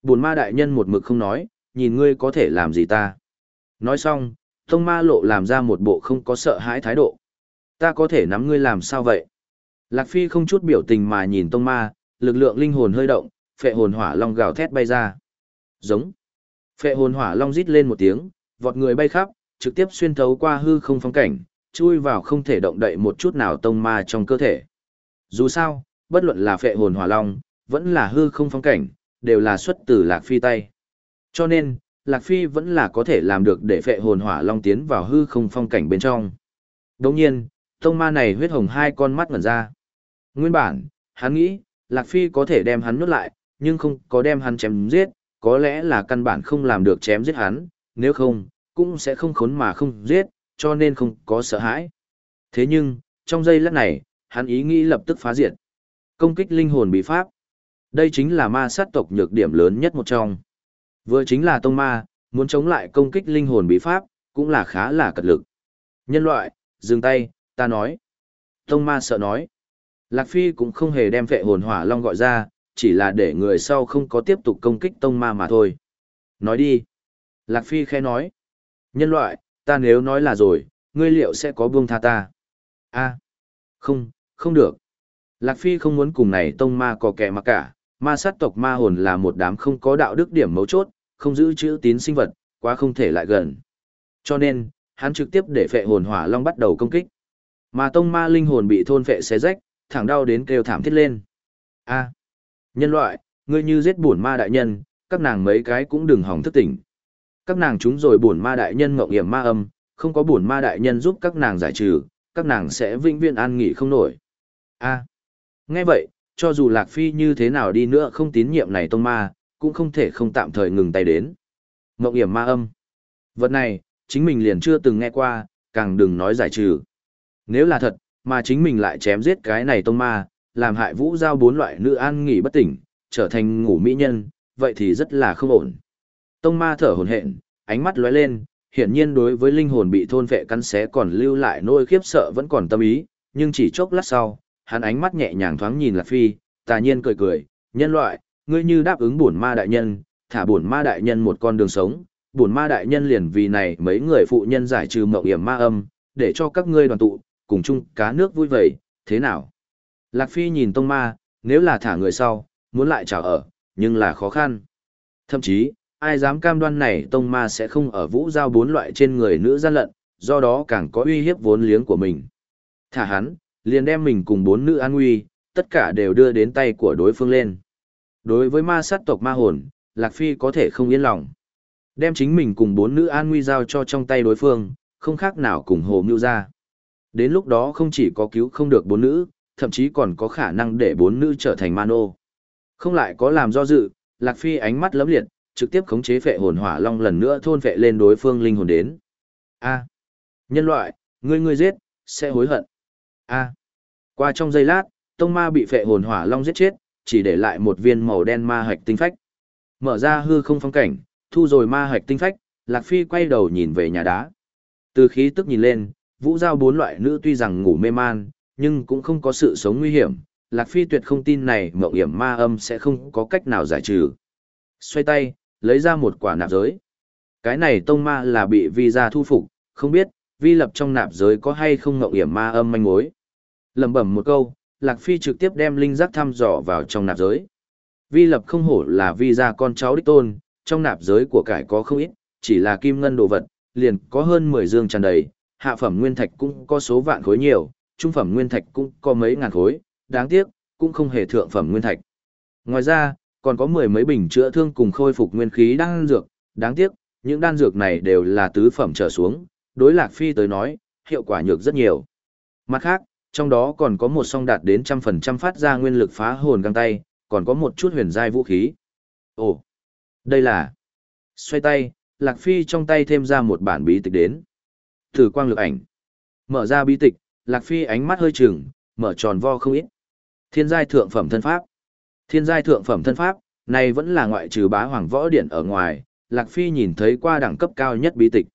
bổn ma đại nhân một mực không nói, nhìn ngươi có thể làm gì ta. Nói xong, tông ma lộ làm ra một bộ không có sợ hãi thái độ. Ta có thể nắm ngươi làm sao vậy? Lạc Phi không chút biểu tình mà nhìn tông ma, lực lượng linh hồn hơi động, phệ hồn hỏa long gào thét bay ra. Giống. Phệ hồn hỏa long rít lên một tiếng, vọt người bay khắp, trực tiếp xuyên thấu qua hư không phong cảnh, chui vào không thể động đậy một chút nào tông ma trong cơ thể. Dù sao, bất luận là phệ hồn hỏa long, vẫn là hư không phong cảnh, đều là xuất từ Lạc Phi tay. Cho nên, Lạc Phi vẫn là có thể làm được để phệ hồn hỏa long tiến vào hư không phong cảnh bên trong. Đồng nhiên, tông ma này huyết hồng hai con mắt ngẩn ra. Nguyên bản, hắn nghĩ, Lạc Phi có thể đem hắn nuốt lại, nhưng không có đem hắn chém giết, có lẽ là căn bản không làm được chém giết hắn, nếu không, cũng sẽ không khốn mà không giết, cho nên không có sợ hãi. Thế nhưng, trong giây lát này, hắn ý nghĩ lập tức phá diệt. Công kích linh hồn bị pháp. Đây chính là ma sát tộc nhược điểm lớn nhất một trong. Vừa chính là tông ma, muốn chống lại công kích linh hồn bí pháp, cũng là khá là cật lực. Nhân loại, dừng tay, ta nói. Tông ma sợ nói. Lạc Phi cũng không hề đem vệ hồn hỏa long gọi ra, chỉ là để người sau không có tiếp tục công kích tông ma mà thôi. Nói đi. Lạc Phi khẽ nói. Nhân loại, ta nếu nói là rồi, ngươi liệu sẽ có buông tha ta? a không, không được. Lạc Phi không muốn cùng này tông ma có kẻ mà cả, ma sát tộc ma hồn là một đám không có đạo đức điểm mấu chốt, không giữ chữ tín sinh vật, quá không thể lại gần. Cho nên, hắn trực tiếp để phệ hồn hỏa long bắt đầu công kích. Mà tông ma linh hồn bị thôn phệ xé rách, thẳng đau đến kêu thảm thiết lên. A, nhân loại, ngươi như giết bổn ma đại nhân, các nàng mấy cái cũng đừng hỏng thức tỉnh. Các nàng chúng rồi bổn ma đại nhân ngộng hiểm ma âm, không có bổn ma đại nhân giúp các nàng giải trừ, các nàng sẽ vĩnh viễn an nghỉ không nổi. A, nghe vậy, cho dù Lạc Phi như thế nào đi nữa không tín nhiệm này tông ma, cũng không thể không tạm thời ngừng tay đến. Ngộng hiểm ma âm. Vật này, chính mình liền chưa từng nghe qua, càng đừng nói giải trừ. Nếu là thật, mà chính mình lại chém giết cái này tông ma, làm hại vũ giao bốn loại nữ an nghỉ bất tỉnh, trở thành ngủ mỹ nhân, vậy thì rất là không ổn. Tông ma thở hồn hện, ánh mắt lóe lên, hiển nhiên đối với linh hồn bị thôn vệ cắn xé còn lưu lại nỗi khiếp sợ vẫn còn tâm ý, nhưng chỉ chốc lát sau, hắn ánh mắt nhẹ nhàng thoáng nhìn Lạc Phi, tà nhiên cười cười, nhân loại, ngươi như đáp ứng bổn ma đại nhân, thả bổn ma đại nhân một con đường sống, bổn ma đại nhân liền vì này mấy người phụ nhân giải trừ mộng hiểm ma âm, để cho các ngươi đoàn tụ, cùng chung cá nước vui vầy, thế nào? Lạc Phi nhìn tông ma, nếu là thả người sau, muốn lại trả ở, nhưng là khó khăn. Thậm chí, ai dám cam đoan này tông ma sẽ không ở vũ giao bốn loại trên người nữ gian lận, do đó càng có uy hiếp vốn liếng của mình. Thả hắn, liền đem mình cùng bốn nữ an nguy, tất cả đều đưa đến tay của đối phương lên. Đối với ma sát tộc ma hồn, Lạc Phi có thể không yên lòng. Đem chính mình cùng bốn nữ an nguy giao cho trong tay đối phương, không khác nào cùng hồ mưu ra. Đến lúc đó không chỉ có cứu không được bốn nữ, thậm chí còn có khả năng để bốn nữ trở thành ma nô. Không lại có làm do dự, Lạc Phi ánh mắt lấm liệt, trực tiếp khống chế phệ hồn hỏa long lần nữa thôn phệ lên đối phương linh hồn đến. A. nhân loại, ngươi ngươi giết, sẽ hối hận. A. qua trong giây lát, tông ma bị phệ hồn hỏa long giết chết, chỉ để lại một viên màu đen ma hạch tinh phách. Mở ra hư không phong cảnh, thu rồi ma hạch tinh phách, Lạc Phi quay đầu nhìn về nhà đá. Từ khí tức nhìn lên, vũ giao bốn loại nữ tuy rằng ngủ mê man, nhưng cũng không có sự sống nguy hiểm. Lạc Phi tuyệt không tin này mộng hiểm ma âm sẽ không có cách nào giải trừ. Xoay tay, lấy ra một quả nạp giới. Cái này tông ma là bị vi ra thu phục, không biết, vi lập trong nạp giới có hay không ngậu hiểm ma âm manh mối. lầm bẩm một câu, Lạc Phi trực tiếp đem linh giác thăm dò vào trong nạp giới. Vi lập không hổ là vi ra con cháu đích tôn, trong nạp giới của cải có không ít, chỉ là kim ngân đồ vật, liền có hơn 10 dương tràn đầy, hạ phẩm nguyên thạch cũng có số vạn khối nhiều, trung phẩm nguyên thạch cũng có mấy ngàn khối, đáng tiếc, cũng không hề thượng phẩm nguyên thạch. Ngoài ra, còn có mười mấy bình chữa thương cùng khôi phục nguyên khí đan dược, đáng tiếc, những đan dược này đều là tứ phẩm trở xuống, đối Lạc Phi tới nói, hiệu quả nhược rất nhiều. Mặt khác, trong đó còn có một song đạt đến trăm phần trăm phát ra nguyên lực phá hồn găng tay, còn có một chút huyền giai vũ khí. Ồ, đây là... Xoay tay, Lạc Phi trong tay thêm ra một bản bí tịch đến. Thử quang lực ảnh. Mở ra bí tịch, Lạc Phi ánh mắt hơi trừng, mở tròn vo không ít. Thiên giai thượng phẩm thân pháp. Thiên giai thượng phẩm thân pháp, này vẫn là ngoại trừ bá hoàng võ điển ở ngoài, Lạc Phi nhìn thấy qua đẳng cấp cao nhất bí tịch.